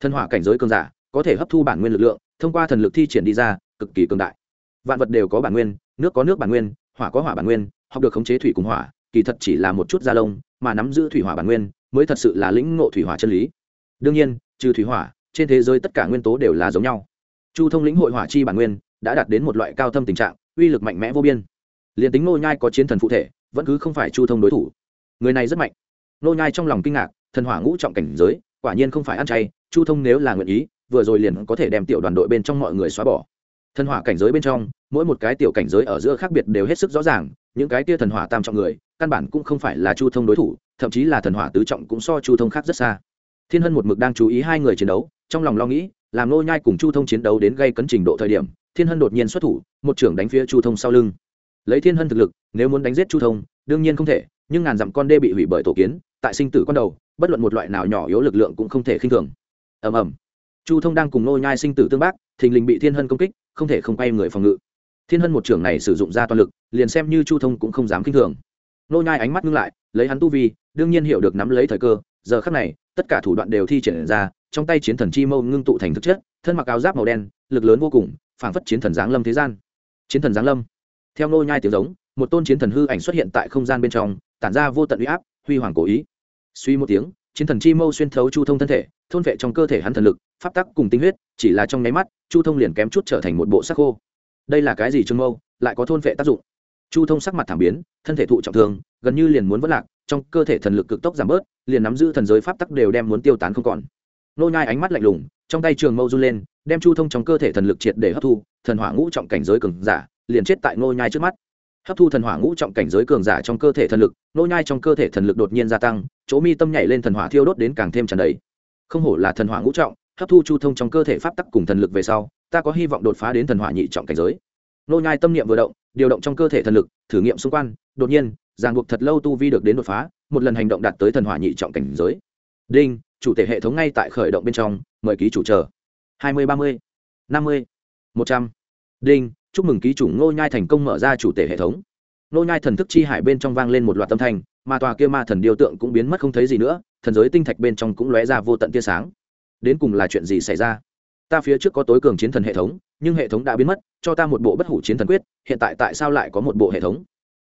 S1: Thần hỏa cảnh giới cường giả, có thể hấp thu bản nguyên lực lượng, thông qua thần lực thi triển đi ra, cực kỳ cường đại vạn vật đều có bản nguyên, nước có nước bản nguyên, hỏa có hỏa bản nguyên, học được khống chế thủy cùng hỏa, kỳ thật chỉ là một chút da lông, mà nắm giữ thủy hỏa bản nguyên, mới thật sự là lĩnh ngộ thủy hỏa chân lý. Đương nhiên, trừ thủy hỏa, trên thế giới tất cả nguyên tố đều là giống nhau. Chu thông lĩnh hội hỏa chi bản nguyên, đã đạt đến một loại cao thâm tình trạng, uy lực mạnh mẽ vô biên. Liền tính nô nhai có chiến thần phụ thể, vẫn cứ không phải chu thông đối thủ. Người này rất mạnh. Nô nhai trong lòng kinh ngạc, thần hỏa ngũ trọng cảnh giới, quả nhiên không phải ăn chay, chu thông nếu là nguyện ý, vừa rồi liền có thể đem tiểu đoàn đội bên trong mọi người xóa bỏ thần hỏa cảnh giới bên trong, mỗi một cái tiểu cảnh giới ở giữa khác biệt đều hết sức rõ ràng, những cái tia thần hỏa tam trọng người, căn bản cũng không phải là chu thông đối thủ, thậm chí là thần hỏa tứ trọng cũng so chu thông khác rất xa. Thiên hân một mực đang chú ý hai người chiến đấu, trong lòng lo nghĩ, làm nô nhai cùng chu thông chiến đấu đến gây cấn trình độ thời điểm, thiên hân đột nhiên xuất thủ, một trưởng đánh phía chu thông sau lưng. Lấy thiên hân thực lực, nếu muốn đánh giết chu thông, đương nhiên không thể, nhưng ngàn dặm con đê bị hủy bởi tổ kiến, tại sinh tử con đầu, bất luận một loại nào nhỏ yếu lực lượng cũng không thể khinh thường. Ầm ầm. Chu thông đang cùng nô nhai sinh tử tương bác, thình lình bị thiên hân công kích không thể không quay người phòng ngự. Thiên hân một trưởng này sử dụng ra toàn lực, liền xem như chu thông cũng không dám khinh thường. Nô nhai ánh mắt ngưng lại, lấy hắn tu vi, đương nhiên hiểu được nắm lấy thời cơ, giờ khắc này, tất cả thủ đoạn đều thi triển ra, trong tay chiến thần chi mâu ngưng tụ thành thực chất, thân mặc áo giáp màu đen, lực lớn vô cùng, phảng phất chiến thần giáng lâm thế gian. Chiến thần giáng lâm. Theo nô nhai tiếng giống, một tôn chiến thần hư ảnh xuất hiện tại không gian bên trong, tản ra vô tận uy áp, huy hoàng cố ý. Suy một tiếng, chiến thần chi mâu xuyên thấu chu thông thân thể, thôn vệ trong cơ thể hắn thần lực pháp tắc cùng tinh huyết, chỉ là trong nháy mắt, chu thông liền kém chút trở thành một bộ sắc khô. Đây là cái gì trương mâu, lại có thôn vệ tác dụng? Chu thông sắc mặt thảm biến, thân thể thụ trọng thương, gần như liền muốn vất lạc, trong cơ thể thần lực cực tốc giảm bớt, liền nắm giữ thần giới pháp tắc đều đem muốn tiêu tán không còn. Nô nhai ánh mắt lạnh lùng, trong tay trường mâu run lên, đem chu thông trong cơ thể thần lực triệt để hấp thu, thần hỏa ngũ trọng cảnh giới cường giả, liền chết tại nô nhai trước mắt. Hấp thu thần hỏa ngũ trọng cảnh giới cường giả trong cơ thể thần lực, nô nhai trong cơ thể thần lực đột nhiên gia tăng, chỗ mi tâm nhảy lên thần hỏa thiêu đốt đến càng thêm tràn đầy. Không hổ là thần hỏa ngũ trọng hấp thu chu thông trong cơ thể pháp tắc cùng thần lực về sau, ta có hy vọng đột phá đến thần hỏa nhị trọng cảnh giới. Nô nhai tâm niệm vừa động, điều động trong cơ thể thần lực, thử nghiệm xung quanh, đột nhiên, ràng buộc thật lâu tu vi được đến đột phá, một lần hành động đạt tới thần hỏa nhị trọng cảnh giới. Đinh, chủ thể hệ thống ngay tại khởi động bên trong, mời ký chủ chờ. hai mươi, ba mươi, năm mươi, một trăm. Đinh, chúc mừng ký chủ ngô nhai thành công mở ra chủ thể hệ thống. Ngô nhai thần thức chi hải bên trong vang lên một loạt tâm thanh, mà tòa kia ma thần điêu tượng cũng biến mất không thấy gì nữa, thần giới tinh thạch bên trong cũng lóe ra vô tận tia sáng đến cùng là chuyện gì xảy ra? Ta phía trước có tối cường chiến thần hệ thống, nhưng hệ thống đã biến mất, cho ta một bộ bất hủ chiến thần quyết, hiện tại tại sao lại có một bộ hệ thống?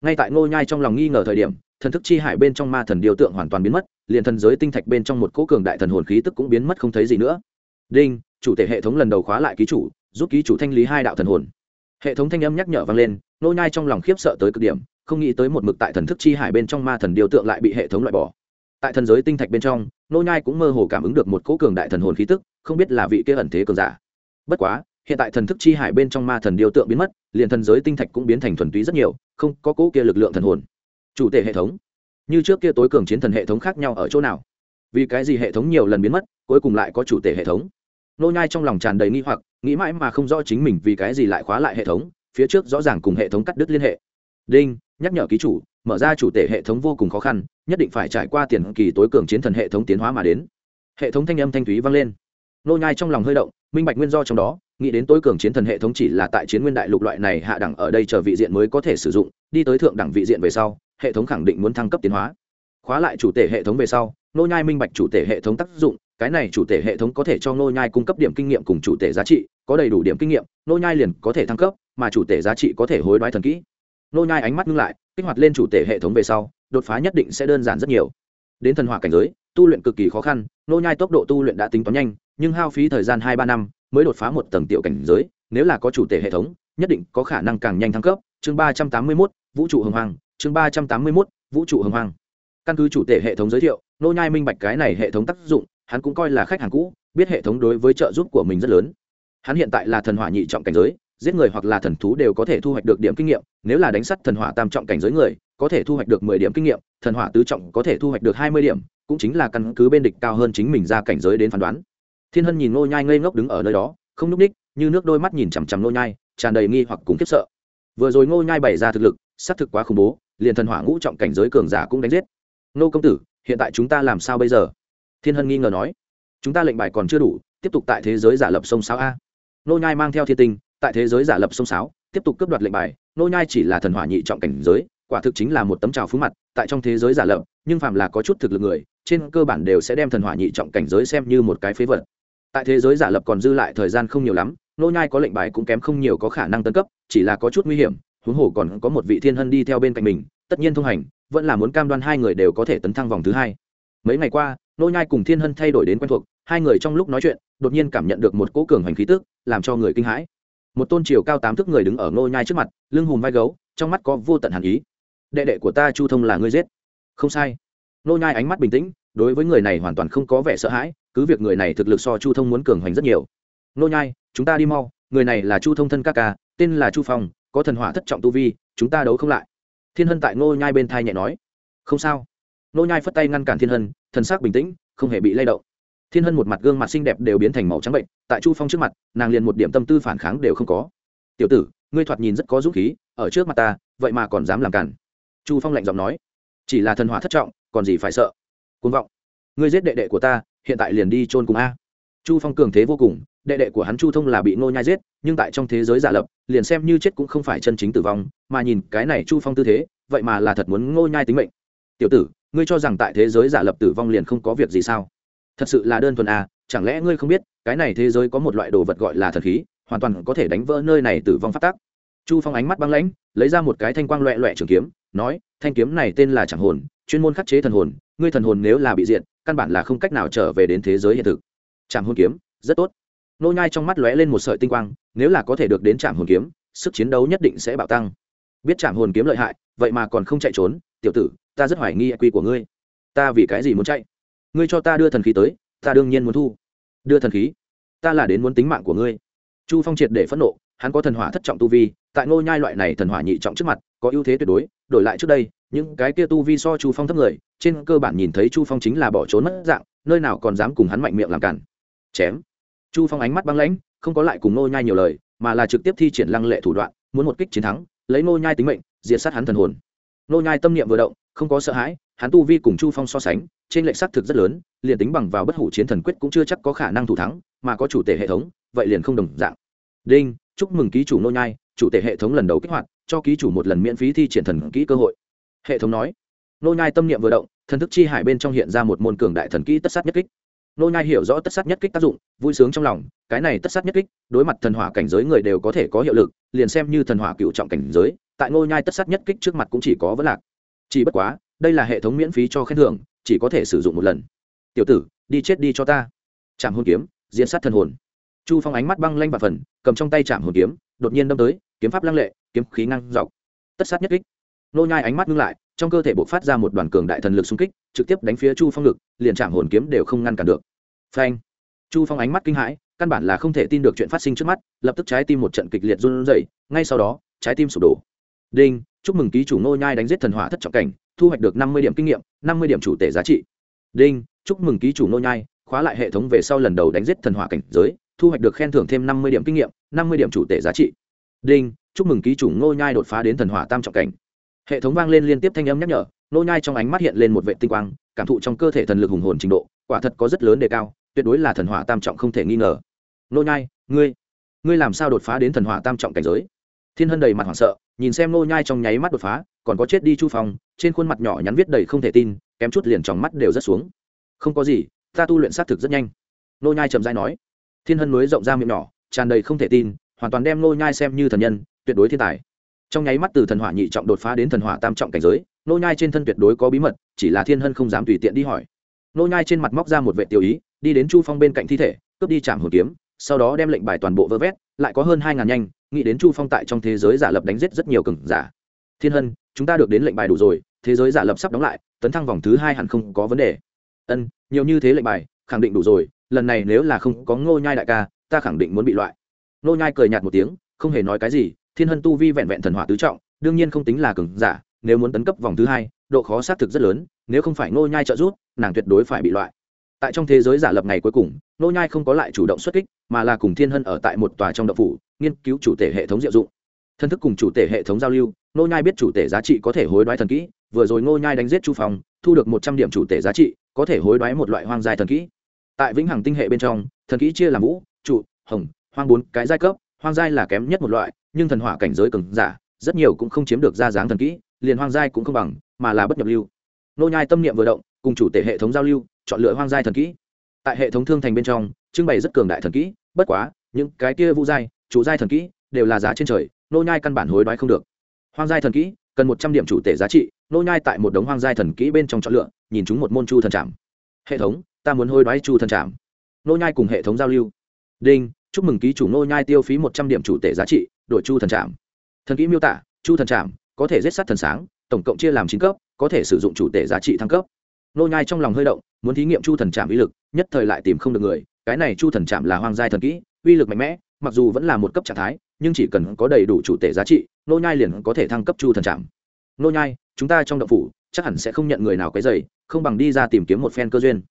S1: Ngay tại ngô nhai trong lòng nghi ngờ thời điểm, thần thức chi hải bên trong ma thần điều tượng hoàn toàn biến mất, liền thần giới tinh thạch bên trong một cỗ cường đại thần hồn khí tức cũng biến mất không thấy gì nữa. Đinh, chủ thể hệ thống lần đầu khóa lại ký chủ, giúp ký chủ thanh lý hai đạo thần hồn. Hệ thống thanh âm nhắc nhở vang lên nô nhai trong lòng khiếp sợ tới cực điểm, không nghĩ tới một mực tại thần thức chi hải bên trong ma thần điều tượng lại bị hệ thống loại bỏ tại thần giới tinh thạch bên trong, nô nhai cũng mơ hồ cảm ứng được một cỗ cường đại thần hồn khí tức, không biết là vị kia ẩn thế cường giả. Bất quá, hiện tại thần thức chi hải bên trong ma thần điều tượng biến mất, liền thần giới tinh thạch cũng biến thành thuần túy rất nhiều, không có cỗ kia lực lượng thần hồn. Chủ thể hệ thống. Như trước kia tối cường chiến thần hệ thống khác nhau ở chỗ nào? Vì cái gì hệ thống nhiều lần biến mất, cuối cùng lại có chủ thể hệ thống? Nô nhai trong lòng tràn đầy nghi hoặc, nghĩ mãi mà không rõ chính mình vì cái gì lại khóa lại hệ thống, phía trước rõ ràng cùng hệ thống cắt đứt liên hệ. Đinh, nhắc nhở ký chủ mở ra chủ thể hệ thống vô cùng khó khăn, nhất định phải trải qua tiền kỳ tối cường chiến thần hệ thống tiến hóa mà đến. Hệ thống thanh âm thanh thúy vang lên. Nô nhai trong lòng hơi động, minh bạch nguyên do trong đó, nghĩ đến tối cường chiến thần hệ thống chỉ là tại chiến nguyên đại lục loại này hạ đẳng ở đây chờ vị diện mới có thể sử dụng, đi tới thượng đẳng vị diện về sau, hệ thống khẳng định muốn thăng cấp tiến hóa. Khóa lại chủ thể hệ thống về sau, nô nhai minh bạch chủ thể hệ thống tác dụng, cái này chủ thể hệ thống có thể cho nô nhai cung cấp điểm kinh nghiệm cùng chủ thể giá trị, có đầy đủ điểm kinh nghiệm, nô nhai liền có thể thăng cấp, mà chủ thể giá trị có thể hối đoái thần kỹ nô nhai ánh mắt ngưng lại, kích hoạt lên chủ thể hệ thống về sau, đột phá nhất định sẽ đơn giản rất nhiều. Đến thần hỏa cảnh giới, tu luyện cực kỳ khó khăn, nô nhai tốc độ tu luyện đã tính toán nhanh, nhưng hao phí thời gian hai ba năm mới đột phá một tầng tiểu cảnh giới, nếu là có chủ thể hệ thống, nhất định có khả năng càng nhanh thăng cấp. Chương ba trăm tám mươi mốt, vũ trụ hồng hoàng chương ba trăm tám mươi mốt, vũ trụ hồng hoàng căn cứ chủ thể hệ thống giới thiệu, nô nhai minh bạch cái này hệ thống tác dụng, hắn cũng coi là khách hàng cũ, biết hệ thống đối với trợ giúp của mình rất lớn. Hắn hiện tại là thần hỏa nhị trọng cảnh giới giết người hoặc là thần thú đều có thể thu hoạch được điểm kinh nghiệm, nếu là đánh sắt thần hỏa tam trọng cảnh giới người, có thể thu hoạch được mười điểm kinh nghiệm, thần hỏa tứ trọng có thể thu hoạch được hai mươi điểm, cũng chính là căn cứ bên địch cao hơn chính mình ra cảnh giới đến phán đoán. Thiên hân nhìn nô nhai ngây ngốc đứng ở nơi đó, không núp ních, như nước đôi mắt nhìn chằm chằm nô nhai, tràn đầy nghi hoặc cùng khiếp sợ. Vừa rồi nô nhai bày ra thực lực, xác thực quá khủng bố, liền thần hỏa ngũ trọng cảnh giới cường giả cũng đánh giết. Nô công tử, hiện tại chúng ta làm sao bây giờ? Thiên hân nghi ngờ nói. Chúng ta lệnh bài còn chưa đủ, tiếp tục tại thế giới giả lập sông sáo a. Nô nhai mang theo thiên tinh tại thế giới giả lập sông sáo, tiếp tục cướp đoạt lệnh bài, nô nhai chỉ là thần hỏa nhị trọng cảnh giới, quả thực chính là một tấm trào phú mặt, tại trong thế giới giả lập, nhưng phàm là có chút thực lực người, trên cơ bản đều sẽ đem thần hỏa nhị trọng cảnh giới xem như một cái phế vật. Tại thế giới giả lập còn dư lại thời gian không nhiều lắm, nô nhai có lệnh bài cũng kém không nhiều có khả năng tấn cấp, chỉ là có chút nguy hiểm, huống hồ còn có một vị thiên hân đi theo bên cạnh mình, tất nhiên thông hành, vẫn là muốn cam đoan hai người đều có thể tấn thăng vòng thứ hai. Mấy ngày qua, nô nhai cùng thiên hân thay đổi đến quen thuộc, hai người trong lúc nói chuyện, đột nhiên cảm nhận được một cỗ cường hành khí tức, làm cho người kinh hãi một tôn triều cao tám thước người đứng ở nô nhai trước mặt, lưng hùm vai gấu, trong mắt có vô tận hàn ý. Đệ đệ của ta chu thông là ngươi giết. Không sai. Nô nhai ánh mắt bình tĩnh, đối với người này hoàn toàn không có vẻ sợ hãi, cứ việc người này thực lực so chu thông muốn cường hành rất nhiều. Nô nhai, chúng ta đi mau, người này là chu thông thân ca ca, tên là chu phong, có thần hỏa thất trọng tu vi, chúng ta đấu không lại. Thiên hân tại nô nhai bên thai nhẹ nói. Không sao. Nô nhai phất tay ngăn cản thiên hân, thần sắc bình tĩnh, không hề bị lay động thiên hân một mặt gương mặt xinh đẹp đều biến thành màu trắng bệnh, tại chu phong trước mặt, nàng liền một điểm tâm tư phản kháng đều không có. Tiểu tử, ngươi thoạt nhìn rất có dũng khí, ở trước mặt ta, vậy mà còn dám làm cản chu phong lạnh giọng nói. Chỉ là thần hỏa thất trọng, còn gì phải sợ? Côn vọng. Ngươi giết đệ đệ của ta, hiện tại liền đi chôn cùng a. Chu phong cường thế vô cùng, đệ đệ của hắn chu thông là bị nô nhai giết, nhưng tại trong thế giới giả lập, liền xem như chết cũng không phải chân chính tử vong, mà nhìn cái này chu phong tư thế, vậy mà là thật muốn ngô nhai tính mệnh. Tiểu tử, ngươi cho rằng tại thế giới giả lập tử vong liền không có việc gì sao? Thật sự là đơn thuần à chẳng lẽ ngươi không biết, cái này thế giới có một loại đồ vật gọi là thần khí, hoàn toàn có thể đánh vỡ nơi này tử vong phát tác chu phong ánh mắt băng lãnh, lấy ra một cái thanh quang loẹ loẹ trường kiếm, nói, thanh kiếm này tên là chẳng hồn, chuyên môn khắc chế thần hồn, ngươi thần hồn nếu là bị diện căn bản là không cách nào trở về đến thế giới hiện thực. Trạm hồn kiếm, rất tốt. Nô nhai trong mắt lóe lên một sợi tinh quang, nếu là có thể được đến trạm hồn kiếm, sức chiến đấu nhất định sẽ bạo tăng. Biết trạm hồn kiếm lợi hại, vậy mà còn không chạy trốn, tiểu tử, ta rất hoài nghi quy của ngươi. Ta vì cái gì muốn chạy? Ngươi cho ta đưa thần khí tới, ta đương nhiên muốn thu. Đưa thần khí? Ta là đến muốn tính mạng của ngươi. Chu phong triệt để phẫn nộ, hắn có thần hỏa thất trọng tu vi, tại ngô nhai loại này thần hỏa nhị trọng trước mặt, có ưu thế tuyệt đối, đổi lại trước đây, những cái kia tu vi so chu phong thấp người, trên cơ bản nhìn thấy chu phong chính là bỏ trốn mất dạng, nơi nào còn dám cùng hắn mạnh miệng làm cản. Chém. Chu phong ánh mắt băng lãnh, không có lại cùng ngô nhai nhiều lời, mà là trực tiếp thi triển lăng lệ thủ đoạn, muốn một kích chiến thắng, lấy ngô nhai tính mệnh, diệt sát hắn thần hồn. Ngô nhai tâm niệm vừa động, không có sợ hãi hắn tu vi cùng chu phong so sánh, trên lệnh xác thực rất lớn, liền tính bằng vào bất hủ chiến thần quyết cũng chưa chắc có khả năng thủ thắng, mà có chủ tể hệ thống, vậy liền không đồng dạng. Đinh, chúc mừng ký chủ nô nhai, chủ tể hệ thống lần đầu kích hoạt, cho ký chủ một lần miễn phí thi triển thần kỹ cơ hội. Hệ thống nói, nô nhai tâm niệm vừa động, thần thức chi hải bên trong hiện ra một môn cường đại thần kỹ tất sát nhất kích. Nô nhai hiểu rõ tất sát nhất kích tác dụng, vui sướng trong lòng, cái này tất sát nhất kích, đối mặt thần hỏa cảnh giới người đều có thể có hiệu lực, liền xem như thần hỏa cựu trọng cảnh giới, tại nô nhai tất sát nhất kích trước mặt cũng chỉ có vấn lạc. Chỉ bất quá đây là hệ thống miễn phí cho khen thưởng, chỉ có thể sử dụng một lần. Tiểu tử, đi chết đi cho ta. Chạm hồn kiếm, diễn sát thần hồn. Chu phong ánh mắt băng lanh và phần, cầm trong tay chạm hồn kiếm, đột nhiên đâm tới, kiếm pháp lăng lệ, kiếm khí năng dọc. Tất sát nhất kích. Nô nhai ánh mắt ngưng lại, trong cơ thể bộc phát ra một đoàn cường đại thần lực xung kích, trực tiếp đánh phía chu phong lực liền chạm hồn kiếm đều không ngăn cản được. Phanh. Chu phong ánh mắt kinh hãi, căn bản là không thể tin được chuyện phát sinh trước mắt, lập tức trái tim một trận kịch liệt run rẩy, ngay sau đó, trái tim sụp đổ. Đinh, chúc mừng ký chủ nô nhai đánh giết thần hỏa thất trọng cảnh thu hoạch được năm mươi điểm kinh nghiệm, năm mươi điểm chủ tể giá trị. Đinh, chúc mừng ký chủ nô nhai, khóa lại hệ thống về sau lần đầu đánh giết thần hỏa cảnh giới, thu hoạch được khen thưởng thêm năm mươi điểm kinh nghiệm, năm mươi điểm chủ tể giá trị. Đinh, chúc mừng ký chủ nô nhai đột phá đến thần hỏa tam trọng cảnh. Hệ thống vang lên liên tiếp thanh âm nhắc nhở nô nhai trong ánh mắt hiện lên một vệ tinh quang, cảm thụ trong cơ thể thần lực hùng hồn trình độ, quả thật có rất lớn đề cao, tuyệt đối là thần hỏa tam trọng không thể nghi ngờ. Nô nhai, ngươi ngươi làm sao đột phá đến thần hỏa tam trọng cảnh giới? Thiên hân đầy mặt hoảng sợ, nhìn xem nô nhai trong nháy mắt đột phá còn có chết đi chu phong, trên khuôn mặt nhỏ nhắn viết đầy không thể tin, kém chút liền trong mắt đều rất xuống. Không có gì, ta tu luyện sát thực rất nhanh. Nô nhai chậm dai nói. Thiên hân núi rộng ra miệng nhỏ, tràn đầy không thể tin, hoàn toàn đem nô nhai xem như thần nhân, tuyệt đối thiên tài. Trong nháy mắt từ thần hỏa nhị trọng đột phá đến thần hỏa tam trọng cảnh giới, nô nhai trên thân tuyệt đối có bí mật, chỉ là thiên hân không dám tùy tiện đi hỏi. Nô nhai trên mặt móc ra một vệ tiêu ý, đi đến chu phong bên cạnh thi thể, cướp đi chạm hồn kiếm, sau đó đem lệnh bài toàn bộ vơ vét, lại có hơn hai ngàn nhanh, nghĩ đến chu phong tại trong thế giới giả lập đánh giết rất nhiều cường giả. Thiên hân chúng ta được đến lệnh bài đủ rồi, thế giới giả lập sắp đóng lại, tấn thăng vòng thứ hai hẳn không có vấn đề. Ân, nhiều như thế lệnh bài, khẳng định đủ rồi, lần này nếu là không có ngô nhai đại ca, ta khẳng định muốn bị loại. Ngô nhai cười nhạt một tiếng, không hề nói cái gì, thiên hân tu vi vẹn vẹn thần hỏa tứ trọng, đương nhiên không tính là cường giả, nếu muốn tấn cấp vòng thứ hai, độ khó xác thực rất lớn, nếu không phải ngô nhai trợ giúp, nàng tuyệt đối phải bị loại. Tại trong thế giới giả lập ngày cuối cùng, ngô nhai không có lại chủ động xuất kích, mà là cùng thiên hân ở tại một tòa trong động phủ, nghiên cứu chủ thể hệ thống diệu dụng. Thân thức cùng chủ thể hệ thống giao lưu Nô nhai biết chủ tể giá trị có thể hối đoái thần kỹ, vừa rồi Nô nhai đánh giết chu phong, thu được một trăm điểm chủ tể giá trị, có thể hối đoái một loại hoang giai thần kỹ. Tại vĩnh hằng tinh hệ bên trong, thần kỹ chia làm vũ, trụ, hồng, hoang bốn cái giai cấp, hoang giai là kém nhất một loại, nhưng thần hỏa cảnh giới cường giả, rất nhiều cũng không chiếm được ra dáng thần kỹ, liền hoang giai cũng không bằng, mà là bất nhập lưu. Nô nhai tâm niệm vừa động, cùng chủ tể hệ thống giao lưu, chọn lựa hoang giai thần kỹ. Tại hệ thống thương thành bên trong, trưng bày rất cường đại thần kỹ, bất quá, những cái kia vũ giai chủ giai thần kỹ, đều là giá trên trời nô nhai căn bản hối đoái không được hoang giai thần kỹ, cần một trăm điểm chủ tể giá trị, nô nhai tại một đống hoang giai thần kỹ bên trong chọn lựa, nhìn chúng một môn chu thần trảm. Hệ thống, ta muốn hôi đoái chu thần trảm. Nô nhai cùng hệ thống giao lưu. Đinh, chúc mừng ký chủ nô nhai tiêu phí một trăm điểm chủ tể giá trị, đổi chu thần trảm. Thần kỹ miêu tả, chu thần trảm, có thể giết sát thần sáng, tổng cộng chia làm chín cấp, có thể sử dụng chủ tể giá trị thăng cấp. Nô nhai trong lòng hơi động, muốn thí nghiệm chu thần trảm uy lực, nhất thời lại tìm không được người, cái này chu thần trảm là hoang giai thần kỹ, uy lực mạnh mẽ, mặc dù vẫn là một cấp trạng thái nhưng chỉ cần có đầy đủ chủ tể giá trị nô nhai liền có thể thăng cấp chu thần trạm. Nô nhai, chúng ta trong động phủ, chắc hẳn sẽ không nhận người nào cái dày không bằng đi ra tìm kiếm một phen cơ duyên.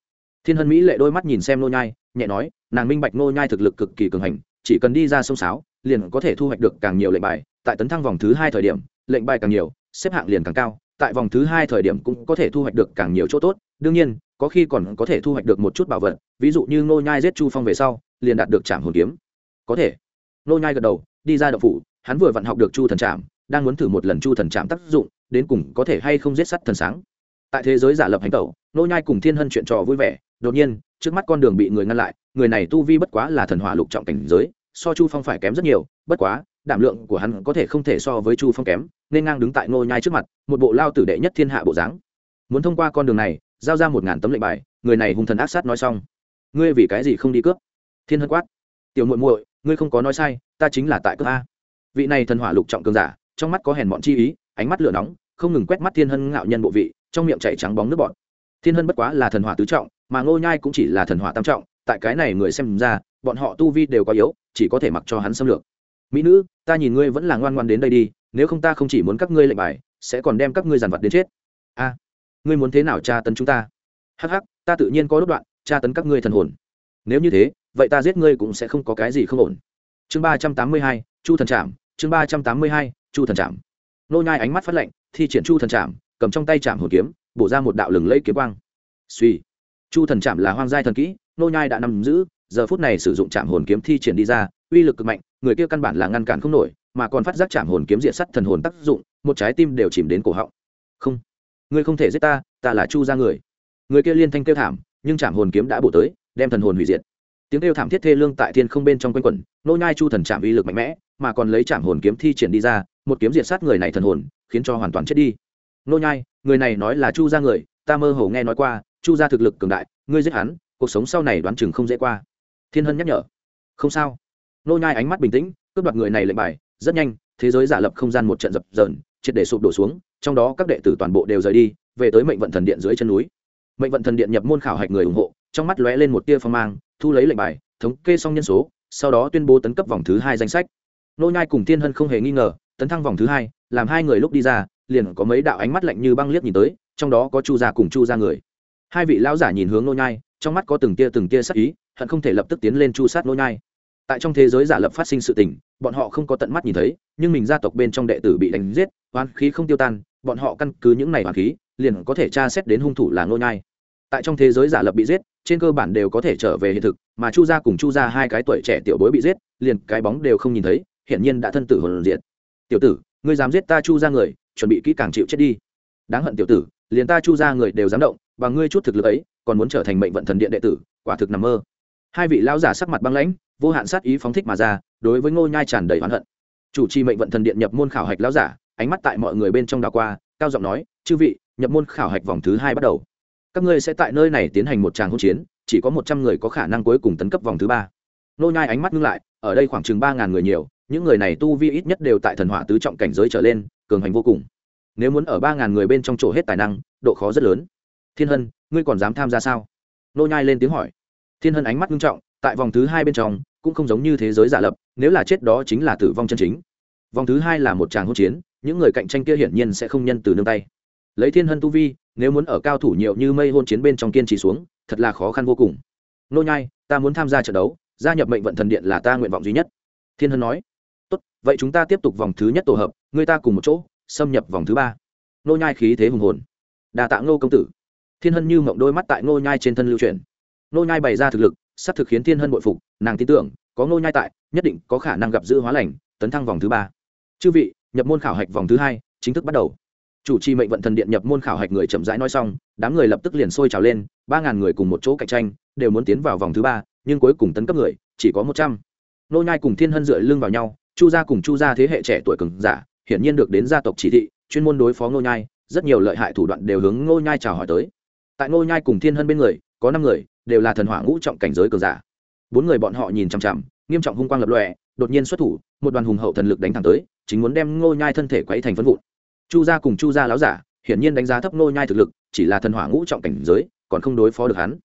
S1: Thiên hân mỹ lệ đôi mắt nhìn xem nô nhai, nhẹ nói, nàng minh bạch nô nhai thực lực cực kỳ cường hành, chỉ cần đi ra sông sáo, liền có thể thu hoạch được càng nhiều lệnh bài, tại tấn thăng vòng thứ hai thời điểm, lệnh bài càng nhiều, xếp hạng liền càng cao, tại vòng thứ hai thời điểm cũng có thể thu hoạch được càng nhiều chỗ tốt. Đương nhiên, có khi còn có thể thu hoạch được một chút bảo vật, ví dụ như nô nhai giết chu phong về sau, liền đạt được trạm hồn kiếm. Có thể. Nô nhai gật đầu đi ra đậu phủ, hắn vừa vận học được chu thần trạm đang muốn thử một lần chu thần trạm tác dụng, đến cùng có thể hay không giết sắt thần sáng. Tại thế giới giả lập hành tẩu, nô nhai cùng thiên hân chuyện trò vui vẻ, đột nhiên, trước mắt con đường bị người ngăn lại, người này tu vi bất quá là thần hỏa lục trọng cảnh giới, so chu phong phải kém rất nhiều, bất quá, đảm lượng của hắn có thể không thể so với chu phong kém, nên ngang đứng tại ngô nhai trước mặt, một bộ lao tử đệ nhất thiên hạ bộ dáng. Muốn thông qua con đường này, giao ra một ngàn tấm lệnh bài, người này hung thần ác sát nói xong. Ngươi vì cái gì không đi cướp? Thiên hân quát. Tiểu muội muội ngươi không có nói sai, ta chính là tại cướp a. Vị này thần hỏa lục trọng cường giả, trong mắt có hèn bọn chi ý, ánh mắt lửa nóng, không ngừng quét mắt thiên hân ngạo nhân bộ vị, trong miệng chảy trắng bóng nước bọt. Thiên hân bất quá là thần hỏa tứ trọng, mà ngô nhai cũng chỉ là thần hỏa tam trọng, tại cái này người xem ra, bọn họ tu vi đều quá yếu, chỉ có thể mặc cho hắn xâm lược. Mỹ nữ, ta nhìn ngươi vẫn là ngoan ngoan đến đây đi, nếu không ta không chỉ muốn các ngươi lệnh bài, sẽ còn đem các ngươi giàn vật đến chết. A, ngươi muốn thế nào tra tấn chúng ta? Hắc hắc, ta tự nhiên có đốt đoạn, tra tấn các ngươi thần hồn. Nếu như thế vậy ta giết ngươi cũng sẽ không có cái gì không ổn. Chương ba trăm tám mươi hai, chu thần trảm, chương ba trăm tám mươi hai, chu thần trảm. Nô nhai ánh mắt phát lạnh thi triển chu thần trảm, cầm trong tay trảm hồn kiếm, bổ ra một đạo lừng lẫy kiếm quang. Suy chu thần trảm là hoang giai thần kỹ, nô nhai đã nắm giữ, giờ phút này sử dụng trảm hồn kiếm thi triển đi ra, uy lực cực mạnh, người kia căn bản là ngăn cản không nổi, mà còn phát giác trảm hồn kiếm diện sắt thần hồn tác dụng, một trái tim đều chìm đến cổ họng. Không. Ngươi không thể giết ta ta là chu gia người. Người kia liên thanh kêu thảm, nhưng trảm hồn kiếm đã bổ tới, đem thần hồn hủy diệt tiếng kêu thảm thiết thê lương tại thiên không bên trong quanh quẩn, nô nhai chu thần chạm uy lực mạnh mẽ, mà còn lấy chạm hồn kiếm thi triển đi ra, một kiếm diệt sát người này thần hồn, khiến cho hoàn toàn chết đi. Nô nhai, người này nói là chu gia người, ta mơ hồ nghe nói qua, chu gia thực lực cường đại, ngươi giết hắn, cuộc sống sau này đoán chừng không dễ qua. Thiên hân nhắc nhở. Không sao. Nô nhai ánh mắt bình tĩnh, cướp đoạt người này lệnh bài, rất nhanh, thế giới giả lập không gian một trận dập dờn, triệt để sụp đổ xuống, trong đó các đệ tử toàn bộ đều rời đi, về tới mệnh vận thần điện dưới chân núi. Mệnh vận thần điện nhập môn khảo hạch người ủng hộ trong mắt lóe lên một tia phong mang, thu lấy lệnh bài, thống kê xong nhân số, sau đó tuyên bố tấn cấp vòng thứ hai danh sách. Nô nhai cùng thiên hân không hề nghi ngờ, tấn thăng vòng thứ hai, làm hai người lúc đi ra, liền có mấy đạo ánh mắt lạnh như băng liếc nhìn tới, trong đó có chu gia cùng chu gia người. Hai vị lão giả nhìn hướng nô nhai, trong mắt có từng tia từng tia sắc ý, hận không thể lập tức tiến lên chu sát nô nhai. Tại trong thế giới giả lập phát sinh sự tình, bọn họ không có tận mắt nhìn thấy, nhưng mình gia tộc bên trong đệ tử bị đánh giết, oán khí không tiêu tan, bọn họ căn cứ những này oán khí, liền có thể tra xét đến hung thủ là nô nhai tại trong thế giới giả lập bị giết, trên cơ bản đều có thể trở về hiện thực, mà chu gia cùng chu gia hai cái tuổi trẻ tiểu bối bị giết, liền cái bóng đều không nhìn thấy, hiển nhiên đã thân tử hồn diệt. Tiểu tử, ngươi dám giết ta chu gia người, chuẩn bị kỹ càng chịu chết đi. Đáng hận tiểu tử, liền ta chu gia người đều dám động và ngươi chút thực lực ấy, còn muốn trở thành mệnh vận thần điện đệ tử, quả thực nằm mơ. Hai vị lão giả sắc mặt băng lãnh, vô hạn sát ý phóng thích mà ra, đối với ngô nhai tràn đầy oán hận. Chủ trì mệnh vận thần điện nhập môn khảo hạch lão giả, ánh mắt tại mọi người bên trong đảo qua, cao giọng nói, chư vị, nhập môn khảo hạch vòng thứ hai bắt đầu các ngươi sẽ tại nơi này tiến hành một tràng hỗn chiến, chỉ có một trăm người có khả năng cuối cùng tấn cấp vòng thứ ba. Nô nhai ánh mắt ngưng lại, ở đây khoảng chừng ba ngàn người nhiều, những người này tu vi ít nhất đều tại thần hỏa tứ trọng cảnh giới trở lên, cường hành vô cùng. Nếu muốn ở ba ngàn người bên trong chỗ hết tài năng, độ khó rất lớn. Thiên hân, ngươi còn dám tham gia sao? Nô nhai lên tiếng hỏi. Thiên hân ánh mắt ngưng trọng, tại vòng thứ hai bên trong, cũng không giống như thế giới giả lập, nếu là chết đó chính là tử vong chân chính. Vòng thứ hai là một tràng hỗn chiến, những người cạnh tranh kia hiển nhiên sẽ không nhân từ nương tay. Lấy thiên hân tu vi nếu muốn ở cao thủ nhiều như mây hôn chiến bên trong kiên trì xuống, thật là khó khăn vô cùng. Nô nhai, ta muốn tham gia trận đấu, gia nhập mệnh vận thần điện là ta nguyện vọng duy nhất. Thiên hân nói. Tốt, vậy chúng ta tiếp tục vòng thứ nhất tổ hợp, người ta cùng một chỗ, xâm nhập vòng thứ ba. Nô nhai khí thế hùng hồn. Đà tạ ngô công tử. Thiên hân như mộng đôi mắt tại nô nhai trên thân lưu truyền nô nhai bày ra thực lực, sắp thực khiến thiên hân bội phục, nàng tin tưởng, có nô nhai tại, nhất định có khả năng gặp giữ hóa lành, tấn thăng vòng thứ ba. Chư vị, nhập môn khảo hạch vòng thứ hai, chính thức bắt đầu chủ trì mệnh vận thần điện nhập môn khảo hạch người chậm rãi nói xong, đám người lập tức liền sôi trào lên, ba ngàn người cùng một chỗ cạnh tranh, đều muốn tiến vào vòng thứ ba, nhưng cuối cùng tấn cấp người, chỉ có một trăm. Nô nhai cùng thiên hân dựa lưng vào nhau, chu gia cùng chu gia thế hệ trẻ tuổi cường giả, hiển nhiên được đến gia tộc chỉ thị, chuyên môn đối phó nô nhai, rất nhiều lợi hại thủ đoạn đều hướng nô nhai chào hỏi tới. Tại nô nhai cùng thiên hân bên người, có năm người, đều là thần hỏa ngũ trọng cảnh giới cường giả. Bốn người bọn họ nhìn chằm chằm, nghiêm trọng hung quang lập lòe, đột nhiên xuất thủ, một đoàn hùng hậu thần lực đánh thẳng tới, chính muốn đem nô nhai thân thể quấy thành phân vụn chu gia cùng chu gia láo giả, hiển nhiên đánh giá thấp nô nhai thực lực, chỉ là thần hỏa ngũ trọng cảnh giới, còn không đối phó được hắn.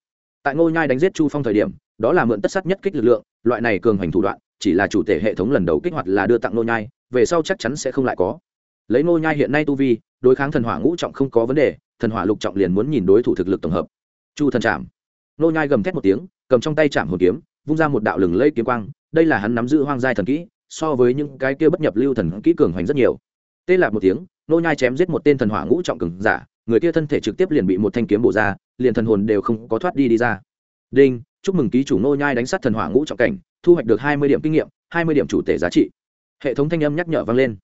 S1: Tại nô nhai đánh giết chu phong thời điểm, đó là mượn tất sát nhất kích lực lượng, loại này cường hành thủ đoạn, chỉ là chủ thể hệ thống lần đầu kích hoạt là đưa tặng nô nhai, về sau chắc chắn sẽ không lại có. Lấy nô nhai hiện nay tu vi, đối kháng thần hỏa ngũ trọng không có vấn đề, thần hỏa lục trọng liền muốn nhìn đối thủ thực lực tổng hợp. Chu thần chạm nô nhai gầm thét một tiếng, cầm trong tay chạm hồn kiếm, vung ra một đạo lừng lây kiếm quang, đây là hắn nắm giữ hoang giai thần kỹ, so với những cái kia bất nhập lưu thần kỹ cường hoành rất nhiều. Tê lạc một tiếng nô nhai chém giết một tên thần hỏa ngũ trọng cường giả, người kia thân thể trực tiếp liền bị một thanh kiếm bổ ra, liền thần hồn đều không có thoát đi đi ra. Đinh, chúc mừng ký chủ nô nhai đánh sát thần hỏa ngũ trọng cảnh, thu hoạch được hai mươi điểm kinh nghiệm, hai mươi điểm chủ tể giá trị. Hệ thống thanh âm nhắc nhở vang lên.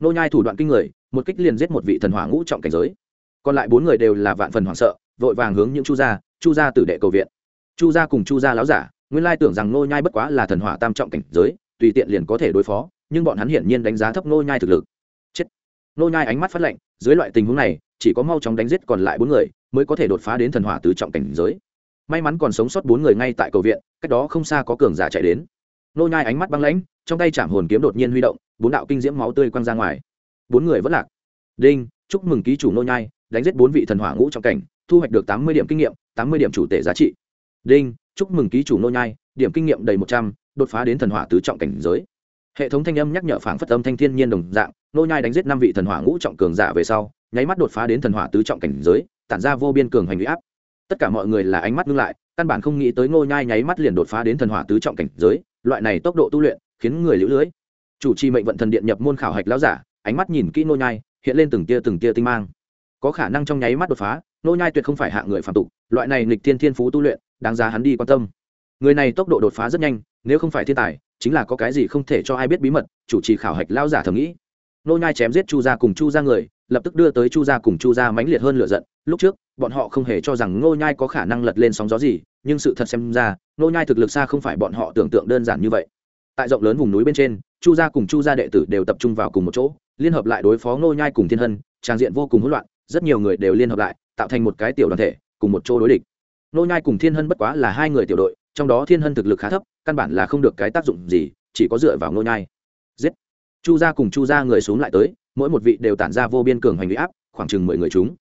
S1: Nô nhai thủ đoạn kinh người, một kích liền giết một vị thần hỏa ngũ trọng cảnh giới. Còn lại bốn người đều là vạn phần hoảng sợ, vội vàng hướng những chu gia chu gia tử đệ cầu viện. Chu gia cùng chu gia láo giả, nguyên lai tưởng rằng nô nhai bất quá là thần hỏa tam trọng cảnh giới, tùy tiện liền có thể đối phó, nhưng bọn hắn hiển nhiên đánh giá thấp nô nhai thực lực nô nhai ánh mắt phát lạnh, dưới loại tình huống này, chỉ có mau chóng đánh giết còn lại bốn người, mới có thể đột phá đến thần hỏa tứ trọng cảnh giới. May mắn còn sống sót bốn người ngay tại cầu viện, cách đó không xa có cường giả chạy đến. Nô nhai ánh mắt băng lãnh, trong tay chạm hồn kiếm đột nhiên huy động, bốn đạo kinh diễm máu tươi quăng ra ngoài. Bốn người vẫn lạc. Đinh, chúc mừng ký chủ nô nhai, đánh giết bốn vị thần hỏa ngũ trọng cảnh, thu hoạch được tám mươi điểm kinh nghiệm, tám mươi điểm chủ tể giá trị. Đinh, chúc mừng ký chủ nô nhai, điểm kinh nghiệm đầy một trăm, đột phá đến thần hỏa tứ trọng cảnh giới. Hệ thống thanh âm nhắc nhở phảng phất âm thanh thiên nhiên đồng dạng nô nhai đánh giết năm vị thần hỏa ngũ trọng cường giả về sau, nháy mắt đột phá đến thần hỏa tứ trọng cảnh giới, tản ra vô biên cường hành uy áp. Tất cả mọi người là ánh mắt ngưng lại, căn bản không nghĩ tới nô nhai nháy mắt liền đột phá đến thần hỏa tứ trọng cảnh giới, loại này tốc độ tu luyện khiến người liễu lưới. Chủ trì mệnh vận thần điện nhập môn khảo hạch lão giả, ánh mắt nhìn kỹ nô nhai, hiện lên từng tia từng tia tinh mang. Có khả năng trong nháy mắt đột phá nô nhai tuyệt không phải hạ người phạm tục, loại này nghịch thiên thiên phú tu luyện, đáng giá hắn đi quan tâm. Người này tốc độ đột phá rất nhanh, nếu không phải thiên tài, chính là có cái gì không thể cho ai biết bí mật, chủ trì khảo hạch lao giả thầm nghĩ nô nhai chém giết chu gia cùng chu gia người, lập tức đưa tới chu gia cùng chu gia mãnh liệt hơn lửa giận. Lúc trước, bọn họ không hề cho rằng nô nhai có khả năng lật lên sóng gió gì, nhưng sự thật xem ra nô nhai thực lực xa không phải bọn họ tưởng tượng đơn giản như vậy. Tại rộng lớn vùng núi bên trên, chu gia cùng chu gia đệ tử đều tập trung vào cùng một chỗ, liên hợp lại đối phó nô nhai cùng thiên hân, trang diện vô cùng hỗn loạn, rất nhiều người đều liên hợp lại, tạo thành một cái tiểu đoàn thể, cùng một chỗ đối địch. Nô nhai cùng thiên hân bất quá là hai người tiểu đội, trong đó thiên hân thực lực khá thấp, căn bản là không được cái tác dụng gì, chỉ có dựa vào nô nhai chu gia cùng chu gia người xuống lại tới, mỗi một vị đều tản ra vô biên cường hành huy áp, khoảng chừng mười người chúng.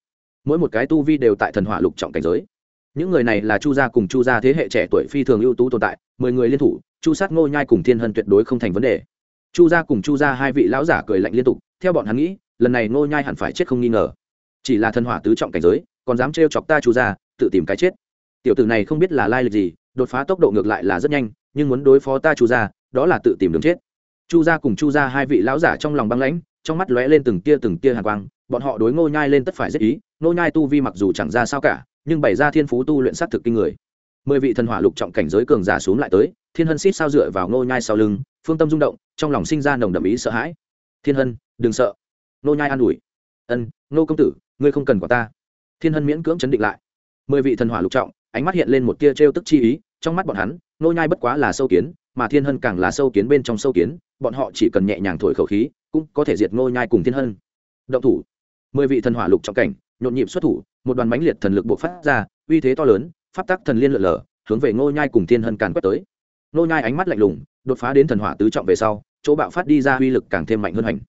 S1: Mỗi một cái tu vi đều tại thần hỏa lục trọng cảnh giới. Những người này là chu gia cùng chu gia thế hệ trẻ tuổi phi thường ưu tú tồn tại, mười người liên thủ, chu sát ngô nhai cùng thiên hân tuyệt đối không thành vấn đề. Chu gia cùng chu gia hai vị lão giả cười lạnh liên tục, theo bọn hắn nghĩ, lần này ngô nhai hẳn phải chết không nghi ngờ. Chỉ là thần hỏa tứ trọng cảnh giới, còn dám trêu chọc ta chu gia, tự tìm cái chết. Tiểu tử này không biết là lai lịch gì, đột phá tốc độ ngược lại là rất nhanh, nhưng muốn đối phó ta chu gia, đó là tự tìm đường chết chu gia cùng chu gia hai vị lão giả trong lòng băng lãnh, trong mắt lóe lên từng tia từng tia hàn quang, bọn họ đối ngô nhai lên tất phải rất ý, ngô nhai tu vi mặc dù chẳng ra sao cả, nhưng bày ra thiên phú tu luyện sát thực kinh người. Mười vị thần hỏa lục trọng cảnh giới cường giả xuống lại tới, thiên hân xít sao dựa vào ngô nhai sau lưng, phương tâm rung động, trong lòng sinh ra nồng đậm ý sợ hãi. Thiên hân, đừng sợ. Ngô nhai an ủi. Ân, ngô công tử, ngươi không cần quả ta. Thiên hân miễn cưỡng chấn định lại. Mười vị thần hỏa lục trọng, ánh mắt hiện lên một tia trêu tức chi ý, trong mắt bọn hắn, ngô nhai bất quá là sâu kiến mà thiên hân càng là sâu kiến bên trong sâu kiến, bọn họ chỉ cần nhẹ nhàng thổi khẩu khí, cũng có thể diệt ngô nhai cùng thiên hân. Động thủ. Mười vị thần hỏa lục trọng cảnh, nhộn nhịp xuất thủ, một đoàn mãnh liệt thần lực bộc phát ra, uy thế to lớn, pháp tắc thần liên lượn lờ, hướng về ngô nhai cùng thiên hân càn quét tới. Ngô nhai ánh mắt lạnh lùng, đột phá đến thần hỏa tứ trọng về sau, chỗ bạo phát đi ra uy lực càng thêm mạnh hơn hành.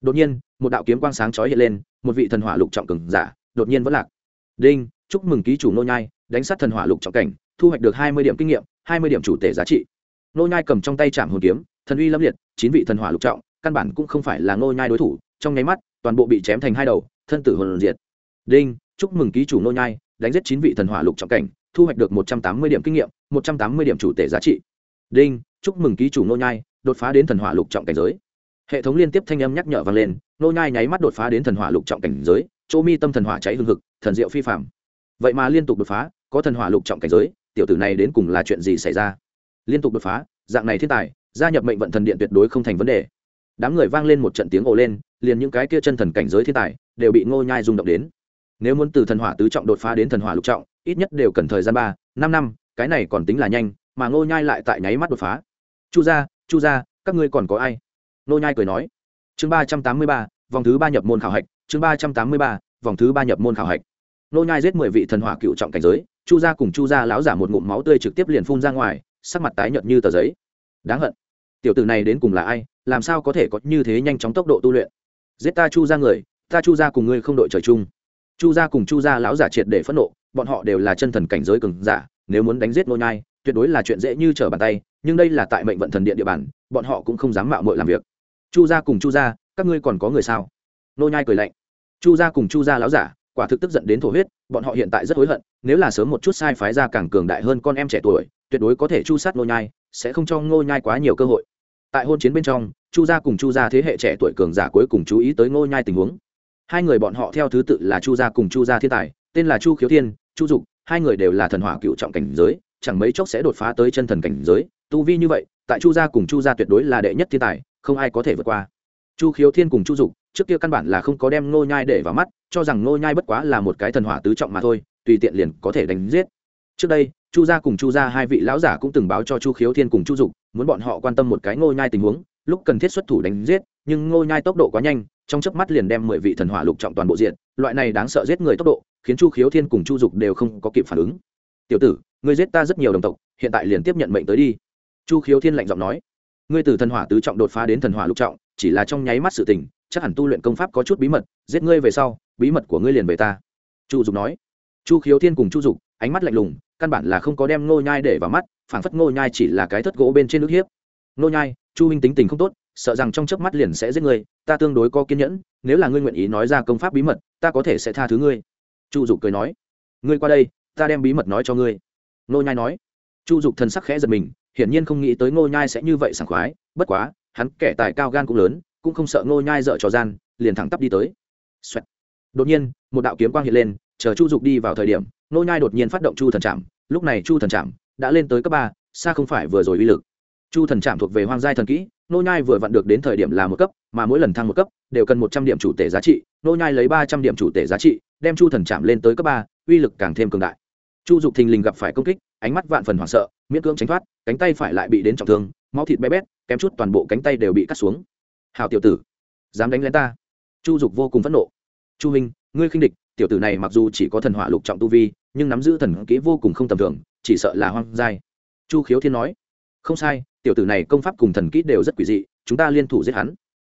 S1: Đột nhiên, một đạo kiếm quang sáng chói hiện lên, một vị thần hỏa lục trọng cường giả, đột nhiên vẫn lạc. Đinh, chúc mừng ký chủ ngô nhai, đánh sát thần hỏa lục trọng cảnh, thu hoạch được hai mươi điểm kinh nghiệm, hai mươi điểm chủ tể giá trị nô nhai cầm trong tay chạm hồn kiếm, thần uy lâm liệt, chín vị thần hỏa lục trọng, căn bản cũng không phải là nô nhai đối thủ, trong nháy mắt, toàn bộ bị chém thành hai đầu, thân tử hồn diệt. Đinh, chúc mừng ký chủ nô nhai, đánh giết chín vị thần hỏa lục trọng cảnh, thu hoạch được một trăm tám mươi điểm kinh nghiệm, một trăm tám mươi điểm chủ tể giá trị. Đinh, chúc mừng ký chủ nô nhai, đột phá đến thần hỏa lục trọng cảnh giới. Hệ thống liên tiếp thanh âm nhắc nhở vang lên nô nhai nháy mắt đột phá đến thần hỏa lục trọng cảnh giới, chỗ mi tâm thần hỏa cháy hương hực, thần diệu phi phàm. Vậy mà liên tục đột phá, có thần hỏa lục trọng cảnh giới, tiểu tử này đến cùng là chuyện gì xảy ra? Liên tục đột phá, dạng này thiên tài, gia nhập mệnh vận thần điện tuyệt đối không thành vấn đề. Đám người vang lên một trận tiếng ồ lên, liền những cái kia chân thần cảnh giới thiên tài đều bị ngô nhai rung động đến. Nếu muốn từ thần hỏa tứ trọng đột phá đến thần hỏa lục trọng, ít nhất đều cần thời gian ba, năm năm, cái này còn tính là nhanh, mà ngô nhai lại tại nháy mắt đột phá. Chu gia chu gia, các ngươi còn có ai? Ngô nhai cười nói. Chương ba trăm tám mươi ba, vòng thứ ba nhập môn khảo hạch, chương ba trăm tám mươi ba, vòng thứ ba nhập môn khảo hạch. Ngô nhai giết mười vị thần hỏa cựu trọng cảnh giới, chu gia cùng chu gia lão giả một ngụm máu tươi trực tiếp liền phun ra ngoài sắc mặt tái nhợt như tờ giấy. Đáng hận. Tiểu tử này đến cùng là ai, làm sao có thể có như thế nhanh chóng tốc độ tu luyện? Giết ta chu gia người, ta chu gia cùng ngươi không đội trời chung. Chu gia cùng chu gia lão giả triệt để phẫn nộ, bọn họ đều là chân thần cảnh giới cường giả, nếu muốn đánh giết nô nhai, tuyệt đối là chuyện dễ như trở bàn tay, nhưng đây là tại mệnh vận thần điện địa bàn, bọn họ cũng không dám mạo muội làm việc. Chu gia cùng chu gia, các ngươi còn có người sao? Nô nhai cười lạnh. Chu gia cùng chu gia lão giả, quả thực tức giận đến thổ huyết, bọn họ hiện tại rất hối hận, nếu là sớm một chút sai phái ra càng cường đại hơn con em trẻ tuổi tuyệt đối có thể chu sát nô nhai, sẽ không cho nô nhai quá nhiều cơ hội. Tại hôn chiến bên trong, chu gia cùng chu gia thế hệ trẻ tuổi cường giả cuối cùng chú ý tới ngô nhai tình huống. Hai người bọn họ theo thứ tự là chu gia cùng chu gia thiên tài, tên là chu khiếu thiên, chu dục, hai người đều là thần hỏa cựu trọng cảnh giới, chẳng mấy chốc sẽ đột phá tới chân thần cảnh giới. Tu vi như vậy, tại chu gia cùng chu gia tuyệt đối là đệ nhất thiên tài, không ai có thể vượt qua. Chu khiếu thiên cùng chu dục, trước kia căn bản là không có đem ngô nhai để vào mắt, cho rằng ngô nhai bất quá là một cái thần hỏa tứ trọng mà thôi, tùy tiện liền có thể đánh giết trước đây, chu gia cùng chu gia hai vị lão giả cũng từng báo cho chu khiếu thiên cùng chu dục, muốn bọn họ quan tâm một cái ngô nhai tình huống, lúc cần thiết xuất thủ đánh giết, nhưng ngô nhai tốc độ quá nhanh, trong chớp mắt liền đem mười vị thần hỏa lục trọng toàn bộ diện, loại này đáng sợ giết người tốc độ, khiến chu khiếu thiên cùng chu dục đều không có kịp phản ứng. Tiểu tử, ngươi giết ta rất nhiều đồng tộc, hiện tại liền tiếp nhận mệnh tới đi. Chu khiếu thiên lạnh giọng nói. Ngươi từ thần hỏa tứ trọng đột phá đến thần hỏa lục trọng, chỉ là trong nháy mắt sự tình, chắc hẳn tu luyện công pháp có chút bí mật, giết ngươi về sau, bí mật của ngươi liền về ta. Chu dục nói. Chu khiếu thiên cùng chu dục ánh mắt lạnh lùng, căn bản là không có đem ngô nhai để vào mắt, phảng phất ngô nhai chỉ là cái thất gỗ bên trên nước hiếp. Ngô nhai, chu minh tính tình không tốt, sợ rằng trong chớp mắt liền sẽ giết ngươi, ta tương đối có kiên nhẫn, nếu là ngươi nguyện ý nói ra công pháp bí mật, ta có thể sẽ tha thứ ngươi. Chu dục cười nói. Ngươi qua đây, ta đem bí mật nói cho ngươi. Ngô nhai nói. Chu dục thần sắc khẽ giật mình, hiển nhiên không nghĩ tới ngô nhai sẽ như vậy sảng khoái, bất quá, hắn kẻ tài cao gan cũng lớn, cũng không sợ ngô nhai dở trò gian, liền thẳng tắp đi tới. Xoẹt. đột nhiên, một đạo kiếm quang hiện lên chờ chu dục đi vào thời điểm Nô nhai đột nhiên phát động chu thần trạm lúc này chu thần trạm đã lên tới cấp ba, xa không phải vừa rồi uy lực. Chu thần trạm thuộc về hoang giai thần kỹ nô nhai vừa vặn được đến thời điểm là một cấp, mà mỗi lần thăng một cấp, đều cần một trăm điểm chủ tể giá trị. Nô nhai lấy ba trăm điểm chủ tể giá trị, đem chu thần chạm lên tới cấp ba, uy lực càng thêm cường đại. Chu dục thình lình gặp phải công kích, ánh mắt vạn phần hoảng sợ, miễn cưỡng tránh thoát, cánh tay phải lại bị đến trọng thương, máu thịt bé bét, kém chút toàn bộ cánh tay đều bị cắt xuống. Hào tiểu tử, dám đánh lén ta? Chu dục vô cùng phẫn nộ. Chu minh ngươi khinh địch tiểu tử này mặc dù chỉ có thần hỏa lục trọng tu vi, nhưng nắm giữ thần kỹ vô cùng không tầm thường, chỉ sợ là hoang giai chu khiếu thiên nói, không sai, tiểu tử này công pháp cùng thần kỹ đều rất quỷ dị, chúng ta liên thủ giết hắn.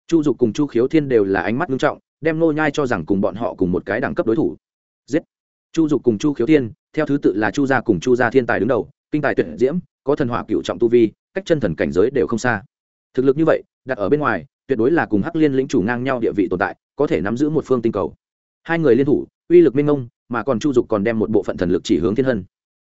S1: Chu dục cùng chu khiếu thiên đều là ánh mắt nghiêm trọng, đem nô nhai cho rằng cùng bọn họ cùng một cái đẳng cấp đối thủ. Giết! Chu dục cùng chu khiếu thiên, theo thứ tự là chu gia cùng chu gia thiên tài đứng đầu, kinh tài tuyển diễm, có thần hỏa cựu trọng tu vi, cách chân thần cảnh giới đều không xa. Thực lực như vậy, đặt ở bên ngoài, tuyệt đối là cùng hắc liên lĩnh chủ ngang nhau địa vị tồn tại, có thể nắm giữ một phương tinh cầu hai người liên thủ, uy lực minh ông mà còn chu dục còn đem một bộ phận thần lực chỉ hướng thiên hân.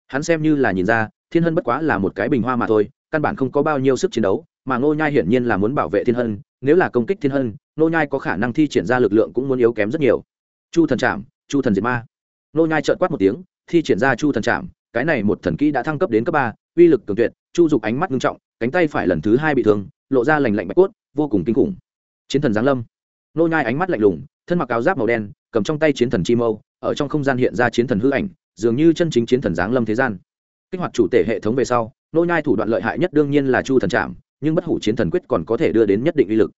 S1: Hắn xem như là nhìn ra, thiên hân bất quá là một cái bình hoa mà thôi, căn bản không có bao nhiêu sức chiến đấu, mà ngô nhai hiển nhiên là muốn bảo vệ thiên hân, nếu là công kích thiên hân, ngô nhai có khả năng thi triển ra lực lượng cũng muốn yếu kém rất nhiều. Chu thần trạm chu thần diệt ma. Ngô nhai trợn quát một tiếng, thi triển ra chu thần trạm cái này một thần kỹ đã thăng cấp đến cấp ba, uy lực cường tuyệt, chu dục ánh mắt nghiêm trọng, cánh tay phải lần thứ hai bị thương, lộ ra lành lạnh bạch cốt, vô cùng kinh khủng. Chiến thần giáng lâm. Ngô nhai ánh mắt lạnh lùng thân mặc áo giáp màu đen cầm trong tay chiến thần chi mâu ở trong không gian hiện ra chiến thần hư ảnh dường như chân chính chiến thần giáng lâm thế gian. Kích hoạt chủ thể hệ thống về sau nô nhai thủ đoạn lợi hại nhất đương nhiên là chu thần trạm nhưng bất hủ chiến thần quyết còn có thể đưa đến nhất định uy lực.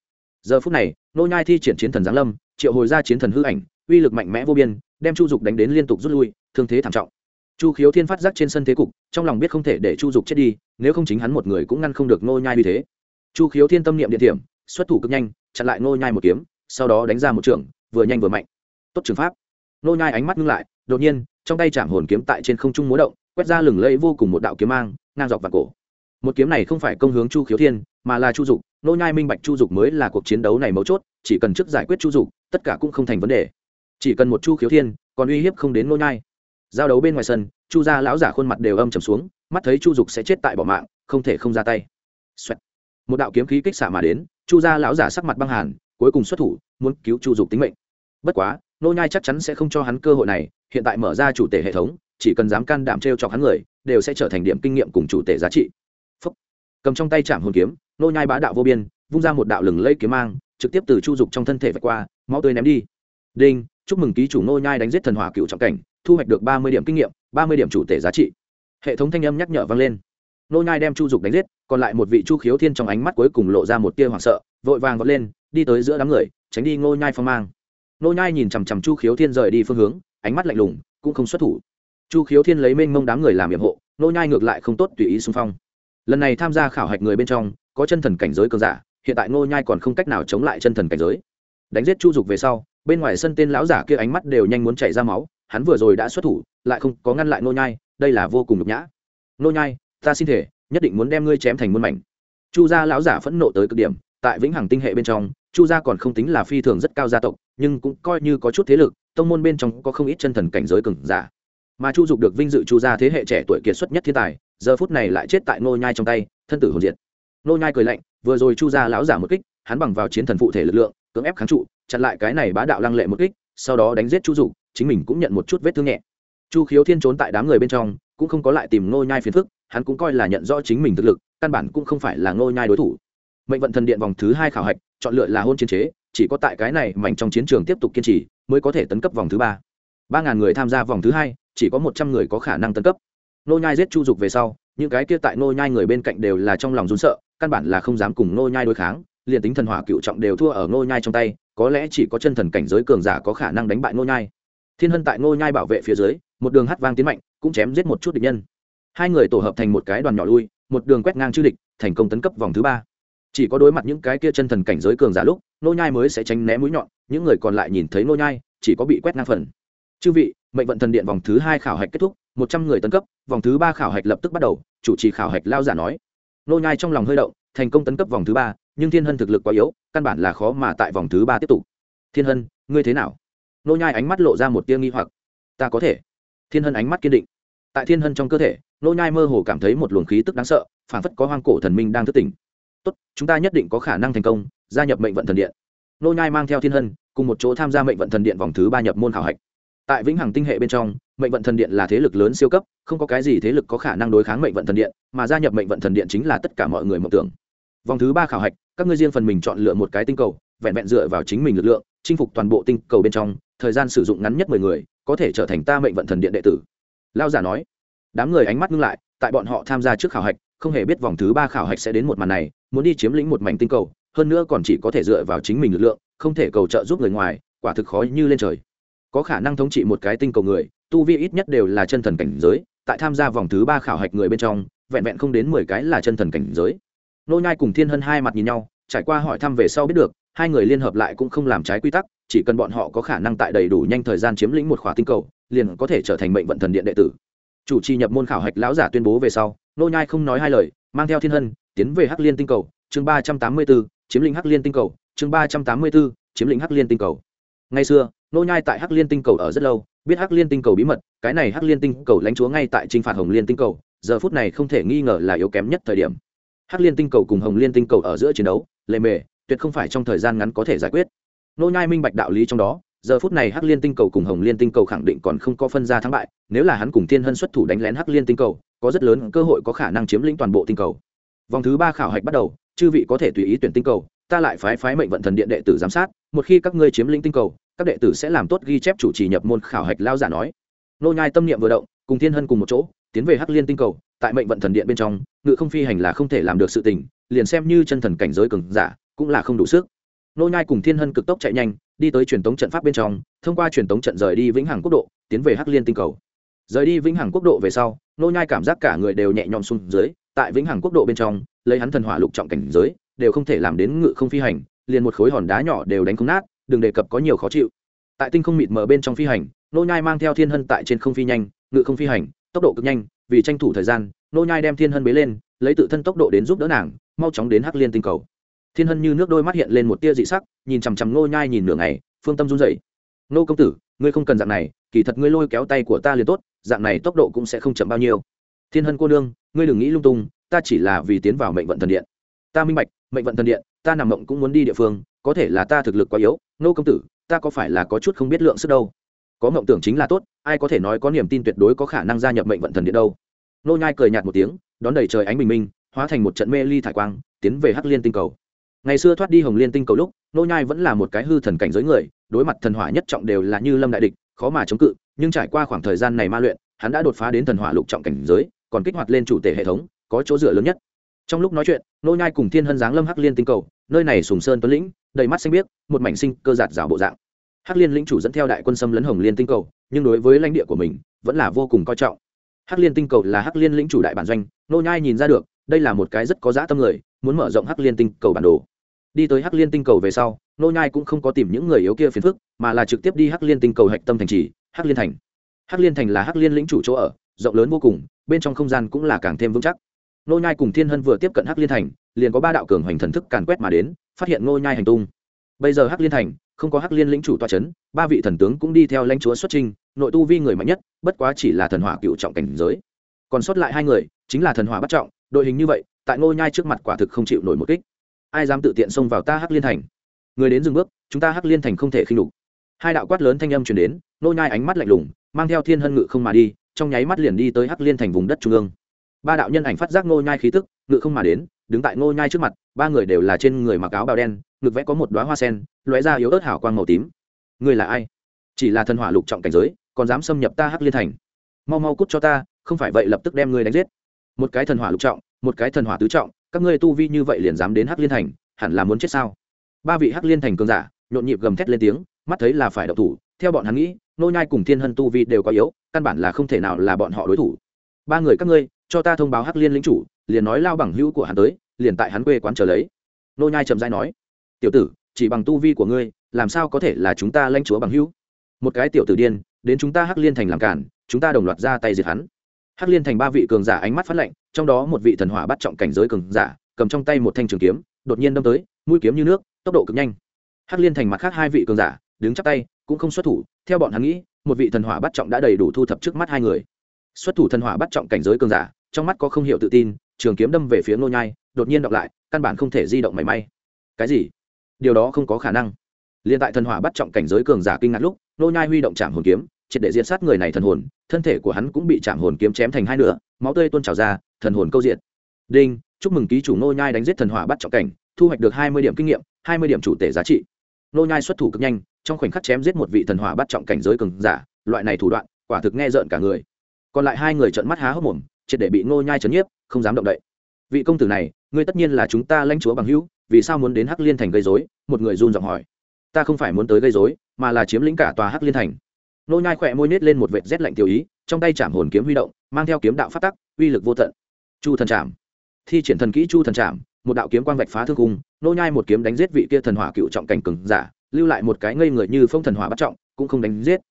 S1: Giờ phút này nô nhai thi triển chiến thần giáng lâm triệu hồi ra chiến thần hư ảnh uy lực mạnh mẽ vô biên đem chu dục đánh đến liên tục rút lui thương thế thảm trọng. Chu khiếu thiên phát giác trên sân thế cục trong lòng biết không thể để chu dục chết đi nếu không chính hắn một người cũng ngăn không được nô nhai như thế. Chu khiếu thiên tâm niệm điện thiểm, xuất thủ cực nhanh chặn lại nô nhai một kiếm sau đó đánh ra một trường vừa nhanh vừa mạnh. Tốt trường pháp. Nô nhai ánh mắt ngưng lại, đột nhiên, trong tay chạm hồn kiếm tại trên không trung múa động, quét ra lửng lẫy vô cùng một đạo kiếm mang, ngang dọc vào cổ. Một kiếm này không phải công hướng chu khiếu thiên, mà là chu dục. Nô nhai minh bạch chu dục mới là cuộc chiến đấu này mấu chốt, chỉ cần trước giải quyết chu dục, tất cả cũng không thành vấn đề. Chỉ cần một chu khiếu thiên, còn uy hiếp không đến nô nhai. Giao đấu bên ngoài sân, chu gia lão giả khuôn mặt đều âm trầm xuống, mắt thấy chu dục sẽ chết tại bỏ mạng, không thể không ra tay. Xoẹt. một đạo kiếm khí kích xạ mà đến, chu gia lão giả sắc mặt băng hàn, cuối cùng xuất thủ muốn cứu chu dục tính mệnh. Bất quá, nô nhai chắc chắn sẽ không cho hắn cơ hội này, hiện tại mở ra chủ tể hệ thống, chỉ cần dám can đảm treo chọc hắn người, đều sẽ trở thành điểm kinh nghiệm cùng chủ tể giá trị. Phúc. cầm trong tay chạm hồn kiếm, nô nhai bá đạo vô biên, vung ra một đạo lừng lây kiếm mang, trực tiếp từ chu dục trong thân thể vạch qua, máu tươi ném đi. Đinh, chúc mừng ký chủ nô nhai đánh giết thần hỏa cựu trọng cảnh, thu hoạch được ba mươi điểm kinh nghiệm, ba mươi điểm chủ tể giá trị. Hệ thống thanh âm nhắc nhở vang lên. Nô nhai đem chu dục đánh giết, còn lại một vị chu khiếu thiên trong ánh mắt cuối cùng lộ ra một tia hoảng sợ, vội vàng vọt lên, đi tới giữa đám người tránh đi Ngô nhai phong mang. Ngô nhai nhìn chằm chằm chu khiếu thiên rời đi phương hướng, ánh mắt lạnh lùng, cũng không xuất thủ. Chu khiếu thiên lấy mênh mông đám người làm nhiệm hộ, Ngô nhai ngược lại không tốt tùy ý xung phong. Lần này tham gia khảo hạch người bên trong, có chân thần cảnh giới cường giả, hiện tại Ngô nhai còn không cách nào chống lại chân thần cảnh giới. Đánh giết chu dục về sau, bên ngoài sân tên lão giả kia ánh mắt đều nhanh muốn chảy ra máu, hắn vừa rồi đã xuất thủ, lại không có ngăn lại Ngô nhai, đây là vô cùng nhục nhã. Ngô nhai, ta xin thể, nhất định muốn đem ngươi chém thành muôn mảnh. Chu gia lão giả phẫn nộ tới cực điểm, tại vĩnh hằng tinh hệ bên trong chu gia còn không tính là phi thường rất cao gia tộc, nhưng cũng coi như có chút thế lực, tông môn bên trong có không ít chân thần cảnh giới cường giả. Mà chu dục được vinh dự chu gia thế hệ trẻ tuổi kiệt xuất nhất thiên tài, giờ phút này lại chết tại nô nhai trong tay, thân tử hồn diệt. Nô nhai cười lạnh, vừa rồi chu gia lão giả một kích, hắn bằng vào chiến thần phụ thể lực lượng, cưỡng ép kháng trụ, chặn lại cái này bá đạo lăng lệ một kích, sau đó đánh giết chu dục, chính mình cũng nhận một chút vết thương nhẹ. Chu khiếu thiên trốn tại đám người bên trong, cũng không có lại tìm nô nhai phiền phức, hắn cũng coi là nhận rõ chính mình thực lực, căn bản cũng không phải là nô nhai đối thủ mệnh vận thần điện vòng thứ hai khảo hạch, chọn lựa là hôn chiến chế, chỉ có tại cái này mảnh trong chiến trường tiếp tục kiên trì, mới có thể tấn cấp vòng thứ ba. Ba ngàn người tham gia vòng thứ hai, chỉ có một trăm người có khả năng tấn cấp. Nô nhai giết chu dục về sau, những cái kia tại nô nhai người bên cạnh đều là trong lòng run sợ, căn bản là không dám cùng nô nhai đối kháng, liền tính thần hỏa cựu trọng đều thua ở nô nhai trong tay, có lẽ chỉ có chân thần cảnh giới cường giả có khả năng đánh bại nô nhai. Thiên hân tại nô nhai bảo vệ phía dưới, một đường hắt vang tiến mạnh, cũng chém giết một chút địch nhân. Hai người tổ hợp thành một cái đoàn nhỏ lui, một đường quét ngang chư địch, thành công tấn cấp vòng thứ ba chỉ có đối mặt những cái kia chân thần cảnh giới cường giả lúc, nô nhai mới sẽ tránh né mũi nhọn, những người còn lại nhìn thấy nô nhai, chỉ có bị quét ngang phần. Chư vị, mệnh vận thần điện vòng thứ hai khảo hạch kết thúc, một trăm người tấn cấp, vòng thứ ba khảo hạch lập tức bắt đầu, chủ trì khảo hạch lao giả nói. Nô nhai trong lòng hơi động, thành công tấn cấp vòng thứ ba, nhưng thiên hân thực lực quá yếu, căn bản là khó mà tại vòng thứ ba tiếp tục. Thiên hân, ngươi thế nào? Nô nhai ánh mắt lộ ra một tia nghi hoặc. Ta có thể. Thiên hân ánh mắt kiên định. Tại thiên hân trong cơ thể, nô nhai mơ hồ cảm thấy một luồng khí tức đáng sợ, phảng phất có hoang cổ thần minh đang thức tỉnh tốt, chúng ta nhất định có khả năng thành công, gia nhập mệnh vận thần điện. Nô nhai mang theo thiên hân, cùng một chỗ tham gia mệnh vận thần điện vòng thứ ba nhập môn khảo hạch. Tại vĩnh hằng tinh hệ bên trong, mệnh vận thần điện là thế lực lớn siêu cấp, không có cái gì thế lực có khả năng đối kháng mệnh vận thần điện, mà gia nhập mệnh vận thần điện chính là tất cả mọi người mộng tưởng. Vòng thứ ba khảo hạch, các ngươi riêng phần mình chọn lựa một cái tinh cầu, vẹn vẹn dựa vào chính mình lực lượng, chinh phục toàn bộ tinh cầu bên trong, thời gian sử dụng ngắn nhất mười người, có thể trở thành ta mệnh vận thần điện đệ tử. Lao giả nói. Đám người ánh mắt ngưng lại tại bọn họ tham gia trước khảo hạch, không hề biết vòng thứ ba khảo hạch sẽ đến một màn này, muốn đi chiếm lĩnh một mảnh tinh cầu, hơn nữa còn chỉ có thể dựa vào chính mình lực lượng, không thể cầu trợ giúp người ngoài, quả thực khó như lên trời. Có khả năng thống trị một cái tinh cầu người, tu vi ít nhất đều là chân thần cảnh giới, tại tham gia vòng thứ ba khảo hạch người bên trong, vẹn vẹn không đến mười cái là chân thần cảnh giới. Nô nhai cùng thiên hân hai mặt nhìn nhau, trải qua hỏi thăm về sau biết được, hai người liên hợp lại cũng không làm trái quy tắc, chỉ cần bọn họ có khả năng tại đầy đủ nhanh thời gian chiếm lĩnh một khỏa tinh cầu, liền có thể trở thành mệnh vận thần điện đệ tử chủ trì nhập môn khảo hạch lão giả tuyên bố về sau nô nhai không nói hai lời mang theo thiên hân tiến về hắc liên tinh cầu chương ba trăm tám mươi 384, chiếm lĩnh hắc liên tinh cầu chương ba trăm tám mươi 384, chiếm lĩnh hắc liên tinh cầu. Ngày xưa nô nhai tại hắc liên tinh cầu ở rất lâu biết hắc liên tinh cầu bí mật cái này hắc liên tinh cầu lãnh chúa ngay tại trinh phạt hồng liên tinh cầu giờ phút này không thể nghi ngờ là yếu kém nhất thời điểm. Hắc liên tinh cầu cùng hồng liên tinh cầu ở giữa chiến đấu lề mề tuyệt không phải trong thời gian ngắn có thể giải quyết. Nô nhai minh bạch đạo lý trong đó giờ phút này hắc liên tinh cầu cùng hồng liên tinh cầu khẳng định còn không có phân ra thắng bại, nếu là hắn cùng thiên hân xuất thủ đánh lén hắc liên tinh cầu, có rất lớn cơ hội có khả năng chiếm lĩnh toàn bộ tinh cầu. Vòng thứ ba khảo hạch bắt đầu, chư vị có thể tùy ý tuyển tinh cầu, ta lại phái phái mệnh vận thần điện đệ tử giám sát, một khi các ngươi chiếm lĩnh tinh cầu, các đệ tử sẽ làm tốt ghi chép chủ trì nhập môn khảo hạch lao giả nói. Nô nhai tâm niệm vừa động, cùng thiên hân cùng một chỗ, tiến về hắc liên tinh cầu, tại mệnh vận thần điện bên trong, ngự không phi hành là không thể làm được sự tình, liền xem như chân thần cảnh giới cường giả, cũng là không đủ sức nô nhai cùng thiên hân cực tốc chạy nhanh, đi tới truyền tống trận pháp bên trong, thông qua truyền tống trận rời đi vĩnh hằng quốc độ, tiến về hắc liên tinh cầu. Rời đi vĩnh hằng quốc độ về sau, nô nhai cảm giác cả người đều nhẹ nhõm xuống dưới, tại vĩnh hằng quốc độ bên trong, lấy hắn thần hỏa lục trọng cảnh giới, đều không thể làm đến ngự không phi hành, liền một khối hòn đá nhỏ đều đánh không nát, đừng đề cập có nhiều khó chịu. Tại tinh không mịt mờ bên trong phi hành, nô nhai mang theo thiên hân tại trên không phi nhanh, ngự không phi hành, tốc độ cực nhanh, vì tranh thủ thời gian, nô nhai đem thiên hân bế lên, lấy tự thân tốc độ đến giúp đỡ nàng, mau chóng đến hắc liên tinh cầu thiên hân như nước đôi mắt hiện lên một tia dị sắc, nhìn chằm chằm Ngô nhai nhìn nửa ngày, phương tâm run rẩy. Nô công tử, ngươi không cần dạng này, kỳ thật ngươi lôi kéo tay của ta liền tốt, dạng này tốc độ cũng sẽ không chậm bao nhiêu. Thiên hân cô nương, ngươi đừng nghĩ lung tung, ta chỉ là vì tiến vào mệnh vận thần điện. Ta minh bạch, mệnh vận thần điện, ta nằm mộng cũng muốn đi địa phương, có thể là ta thực lực quá yếu. Nô công tử, ta có phải là có chút không biết lượng sức đâu? Có mộng tưởng chính là tốt, ai có thể nói có niềm tin tuyệt đối có khả năng gia nhập mệnh vận thần điện đâu. Nô nhai cười nhạt một tiếng, đón đầy trời ánh bình minh, hóa thành một trận mê ly thải quang, tiến về hắc liên tinh cầu ngày xưa thoát đi hồng liên tinh cầu lúc, nô nhai vẫn là một cái hư thần cảnh giới người, đối mặt thần hỏa nhất trọng đều là như lâm đại địch, khó mà chống cự, nhưng trải qua khoảng thời gian này ma luyện, hắn đã đột phá đến thần hỏa lục trọng cảnh giới, còn kích hoạt lên chủ thể hệ thống, có chỗ dựa lớn nhất. Trong lúc nói chuyện, nô nhai cùng thiên hân giáng lâm hắc liên tinh cầu, nơi này sùng sơn tuấn lĩnh, đầy mắt xanh biếc, một mảnh sinh cơ giạt rào bộ dạng. Hắc liên lĩnh chủ dẫn theo đại quân xâm lấn hồng liên tinh cầu, nhưng đối với lãnh địa của mình, vẫn là vô cùng coi trọng. Hắc liên tinh cầu là hắc liên lĩnh chủ đại bản doanh, nô nhai nhìn ra được đây là một cái rất có giá tâm người muốn mở rộng hắc liên tinh cầu bản đồ. Đi tới hắc liên tinh cầu về sau nô nhai cũng không có tìm những người yếu kia phiền phức mà là trực tiếp đi hắc liên tinh cầu hạch tâm thành trì hắc liên thành. Hắc liên thành là hắc liên lĩnh chủ chỗ ở rộng lớn vô cùng bên trong không gian cũng là càng thêm vững chắc. Nô nhai cùng thiên hân vừa tiếp cận hắc liên thành liền có ba đạo cường hoành thần thức càn quét mà đến phát hiện nô nhai hành tung. Bây giờ hắc liên thành không có hắc liên lĩnh chủ toa chấn ba vị thần tướng cũng đi theo lãnh chúa xuất trình, nội tu vi người mạnh nhất bất quá chỉ là thần hỏa cựu trọng cảnh giới. Còn sót lại hai người chính là thần hỏa bắt trọng đội hình như vậy, tại ngô nhai trước mặt quả thực không chịu nổi một kích. Ai dám tự tiện xông vào ta hắc liên thành? Người đến dừng bước, chúng ta hắc liên thành không thể khinh đục hai đạo quát lớn thanh âm truyền đến, ngô nhai ánh mắt lạnh lùng, mang theo thiên hân ngự không mà đi, trong nháy mắt liền đi tới hắc liên thành vùng đất trung ương. Ba đạo nhân ảnh phát giác ngô nhai khí tức, ngự không mà đến, đứng tại ngô nhai trước mặt, ba người đều là trên người mặc áo bào đen, ngực vẽ có một đóa hoa sen, lóe ra yếu ớt hảo quang màu tím. Người là ai? Chỉ là thần hỏa lục trọng cảnh giới, còn dám xâm nhập ta hắc liên thành. Mau mau cút cho ta, không phải vậy lập tức đem ngươi đánh giết một cái thần hỏa lục trọng, một cái thần hỏa tứ trọng, các ngươi tu vi như vậy liền dám đến hắc liên thành, hẳn là muốn chết sao? Ba vị hắc liên thành cường giả, nhộn nhịp gầm thét lên tiếng, mắt thấy là phải đậu thủ, theo bọn hắn nghĩ, nô nhai cùng thiên hân tu vi đều quá yếu, căn bản là không thể nào là bọn họ đối thủ. Ba người các ngươi, cho ta thông báo hắc liên lĩnh chủ, liền nói lao bằng hữu của hắn tới, liền tại hắn quê quán chờ lấy. Nô nhai trầm dai nói, tiểu tử, chỉ bằng tu vi của ngươi, làm sao có thể là chúng ta lãnh chúa bằng hữu? Một cái tiểu tử điên, đến chúng ta hắc liên thành làm cản, chúng ta đồng loạt ra tay diệt hắn hắc liên thành ba vị cường giả ánh mắt phát lạnh, trong đó một vị thần hỏa bắt trọng cảnh giới cường giả, cầm trong tay một thanh trường kiếm, đột nhiên đâm tới, mũi kiếm như nước, tốc độ cực nhanh. Hắc liên thành mặt khác hai vị cường giả, đứng chắp tay, cũng không xuất thủ, theo bọn hắn nghĩ, một vị thần hỏa bắt trọng đã đầy đủ thu thập trước mắt hai người. Xuất thủ thần hỏa bắt trọng cảnh giới cường giả, trong mắt có không hiểu tự tin, trường kiếm đâm về phía nô nhai, đột nhiên đọc lại, căn bản không thể di động mảy may. Cái gì? Điều đó không có khả năng. Liên tại thần hỏa bắt trọng cảnh giới cường giả kinh ngạc lúc nô nhai huy động chạm hồn kiếm triệt để diệt sát người này thần hồn, thân thể của hắn cũng bị chạm hồn kiếm chém thành hai nửa, máu tươi tuôn trào ra, thần hồn câu diện đinh, chúc mừng ký chủ nô nhai đánh giết thần hỏa bắt trọng cảnh, thu hoạch được hai mươi điểm kinh nghiệm, hai mươi điểm chủ tể giá trị. Nô nhai xuất thủ cực nhanh, trong khoảnh khắc chém giết một vị thần hỏa bắt trọng cảnh giới cường giả, loại này thủ đoạn, quả thực nghe rợn cả người. Còn lại hai người trợn mắt há hốc mồm, triệt để bị nô nhai chấn nhiếp, không dám động đậy. Vị công tử này, ngươi tất nhiên là chúng ta lãnh chúa bằng hữu, vì sao muốn đến hắc liên thành gây rối? Một người run giọng hỏi. Ta không phải muốn tới gây rối, mà là chiếm lĩnh cả tòa hắc liên thành nô nhai khỏe môi nết lên một vệt rét lạnh tiêu ý, trong tay chạm hồn kiếm huy động, mang theo kiếm đạo phát tắc, uy lực vô tận. Chu thần chạm. Thi triển thần kỹ chu thần chạm, một đạo kiếm quang vạch phá thương cung, nô nhai một kiếm đánh giết vị kia thần hỏa cựu trọng cảnh cường giả, lưu lại một cái ngây người như phong thần hỏa bắt trọng, cũng không đánh giết.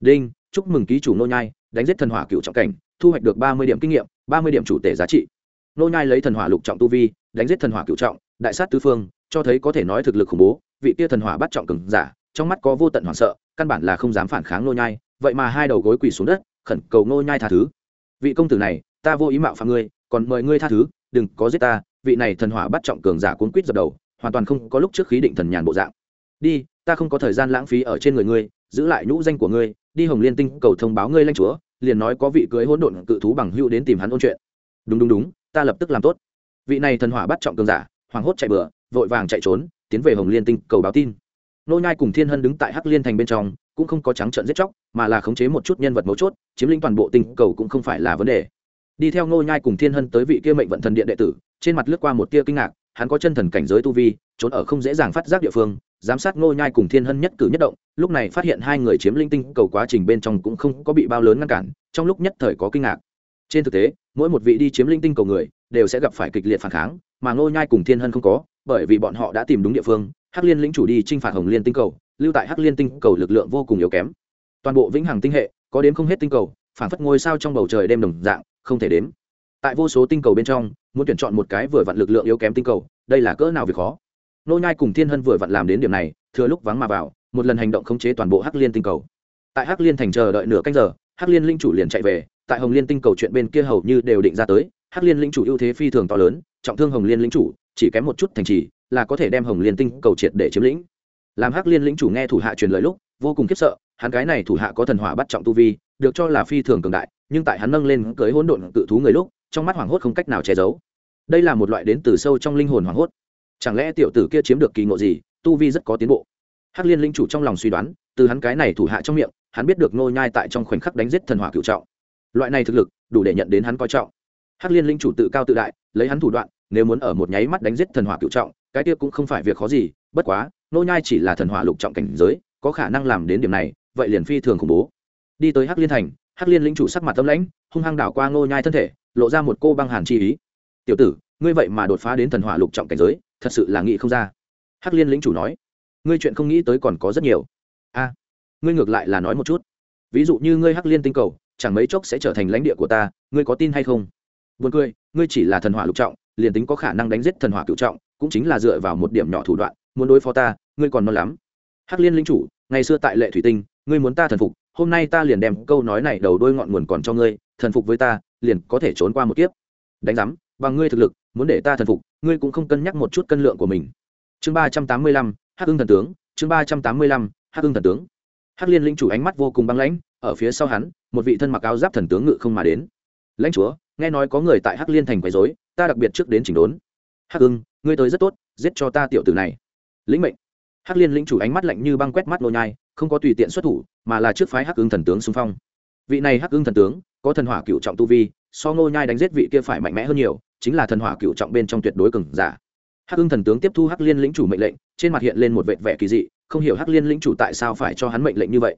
S1: Đinh, chúc mừng ký chủ nô nhai, đánh giết thần hỏa cựu trọng cảnh, thu hoạch được ba mươi điểm kinh nghiệm, ba mươi điểm chủ tể giá trị. Nô nhai lấy thần hỏa lục trọng tu vi, đánh giết thần hỏa cựu trọng, đại sát tứ phương, cho thấy có thể nói thực lực khủng bố, vị kia thần hỏa bắt trọng cường giả trong mắt có vô tận hoảng sợ, căn bản là không dám phản kháng nô nhai, vậy mà hai đầu gối quỳ xuống đất, khẩn cầu nô nhai tha thứ. Vị công tử này, ta vô ý mạo phạm ngươi, còn mời ngươi tha thứ, đừng có giết ta, vị này thần hỏa bắt trọng cường giả cuốn quýt dập đầu, hoàn toàn không có lúc trước khí định thần nhàn bộ dạng. Đi, ta không có thời gian lãng phí ở trên người ngươi, giữ lại nhũ danh của ngươi, đi hồng liên tinh cầu thông báo ngươi lãnh chúa, liền nói có vị cưới hỗn độn cự thú bằng hữu đến tìm hắn ôn chuyện. Đúng đúng đúng, ta lập tức làm tốt. Vị này thần hỏa bắt trọng cường giả hoàng hốt chạy bừa, vội vàng chạy trốn, tiến về hồng liên tinh cầu báo tin nô nhai cùng thiên hân đứng tại hắc liên thành bên trong, cũng không có trắng trợn giết chóc, mà là khống chế một chút nhân vật mấu chốt, chiếm lĩnh toàn bộ tinh cầu cũng không phải là vấn đề. Đi theo nô nhai cùng thiên hân tới vị kia mệnh vận thần điện đệ tử, trên mặt lướt qua một tia kinh ngạc, hắn có chân thần cảnh giới tu vi, trốn ở không dễ dàng phát giác địa phương, giám sát nô nhai cùng thiên hân nhất cử nhất động, lúc này phát hiện hai người chiếm linh tinh cầu quá trình bên trong cũng không có bị bao lớn ngăn cản, trong lúc nhất thời có kinh ngạc. Trên thực tế, mỗi một vị đi chiếm linh tinh cầu người, đều sẽ gặp phải kịch liệt phản kháng, mà Nô nhai cùng thiên hân không có, bởi vì bọn họ đã tìm đúng địa phương hắc liên lĩnh chủ đi chinh phạt hồng liên tinh cầu, lưu tại hắc liên tinh cầu lực lượng vô cùng yếu kém. Toàn bộ vĩnh hằng tinh hệ, có đến không hết tinh cầu, phản phất ngôi sao trong bầu trời đêm đồng dạng, không thể đếm. Tại vô số tinh cầu bên trong, muốn tuyển chọn một cái vừa vặn lực lượng yếu kém tinh cầu, đây là cỡ nào việc khó. Nô nhai cùng thiên hân vừa vặn làm đến điểm này, thừa lúc vắng mà vào, một lần hành động khống chế toàn bộ hắc liên tinh cầu. Tại hắc liên thành chờ đợi nửa canh giờ, hắc liên linh chủ liền chạy về, tại hồng liên tinh cầu chuyện bên kia hầu như đều định ra tới, hắc liên linh chủ ưu thế phi thường to lớn, trọng thương hồng liên linh chủ, chỉ kém một chút thành trì là có thể đem hồng liên tinh cầu triệt để chiếm lĩnh. Làm hắc liên lĩnh chủ nghe thủ hạ truyền lời lúc, vô cùng khiếp sợ, hắn cái này thủ hạ có thần hỏa bắt trọng tu vi, được cho là phi thường cường đại, nhưng tại hắn nâng lên cưới hỗn độn cự thú người lúc, trong mắt hoảng hốt không cách nào che giấu. Đây là một loại đến từ sâu trong linh hồn hoảng hốt. Chẳng lẽ tiểu tử kia chiếm được kỳ ngộ gì, tu vi rất có tiến bộ? Hắc liên linh chủ trong lòng suy đoán, từ hắn cái này thủ hạ trong miệng, hắn biết được nô nhai tại trong khoảnh khắc đánh giết thần hỏa cựu trọng. Loại này thực lực, đủ để nhận đến hắn coi trọng. Hắc liên linh chủ tự cao tự đại, lấy hắn thủ đoạn, nếu muốn ở một nháy mắt đánh giết thần hỏa cựu trọng cái kia cũng không phải việc khó gì bất quá nô nhai chỉ là thần hỏa lục trọng cảnh giới có khả năng làm đến điểm này vậy liền phi thường khủng bố. Đi tới hắc liên thành hắc liên linh chủ sắc mặt tâm lãnh hung hăng đảo qua nô nhai thân thể lộ ra một cô băng hàn chi ý. Tiểu tử ngươi vậy mà đột phá đến thần hỏa lục trọng cảnh giới thật sự là nghĩ không ra. Hắc liên lĩnh chủ nói. Ngươi chuyện không nghĩ tới còn có rất nhiều. A ngươi ngược lại là nói một chút. Ví dụ như ngươi hắc liên tinh cầu chẳng mấy chốc sẽ trở thành lãnh địa của ta ngươi có tin hay không? Buồn cười, ngươi chỉ là thần hỏa lục trọng, liền tính có khả năng đánh giết thần hỏa cửu trọng, cũng chính là dựa vào một điểm nhỏ thủ đoạn, muốn đối phó ta, ngươi còn non lắm. Hắc Liên linh chủ, ngày xưa tại Lệ Thủy Tinh, ngươi muốn ta thần phục, hôm nay ta liền đem câu nói này đầu đôi ngọn nguồn còn cho ngươi, thần phục với ta, liền có thể trốn qua một kiếp. Đánh giám bằng ngươi thực lực, muốn để ta thần phục, ngươi cũng không cân nhắc một chút cân lượng của mình. Chương ba trăm tám mươi lăm, Hắc Ưng thần tướng, chương ba trăm tám mươi lăm, Hắc Ưng thần tướng. Hắc Liên linh chủ ánh mắt vô cùng băng lãnh, ở phía sau hắn, một vị thân mặc áo giáp thần tướng ngự không mà đến. Lãnh chúa, nghe nói có người tại hắc liên thành quấy dối ta đặc biệt trước đến chỉnh đốn hắc ưng ngươi tới rất tốt, giết cho ta tiểu tử này. Lĩnh mệnh. Hắc liên lĩnh chủ ánh mắt lạnh như băng quét mắt nô nhai, không có tùy tiện xuất thủ, mà là trước phái hắc ưng thần tướng xung phong. Vị này hắc ưng thần tướng, có thần hỏa cựu trọng tu vi, so nô nhai đánh giết vị kia phải mạnh mẽ hơn nhiều, chính là thần hỏa cựu trọng bên trong tuyệt đối cường giả. Hắc ưng thần tướng tiếp thu hắc liên lĩnh chủ mệnh lệnh, trên mặt hiện lên một vệt vẻ kỳ dị, không hiểu hắc liên lĩnh chủ tại sao phải cho hắn mệnh lệnh như vậy.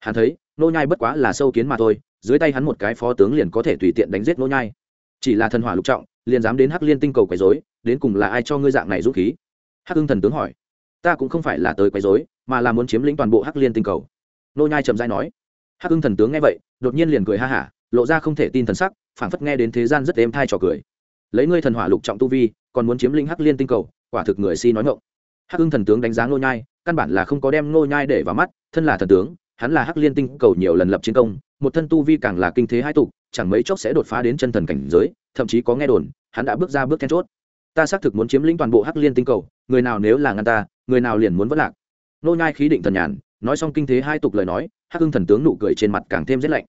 S1: Hắn thấy nô nhai bất quá là sâu kiến mà thôi, dưới tay hắn một cái phó tướng liền có thể tùy tiện đánh giết nô nhai. Chỉ là thần hỏa lục trọng liền dám đến hắc liên tinh cầu quấy rối, đến cùng là ai cho ngươi dạng này dũng khí? Hắc Hưng thần tướng hỏi. Ta cũng không phải là tới quấy rối, mà là muốn chiếm lĩnh toàn bộ hắc liên tinh cầu. Nô nhai chậm rãi nói. Hắc Hưng thần tướng nghe vậy, đột nhiên liền cười ha hả, lộ ra không thể tin thần sắc, phảng phất nghe đến thế gian rất êm thai trò cười. Lấy ngươi thần hỏa lục trọng tu vi, còn muốn chiếm lĩnh hắc liên tinh cầu, quả thực người si nói ngọng. Hắc Hưng thần tướng đánh giá nô nhai, căn bản là không có đem nô nhai để vào mắt, thân là thần tướng, hắn là hắc liên tinh cầu nhiều lần lập chiến công, một thân tu vi càng là kinh thế hai tục chẳng mấy chốc sẽ đột phá đến chân thần cảnh giới thậm chí có nghe đồn, hắn đã bước ra bước then chốt. Ta xác thực muốn chiếm lĩnh toàn bộ hắc liên tinh cầu, người nào nếu là ngăn ta, người nào liền muốn vất lạc. Nô nhai khí định thần nhàn, nói xong kinh thế hai tục lời nói, hắc hưng thần tướng nụ cười trên mặt càng thêm rét lạnh.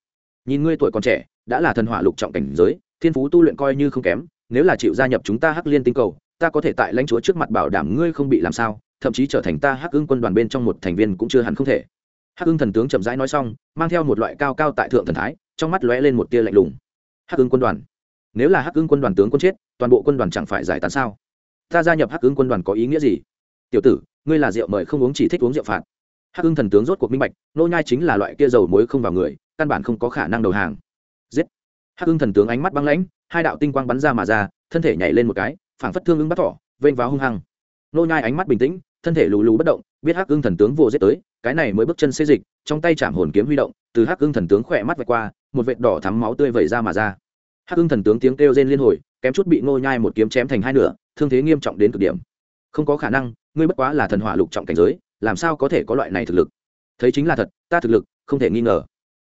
S1: Nhìn ngươi tuổi còn trẻ, đã là thần hỏa lục trọng cảnh giới, thiên phú tu luyện coi như không kém, nếu là chịu gia nhập chúng ta hắc liên tinh cầu, ta có thể tại lãnh chúa trước mặt bảo đảm ngươi không bị làm sao, thậm chí trở thành ta hắc hưng quân đoàn bên trong một thành viên cũng chưa hẳn không thể. Hắc hưng thần tướng chậm rãi nói xong, mang theo một loại cao cao tại thượng thần thái, trong mắt lóe lên một tia lạnh lùng. Hắc hưng quân đoàn nếu là hắc ưng quân đoàn tướng quân chết, toàn bộ quân đoàn chẳng phải giải tán sao? Ta gia nhập hắc ưng quân đoàn có ý nghĩa gì? Tiểu tử, ngươi là rượu mời không uống chỉ thích uống rượu phạt. Hắc ưng thần tướng rốt cuộc minh bạch, nô nhai chính là loại kia dầu muối không vào người, căn bản không có khả năng đầu hàng. Giết! Hắc ưng thần tướng ánh mắt băng lãnh, hai đạo tinh quang bắn ra mà ra, thân thể nhảy lên một cái, phảng phất thương ưng bắt thỏ, vênh vào hung hăng. Nô nhai ánh mắt bình tĩnh, thân thể lù lù bất động, biết hắc ưng thần tướng vô giết tới, cái này mới bước chân xê dịch, trong tay chạm hồn kiếm huy động, từ hắc ưng thần tướng khỏe mắt vạch qua, một vệt đỏ thắm máu tươi vẩy ra mà ra hắc hưng thần tướng tiếng kêu rên liên hồi, kém chút bị ngô nhai một kiếm chém thành hai nửa, thương thế nghiêm trọng đến cực điểm. Không có khả năng, ngươi bất quá là thần hỏa lục trọng cảnh giới, làm sao có thể có loại này thực lực? Thấy chính là thật, ta thực lực, không thể nghi ngờ.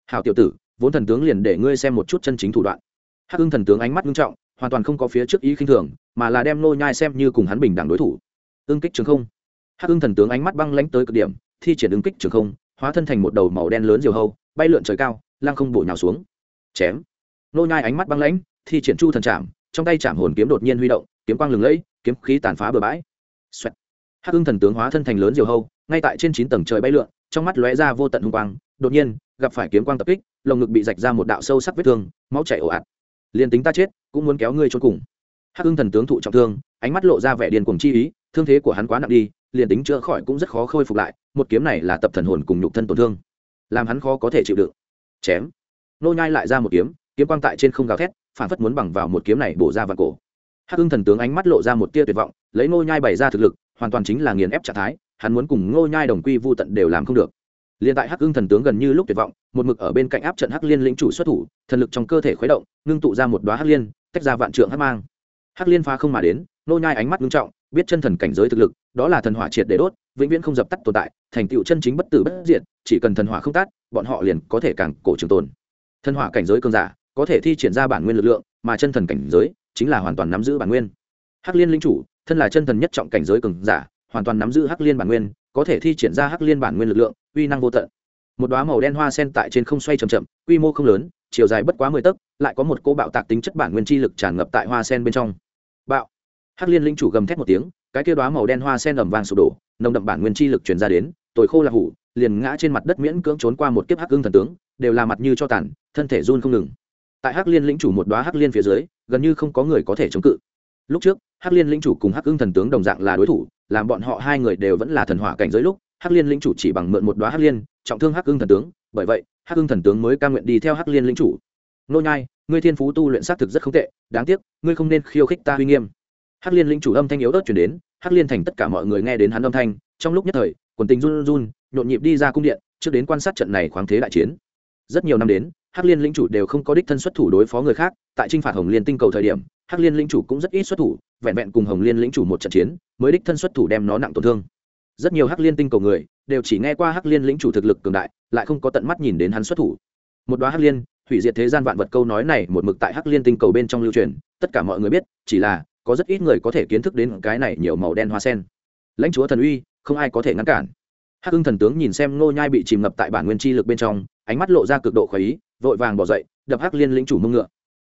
S1: Hảo tiểu tử, vốn thần tướng liền để ngươi xem một chút chân chính thủ đoạn. Hắc hưng thần tướng ánh mắt nghiêm trọng, hoàn toàn không có phía trước ý khinh thường, mà là đem ngô nhai xem như cùng hắn bình đẳng đối thủ. Ưng kích trường không. Hắc hưng thần tướng ánh mắt băng lãnh tới cực điểm, thi triển ứng kích trường không, hóa thân thành một đầu màu đen lớn diều hâu, bay lượn trời cao, lăng không bổ nhào xuống. Chém nô nhai ánh mắt băng lãnh, thi triển chu thần chạm, trong tay chạm hồn kiếm đột nhiên huy động, kiếm quang lừng lẫy, kiếm khí tàn phá bừa bãi. Xoẹt. hắc ưng thần tướng hóa thân thành lớn diều hâu, ngay tại trên chín tầng trời bay lượn, trong mắt lóe ra vô tận hung quang, đột nhiên, gặp phải kiếm quang tập kích, lồng ngực bị rạch ra một đạo sâu sắc vết thương, máu chảy ồ ạt. Liền tính ta chết, cũng muốn kéo ngươi trốn cùng. Hắc ưng thần tướng thụ trọng thương, ánh mắt lộ ra vẻ điên cuồng chi ý, thương thế của hắn quá nặng đi, liền tính chữa khỏi cũng rất khó khôi phục lại, một kiếm này là tập thần hồn cùng nhục thân tổn thương, làm hắn khó có thể chịu đựng. Chém. Nô nhai lại ra một kiếm kiếm quang tại trên không gào thét, phản phất muốn bằng vào một kiếm này bổ ra vào cổ. Hắc ưng thần tướng ánh mắt lộ ra một tia tuyệt vọng, lấy nô nhai bày ra thực lực, hoàn toàn chính là nghiền ép trạng thái, hắn muốn cùng nô nhai đồng quy vu tận đều làm không được. Liền tại hắc ưng thần tướng gần như lúc tuyệt vọng, một mực ở bên cạnh áp trận hắc liên lĩnh chủ xuất thủ, thần lực trong cơ thể khuấy động, ngưng tụ ra một đóa hắc liên, tách ra vạn trượng hắc mang. Hắc liên phá không mà đến nô nhai ánh mắt ngưng trọng, biết chân thần cảnh giới thực lực, đó là thần hỏa triệt để đốt, vĩnh viễn không dập tắt tồn tại, thành tựu chân chính bất tử bất diệt, chỉ cần thần hỏa không tắt bọn họ liền có thể càng cổ trường tồn. Thần hỏa cảnh giới cường giả có thể thi triển ra bản nguyên lực lượng, mà chân thần cảnh giới chính là hoàn toàn nắm giữ bản nguyên. Hắc liên linh chủ, thân là chân thần nhất trọng cảnh giới cường giả, hoàn toàn nắm giữ hắc liên bản nguyên, có thể thi triển ra hắc liên bản nguyên lực lượng, uy năng vô tận. Một đoá màu đen hoa sen tại trên không xoay chậm chậm, quy mô không lớn, chiều dài bất quá mười tấc, lại có một cô bạo tạc tính chất bản nguyên chi lực tràn ngập tại hoa sen bên trong. Bạo. Hắc liên linh chủ gầm thét một tiếng, cái kia đoá màu đen hoa sen ẩm vàng sụp đổ, nồng đậm bản nguyên chi lực truyền ra đến, tồi khô là hủ, liền ngã trên mặt đất miễn cưỡng trốn qua một kiếp hắc ưng thần tướng, đều là mặt như cho tàn, thân thể run không ngừng tại hắc liên lĩnh chủ một đoá hắc liên phía dưới, gần như không có người có thể chống cự. Lúc trước, hắc liên lĩnh chủ cùng hắc ưng thần tướng đồng dạng là đối thủ, làm bọn họ hai người đều vẫn là thần hỏa cảnh giới lúc, hắc liên lĩnh chủ chỉ bằng mượn một đoá hắc liên, trọng thương hắc ưng thần tướng, bởi vậy, hắc ưng thần tướng mới ca nguyện đi theo hắc liên lĩnh chủ. Nô nhai, ngươi thiên phú tu luyện xác thực rất không tệ, đáng tiếc, ngươi không nên khiêu khích ta uy nghiêm. Hắc liên lĩnh chủ âm thanh yếu ớt chuyển đến, hắc liên thành tất cả mọi người nghe đến hắn âm thanh, trong lúc nhất thời, quần tình run run, nhộn nhịp đi ra cung điện, trước đến quan sát trận này khoáng thế đại chiến rất nhiều năm đến, hắc liên lĩnh chủ đều không có đích thân xuất thủ đối phó người khác, tại t r i n h phạt hồng liên tinh cầu thời điểm, hắc liên lĩnh chủ cũng rất ít xuất thủ, vẹn vẹn cùng hồng liên lĩnh chủ một trận chiến, mới đích thân xuất thủ đem nó nặng tổn thương. Rất nhiều hắc liên tinh cầu người, đều chỉ nghe qua hắc liên lĩnh chủ thực lực cường đại, lại không có tận mắt nhìn đến hắn xuất thủ. Một đoá hắc liên, hủy diệt thế gian vạn vật câu nói này một mực tại hắc liên tinh cầu bên trong lưu truyền, tất cả mọi người biết, chỉ là, có rất ít người có thể kiến thức đến cái này nhiều màu đen hoa sen. Lãnh chúa thần uy, không ai có thể ngăn cản. Hắc hưng thần tướng nhìn xem ngô nhai bị chìm ngập tại bản nguyên chi lực bên trong ánh mắt lộ ra cực độ khoái ý, vội vàng bỏ dậy, đập hắc liên lĩnh chủ mông ngựa.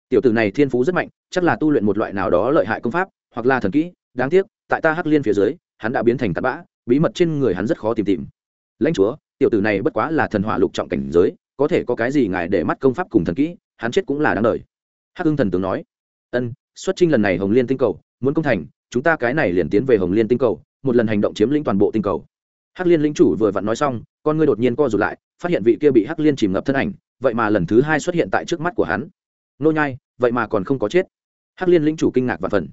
S1: Tiểu tử này thiên phú rất mạnh, chắc là tu luyện một loại nào đó lợi hại công pháp, hoặc là thần kỹ, đáng tiếc, tại ta hắc liên phía dưới, hắn đã biến thành tạt bã, bí mật trên người hắn rất khó tìm tìm. Lãnh chúa, tiểu tử này bất quá là thần hỏa lục trọng cảnh giới, có thể có cái gì ngài để mắt công pháp cùng thần kỹ, hắn chết cũng là đáng đời. Hắc hưng thần tướng nói, ân, xuất trinh lần này hồng liên tinh cầu, muốn công thành, chúng ta cái này liền tiến về hồng liên tinh cầu, một lần hành động chiếm lĩnh toàn bộ tinh cầu hắc liên lĩnh chủ vừa vặn nói xong, con ngươi đột nhiên co rụt lại, phát hiện vị kia bị hắc liên chìm ngập thân ảnh, vậy mà lần thứ hai xuất hiện tại trước mắt của hắn. Nô nhai, vậy mà còn không có chết. Hắc liên lĩnh chủ kinh ngạc và phần.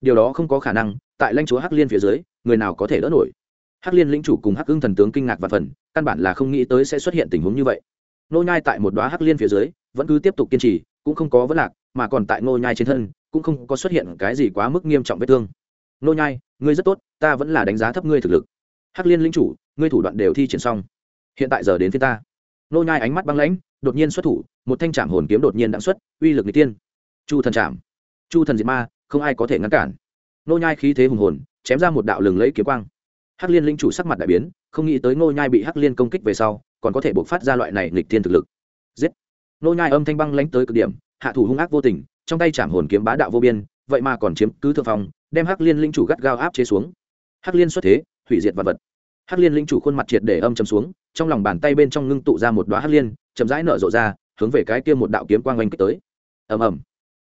S1: Điều đó không có khả năng, tại lãnh chúa hắc liên phía dưới, người nào có thể đỡ nổi. Hắc liên lĩnh chủ cùng hắc ưng thần tướng kinh ngạc và phần, căn bản là không nghĩ tới sẽ xuất hiện tình huống như vậy. Nô nhai tại một đóa hắc liên phía dưới, vẫn cứ tiếp tục kiên trì, cũng không có vấn lạc, mà còn tại nô nhai trên thân, cũng không có xuất hiện cái gì quá mức nghiêm trọng vết thương. Nô nhai, ngươi rất tốt, ta vẫn là đánh giá thấp ngươi thực lực hắc liên Linh chủ, ngươi thủ đoạn đều thi triển xong. Hiện tại giờ đến phía ta. Nô nhai ánh mắt băng lãnh, đột nhiên xuất thủ, một thanh trảm hồn kiếm đột nhiên đặng xuất, uy lực n tiên. Chu thần trảm. Chu thần diệt ma, không ai có thể ngăn cản. Nô nhai khí thế hùng hồn, chém ra một đạo lừng lẫy kiếm quang. Hắc liên linh chủ sắc mặt đại biến, không nghĩ tới nô nhai bị hắc liên công kích về sau, còn có thể bộc phát ra loại này nghịch thiên thực lực. Giết. Nô nhai âm thanh băng lãnh tới cực điểm, hạ thủ hung ác vô tình, trong tay trảm hồn kiếm bá đạo vô biên, vậy mà còn chiếm cứ thượng phong, đem hắc liên linh chủ gắt gao áp chế xuống. Hắc liên xuất thế hủy diệt vật vật. Hắc liên linh chủ khuôn mặt triệt để âm chầm xuống, trong lòng bàn tay bên trong ngưng tụ ra một đóa hắc liên, chậm rãi nở rộ ra, hướng về cái kia một đạo kiếm quang oanh kích tới. Ầm ầm.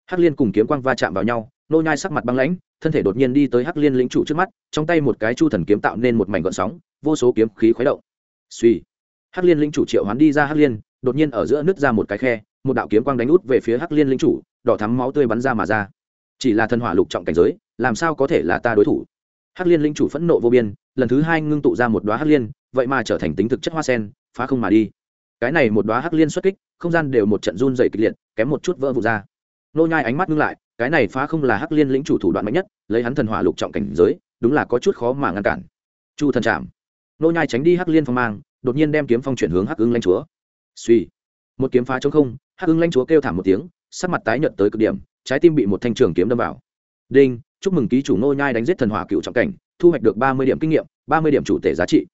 S1: Hắc liên cùng kiếm quang va chạm vào nhau, nô nhai sắc mặt băng lãnh, thân thể đột nhiên đi tới hắc liên lĩnh chủ trước mắt, trong tay một cái chu thần kiếm tạo nên một mảnh gợn sóng, vô số kiếm khí khuấy động. Suy hắc liên lĩnh chủ triệu hoán đi ra hắc liên, đột nhiên ở giữa nứt ra một cái khe, một đạo kiếm quang đánh út về phía hắc liên lĩnh chủ, đỏ thắm máu tươi bắn ra mà ra. Chỉ là thân hỏa lục trọng cảnh giới, làm sao có thể là ta đối thủ? Hắc liên lĩnh chủ phẫn nộ vô biên lần thứ hai ngưng tụ ra một đóa hắc liên, vậy mà trở thành tính thực chất hoa sen, phá không mà đi. Cái này một đóa hắc liên xuất kích, không gian đều một trận run dày kịch liệt, kém một chút vỡ vụt ra. Nô nhai ánh mắt ngưng lại, cái này phá không là hắc liên lĩnh chủ thủ đoạn mạnh nhất, lấy hắn thần hỏa lục trọng cảnh giới, đúng là có chút khó mà ngăn cản. Chu thần chạm. Nô nhai tránh đi hắc liên phong mang, đột nhiên đem kiếm phong chuyển hướng hắc ứng lãnh chúa. Suy. Một kiếm phá trống không, hắc ứng lãnh chúa kêu thảm một tiếng, sắc mặt tái nhợt tới cực điểm, trái tim bị một thanh trường kiếm đâm vào. Đinh, chúc mừng ký chủ nô nhai đánh giết thần hỏa cựu trọng cảnh thu hoạch được ba mươi điểm kinh nghiệm, ba mươi điểm chủ tể giá trị.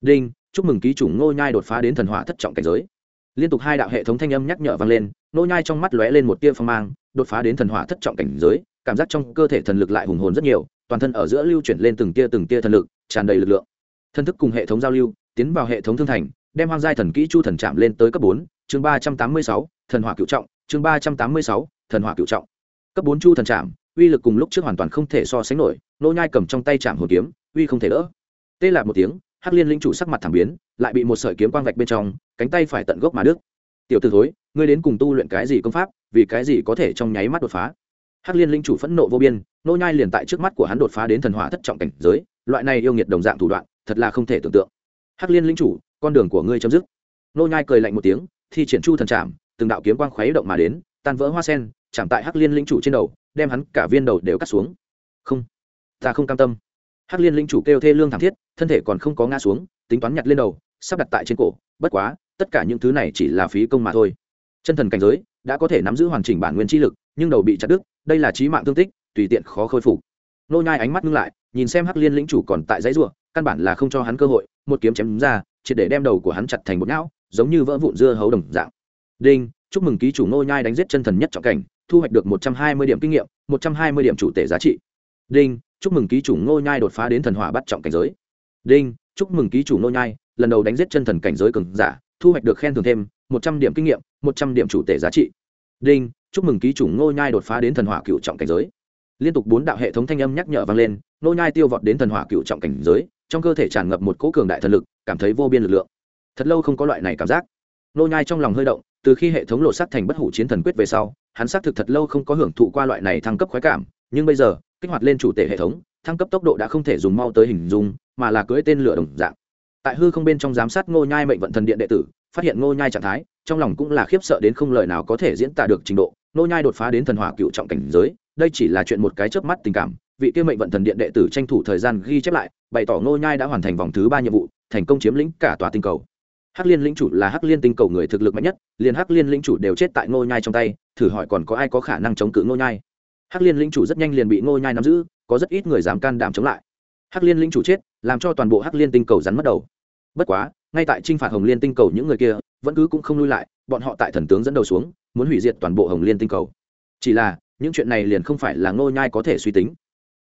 S1: Đinh, chúc mừng ký chủ Ngô nhai đột phá đến thần hỏa thất trọng cảnh giới. Liên tục hai đạo hệ thống thanh âm nhắc nhở vang lên, Ngô nhai trong mắt lóe lên một tia phong mang, đột phá đến thần hỏa thất trọng cảnh giới, cảm giác trong cơ thể thần lực lại hùng hồn rất nhiều, toàn thân ở giữa lưu chuyển lên từng tia từng tia thần lực, tràn đầy lực lượng. Thân thức cùng hệ thống giao lưu, tiến vào hệ thống thương thành, đem hoang giai thần kỹ chu thần chạm lên tới cấp bốn, chương ba trăm tám mươi sáu, thần hỏa cựu trọng, chương ba trăm tám mươi sáu, thần hỏa cựu trọng. Cấp bốn chu thần chạm, uy lực cùng lúc trước hoàn toàn không thể so sánh nổi nô nhai cầm trong tay chạm hồn kiếm, uy không thể đỡ. Tê lạc một tiếng, hắc liên linh chủ sắc mặt thảm biến, lại bị một sợi kiếm quang vạch bên trong, cánh tay phải tận gốc mà đứt. Tiểu tử thối, ngươi đến cùng tu luyện cái gì công pháp, vì cái gì có thể trong nháy mắt đột phá? Hắc liên linh chủ phẫn nộ vô biên, nô nhai liền tại trước mắt của hắn đột phá đến thần hỏa thất trọng cảnh giới, loại này yêu nghiệt đồng dạng thủ đoạn, thật là không thể tưởng tượng. Hắc liên linh chủ, con đường của ngươi chấm dứt. Nô nhai cười lạnh một tiếng, thi triển chu thần trảm, từng đạo kiếm quang khuấy động mà đến, tan vỡ hoa sen, chạm tại hắc liên linh chủ trên đầu, đem hắn cả viên đầu đều cắt xuống. Không ta không cam tâm. Hắc liên linh chủ kêu thê lương thảm thiết, thân thể còn không có ngã xuống, tính toán nhặt lên đầu, sắp đặt tại trên cổ, bất quá, tất cả những thứ này chỉ là phí công mà thôi. Chân thần cảnh giới, đã có thể nắm giữ hoàn chỉnh bản nguyên chi lực, nhưng đầu bị chặt đứt, đây là trí mạng thương tích, tùy tiện khó khôi phục. Nô nhai ánh mắt ngưng lại, nhìn xem hắc liên lĩnh chủ còn tại dãy rùa căn bản là không cho hắn cơ hội, một kiếm chém ra chỉ để đem đầu của hắn chặt thành một não, giống như vỡ vụn dưa hấu đồng dạng. Đinh, chúc mừng ký chủ nô nhai đánh giết chân thần nhất trọng cảnh, thu hoạch được một trăm hai mươi điểm kinh nghiệm, một trăm hai mươi điểm chủ tể giá trị. Đinh chúc mừng ký chủ Ngô nhai đột phá đến thần hỏa bắt trọng cảnh giới. Đinh, chúc mừng ký chủ Ngô nhai, lần đầu đánh giết chân thần cảnh giới cường giả, thu hoạch được khen thưởng thêm một trăm điểm kinh nghiệm, một trăm điểm chủ tể giá trị. Đinh, chúc mừng ký chủ ngô nhai đột phá đến thần hỏa cựu trọng cảnh giới. Liên tục bốn đạo hệ thống thanh âm nhắc nhở vang lên, ngô nhai tiêu vọt đến thần hỏa cựu trọng cảnh giới, trong cơ thể tràn ngập một cỗ cường đại thần lực, cảm thấy vô biên lực lượng. Thật lâu không có loại này cảm giác. Ngô nhai trong lòng hơi động, từ khi hệ thống lộ sát thành bất hủ chiến thần quyết về sau, hắn xác thực thật lâu không có hưởng thụ qua loại này thăng cấp khoái cảm, nhưng bây giờ kích hoạt lên chủ tể hệ thống, thăng cấp tốc độ đã không thể dùng mau tới hình dung, mà là cưỡi tên lửa đồng dạng. Tại hư không bên trong giám sát ngô nhai mệnh vận thần điện đệ tử, phát hiện ngô nhai trạng thái, trong lòng cũng là khiếp sợ đến không lời nào có thể diễn tả được trình độ. Ngô nhai đột phá đến thần hỏa cựu trọng cảnh giới, đây chỉ là chuyện một cái chớp mắt tình cảm. Vị kia mệnh vận thần điện đệ tử tranh thủ thời gian ghi chép lại, bày tỏ ngô nhai đã hoàn thành vòng thứ ba nhiệm vụ, thành công chiếm lĩnh cả tòa tinh cầu. Hắc liên lĩnh chủ là hắc liên tinh cầu người thực lực mạnh nhất, liền hắc liên lĩnh chủ đều chết tại ngô nhai trong tay, thử hỏi còn có ai có khả năng chống cự ngô nhai? Hắc liên lĩnh chủ rất nhanh liền bị ngô nhai nắm giữ, có rất ít người dám can đảm chống lại. Hắc liên lĩnh chủ chết, làm cho toàn bộ hắc liên tinh cầu rắn mất đầu. Bất quá, ngay tại trinh phạt hồng liên tinh cầu những người kia, vẫn cứ cũng không lui lại, bọn họ tại thần tướng dẫn đầu xuống, muốn hủy diệt toàn bộ hồng liên tinh cầu. Chỉ là, những chuyện này liền không phải là ngô nhai có thể suy tính.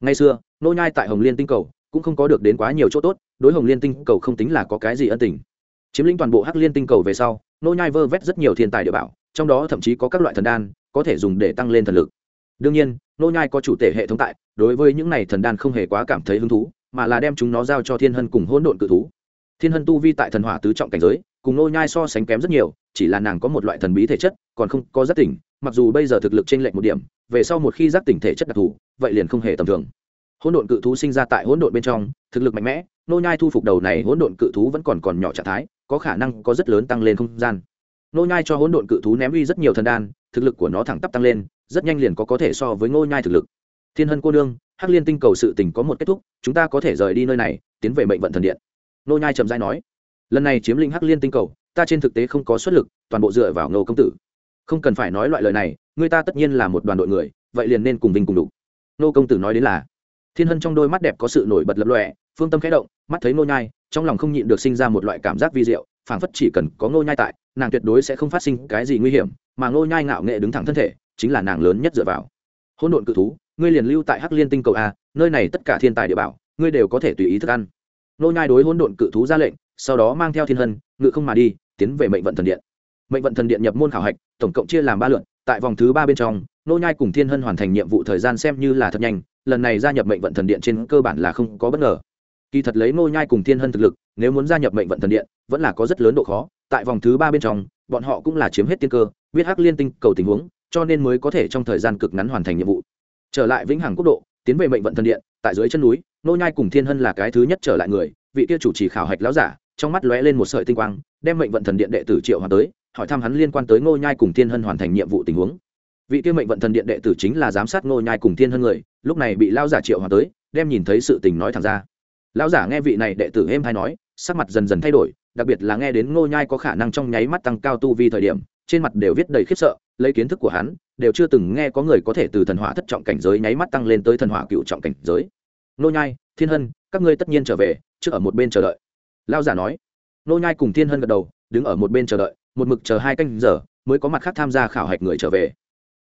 S1: Ngay xưa, ngô nhai tại hồng liên tinh cầu cũng không có được đến quá nhiều chỗ tốt, đối hồng liên tinh cầu không tính là có cái gì ân tình. Chiếm lĩnh toàn bộ hắc liên tinh cầu về sau, ngô nhai vơ vét rất nhiều thiên tài địa bảo, trong đó thậm chí có các loại thần đan, có thể dùng để tăng lên thần lực đương nhiên, nô nhai có chủ thể hệ thống tại, đối với những này thần đan không hề quá cảm thấy hứng thú, mà là đem chúng nó giao cho thiên hân cùng hỗn độn cự thú. Thiên hân tu vi tại thần hỏa tứ trọng cảnh giới, cùng nô nhai so sánh kém rất nhiều, chỉ là nàng có một loại thần bí thể chất, còn không có giác tỉnh, mặc dù bây giờ thực lực trên lệnh một điểm, về sau một khi giác tỉnh thể chất đặc thù, vậy liền không hề tầm thường. Hỗn độn cự thú sinh ra tại hỗn độn bên trong, thực lực mạnh mẽ, nô nhai thu phục đầu này hỗn độn cự thú vẫn còn còn nhỏ trạng thái, có khả năng có rất lớn tăng lên không gian. Nô nhai cho hỗn độn cự thú ném uy rất nhiều thần đan, thực lực của nó thẳng tắp tăng lên rất nhanh liền có có thể so với Ngô nhai thực lực. Thiên hân cô nương, hắc liên tinh cầu sự tình có một kết thúc, chúng ta có thể rời đi nơi này, tiến về mệnh vận thần điện. Nô nhai trầm dai nói. Lần này chiếm lĩnh hắc liên tinh cầu, ta trên thực tế không có xuất lực, toàn bộ dựa vào Ngô công tử. Không cần phải nói loại lời này, người ta tất nhiên là một đoàn đội người, vậy liền nên cùng vinh cùng đủ. Ngô công tử nói đến là, thiên hân trong đôi mắt đẹp có sự nổi bật lập lòe, phương tâm khẽ động, mắt thấy Ngô nhai, trong lòng không nhịn được sinh ra một loại cảm giác vi diệu, phảng phất chỉ cần có Ngô nhai tại, nàng tuyệt đối sẽ không phát sinh cái gì nguy hiểm, mà Ngô nhai ngạo nghệ đứng thẳng thân thể chính là nàng lớn nhất dựa vào. Hôn độn cự thú, ngươi liền lưu tại hắc liên tinh cầu a, nơi này tất cả thiên tài địa bảo, ngươi đều có thể tùy ý thức ăn. Nô nhai đối hôn độn cự thú ra lệnh, sau đó mang theo thiên hân, ngự không mà đi, tiến về mệnh vận thần điện. Mệnh vận thần điện nhập môn khảo hạch, tổng cộng chia làm ba lượt, tại vòng thứ ba bên trong, nô nhai cùng thiên hân hoàn thành nhiệm vụ thời gian xem như là thật nhanh, lần này gia nhập mệnh vận thần điện trên cơ bản là không có bất ngờ. Kỳ thật lấy nô nhai cùng thiên hân thực lực, nếu muốn gia nhập mệnh vận thần điện, vẫn là có rất lớn độ khó, tại vòng thứ ba bên trong, bọn họ cũng là chiếm hết tiên cơ, biết hắc liên tinh cầu tình huống cho nên mới có thể trong thời gian cực ngắn hoàn thành nhiệm vụ. Trở lại vĩnh hằng quốc độ, tiến về mệnh vận thần điện, tại dưới chân núi, nô nhai cùng thiên hân là cái thứ nhất trở lại người, vị kia chủ trì khảo hạch lão giả, trong mắt lóe lên một sợi tinh quang, đem mệnh vận thần điện đệ tử triệu hòa tới, hỏi thăm hắn liên quan tới nô nhai cùng thiên hân hoàn thành nhiệm vụ tình huống. Vị kia mệnh vận thần điện đệ tử chính là giám sát nô nhai cùng thiên hân người, lúc này bị lão giả triệu hòa tới, đem nhìn thấy sự tình nói thẳng ra. Lão giả nghe vị này đệ tử êm hay nói, sắc mặt dần dần thay đổi, đặc biệt là nghe đến nô nhai có khả năng trong nháy mắt tăng cao tu vi thời điểm, trên mặt đều viết đầy khiếp sợ lấy kiến thức của hắn, đều chưa từng nghe có người có thể từ thần hỏa thất trọng cảnh giới nháy mắt tăng lên tới thần hỏa cựu trọng cảnh giới. Nô nhai, thiên hân, các ngươi tất nhiên trở về, trước ở một bên chờ đợi. Lao giả nói. Nô nhai cùng thiên hân gật đầu, đứng ở một bên chờ đợi, một mực chờ hai canh giờ, mới có mặt khác tham gia khảo hạch người trở về.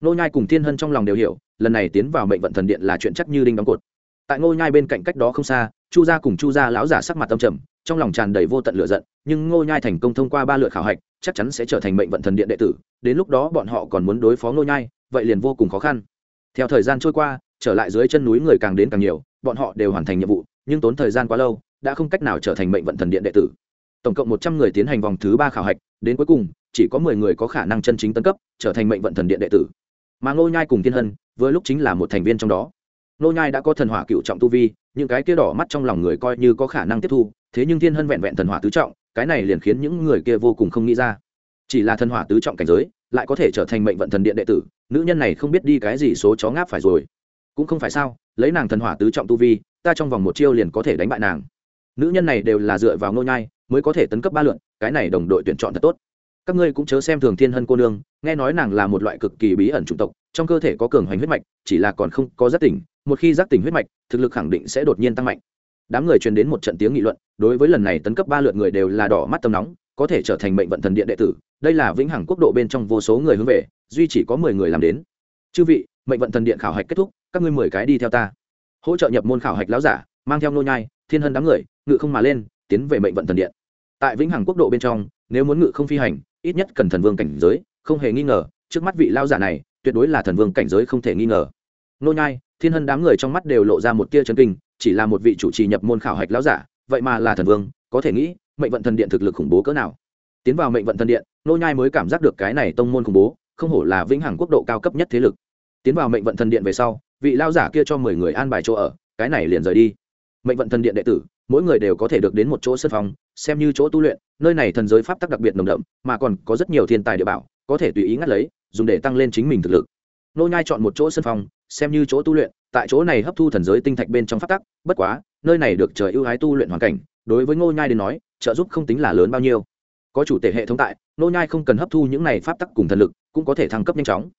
S1: Nô nhai cùng thiên hân trong lòng đều hiểu, lần này tiến vào mệnh vận thần điện là chuyện chắc như đinh đóng cột. Tại nô nhai bên cạnh cách đó không xa, chu gia cùng chu gia lão giả sắc mặt tâm trầm trong lòng tràn đầy vô tận lửa giận, nhưng Ngô nhai thành công thông qua ba lượt khảo hạch, chắc chắn sẽ trở thành mệnh vận thần điện đệ tử, đến lúc đó bọn họ còn muốn đối phó Ngô nhai, vậy liền vô cùng khó khăn. Theo thời gian trôi qua, trở lại dưới chân núi người càng đến càng nhiều, bọn họ đều hoàn thành nhiệm vụ, nhưng tốn thời gian quá lâu, đã không cách nào trở thành mệnh vận thần điện đệ tử. Tổng cộng một trăm người tiến hành vòng thứ ba khảo hạch, đến cuối cùng, chỉ có mười người có khả năng chân chính tấn cấp, trở thành mệnh vận thần điện đệ tử. Mà ngô nhai cùng thiên hân, vừa lúc chính là một thành viên trong đó. Ngô nhai đã có thần hỏa cựu trọng tu vi những cái kia đỏ mắt trong lòng người coi như có khả năng tiếp thu, thế nhưng thiên hân vẹn vẹn thần hỏa tứ trọng, cái này liền khiến những người kia vô cùng không nghĩ ra. Chỉ là thần hỏa tứ trọng cảnh giới, lại có thể trở thành mệnh vận thần điện đệ tử, nữ nhân này không biết đi cái gì số chó ngáp phải rồi. Cũng không phải sao, lấy nàng thần hỏa tứ trọng tu vi, ta trong vòng một chiêu liền có thể đánh bại nàng. Nữ nhân này đều là dựa vào ngô nhai, mới có thể tấn cấp ba lượn, cái này đồng đội tuyển chọn thật tốt. Các ngươi cũng chớ xem thường thiên hân cô nương, nghe nói nàng là một loại cực kỳ bí ẩn chủng tộc, trong cơ thể có cường hoành huyết mạch, chỉ là còn không có giác tỉnh một khi giác tỉnh huyết mạch, thực lực khẳng định sẽ đột nhiên tăng mạnh. Đám người truyền đến một trận tiếng nghị luận, đối với lần này tấn cấp ba lượt người đều là đỏ mắt tâm nóng, có thể trở thành mệnh vận thần điện đệ tử, đây là vĩnh hằng quốc độ bên trong vô số người hướng về, duy chỉ có mười người làm đến. Chư vị, mệnh vận thần điện khảo hạch kết thúc, các ngươi mười cái đi theo ta. Hỗ trợ nhập môn khảo hạch lão giả, mang theo nô nhai, thiên hân đám người, ngự không mà lên, tiến về mệnh vận thần điện. Tại vĩnh hằng quốc độ bên trong, nếu muốn ngự không phi hành, ít nhất cần thần vương cảnh giới, không hề nghi ngờ, trước mắt vị lão giả này, tuyệt đối là thần vương cảnh giới không thể nghi ngờ nô nhai, thiên hân đám người trong mắt đều lộ ra một tia chấn kinh, chỉ là một vị chủ trì nhập môn khảo hạch lão giả, vậy mà là thần vương, có thể nghĩ, mệnh vận thần điện thực lực khủng bố cỡ nào. Tiến vào mệnh vận thần điện, nô nhai mới cảm giác được cái này tông môn khủng bố, không hổ là vĩnh hằng quốc độ cao cấp nhất thế lực. Tiến vào mệnh vận thần điện về sau, vị lao giả kia cho mười người an bài chỗ ở, cái này liền rời đi. Mệnh vận thần điện đệ tử, mỗi người đều có thể được đến một chỗ sân phòng, xem như chỗ tu luyện, nơi này thần giới pháp tắc đặc biệt nồng đậm, mà còn có rất nhiều thiên tài địa bảo, có thể tùy ý ngắt lấy, dùng để tăng lên chính mình thực lực. Nô nhai chọn một chỗ sân phòng xem như chỗ tu luyện, tại chỗ này hấp thu thần giới tinh thạch bên trong pháp tắc, bất quá, nơi này được trời ưu ái tu luyện hoàn cảnh, đối với ngô nhai đến nói, trợ giúp không tính là lớn bao nhiêu. Có chủ thể hệ thống tại, Ngô nhai không cần hấp thu những này pháp tắc cùng thần lực, cũng có thể thăng cấp nhanh chóng.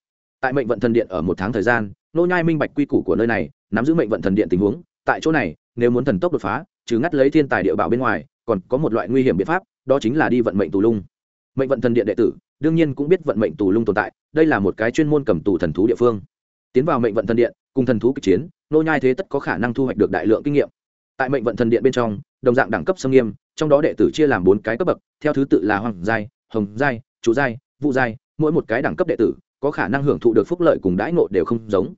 S1: Tại mệnh vận thần điện ở một tháng thời gian, Ngô nhai minh bạch quy củ của nơi này, nắm giữ mệnh vận thần điện tình huống, tại chỗ này, nếu muốn thần tốc đột phá, trừ ngắt lấy thiên tài địa bảo bên ngoài, còn có một loại nguy hiểm biện pháp, đó chính là đi vận mệnh tù lung. Mệnh vận thần điện đệ tử, đương nhiên cũng biết vận mệnh tù lung tồn tại, đây là một cái chuyên môn cầm tù thần thú địa phương tiến vào mệnh vận thần điện, cùng thần thú kịch chiến, nô nhai thế tất có khả năng thu hoạch được đại lượng kinh nghiệm. Tại mệnh vận thần điện bên trong, đồng dạng đẳng cấp sâm nghiêm, trong đó đệ tử chia làm bốn cái cấp bậc, theo thứ tự là hoàng giai, hồng giai, chủ giai vụ giai, mỗi một cái đẳng cấp đệ tử, có khả năng hưởng thụ được phúc lợi cùng đãi ngộ đều không giống.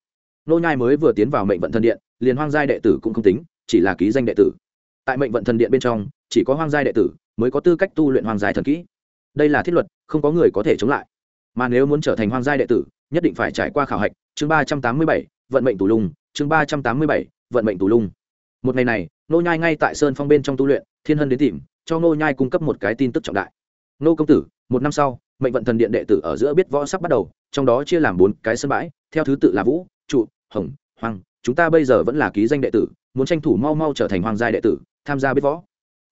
S1: Nô nhai mới vừa tiến vào mệnh vận thần điện, liền hoang giai đệ tử cũng không tính, chỉ là ký danh đệ tử. Tại mệnh vận thần điện bên trong, chỉ có hoang giai đệ tử mới có tư cách tu luyện hoang giai thần kỹ. Đây là thiết luật, không có người có thể chống lại. Mà nếu muốn trở thành hoang giai đệ tử, nhất định phải trải qua khảo hạch chương ba trăm tám mươi bảy, vận mệnh tù lung, chương ba trăm tám mươi bảy, vận mệnh tù lung. Một ngày này nô nhai ngay tại sơn phong bên trong tu luyện, thiên hân đến tìm, cho nô nhai cung cấp một cái tin tức trọng đại. Nô công tử, một năm sau, mệnh vận thần điện đệ tử ở giữa biết võ sắp bắt đầu, trong đó chia làm bốn cái sân bãi, theo thứ tự là vũ, trụ, hồng hoàng chúng ta bây giờ vẫn là ký danh đệ tử, muốn tranh thủ mau mau trở thành hoàng gia đệ tử, tham gia biết võ.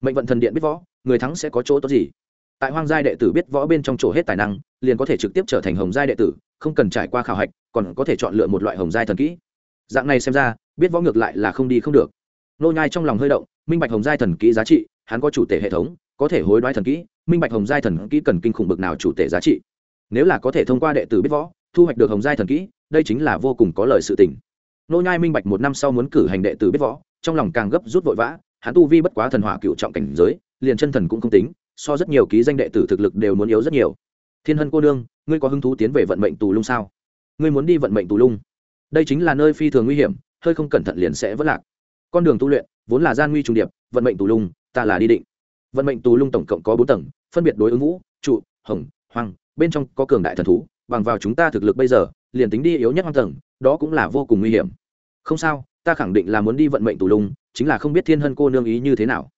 S1: Mệnh vận thần điện biết võ, người thắng sẽ có chỗ tốt gì? Tại hoàng gia đệ tử biết võ bên trong chỗ hết tài năng, liền có thể trực tiếp trở thành hồng gia đệ tử không cần trải qua khảo hạch, còn có thể chọn lựa một loại hồng giai thần kỹ. Dạng này xem ra, biết võ ngược lại là không đi không được. Nô nhai trong lòng hơi động, minh bạch hồng giai thần kỹ giá trị, hắn có chủ thể hệ thống, có thể hối đoái thần kỹ, minh bạch hồng giai thần kỹ cần kinh khủng bực nào chủ thể giá trị. Nếu là có thể thông qua đệ tử biết võ, thu hoạch được hồng giai thần kỹ, đây chính là vô cùng có lời sự tình. Nô nhai minh bạch một năm sau muốn cử hành đệ tử biết võ, trong lòng càng gấp rút vội vã, hắn tu vi bất quá thần hỏa cựu trọng cảnh giới, liền chân thần cũng không tính, so rất nhiều ký danh đệ tử thực lực đều muốn yếu rất nhiều. Thiên hân cô nương ngươi có hứng thú tiến về vận mệnh tù lung sao? Ngươi muốn đi vận mệnh tù lung? Đây chính là nơi phi thường nguy hiểm, hơi không cẩn thận liền sẽ vỡ lạc. Con đường tu luyện, vốn là gian nguy trùng điệp, vận mệnh tù lung, ta là đi định. Vận mệnh tù lung tổng cộng có bốn tầng, phân biệt đối ứng vũ, trụ, hồng hoàng bên trong có cường đại thần thú, bằng vào chúng ta thực lực bây giờ, liền tính đi yếu nhất hoang tầng, đó cũng là vô cùng nguy hiểm. Không sao, ta khẳng định là muốn đi vận mệnh tù lung, chính là không biết thiên hân cô nương ý như thế nào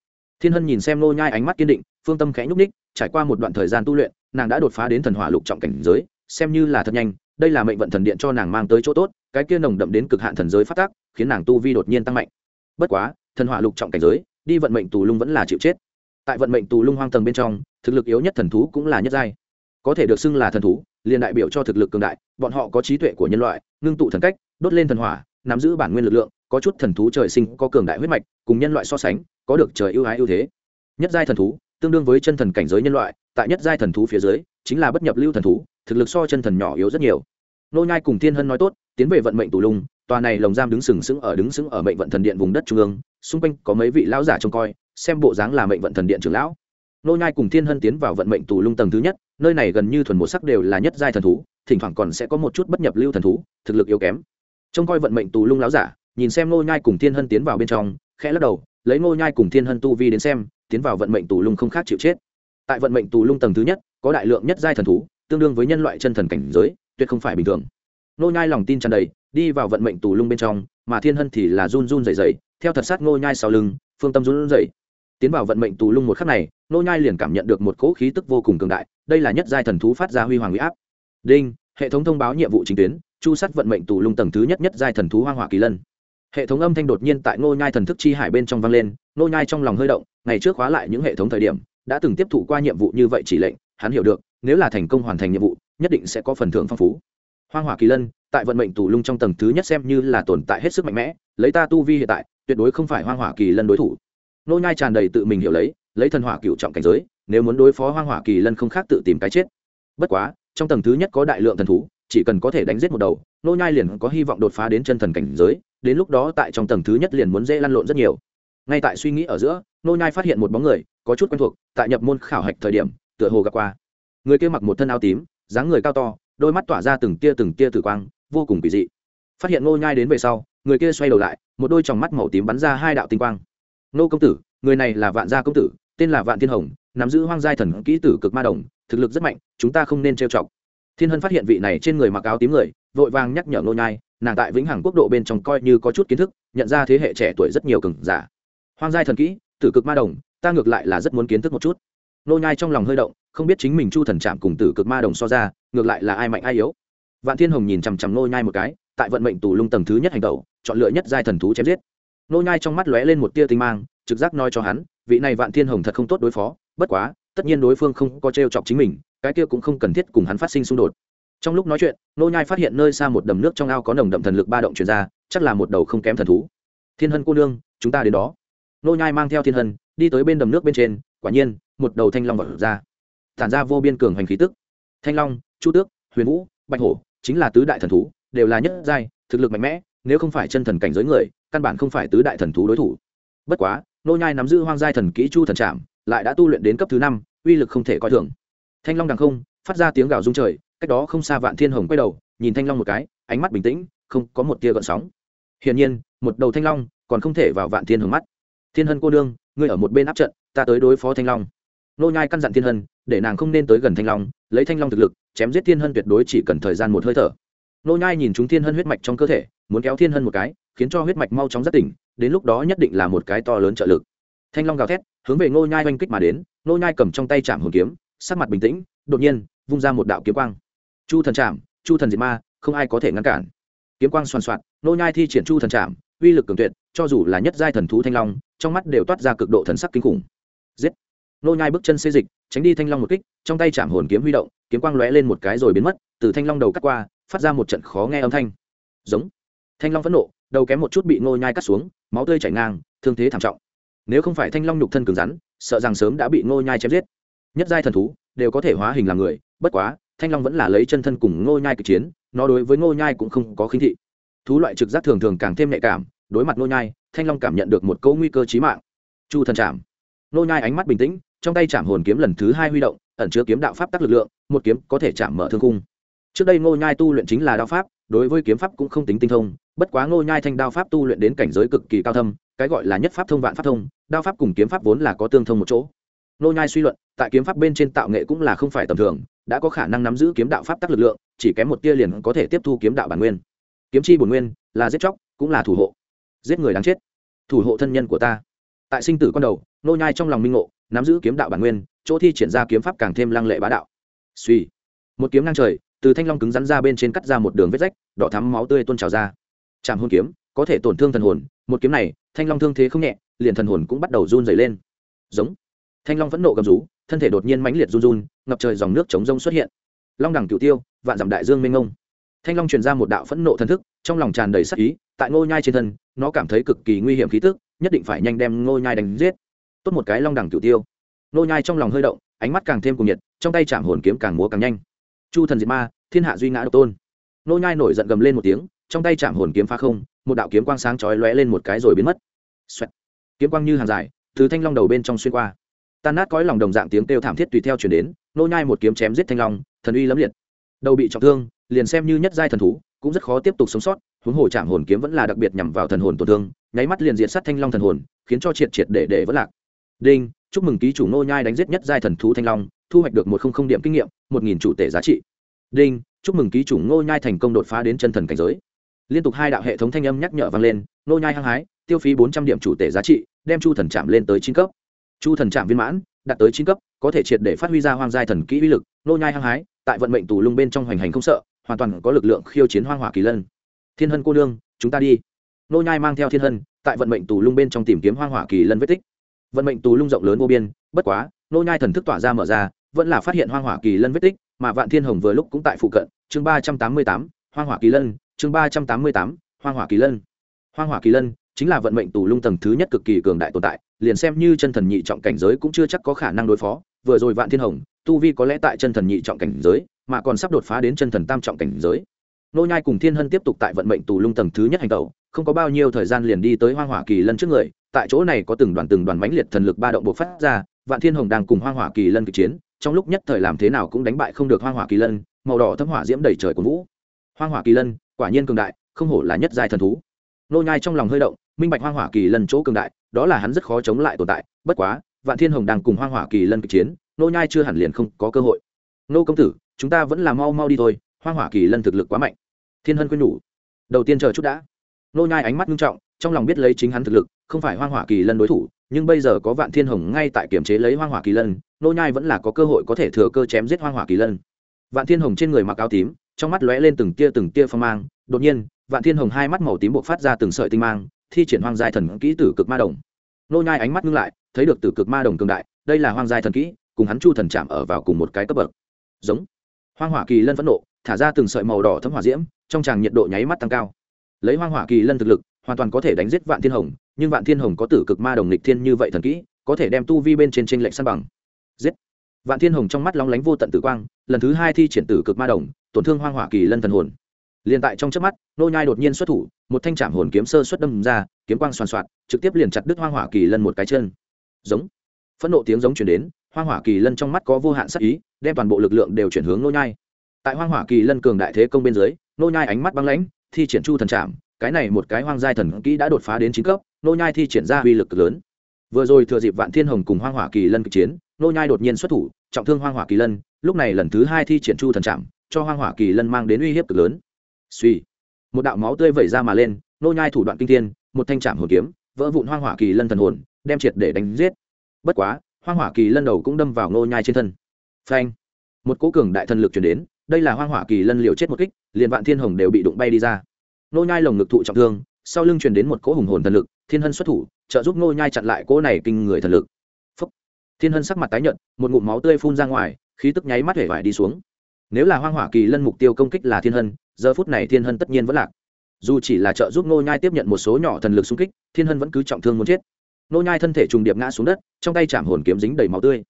S1: thiên hân nhìn xem nô nhai ánh mắt kiên định, phương tâm khẽ nhúc ních trải qua một đoạn thời gian tu luyện, nàng đã đột phá đến thần hỏa lục trọng cảnh giới, xem như là thật nhanh, đây là mệnh vận thần điện cho nàng mang tới chỗ tốt, cái kia nồng đậm đến cực hạn thần giới phát tác khiến nàng tu vi đột nhiên tăng mạnh. Bất quá, thần hỏa lục trọng cảnh giới, đi vận mệnh tù lung vẫn là chịu chết. Tại vận mệnh tù lung hoang tầng bên trong, thực lực yếu nhất thần thú cũng là nhất giai. Có thể được xưng là thần thú, liền đại biểu cho thực lực cường đại, bọn họ có trí tuệ của nhân loại, ngưng tụ thần cách, đốt lên thần hỏa, nắm giữ bản nguyên lực lượng có chút thần thú trời sinh, có cường đại huyết mạch, cùng nhân loại so sánh, có được trời ưu ái ưu thế. Nhất giai thần thú, tương đương với chân thần cảnh giới nhân loại, tại nhất giai thần thú phía dưới, chính là bất nhập lưu thần thú, thực lực so chân thần nhỏ yếu rất nhiều. Nô nhai cùng thiên hân nói tốt, tiến về vận mệnh tù lung, tòa này lồng giam đứng sừng sững ở đứng sững ở mệnh vận thần điện vùng đất trung ương, xung quanh có mấy vị lão giả trông coi, xem bộ dáng là mệnh vận thần điện trưởng lão. Nô nhai cùng thiên hân tiến vào vận mệnh tù lung tầng thứ nhất, nơi này gần như thuần một sắc đều là nhất giai thần thú, thỉnh thoảng còn sẽ có một chút bất nhập lưu thần thú, thực lực yếu kém. Trông coi vận mệnh tù lung lão giả nhìn xem nô nhai cùng thiên hân tiến vào bên trong, khẽ lắc đầu, lấy nô nhai cùng thiên hân tu vi đến xem, tiến vào vận mệnh tù lung không khác chịu chết. Tại vận mệnh tù lung tầng thứ nhất, có đại lượng nhất giai thần thú, tương đương với nhân loại chân thần cảnh giới, tuyệt không phải bình thường. Nô nhai lòng tin tràn đầy, đi vào vận mệnh tù lung bên trong, mà thiên hân thì là run run rẩy rẩy, theo thật sát nô nhai sau lưng, phương tâm run run rẩy. Tiến vào vận mệnh tù lung một khắc này nô nhai liền cảm nhận được một cỗ khí tức vô cùng cường đại, đây là nhất giai thần thú phát ra huy hoàng uy áp. Đinh, hệ thống thông báo nhiệm vụ chính tuyến, chu sát vận mệnh tù lung tầng thứ nhất nhất giai thần thú hoang hỏa kỳ lân hệ thống âm thanh đột nhiên tại nô nhai thần thức chi hải bên trong vang lên nô nhai trong lòng hơi động, ngày trước khóa lại những hệ thống thời điểm, đã từng tiếp thụ qua nhiệm vụ như vậy chỉ lệnh, hắn hiểu được, nếu là thành công hoàn thành nhiệm vụ, nhất định sẽ có phần thưởng phong phú. Hoang hỏa kỳ lân, tại vận mệnh tù lung trong tầng thứ nhất xem như là tồn tại hết sức mạnh mẽ, lấy ta tu vi hiện tại, tuyệt đối không phải hoang hỏa kỳ lân đối thủ. Nô nhai tràn đầy tự mình hiểu lấy lấy thần hỏa cựu trọng cảnh giới, nếu muốn đối phó hoang hỏa kỳ lân không khác tự tìm cái chết. Bất quá, trong tầng thứ nhất có đại lượng thần thú, chỉ cần có thể đánh giết một đầu nô nhai liền có hy vọng đột phá đến chân thần cảnh giới, đến lúc đó tại trong tầng thứ nhất liền muốn dễ lăn lộn rất nhiều. Ngay tại suy nghĩ ở giữa, nô nhai phát hiện một bóng người, có chút quen thuộc, tại nhập môn khảo hạch thời điểm, tựa hồ gặp qua. Người kia mặc một thân áo tím, dáng người cao to, đôi mắt tỏa ra từng tia từng tia tử quang, vô cùng kỳ dị. Phát hiện nô nhai đến về sau, người kia xoay đầu lại, một đôi tròng mắt màu tím bắn ra hai đạo tinh quang. Nô công tử, người này là vạn gia công tử, tên là vạn thiên hồng, nắm giữ hoang giai thần kỹ tử cực ma đồng, thực lực rất mạnh, chúng ta không nên trêu chọc thiên hân phát hiện vị này trên người mặc áo tím người, vội vàng nhắc nhở nô nhai, nàng tại vĩnh hằng quốc độ bên trong coi như có chút kiến thức, nhận ra thế hệ trẻ tuổi rất nhiều cường giả. Hoang giai thần kỹ, tử cực ma đồng, ta ngược lại là rất muốn kiến thức một chút. Nô nhai trong lòng hơi động, không biết chính mình chu thần chạm cùng tử cực ma đồng so ra, ngược lại là ai mạnh ai yếu. Vạn thiên hồng nhìn chằm chằm nô nhai một cái, tại vận mệnh tù lung tầng thứ nhất hành tẩu chọn lựa nhất giai thần thú chém giết. Nô nhai trong mắt lóe lên một tia tinh mang, trực giác nói cho hắn, vị này vạn thiên hồng thật không tốt đối phó, bất quá tất nhiên đối phương không có trêu chọc chính mình, cái kia cũng không cần thiết cùng hắn phát sinh xung đột. Trong lúc nói chuyện, nô nhai phát hiện nơi xa một đầm nước trong ao có nồng đậm thần lực ba động truyền ra, chắc là một đầu không kém thần thú. Thiên hân cô nương, chúng ta đến đó. Nô nhai mang theo thiên hân, đi tới bên đầm nước bên trên, quả nhiên, một đầu thanh long vọt ra. Tản ra vô biên cường hành khí tức. Thanh long, chu tước, huyền vũ, bạch hổ, chính là tứ đại thần thú, đều là nhất giai, thực lực mạnh mẽ, nếu không phải chân thần cảnh giới người, căn bản không phải tứ đại thần thú đối thủ. Bất quá, nô nhai nắm giữ hoang giai thần kỹ chu thần trạm lại đã tu luyện đến cấp thứ năm, uy lực không thể coi thường. Thanh long đằng không, phát ra tiếng gào rung trời, cách đó không xa vạn thiên hồng quay đầu, nhìn thanh long một cái, ánh mắt bình tĩnh, không có một tia gợn sóng. Hiển nhiên, một đầu thanh long còn không thể vào vạn thiên hồng mắt. Thiên hân cô đương ngươi ở một bên áp trận, ta tới đối phó thanh long. Nô nhai căn dặn thiên hân, để nàng không nên tới gần thanh long, lấy thanh long thực lực, chém giết thiên hân tuyệt đối chỉ cần thời gian một hơi thở. Nô nhai nhìn chúng thiên hân huyết mạch trong cơ thể, muốn kéo thiên hân một cái, khiến cho huyết mạch mau chóng rất tỉnh, đến lúc đó nhất định là một cái to lớn trợ lực thanh long gào thét hướng về Ngô nhai oanh kích mà đến Ngô nhai cầm trong tay chạm hồn kiếm sắc mặt bình tĩnh đột nhiên vung ra một đạo kiếm quang. Chu thần chạm chu thần diệt ma không ai có thể ngăn cản. Kiếm quang xoan xoan, Ngô nhai thi triển chu thần chạm uy lực cường tuyệt cho dù là nhất giai thần thú thanh long trong mắt đều toát ra cực độ thần sắc kinh khủng. Giết! Ngô nhai bước chân xê dịch tránh đi thanh long một kích trong tay chạm hồn kiếm huy động kiếm quang lóe lên một cái rồi biến mất từ thanh long đầu cắt qua phát ra một trận khó nghe âm thanh. Giống! Thanh long phẫn nộ đầu kém một chút bị Ngô nhai cắt xuống máu tươi chảy ngang thương thế thảm trọng nếu không phải thanh long nhục thân cứng rắn, sợ rằng sớm đã bị ngô nhai chém giết. Nhất giai thần thú đều có thể hóa hình làm người, bất quá, thanh long vẫn là lấy chân thân cùng ngô nhai kịch chiến, nó đối với ngô nhai cũng không có khinh thị. Thú loại trực giác thường thường càng thêm nhạy cảm, đối mặt ngô nhai, thanh long cảm nhận được một câu nguy cơ chí mạng. Chu thần chạm. Ngô nhai ánh mắt bình tĩnh, trong tay chạm hồn kiếm lần thứ hai huy động, ẩn chứa kiếm đạo pháp tắc lực lượng, một kiếm có thể chạm mở thương cung trước đây ngô nhai tu luyện chính là đao pháp, đối với kiếm pháp cũng không tính tinh thông, bất quá ngô nhai thanh đao pháp tu luyện đến cảnh giới cực kỳ cao thâm cái gọi là nhất pháp thông vạn pháp thông, đao pháp cùng kiếm pháp vốn là có tương thông một chỗ. Nô nhai suy luận, tại kiếm pháp bên trên tạo nghệ cũng là không phải tầm thường, đã có khả năng nắm giữ kiếm đạo pháp tắc lực lượng, chỉ kém một tia liền có thể tiếp thu kiếm đạo bản nguyên. Kiếm chi bổn nguyên, là giết chóc, cũng là thủ hộ. Giết người đáng chết. Thủ hộ thân nhân của ta. Tại sinh tử con đầu, nô nhai trong lòng minh ngộ, nắm giữ kiếm đạo bản nguyên, chỗ thi triển ra kiếm pháp càng thêm lăng lệ bá đạo. Suy một kiếm ngang trời, từ thanh long cứng rắn ra bên trên cắt ra một đường vết rách, đỏ thắm máu tươi tuôn trào ra. Chạm hôn kiếm, có thể tổn thương thần hồn, một kiếm này thanh long thương thế không nhẹ, liền thần hồn cũng bắt đầu run dày lên. Giống. Thanh long vẫn nộ gầm rú, thân thể đột nhiên mãnh liệt run run, ngập trời dòng nước chống rông xuất hiện. Long đẳng cựu tiêu, vạn dặm đại dương mênh ngông thanh long truyền ra một đạo phẫn nộ thần thức, trong lòng tràn đầy sắc ý, tại ngô nhai trên thân, nó cảm thấy cực kỳ nguy hiểm khí tức, nhất định phải nhanh đem ngô nhai đánh giết. Tốt một cái long đẳng cựu tiêu. Ngô nhai trong lòng hơi động, ánh mắt càng thêm cuồng nhiệt, trong tay chạm hồn kiếm càng múa càng nhanh. Chu thần diệt ma, thiên hạ duy ngã độc tôn. Ngô nhai nổi giận gầm lên một tiếng trong tay chạm hồn kiếm phá không, một đạo kiếm quang sáng chói lóe lên một cái rồi biến mất. Xoẹt. kiếm quang như hàng dài, từ thanh long đầu bên trong xuyên qua. Tan nát cõi lòng đồng dạng tiếng kêu thảm thiết tùy theo truyền đến, nô nhai một kiếm chém giết thanh long, thần uy lẫm liệt. Đầu bị trọng thương, liền xem như nhất giai thần thú, cũng rất khó tiếp tục sống sót, huống hồ chạm hồn kiếm vẫn là đặc biệt nhằm vào thần hồn tổn thương, nháy mắt liền diệt sát thanh long thần hồn, khiến cho triệt triệt để để vẫn lạc. Đinh, chúc mừng ký chủ nô nhai đánh giết nhất giai thần thú thanh long, thu hoạch được một không không điểm kinh nghiệm, một nghìn chủ tể giá trị. Đinh, chúc mừng ký chủ nô nhai thành công đột phá đến chân thần cảnh giới liên tục hai đạo hệ thống thanh âm nhắc nhở vang lên, nô nhai hăng hái, tiêu phí bốn trăm điểm chủ tể giá trị, đem chu thần chạm lên tới chín cấp. Chu thần chạm viên mãn, đạt tới chín cấp, có thể triệt để phát huy ra hoang giai thần kỹ uy lực, nô nhai hăng hái, tại vận mệnh tù lung bên trong hoành hành không sợ, hoàn toàn có lực lượng khiêu chiến hoang hỏa kỳ lân. Thiên hân cô nương, chúng ta đi. Nô nhai mang theo thiên hân, tại vận mệnh tù lung bên trong tìm kiếm hoang hỏa kỳ lân vết tích. Vận mệnh tù lung rộng lớn vô biên, bất quá, nô nhai thần thức tỏa ra mở ra, vẫn là phát hiện hoang hỏa kỳ lân vết tích, mà vạn thiên hồng vừa lúc cũng tại phụ cận, chương ba trăm tám mươi tám, hoang hỏa kỳ lân chương ba trăm tám mươi tám, hoang hỏa kỳ lân. Hoang hỏa kỳ lân chính là vận mệnh tù lung tầng thứ nhất cực kỳ cường đại tồn tại, liền xem như chân thần nhị trọng cảnh giới cũng chưa chắc có khả năng đối phó. Vừa rồi vạn thiên hồng, tu vi có lẽ tại chân thần nhị trọng cảnh giới, mà còn sắp đột phá đến chân thần tam trọng cảnh giới. Nô nhai cùng thiên hân tiếp tục tại vận mệnh tù lung tầng thứ nhất hành tẩu, không có bao nhiêu thời gian liền đi tới hoang hỏa kỳ lân trước người. Tại chỗ này có từng đoàn từng đoàn mãnh liệt thần lực ba động bộc phát ra, vạn thiên hồng đang cùng hoang hỏa kỳ lân kịch chiến, trong lúc nhất thời làm thế nào cũng đánh bại không được hoang hỏa kỳ lân, màu đỏ thâm hỏa diễm đầy trời của vũ. Hoang hỏa kỳ lân quả nhiên cường đại, không hổ là nhất giai thần thú. Nô nhai trong lòng hơi động, minh bạch hoang hỏa kỳ lân chỗ cường đại, đó là hắn rất khó chống lại tồn tại, bất quá, vạn thiên hồng đang cùng hoang hỏa kỳ lân kịch chiến, nô nhai chưa hẳn liền không có cơ hội. Nô công tử, chúng ta vẫn là mau mau đi thôi, hoang hỏa kỳ lân thực lực quá mạnh. Thiên hân khuyên nhủ. Đầu tiên chờ chút đã. Nô nhai ánh mắt nghiêm trọng, trong lòng biết lấy chính hắn thực lực, không phải hoang hỏa kỳ lân đối thủ, nhưng bây giờ có vạn thiên hồng ngay tại kiểm chế lấy hoang hỏa kỳ lân, nô nhai vẫn là có cơ hội có thể thừa cơ chém giết hoang hỏa kỳ lân. Vạn thiên hồng trên người mặc áo tím trong mắt lóe lên từng tia từng tia phong mang, đột nhiên, vạn thiên hồng hai mắt màu tím bộc phát ra từng sợi tinh mang, thi triển hoang giai thần kỹ tử cực ma đồng. Nô nhai ánh mắt ngưng lại, thấy được tử cực ma đồng cường đại, đây là hoang giai thần kỹ, cùng hắn chu thần chạm ở vào cùng một cái cấp bậc. Giống. Hoang hỏa kỳ lân phẫn nộ, thả ra từng sợi màu đỏ thấm hỏa diễm, trong tràng nhiệt độ nháy mắt tăng cao. Lấy hoang hỏa kỳ lân thực lực, hoàn toàn có thể đánh giết vạn thiên hồng, nhưng vạn thiên hồng có tử cực ma đồng lịch thiên như vậy thần kỹ, có thể đem tu vi bên trên trên lệnh san bằng. Giết. Vạn thiên hồng trong mắt lóng lánh vô tận tử quang, lần thứ hai thi triển tử cực ma đồng tổn thương hoang hỏa kỳ lân thần hồn. Liền tại trong chớp mắt, nô nhai đột nhiên xuất thủ, một thanh trảm hồn kiếm sơ xuất đâm ra, kiếm quang xoan xoạt, trực tiếp liền chặt đứt hoang hỏa kỳ lân một cái chân. Giống. Phẫn nộ tiếng giống truyền đến, hoang hỏa kỳ lân trong mắt có vô hạn sát ý, đem toàn bộ lực lượng đều chuyển hướng nô nhai. Tại hoang hỏa kỳ lân cường đại thế công bên dưới, nô nhai ánh mắt băng lãnh, thi triển chu thần trảm, cái này một cái hoang giai thần kỹ đã đột phá đến chín cấp, nô nhai thi triển ra uy lực lớn. Vừa rồi thừa dịp vạn thiên hồng cùng hoang hỏa kỳ lân kịch chiến, nô nhai đột nhiên xuất thủ, trọng thương hoang hỏa kỳ lân, lúc này lần thứ hai thi triển chu thần trảm cho hoang hỏa kỳ lân mang đến uy hiếp cực lớn. Suy. Một đạo máu tươi vẩy ra mà lên, nô nhai thủ đoạn kinh thiên, một thanh trạm hồn kiếm, vỡ vụn hoang hỏa kỳ lân thần hồn, đem triệt để đánh giết. Bất quá, hoang hỏa kỳ lân đầu cũng đâm vào nô nhai trên thân. Phanh. Một cỗ cường đại thần lực truyền đến, đây là hoang hỏa kỳ lân liều chết một kích, liền vạn thiên hồng đều bị đụng bay đi ra. Nô nhai lồng ngực thụ trọng thương, sau lưng truyền đến một cỗ hùng hồn thần lực, thiên hân xuất thủ, trợ giúp nô nhai chặn lại cỗ này kinh người thần lực. Phúc. thiên hân sắc mặt tái nhợt, một ngụm máu tươi phun ra ngoài, khí tức nháy mắt hể vải đi xuống nếu là hoang hỏa kỳ lân mục tiêu công kích là thiên hân, giờ phút này thiên hân tất nhiên vẫn lạc. Dù chỉ là trợ giúp nô nhai tiếp nhận một số nhỏ thần lực xung kích, thiên hân vẫn cứ trọng thương muốn chết. Nô nhai thân thể trùng điệp ngã xuống đất, trong tay chạm hồn kiếm dính đầy máu tươi.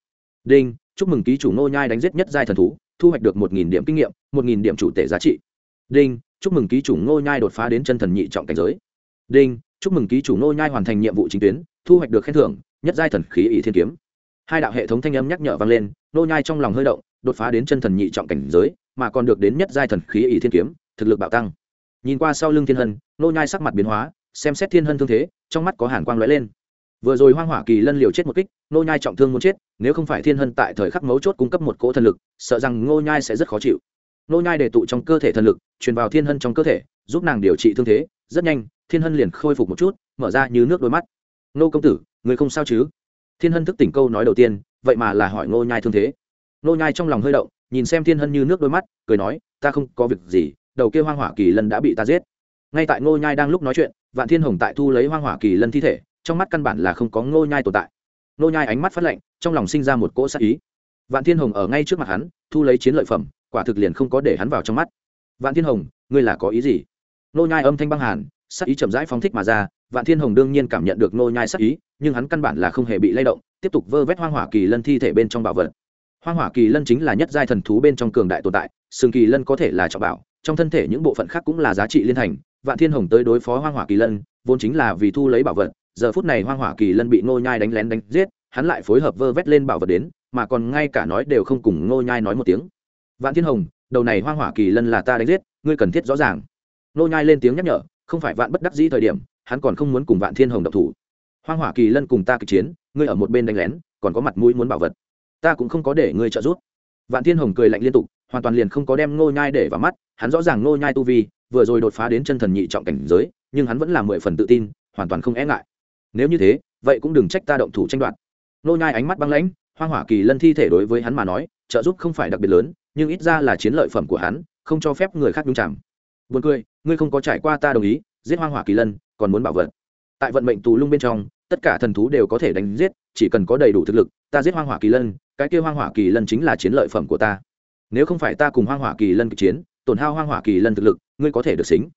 S1: Đinh, chúc mừng ký chủ nô nhai đánh giết nhất giai thần thú, thu hoạch được một nghìn điểm kinh nghiệm, một nghìn điểm chủ tể giá trị. Đinh, chúc mừng ký chủ nô nhai đột phá đến chân thần nhị trọng cảnh giới. Đinh, chúc mừng ký chủ nô nhai hoàn thành nhiệm vụ chính tuyến, thu hoạch được khen thưởng, nhất giai thần khí ỷ thiên kiếm. Hai đạo hệ thống thanh âm nhắc nhở vang lên nô nhai trong lòng hơi động đột phá đến chân thần nhị trọng cảnh giới, mà còn được đến nhất giai thần khí ỷ thiên kiếm, thực lực bạo tăng. Nhìn qua sau lưng thiên hân, nô nhai sắc mặt biến hóa, xem xét thiên hân thương thế, trong mắt có hàn quang lóe lên. Vừa rồi hoang hỏa kỳ lân liều chết một kích, nô nhai trọng thương muốn chết, nếu không phải thiên hân tại thời khắc mấu chốt cung cấp một cỗ thần lực, sợ rằng nô nhai sẽ rất khó chịu. Nô nhai để tụ trong cơ thể thần lực, truyền vào thiên hân trong cơ thể, giúp nàng điều trị thương thế, rất nhanh, thiên hân liền khôi phục một chút, mở ra như nước đôi mắt. Nô công tử, người không sao chứ? Thiên hân thức tỉnh câu nói đầu tiên, vậy mà là hỏi nô nhai thương thế nô nhai trong lòng hơi động, nhìn xem thiên hân như nước đôi mắt, cười nói, ta không có việc gì, đầu kia hoang hỏa kỳ lân đã bị ta giết. Ngay tại nô nhai đang lúc nói chuyện, vạn thiên hồng tại thu lấy hoang hỏa kỳ lân thi thể, trong mắt căn bản là không có nô nhai tồn tại. Nô nhai ánh mắt phát lạnh, trong lòng sinh ra một cỗ sát ý. Vạn thiên hồng ở ngay trước mặt hắn, thu lấy chiến lợi phẩm, quả thực liền không có để hắn vào trong mắt. Vạn thiên hồng, ngươi là có ý gì? Nô nhai âm thanh băng hàn, sát ý chậm rãi phóng thích mà ra, vạn thiên hồng đương nhiên cảm nhận được nô nhai sát ý, nhưng hắn căn bản là không hề bị lay động, tiếp tục vơ vét hoang hỏa kỳ lân thi thể bên trong bảo vật hoang hỏa kỳ lân chính là nhất giai thần thú bên trong cường đại tồn tại, sừng kỳ lân có thể là trọng bảo, trong thân thể những bộ phận khác cũng là giá trị liên thành. Vạn thiên hồng tới đối phó hoang hỏa kỳ lân, vốn chính là vì thu lấy bảo vật, giờ phút này hoang hỏa kỳ lân bị ngô nhai đánh lén đánh giết, hắn lại phối hợp vơ vét lên bảo vật đến, mà còn ngay cả nói đều không cùng ngô nhai nói một tiếng. Vạn thiên hồng, đầu này hoang hỏa kỳ lân là ta đánh giết, ngươi cần thiết rõ ràng. Ngô nhai lên tiếng nhắc nhở, không phải vạn bất đắc dĩ thời điểm, hắn còn không muốn cùng vạn thiên hồng độc thủ. Hoang hỏa kỳ lân cùng ta kịch chiến, ngươi ở một bên đánh lén, còn có mặt mũi muốn bảo vật ta cũng không có để ngươi trợ giúp. Vạn thiên hồng cười lạnh liên tục, hoàn toàn liền không có đem ngô nhai để vào mắt, hắn rõ ràng ngô nhai tu vi, vừa rồi đột phá đến chân thần nhị trọng cảnh giới, nhưng hắn vẫn là mười phần tự tin, hoàn toàn không e ngại. Nếu như thế, vậy cũng đừng trách ta động thủ tranh đoạt. Ngô nhai ánh mắt băng lãnh, hoang hỏa kỳ lân thi thể đối với hắn mà nói, trợ giúp không phải đặc biệt lớn, nhưng ít ra là chiến lợi phẩm của hắn, không cho phép người khác nhúng chạm buồn cười, ngươi không có trải qua ta đồng ý, giết hoang hỏa kỳ lân, còn muốn bảo vật. Tại vận mệnh tù lung bên trong, tất cả thần thú đều có thể đánh giết, chỉ cần có đầy đủ thực lực, ta giết hoang hỏa kỳ lân cái kia hoang hỏa kỳ lân chính là chiến lợi phẩm của ta. Nếu không phải ta cùng hoang hỏa kỳ lân kịch chiến, tổn hao hoang hỏa kỳ lân thực lực, ngươi có thể được xính.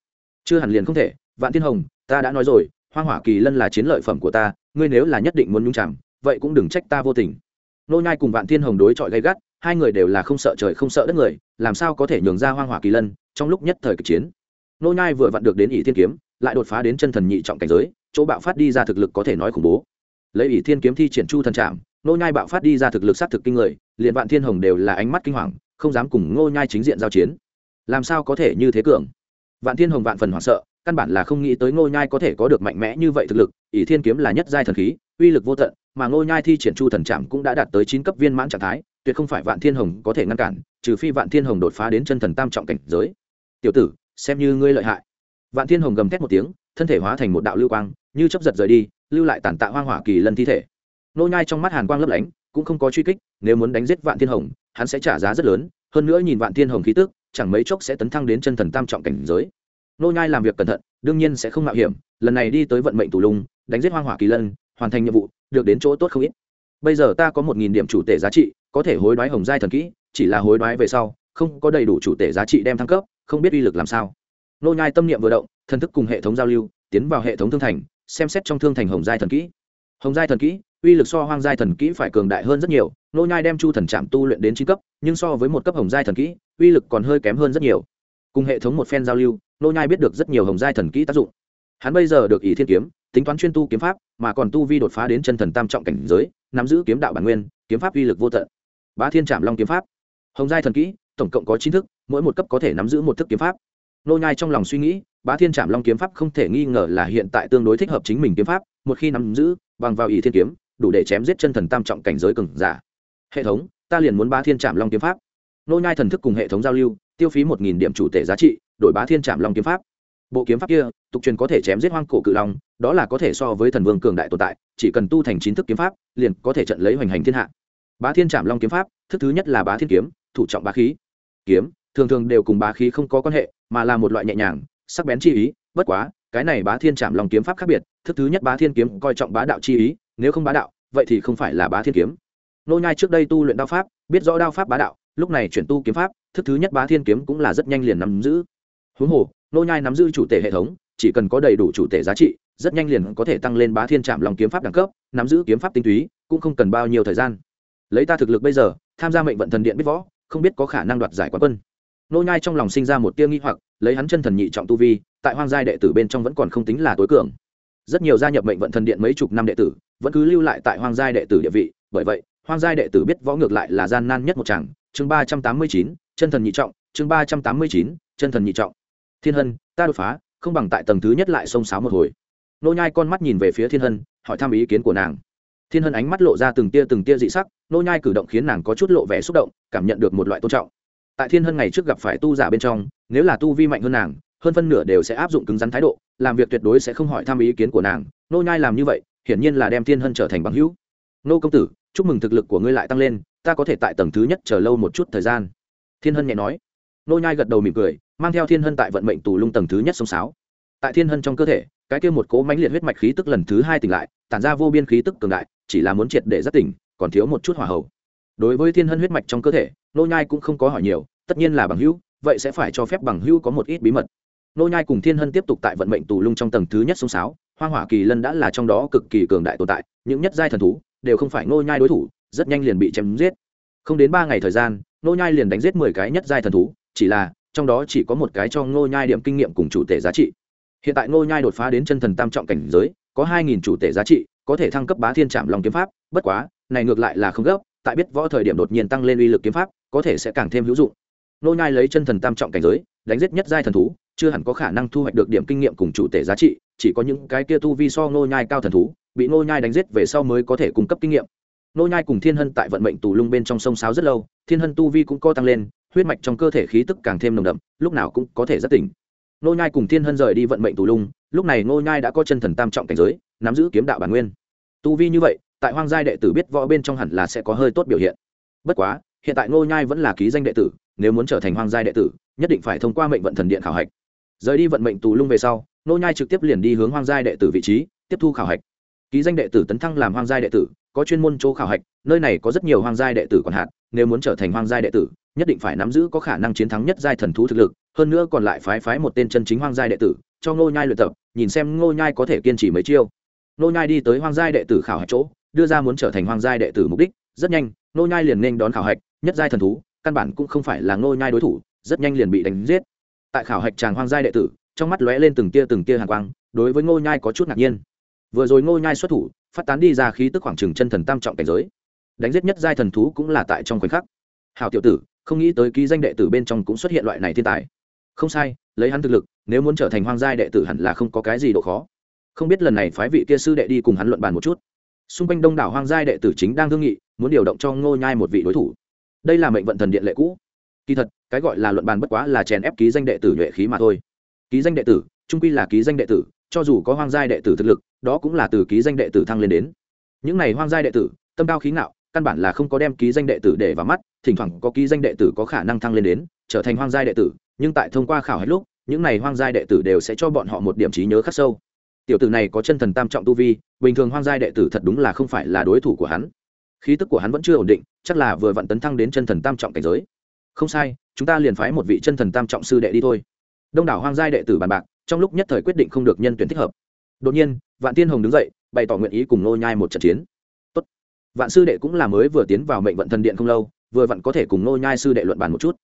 S1: Chưa hẳn liền không thể. Vạn thiên hồng, ta đã nói rồi, hoang hỏa kỳ lân là chiến lợi phẩm của ta, ngươi nếu là nhất định muốn nhung chạm vậy cũng đừng trách ta vô tình. Nô nhai cùng vạn thiên hồng đối chọi gay gắt, hai người đều là không sợ trời không sợ đất người, làm sao có thể nhường ra hoang hỏa kỳ lân trong lúc nhất thời kịch chiến? Nô nhai vừa vặn được đến ỷ thiên kiếm, lại đột phá đến chân thần nhị trọng cảnh giới, chỗ bạo phát đi ra thực lực có thể nói khủng bố. Lấy ỷ thiên kiếm thi triển chu thần trạm nô nhai bạo phát đi ra thực lực sát thực kinh người, liền vạn thiên hồng đều là ánh mắt kinh hoàng, không dám cùng nô nhai chính diện giao chiến. Làm sao có thể như thế cường? Vạn thiên hồng vạn phần hoảng sợ, căn bản là không nghĩ tới nô nhai có thể có được mạnh mẽ như vậy thực lực, ỷ thiên kiếm là nhất giai thần khí, uy lực vô tận, mà nô nhai thi triển chu thần trạm cũng đã đạt tới chín cấp viên mãn trạng thái, tuyệt không phải vạn thiên hồng có thể ngăn cản, trừ phi vạn thiên hồng đột phá đến chân thần tam trọng cảnh giới. Tiểu tử, xem như ngươi lợi hại. Vạn thiên hồng gầm thét một tiếng, thân thể hóa thành một đạo lưu quang, như chấp giật rời đi, lưu lại tàn tạ hoang hỏa kỳ lân thi thể nô nhai trong mắt hàn quang lấp lánh, cũng không có truy kích, nếu muốn đánh giết vạn thiên hồng, hắn sẽ trả giá rất lớn, hơn nữa nhìn vạn thiên hồng khí tức, chẳng mấy chốc sẽ tấn thăng đến chân thần tam trọng cảnh giới. Nô nhai làm việc cẩn thận, đương nhiên sẽ không mạo hiểm, lần này đi tới vận mệnh tù lung, đánh giết hoang hỏa kỳ lân, hoàn thành nhiệm vụ, được đến chỗ tốt không ít. Bây giờ ta có một nghìn điểm chủ tể giá trị, có thể hối đoái hồng giai thần kỹ, chỉ là hối đoái về sau, không có đầy đủ chủ tể giá trị đem thăng cấp, không biết uy lực làm sao. Nô nhai tâm niệm vừa động, thần thức cùng hệ thống giao lưu, tiến vào hệ thống thương thành, xem xét trong thương thành hồng giai thần kỹ. Hồng giai thần kỹ uy lực so hoang giai thần kỹ phải cường đại hơn rất nhiều nô nhai đem chu thần trạm tu luyện đến chín cấp, nhưng so với một cấp hồng giai thần kỹ, uy lực còn hơi kém hơn rất nhiều. Cùng hệ thống một phen giao lưu nô nhai biết được rất nhiều hồng giai thần kỹ tác dụng. Hắn bây giờ được ý thiên kiếm, tính toán chuyên tu kiếm pháp, mà còn tu vi đột phá đến chân thần tam trọng cảnh giới, nắm giữ kiếm đạo bản nguyên, kiếm pháp uy lực vô tận. Bá thiên trạm long kiếm pháp. Hồng giai thần kỹ, tổng cộng có chín thức, mỗi một cấp có thể nắm giữ một thức kiếm pháp. Nô nhai trong lòng suy nghĩ, bá thiên trạm long kiếm pháp không thể nghi ngờ là hiện tại tương đối thích hợp chính mình kiếm pháp, một khi nắm giữ, bằng vào ý thiên kiếm đủ để chém giết chân thần tam trọng cảnh giới cường giả. Hệ thống, ta liền muốn bá thiên trạm long kiếm pháp. Nô nhai thần thức cùng hệ thống giao lưu, tiêu phí một nghìn điểm chủ tể giá trị, đổi bá thiên trạm long kiếm pháp. Bộ kiếm pháp kia, tục truyền có thể chém giết hoang cổ cự long, đó là có thể so với thần vương cường đại tồn tại, chỉ cần tu thành chín thức kiếm pháp, liền có thể trận lấy hoành hành thiên hạ. Bá thiên trạm long kiếm pháp, thức thứ nhất là bá thiên kiếm, thủ trọng bá khí. Kiếm, thường thường đều cùng bá khí không có quan hệ, mà là một loại nhẹ nhàng, sắc bén chi ý, bất quá, cái này bá thiên trạm long kiếm pháp khác biệt, thức thứ nhất bá thiên kiếm coi trọng bá đạo chi ý nếu không bá đạo, vậy thì không phải là bá thiên kiếm. Nô nhai trước đây tu luyện đao pháp, biết rõ đao pháp bá đạo, lúc này chuyển tu kiếm pháp, thức thứ nhất bá thiên kiếm cũng là rất nhanh liền nắm giữ. Huống hồ, nô nhai nắm giữ chủ tể hệ thống, chỉ cần có đầy đủ chủ tể giá trị, rất nhanh liền có thể tăng lên bá thiên trạm lòng kiếm pháp đẳng cấp, nắm giữ kiếm pháp tinh túy, cũng không cần bao nhiêu thời gian. Lấy ta thực lực bây giờ, tham gia mệnh vận thần điện biết võ, không biết có khả năng đoạt giải quán quân. Nô nhai trong lòng sinh ra một tia nghi hoặc, lấy hắn chân thần nhị trọng tu vi, tại hoang giai đệ tử bên trong vẫn còn không tính là tối cường. Rất nhiều gia nhập mệnh vận thần điện mấy chục năm đệ tử vẫn cứ lưu lại tại hoang giai đệ tử địa vị. Bởi vậy, hoang giai đệ tử biết võ ngược lại là gian nan nhất một chàng chương ba trăm tám mươi chín, chân thần nhị trọng. Chương ba trăm tám mươi chín, chân thần nhị trọng. Thiên hân, ta đột phá, không bằng tại tầng thứ nhất lại xông xáo một hồi. Nô nhai con mắt nhìn về phía thiên hân, hỏi thăm ý kiến của nàng. Thiên hân ánh mắt lộ ra từng tia từng tia dị sắc, nô nhai cử động khiến nàng có chút lộ vẻ xúc động, cảm nhận được một loại tôn trọng. Tại thiên hân ngày trước gặp phải tu giả bên trong, nếu là tu vi mạnh hơn nàng, hơn phân nửa đều sẽ áp dụng cứng rắn thái độ, làm việc tuyệt đối sẽ không hỏi thăm ý kiến của nàng. Nô nhai làm như vậy hiển nhiên là đem thiên hân trở thành bằng hữu. Nô công tử, chúc mừng thực lực của ngươi lại tăng lên, ta có thể tại tầng thứ nhất chờ lâu một chút thời gian. Thiên hân nhẹ nói. Nô nhai gật đầu mỉm cười, mang theo thiên hân tại vận mệnh tù lung tầng thứ nhất sông sáo. Tại thiên hân trong cơ thể, cái kia một cỗ mãnh liệt huyết mạch khí tức lần thứ hai tỉnh lại, tản ra vô biên khí tức cường đại, chỉ là muốn triệt để rất tỉnh, còn thiếu một chút hỏa hậu đối với thiên hân huyết mạch trong cơ thể, nô nhai cũng không có hỏi nhiều, tất nhiên là bằng hữu, vậy sẽ phải cho phép bằng hữu có một ít bí mật. Nô nhai cùng thiên hân tiếp tục tại vận mệnh tù lung trong tầng thứ nhất sông sáo hoa hỏa kỳ lân đã là trong đó cực kỳ cường đại tồn tại, những nhất giai thần thú đều không phải nô nhai đối thủ, rất nhanh liền bị chém giết. Không đến ba ngày thời gian nô nhai liền đánh giết mười cái nhất giai thần thú, chỉ là, trong đó chỉ có một cái cho nô nhai điểm kinh nghiệm cùng chủ tể giá trị. Hiện tại nô nhai đột phá đến chân thần tam trọng cảnh giới, có hai nghìn chủ tể giá trị, có thể thăng cấp bá thiên trạm long kiếm pháp, bất quá, này ngược lại là không gấp, tại biết võ thời điểm đột nhiên tăng lên uy lực kiếm pháp, có thể sẽ càng thêm hữu dụng. Nô nhai lấy chân thần tam trọng cảnh giới, đánh giết nhất giai thần thú, chưa hẳn có khả năng thu hoạch được điểm kinh nghiệm cùng chủ tể giá trị chỉ có những cái kia tu vi so nô nhai cao thần thú, bị ngô nhai đánh giết về sau mới có thể cung cấp kinh nghiệm. Ngô nhai cùng thiên hân tại vận mệnh tù lung bên trong sông sáo rất lâu, thiên hân tu vi cũng co tăng lên, huyết mạch trong cơ thể khí tức càng thêm nồng đậm, lúc nào cũng có thể rất tỉnh. Ngô nhai cùng thiên hân rời đi vận mệnh tù lung, lúc này ngô nhai đã có chân thần tam trọng cảnh giới, nắm giữ kiếm đạo bản nguyên. Tu vi như vậy, tại hoang giai đệ tử biết võ bên trong hẳn là sẽ có hơi tốt biểu hiện. Bất quá, hiện tại ngô nhai vẫn là ký danh đệ tử, nếu muốn trở thành hoang giai đệ tử, nhất định phải thông qua mệnh vận thần điện khảo hạch. Rời đi vận mệnh tù lung về sau Nô nhai trực tiếp liền đi hướng hoang giai đệ tử vị trí, tiếp thu khảo hạch. Ký danh đệ tử tấn thăng làm hoang giai đệ tử, có chuyên môn chỗ khảo hạch, nơi này có rất nhiều hoang giai đệ tử còn hạn nếu muốn trở thành hoang giai đệ tử, nhất định phải nắm giữ có khả năng chiến thắng nhất giai thần thú thực lực, hơn nữa còn lại phái phái một tên chân chính hoang giai đệ tử, cho ngô nhai luyện tập, nhìn xem ngô nhai có thể kiên trì mấy chiêu. Ngô nhai đi tới hoang giai đệ tử khảo hạch chỗ, đưa ra muốn trở thành hoang giai đệ tử mục đích, rất nhanh, ngô nhai liền nên đón khảo hạch, nhất giai thần thú, căn bản cũng không phải là ngô nhai đối thủ, rất nhanh liền bị đánh giết. Tại khảo hạch tràng hoang giai đệ tử trong mắt lóe lên từng tia từng tia hàn quang, đối với ngô nhai có chút ngạc nhiên. Vừa rồi ngô nhai xuất thủ, phát tán đi ra khí tức khoảng trừng chân thần tam trọng cảnh giới. Đánh giết nhất giai thần thú cũng là tại trong khoảnh khắc. Hảo tiểu tử, không nghĩ tới ký danh đệ tử bên trong cũng xuất hiện loại này thiên tài. Không sai, lấy hắn thực lực, nếu muốn trở thành hoang giai đệ tử hẳn là không có cái gì độ khó. Không biết lần này phái vị kia sư đệ đi cùng hắn luận bàn một chút. Xung quanh đông đảo hoang giai đệ tử chính đang thương nghị, muốn điều động cho ngô nhai một vị đối thủ. Đây là mệnh vận thần điện lệ cũ. Kỳ thật, cái gọi là luận bàn bất quá là chèn ép ký danh đệ tử nhuệ khí mà thôi ký danh đệ tử, trung quy là ký danh đệ tử, cho dù có hoang giai đệ tử thực lực, đó cũng là từ ký danh đệ tử thăng lên đến. Những này hoang giai đệ tử, tâm cao khí ngạo, căn bản là không có đem ký danh đệ tử để vào mắt, thỉnh thoảng có ký danh đệ tử có khả năng thăng lên đến, trở thành hoang giai đệ tử, nhưng tại thông qua khảo hết lúc, những này hoang giai đệ tử đều sẽ cho bọn họ một điểm trí nhớ khắc sâu. Tiểu tử này có chân thần tam trọng tu vi, bình thường hoang giai đệ tử thật đúng là không phải là đối thủ của hắn. Khí tức của hắn vẫn chưa ổn định, chắc là vừa vặn tấn thăng đến chân thần tam trọng cảnh giới. Không sai, chúng ta liền phái một vị chân thần tam trọng sư đệ đi thôi đông đảo hoang giai đệ tử bàn bạc, trong lúc nhất thời quyết định không được nhân tuyển thích hợp. Đột nhiên, vạn tiên hồng đứng dậy, bày tỏ nguyện ý cùng nô nhai một trận chiến. Tốt. vạn sư đệ cũng là mới vừa tiến vào mệnh vận thần điện không lâu, vừa vặn có thể cùng nô nhai sư đệ luận bàn một chút.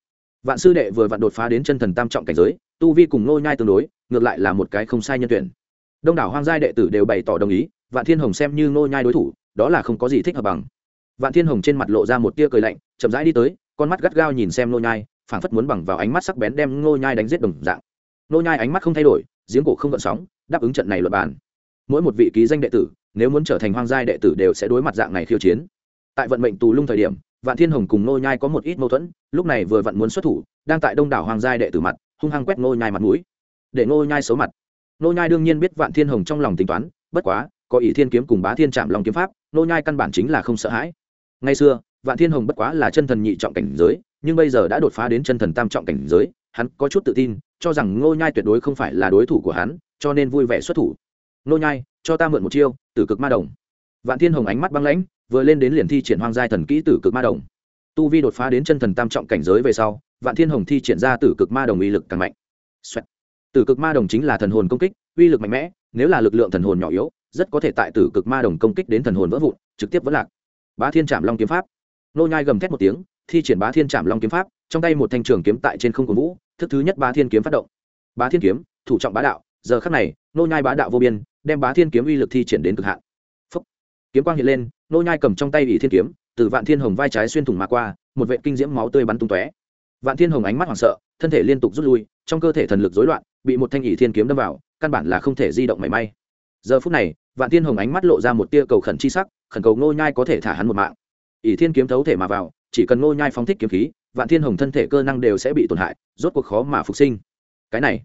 S1: Vạn sư đệ vừa vặn đột phá đến chân thần tam trọng cảnh giới, tu vi cùng nô nhai tương đối, ngược lại là một cái không sai nhân tuyển. Đông đảo hoang giai đệ tử đều bày tỏ đồng ý, vạn thiên hồng xem như nô nhai đối thủ, đó là không có gì thích hợp bằng. Vạn thiên hồng trên mặt lộ ra một tia cười lạnh, chậm rãi đi tới, con mắt gắt gao nhìn xem nô nhai phảng phất muốn bằng vào ánh mắt sắc bén đem nô nhai đánh giết đồng dạng. Nô nhai ánh mắt không thay đổi, giếng cổ không gợn sóng, đáp ứng trận này luật bàn. Mỗi một vị ký danh đệ tử, nếu muốn trở thành hoang giai đệ tử đều sẽ đối mặt dạng này khiêu chiến. Tại vận mệnh tù lung thời điểm, vạn thiên hồng cùng nô nhai có một ít mâu thuẫn, lúc này vừa vặn muốn xuất thủ, đang tại đông đảo hoàng giai đệ tử mặt, hung hăng quét nô nhai mặt mũi. Để nô nhai xấu mặt. Nô nhai đương nhiên biết vạn thiên hồng trong lòng tính toán, bất quá, có ỷ thiên kiếm cùng bá thiên trạm long kiếm pháp nô nhai căn bản chính là không sợ hãi. Ngày xưa, vạn thiên hồng bất quá là chân thần nhị trọng cảnh giới nhưng bây giờ đã đột phá đến chân thần tam trọng cảnh giới, hắn có chút tự tin, cho rằng ngô nhai tuyệt đối không phải là đối thủ của hắn, cho nên vui vẻ xuất thủ. Ngô nhai, cho ta mượn một chiêu, tử cực ma đồng. Vạn thiên hồng ánh mắt băng lãnh, vừa lên đến liền thi triển hoang giai thần kỹ tử cực ma đồng. Tu vi đột phá đến chân thần tam trọng cảnh giới về sau, vạn thiên hồng thi triển ra tử cực ma đồng uy lực càng mạnh. Xoẹt. tử cực ma đồng chính là thần hồn công kích, uy lực mạnh mẽ, nếu là lực lượng thần hồn nhỏ yếu, rất có thể tại tử cực ma đồng công kích đến thần hồn vỡ vụn, trực tiếp vỡ lạc. Bá thiên trảm long kiếm pháp. Nô nhai gầm thét một tiếng thi triển bá thiên trảm long kiếm pháp, trong tay một thanh trường kiếm tại trên không cổ vũ, thức thứ nhất bá thiên kiếm phát động. Bá thiên kiếm, thủ trọng bá đạo, giờ khắc này, nô nhai bá đạo vô biên, đem bá thiên kiếm uy lực thi triển đến cực hạn. Phúc. kiếm quang hiện lên, nô nhai cầm trong tay ủy thiên kiếm, từ vạn thiên hồng vai trái xuyên thủng mà qua, một vệt kinh diễm máu tươi bắn tung tóe. Vạn thiên hồng ánh mắt hoảng sợ, thân thể liên tục rút lui, trong cơ thể thần lực rối loạn, bị một thanh ủy thiên kiếm đâm vào, căn bản là không thể di động mảy may. Giờ phút này, vạn thiên hồng ánh mắt lộ ra một tia cầu khẩn chi sắc, khẩn cầu nô nhai có thể thả hắn một mạng. Ỷ thiên kiếm thấu thể mà vào chỉ cần Ngô nhai phóng thích kiếm khí, vạn thiên hồng thân thể cơ năng đều sẽ bị tổn hại, rốt cuộc khó mà phục sinh. Cái này,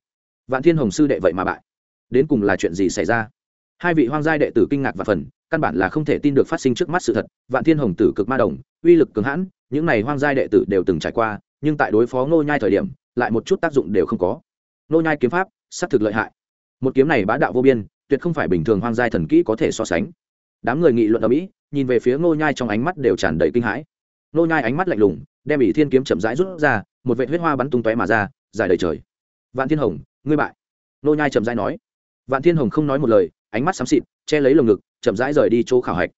S1: vạn thiên hồng sư đệ vậy mà bại. Đến cùng là chuyện gì xảy ra? Hai vị hoang giai đệ tử kinh ngạc và phần, căn bản là không thể tin được phát sinh trước mắt sự thật. Vạn thiên hồng tử cực ma đồng, uy lực cường hãn, những này hoang giai đệ tử đều từng trải qua, nhưng tại đối phó ngô nhai thời điểm, lại một chút tác dụng đều không có. Ngô nhai kiếm pháp sát thực lợi hại. Một kiếm này bá đạo vô biên, tuyệt không phải bình thường hoang giai thần kỹ có thể so sánh. Đám người nghị luận ở mỹ, nhìn về phía ngô nhai trong ánh mắt đều tràn đầy kinh hãi. Nô nhai ánh mắt lạnh lùng, đem ỷ thiên kiếm chậm rãi rút ra, một vệt huyết hoa bắn tung tóe mà ra, dài đầy trời. Vạn thiên hồng, ngươi bại. Nô nhai chậm rãi nói. Vạn thiên hồng không nói một lời, ánh mắt xám xịt, che lấy lồng ngực, chậm rãi rời đi chỗ khảo hạch.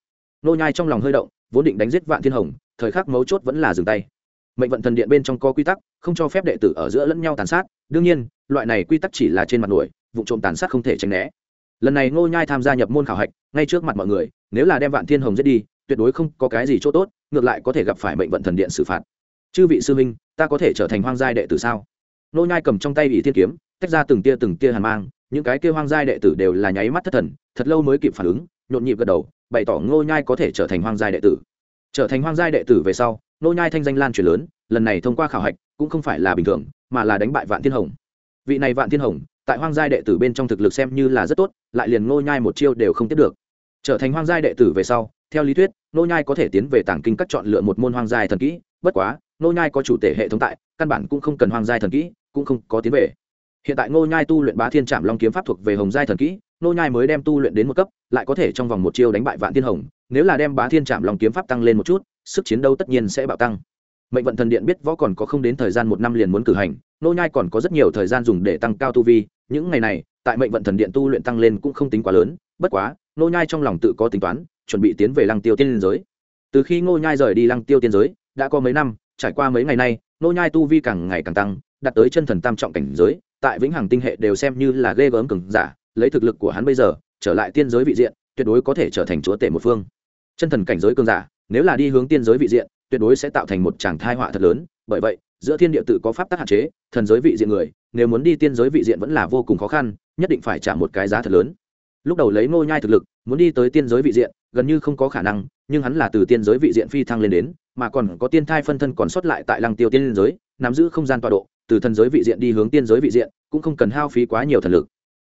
S1: Nô nhai trong lòng hơi động, vốn định đánh giết vạn thiên hồng, thời khắc mấu chốt vẫn là dừng tay. Mệnh vận thần điện bên trong có quy tắc, không cho phép đệ tử ở giữa lẫn nhau tàn sát, đương nhiên, loại này quy tắc chỉ là trên mặt nổi vụ trộm tàn sát không thể tránh né. Lần này ngô nhai tham gia nhập môn khảo hạch, ngay trước mặt mọi người, nếu là đem vạn thiên hồng giết đi, tuyệt đối không có cái gì chỗ tốt ngược lại có thể gặp phải mệnh vận thần điện xử phạt. Chư vị sư minh ta có thể trở thành hoang giai đệ tử sao? Nô nhai cầm trong tay ủy thiên kiếm, tách ra từng tia từng tia hàn mang, những cái kia hoang giai đệ tử đều là nháy mắt thất thần, thật lâu mới kịp phản ứng, nhộn nhịp gật đầu, bày tỏ ngô nhai có thể trở thành hoang giai đệ tử. Trở thành hoang giai đệ tử về sau, Nô nhai thanh danh lan truyền lớn, lần này thông qua khảo hạch, cũng không phải là bình thường, mà là đánh bại vạn thiên hồng. Vị này vạn thiên hồng, tại hoang giai đệ tử bên trong thực lực xem như là rất tốt, lại liền ngô nhai một chiêu đều không tiếp được. Trở thành hoang giai đệ tử về sau theo lý thuyết, Nô nhai có thể tiến về tàng kinh các chọn lựa một môn hoang giai thần kỹ, bất quá, Nô nhai có chủ thể hệ thống tại, căn bản cũng không cần hoang giai thần kỹ, cũng không có tiến về. Hiện tại Nô nhai tu luyện bá thiên trạm long kiếm pháp thuộc về hồng giai thần kỹ, Nô nhai mới đem tu luyện đến một cấp, lại có thể trong vòng một chiêu đánh bại vạn thiên hồng, nếu là đem bá thiên trạm long kiếm pháp tăng lên một chút, sức chiến đấu tất nhiên sẽ bạo tăng. Mệnh vận thần điện biết võ còn có không đến thời gian một năm liền muốn cử hành, nô nhai còn có rất nhiều thời gian dùng để tăng cao tu vi, những ngày này, tại mệnh vận thần điện tu luyện tăng lên cũng không tính quá lớn, bất quá nô nhai trong lòng tự có tính toán, chuẩn bị tiến về lăng tiêu tiên giới. Từ khi ngô nhai rời đi lăng tiêu tiên giới, đã có mấy năm, trải qua mấy ngày nay nô nhai tu vi càng ngày càng tăng, đạt tới chân thần tam trọng cảnh giới, tại vĩnh hằng tinh hệ đều xem như là ghê gớm cường giả, lấy thực lực của hắn bây giờ, trở lại tiên giới vị diện, tuyệt đối có thể trở thành chúa tể một phương. Chân thần cảnh giới cường giả, nếu là đi hướng tiên giới vị diện, tuyệt đối sẽ tạo thành một tràng thai họa thật lớn, bởi vậy, giữa thiên địa tự có pháp tắc hạn chế, thần giới vị diện người, nếu muốn đi tiên giới vị diện vẫn là vô cùng khó khăn, nhất định phải trả một cái giá thật lớn lúc đầu lấy ngô nhai thực lực, muốn đi tới tiên giới vị diện, gần như không có khả năng, nhưng hắn là từ tiên giới vị diện phi thăng lên đến, mà còn có tiên thai phân thân còn sót lại tại lăng tiêu tiên giới, nắm giữ không gian tọa độ, từ thần giới vị diện đi hướng tiên giới vị diện, cũng không cần hao phí quá nhiều thần lực.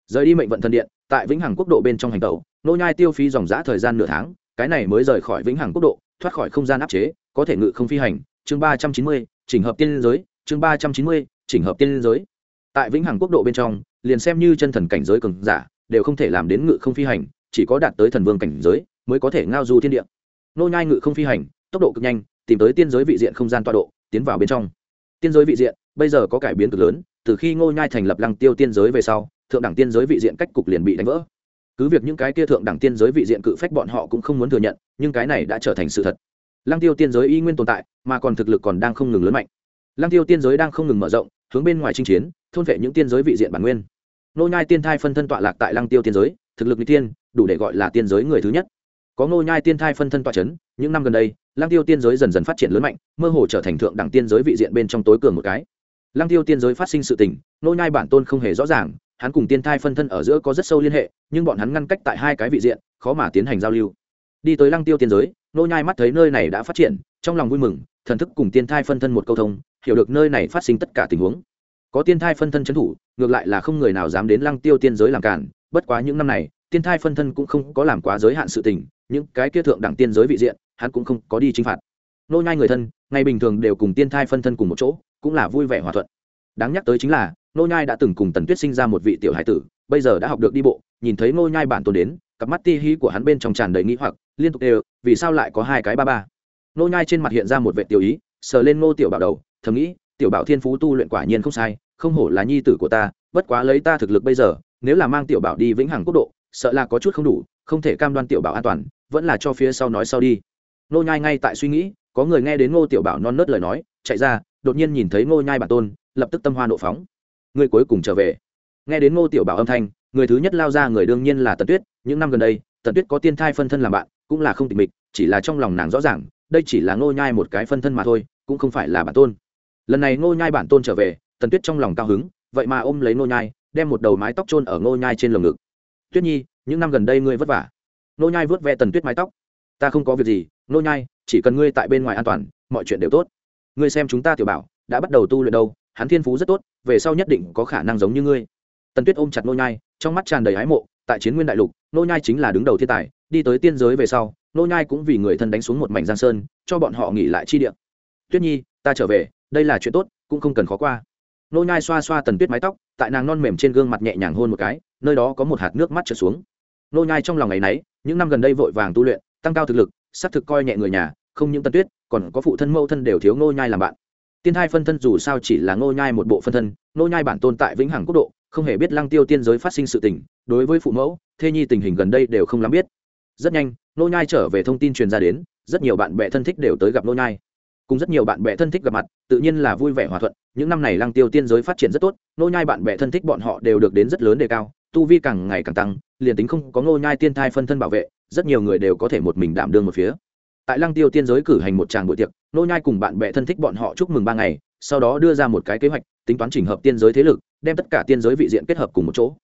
S1: Rời đi mệnh vận thần điện, tại vĩnh hằng quốc độ bên trong hành tẩu nô nhai tiêu phí dòng giã thời gian nửa tháng, cái này mới rời khỏi vĩnh hằng quốc độ, thoát khỏi không gian áp chế, có thể ngự không phi hành. Chương ba trăm chín mươi, chỉnh hợp tiên giới, chương ba trăm chín mươi, chỉnh hợp tiên giới. Tại vĩnh hằng quốc độ bên trong, liền xem như chân thần cảnh giới cường giả đều không thể làm đến ngự không phi hành, chỉ có đạt tới thần vương cảnh giới mới có thể ngao du thiên địa. Nô nhai ngự không phi hành, tốc độ cực nhanh, tìm tới tiên giới vị diện không gian tọa độ, tiến vào bên trong. Tiên giới vị diện, bây giờ có cải biến cực lớn, từ khi ngô nhai thành lập lăng tiêu tiên giới về sau, thượng đẳng tiên giới vị diện cách cục liền bị đánh vỡ. Cứ việc những cái kia thượng đẳng tiên giới vị diện cự phách bọn họ cũng không muốn thừa nhận, nhưng cái này đã trở thành sự thật. Lăng tiêu tiên giới y nguyên tồn tại, mà còn thực lực còn đang không ngừng lớn mạnh. Lăng tiêu tiên giới đang không ngừng mở rộng, hướng bên ngoài chinh chiến, thôn vệ những tiên giới vị diện bản nguyên nô nhai tiên thai phân thân tọa lạc tại lăng tiêu tiên giới, thực lực n tiên đủ để gọi là tiên giới người thứ nhất. Có nô nhai tiên thai phân thân tọa chấn, những năm gần đây, lăng tiêu tiên giới dần dần phát triển lớn mạnh, mơ hồ trở thành thượng đẳng tiên giới vị diện bên trong tối cường một cái. Lăng tiêu tiên giới phát sinh sự tình, nô nhai bản tôn không hề rõ ràng, hắn cùng tiên thai phân thân ở giữa có rất sâu liên hệ, nhưng bọn hắn ngăn cách tại hai cái vị diện, khó mà tiến hành giao lưu. Đi tới lăng tiêu tiên giới, nô nhai mắt thấy nơi này đã phát triển, trong lòng vui mừng, thần thức cùng tiên thai phân thân một câu thông, hiểu được nơi này phát sinh tất cả tình huống có tiên thai phân thân chấn thủ, ngược lại là không người nào dám đến lăng tiêu tiên giới làm cản. Bất quá những năm này, tiên thai phân thân cũng không có làm quá giới hạn sự tình, những cái kia thượng đẳng tiên giới vị diện, hắn cũng không có đi chinh phạt. Nô nhai người thân, ngày bình thường đều cùng tiên thai phân thân cùng một chỗ, cũng là vui vẻ hòa thuận. Đáng nhắc tới chính là, nô nhai đã từng cùng tần tuyết sinh ra một vị tiểu hải tử, bây giờ đã học được đi bộ, nhìn thấy nô nhai bản tôn đến, cặp mắt ti hí của hắn bên trong tràn đầy nghi hoặc, liên tục đều, vì sao lại có hai cái ba ba? Nô nhai trên mặt hiện ra một vệ tiểu ý, sờ lên nô tiểu bảo đầu, thầm nghĩ tiểu bảo thiên phú tu luyện quả nhiên không sai, không hổ là nhi tử của ta, bất quá lấy ta thực lực bây giờ, nếu là mang tiểu bảo đi vĩnh hằng quốc độ, sợ là có chút không đủ, không thể cam đoan tiểu bảo an toàn, vẫn là cho phía sau nói sau đi. Nô nhai ngay tại suy nghĩ, có người nghe đến ngô tiểu bảo non nớt lời nói, chạy ra, đột nhiên nhìn thấy ngô nhai bản tôn, lập tức tâm hoa nộ phóng. Người cuối cùng trở về. Nghe đến ngô tiểu bảo âm thanh, người thứ nhất lao ra người đương nhiên là tần tuyết, những năm gần đây, tần tuyết có tiên thai phân thân làm bạn, cũng là không tịch mịch, chỉ là trong lòng nàng rõ ràng, đây chỉ là ngô nhai một cái phân thân mà thôi, cũng không phải là bản tôn lần này ngô nhai bản tôn trở về, tần tuyết trong lòng cao hứng, vậy mà ôm lấy ngô nhai, đem một đầu mái tóc trôn ở ngô nhai trên lồng ngực. Tuyết nhi, những năm gần đây ngươi vất vả. Ngô nhai vớt ve tần tuyết mái tóc. Ta không có việc gì, ngô nhai, chỉ cần ngươi tại bên ngoài an toàn, mọi chuyện đều tốt. Ngươi xem chúng ta tiểu bảo, đã bắt đầu tu luyện đâu, hắn thiên phú rất tốt, về sau nhất định có khả năng giống như ngươi. Tần tuyết ôm chặt Ngô nhai, trong mắt tràn đầy ái mộ, tại chiến nguyên đại lục, Ngô nhai chính là đứng đầu thiên tài, đi tới tiên giới về sau, Ngô nhai cũng vì người thân đánh xuống một mảnh giang sơn, cho bọn họ nghỉ lại chi địa. Tuyết nhi, ta trở về đây là chuyện tốt, cũng không cần khó qua. Nô nhai xoa xoa tần tuyết mái tóc, tại nàng non mềm trên gương mặt nhẹ nhàng hôn một cái, nơi đó có một hạt nước mắt trượt xuống. Nô nhai trong lòng ngày nấy, những năm gần đây vội vàng tu luyện, tăng cao thực lực, sắp thực coi nhẹ người nhà, không những tần tuyết, còn có phụ thân mẫu thân đều thiếu nô nhai làm bạn. Tiên thai phân thân dù sao chỉ là nô nhai một bộ phân thân, nô nhai bản tồn tại vĩnh hằng quốc độ, không hề biết lăng tiêu tiên giới phát sinh sự tình, đối với phụ mẫu, thê nhi tình hình gần đây đều không lắm biết. Rất nhanh, nô nhai trở về thông tin truyền ra đến, rất nhiều bạn bè thân thích đều tới gặp nô nhai cùng rất nhiều bạn bè thân thích gặp mặt, tự nhiên là vui vẻ hòa thuận. Những năm này lăng tiêu tiên giới phát triển rất tốt nô nhai bạn bè thân thích bọn họ đều được đến rất lớn đề cao, tu vi càng ngày càng tăng, liền tính không có nô nhai tiên thai phân thân bảo vệ, rất nhiều người đều có thể một mình đảm đương một phía. Tại lăng tiêu tiên giới cử hành một tràng buổi tiệc nô nhai cùng bạn bè thân thích bọn họ chúc mừng ba ngày, sau đó đưa ra một cái kế hoạch, tính toán chỉnh hợp tiên giới thế lực, đem tất cả tiên giới vị diện kết hợp cùng một chỗ.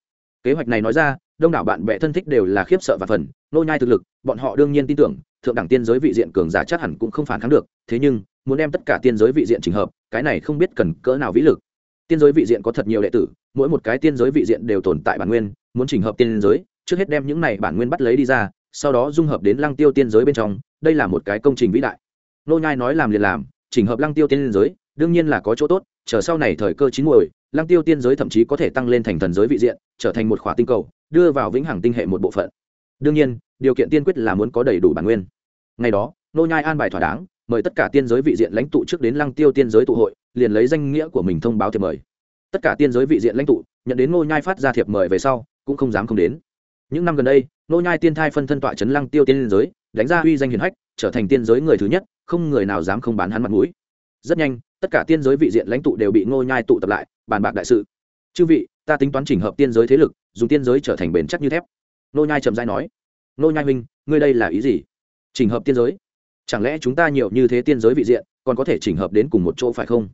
S1: Kế hoạch này nói ra, đông đảo bạn bè thân thích đều là khiếp sợ và phần nô nhai thực lực, bọn họ đương nhiên tin tưởng thượng đẳng tiên giới vị diện cường giả chắc hẳn cũng không phản kháng được, thế nhưng, muốn đem tất cả tiên giới vị diện chỉnh hợp, cái này không biết cần cỡ nào vĩ lực. Tiên giới vị diện có thật nhiều đệ tử, mỗi một cái tiên giới vị diện đều tồn tại bản nguyên, muốn chỉnh hợp tiên giới, trước hết đem những này bản nguyên bắt lấy đi ra, sau đó dung hợp đến lăng tiêu tiên giới bên trong, đây là một cái công trình vĩ đại. Nô nhai nói làm liền làm, chỉnh hợp lăng tiêu tiên giới, đương nhiên là có chỗ tốt, chờ sau này thời cơ chín muồi, lăng tiêu tiên giới thậm chí có thể tăng lên thành thần giới vị diện, trở thành một khỏa tinh cầu, đưa vào vĩnh hằng tinh hệ một bộ phận. Đương nhiên điều kiện tiên quyết là muốn có đầy đủ bản nguyên. Ngày đó nô nhai an bài thỏa đáng, mời tất cả tiên giới vị diện lãnh tụ trước đến lăng tiêu tiên giới tụ hội, liền lấy danh nghĩa của mình thông báo thiệp mời. Tất cả tiên giới vị diện lãnh tụ, nhận đến nô nhai phát ra thiệp mời về sau, cũng không dám không đến. Những năm gần đây nô nhai tiên thai phân thân tọa chấn lăng tiêu tiên giới, đánh ra uy danh hiển hách, trở thành tiên giới người thứ nhất, không người nào dám không bán hắn mặt mũi. Rất nhanh, tất cả tiên giới vị diện lãnh tụ đều bị nô nhai tụ tập lại, bàn bạc đại sự. Chư vị, ta tính toán chỉnh hợp tiên giới thế lực, dùng tiên giới trở thành bền chắc như thép. Nô nhai trầm rãi nói nô nhai huynh, ngươi đây là ý gì? Chỉnh hợp tiên giới. Chẳng lẽ chúng ta nhiều như thế tiên giới vị diện, còn có thể chỉnh hợp đến cùng một chỗ phải không?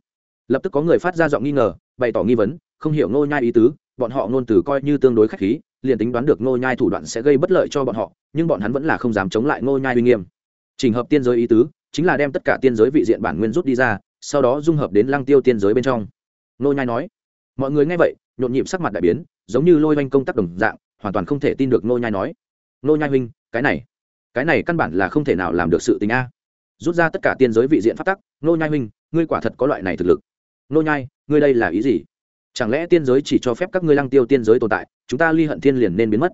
S1: Lập tức có người phát ra giọng nghi ngờ, bày tỏ nghi vấn, không hiểu nô nhai ý tứ, bọn họ ngôn từ coi như tương đối khách khí, liền tính đoán được nô nhai thủ đoạn sẽ gây bất lợi cho bọn họ, nhưng bọn hắn vẫn là không dám chống lại nô nhai uy nghiêm. Chỉnh hợp tiên giới ý tứ, chính là đem tất cả tiên giới vị diện bản nguyên rút đi ra, sau đó dung hợp đến lăng tiêu tiên giới bên trong. Nô nhai nói, mọi người nghe vậy, nhộn nhịp sắc mặt đại biến, giống như lôi oanh công tác đồng dạng, hoàn toàn không thể tin được nô nhai nói nô nhai huynh, cái này cái này căn bản là không thể nào làm được sự tình a. Rút ra tất cả tiên giới vị diện phát tắc, nô nhai huynh, ngươi quả thật có loại này thực lực. Nô nhai, ngươi đây là ý gì? Chẳng lẽ tiên giới chỉ cho phép các ngươi lăng tiêu tiên giới tồn tại, chúng ta ly hận thiên liền nên biến mất?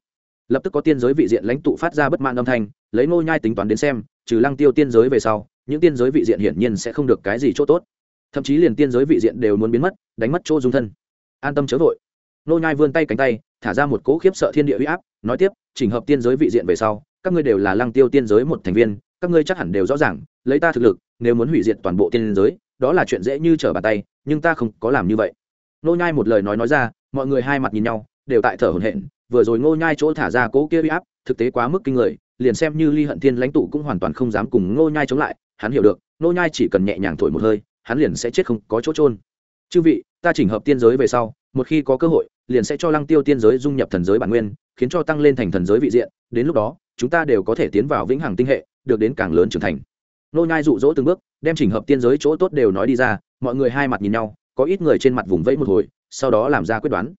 S1: Lập tức có tiên giới vị diện lãnh tụ phát ra bất mãn âm thanh, lấy nô nhai tính toán đến xem, trừ lăng tiêu tiên giới về sau, những tiên giới vị diện hiển nhiên sẽ không được cái gì chỗ tốt. Thậm chí liền tiên giới vị diện đều muốn biến mất, đánh mất chỗ dung thân. An tâm chớ vội nô nhai vươn tay cánh tay, thả ra một cỗ khiếp sợ thiên địa uy áp, nói tiếp, chỉnh hợp tiên giới vị diện về sau, các ngươi đều là lăng tiêu tiên giới một thành viên, các ngươi chắc hẳn đều rõ ràng, lấy ta thực lực, nếu muốn hủy diệt toàn bộ tiên giới, đó là chuyện dễ như trở bàn tay, nhưng ta không có làm như vậy. Nô nhai một lời nói nói ra, mọi người hai mặt nhìn nhau, đều tại thở hổn hển, vừa rồi nô nhai chỗ thả ra cỗ kia uy áp, thực tế quá mức kinh người, liền xem như ly hận thiên lãnh tụ cũng hoàn toàn không dám cùng nô nhai chống lại, hắn hiểu được nô nhai chỉ cần nhẹ nhàng thổi một hơi, hắn liền sẽ chết không có chỗ trôn chư vị, ta chỉnh hợp tiên giới về sau một khi có cơ hội, liền sẽ cho lăng tiêu tiên giới dung nhập thần giới bản nguyên, khiến cho tăng lên thành thần giới vị diện, đến lúc đó, chúng ta đều có thể tiến vào vĩnh hằng tinh hệ, được đến càng lớn trưởng thành. Nô nhai dụ dỗ từng bước, đem chỉnh hợp tiên giới chỗ tốt đều nói đi ra, mọi người hai mặt nhìn nhau, có ít người trên mặt vùng vẫy một hồi, sau đó làm ra quyết đoán.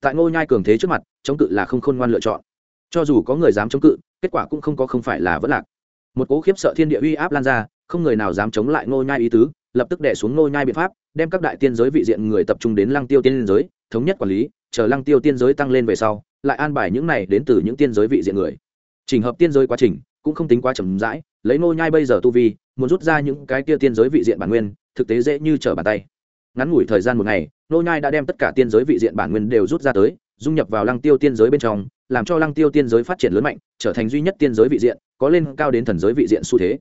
S1: Tại ngô nhai cường thế trước mặt, chống cự là không khôn ngoan lựa chọn. Cho dù có người dám chống cự, kết quả cũng không có không phải là vất lạc. Một cố khiếp sợ thiên địa uy áp lan ra, không người nào dám chống lại ngô nhai ý tứ, lập tức đè xuống ngô nhai biện pháp đem các đại tiên giới vị diện người tập trung đến lăng tiêu tiên giới, thống nhất quản lý, chờ lăng tiêu tiên giới tăng lên về sau, lại an bài những này đến từ những tiên giới vị diện người. Trình hợp tiên giới quá trình cũng không tính quá chậm rãi, lấy Nô nhai bây giờ tu vi, muốn rút ra những cái kia tiên giới vị diện bản nguyên, thực tế dễ như trở bàn tay. Ngắn ngủi thời gian một ngày Nô nhai đã đem tất cả tiên giới vị diện bản nguyên đều rút ra tới, dung nhập vào lăng tiêu tiên giới bên trong, làm cho lăng tiêu tiên giới phát triển lớn mạnh, trở thành duy nhất tiên giới vị diện, có lên cao đến thần giới vị diện xu thế.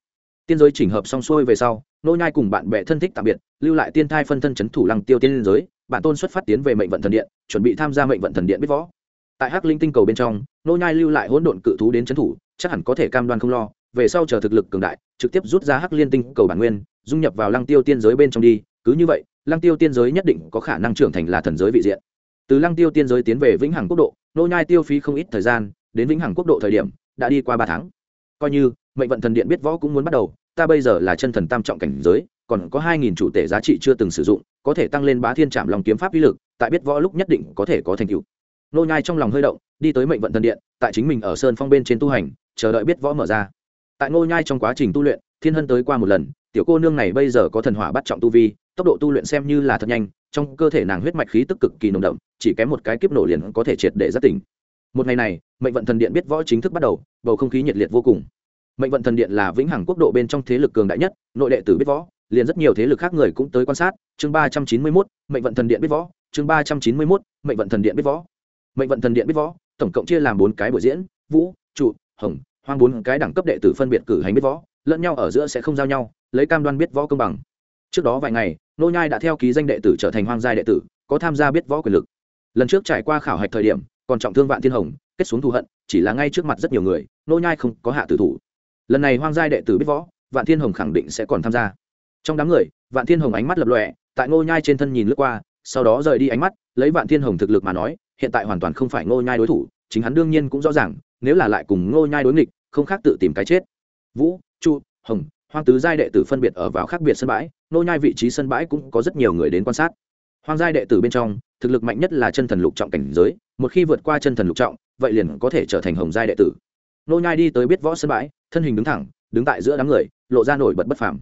S1: Tiên giới chỉnh hợp xong xuôi về sau nô nhai cùng bạn bè thân thích tạm biệt, lưu lại tiên thai phân thân chấn thủ lăng tiêu tiên giới bản tôn xuất phát tiến về mệnh vận thần điện, chuẩn bị tham gia mệnh vận thần điện biết võ. Tại hắc linh tinh cầu bên trong, nô nhai lưu lại hỗn độn cự thú đến chấn thủ, chắc hẳn có thể cam đoan không lo, về sau chờ thực lực cường đại, trực tiếp rút ra hắc liên tinh cầu bản nguyên, dung nhập vào lăng tiêu tiên giới bên trong đi, cứ như vậy, lăng tiêu tiên giới nhất định có khả năng trưởng thành là thần giới vị diện. Từ lăng tiêu tiên giới tiến về vĩnh hằng quốc độ, nô nhai tiêu phí không ít thời gian, đến vĩnh hằng quốc độ thời điểm, đã đi qua ba tháng. Coi như, mệnh vận thần điện biết võ cũng muốn bắt đầu ta bây giờ là chân thần tam trọng cảnh giới, còn có hai nghìn chủ tể giá trị chưa từng sử dụng, có thể tăng lên bá thiên trạm lòng kiếm pháp uy lực, tại biết võ lúc nhất định có thể có thành tựu. Nô nhai trong lòng hơi động, đi tới mệnh vận thần điện, tại chính mình ở sơn phong bên trên tu hành, chờ đợi biết võ mở ra. Tại nô nhai trong quá trình tu luyện, thiên hân tới qua một lần, tiểu cô nương này bây giờ có thần hỏa bắt trọng tu vi, tốc độ tu luyện xem như là thật nhanh, trong cơ thể nàng huyết mạch khí tức cực kỳ nồng đậm, chỉ kém một cái kiếp nổ liền có thể triệt để giác tỉnh. Một ngày này, mệnh vận thần điện biết võ chính thức bắt đầu, bầu không khí nhiệt liệt vô cùng mệnh vận thần điện là vĩnh hằng quốc độ bên trong thế lực cường đại nhất, nội đệ tử biết võ, liền rất nhiều thế lực khác người cũng tới quan sát. Chương ba trăm chín mươi mốt, mệnh vận thần điện biết võ. Chương ba trăm chín mươi mốt, mệnh vận thần điện biết võ. Mệnh vận thần điện biết võ, tổng cộng chia làm bốn cái buổi diễn, vũ, trụ, hồng, hoang bốn cái đẳng cấp đệ tử phân biệt cử hành biết võ, lẫn nhau ở giữa sẽ không giao nhau, lấy cam đoan biết võ công bằng. Trước đó vài ngày, nô nhai đã theo ký danh đệ tử trở thành hoang giai đệ tử, có tham gia biết võ quyền lực. Lần trước trải qua khảo hạch thời điểm, còn trọng thương vạn thiên hồng, kết xuống thù hận, chỉ là ngay trước mặt rất nhiều người, nô nhai không có hạ tử thủ lần này hoang giai đệ tử biết võ, vạn thiên hồng khẳng định sẽ còn tham gia. Trong đám người, vạn thiên hồng ánh mắt lập lọe tại ngô nhai trên thân nhìn lướt qua, sau đó rời đi ánh mắt, lấy vạn thiên hồng thực lực mà nói, hiện tại hoàn toàn không phải ngô nhai đối thủ, chính hắn đương nhiên cũng rõ ràng, nếu là lại cùng ngô nhai đối nghịch, không khác tự tìm cái chết. Vũ chu hồng, hoang tứ giai đệ tử phân biệt ở vào khác biệt sân bãi, ngô nhai vị trí sân bãi cũng có rất nhiều người đến quan sát. Hoang giai đệ tử bên trong, thực lực mạnh nhất là chân thần lục trọng cảnh giới, một khi vượt qua chân thần lục trọng, vậy liền có thể trở thành hồng giai đệ tử. Ngô nhai đi tới biết võ sân bãi thân hình đứng thẳng, đứng tại giữa đám người, lộ ra nổi bật bất phàm.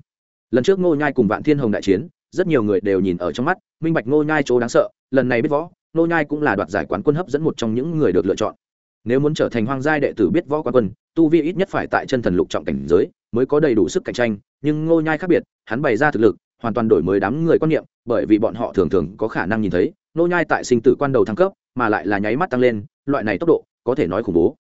S1: Lần trước ngô nhai cùng vạn thiên hồng đại chiến, rất nhiều người đều nhìn ở trong mắt, minh bạch ngô nhai chỗ đáng sợ, lần này biết võ, ngô nhai cũng là đoạt giải quán quân hấp dẫn một trong những người được lựa chọn. Nếu muốn trở thành hoang giai đệ tử biết võ quán quân, tu vi ít nhất phải tại chân thần lục trọng cảnh giới, mới có đầy đủ sức cạnh tranh, nhưng ngô nhai khác biệt, hắn bày ra thực lực, hoàn toàn đổi mới đám người quan niệm, bởi vì bọn họ thường thường có khả năng nhìn thấy, ngô nhai tại sinh tử quan đầu thăng cấp, mà lại là nháy mắt tăng lên, loại này tốc độ, có thể nói khủng bố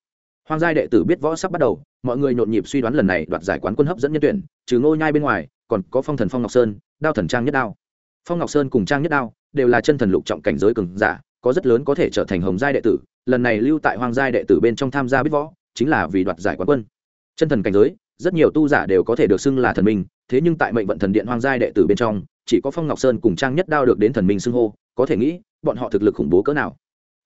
S1: hoang giai đệ tử biết võ sắp bắt đầu, mọi người nhộn nhịp suy đoán lần này đoạt giải quán quân hấp dẫn nhân tuyển, trừ ngô nhai bên ngoài, còn có phong thần phong ngọc sơn, đao thần trang nhất đao. Phong ngọc sơn cùng trang nhất đao đều là chân thần lục trọng cảnh giới cường giả, có rất lớn có thể trở thành hồng giai đệ tử, lần này lưu tại hoang giai đệ tử bên trong tham gia biết võ, chính là vì đoạt giải quán quân. Chân thần cảnh giới, rất nhiều tu giả đều có thể được xưng là thần minh, thế nhưng tại mệnh vận thần điện hoang giai đệ tử bên trong, chỉ có phong ngọc sơn cùng trang nhất đao được đến thần minh xưng hô, có thể nghĩ, bọn họ thực lực khủng bố cỡ nào.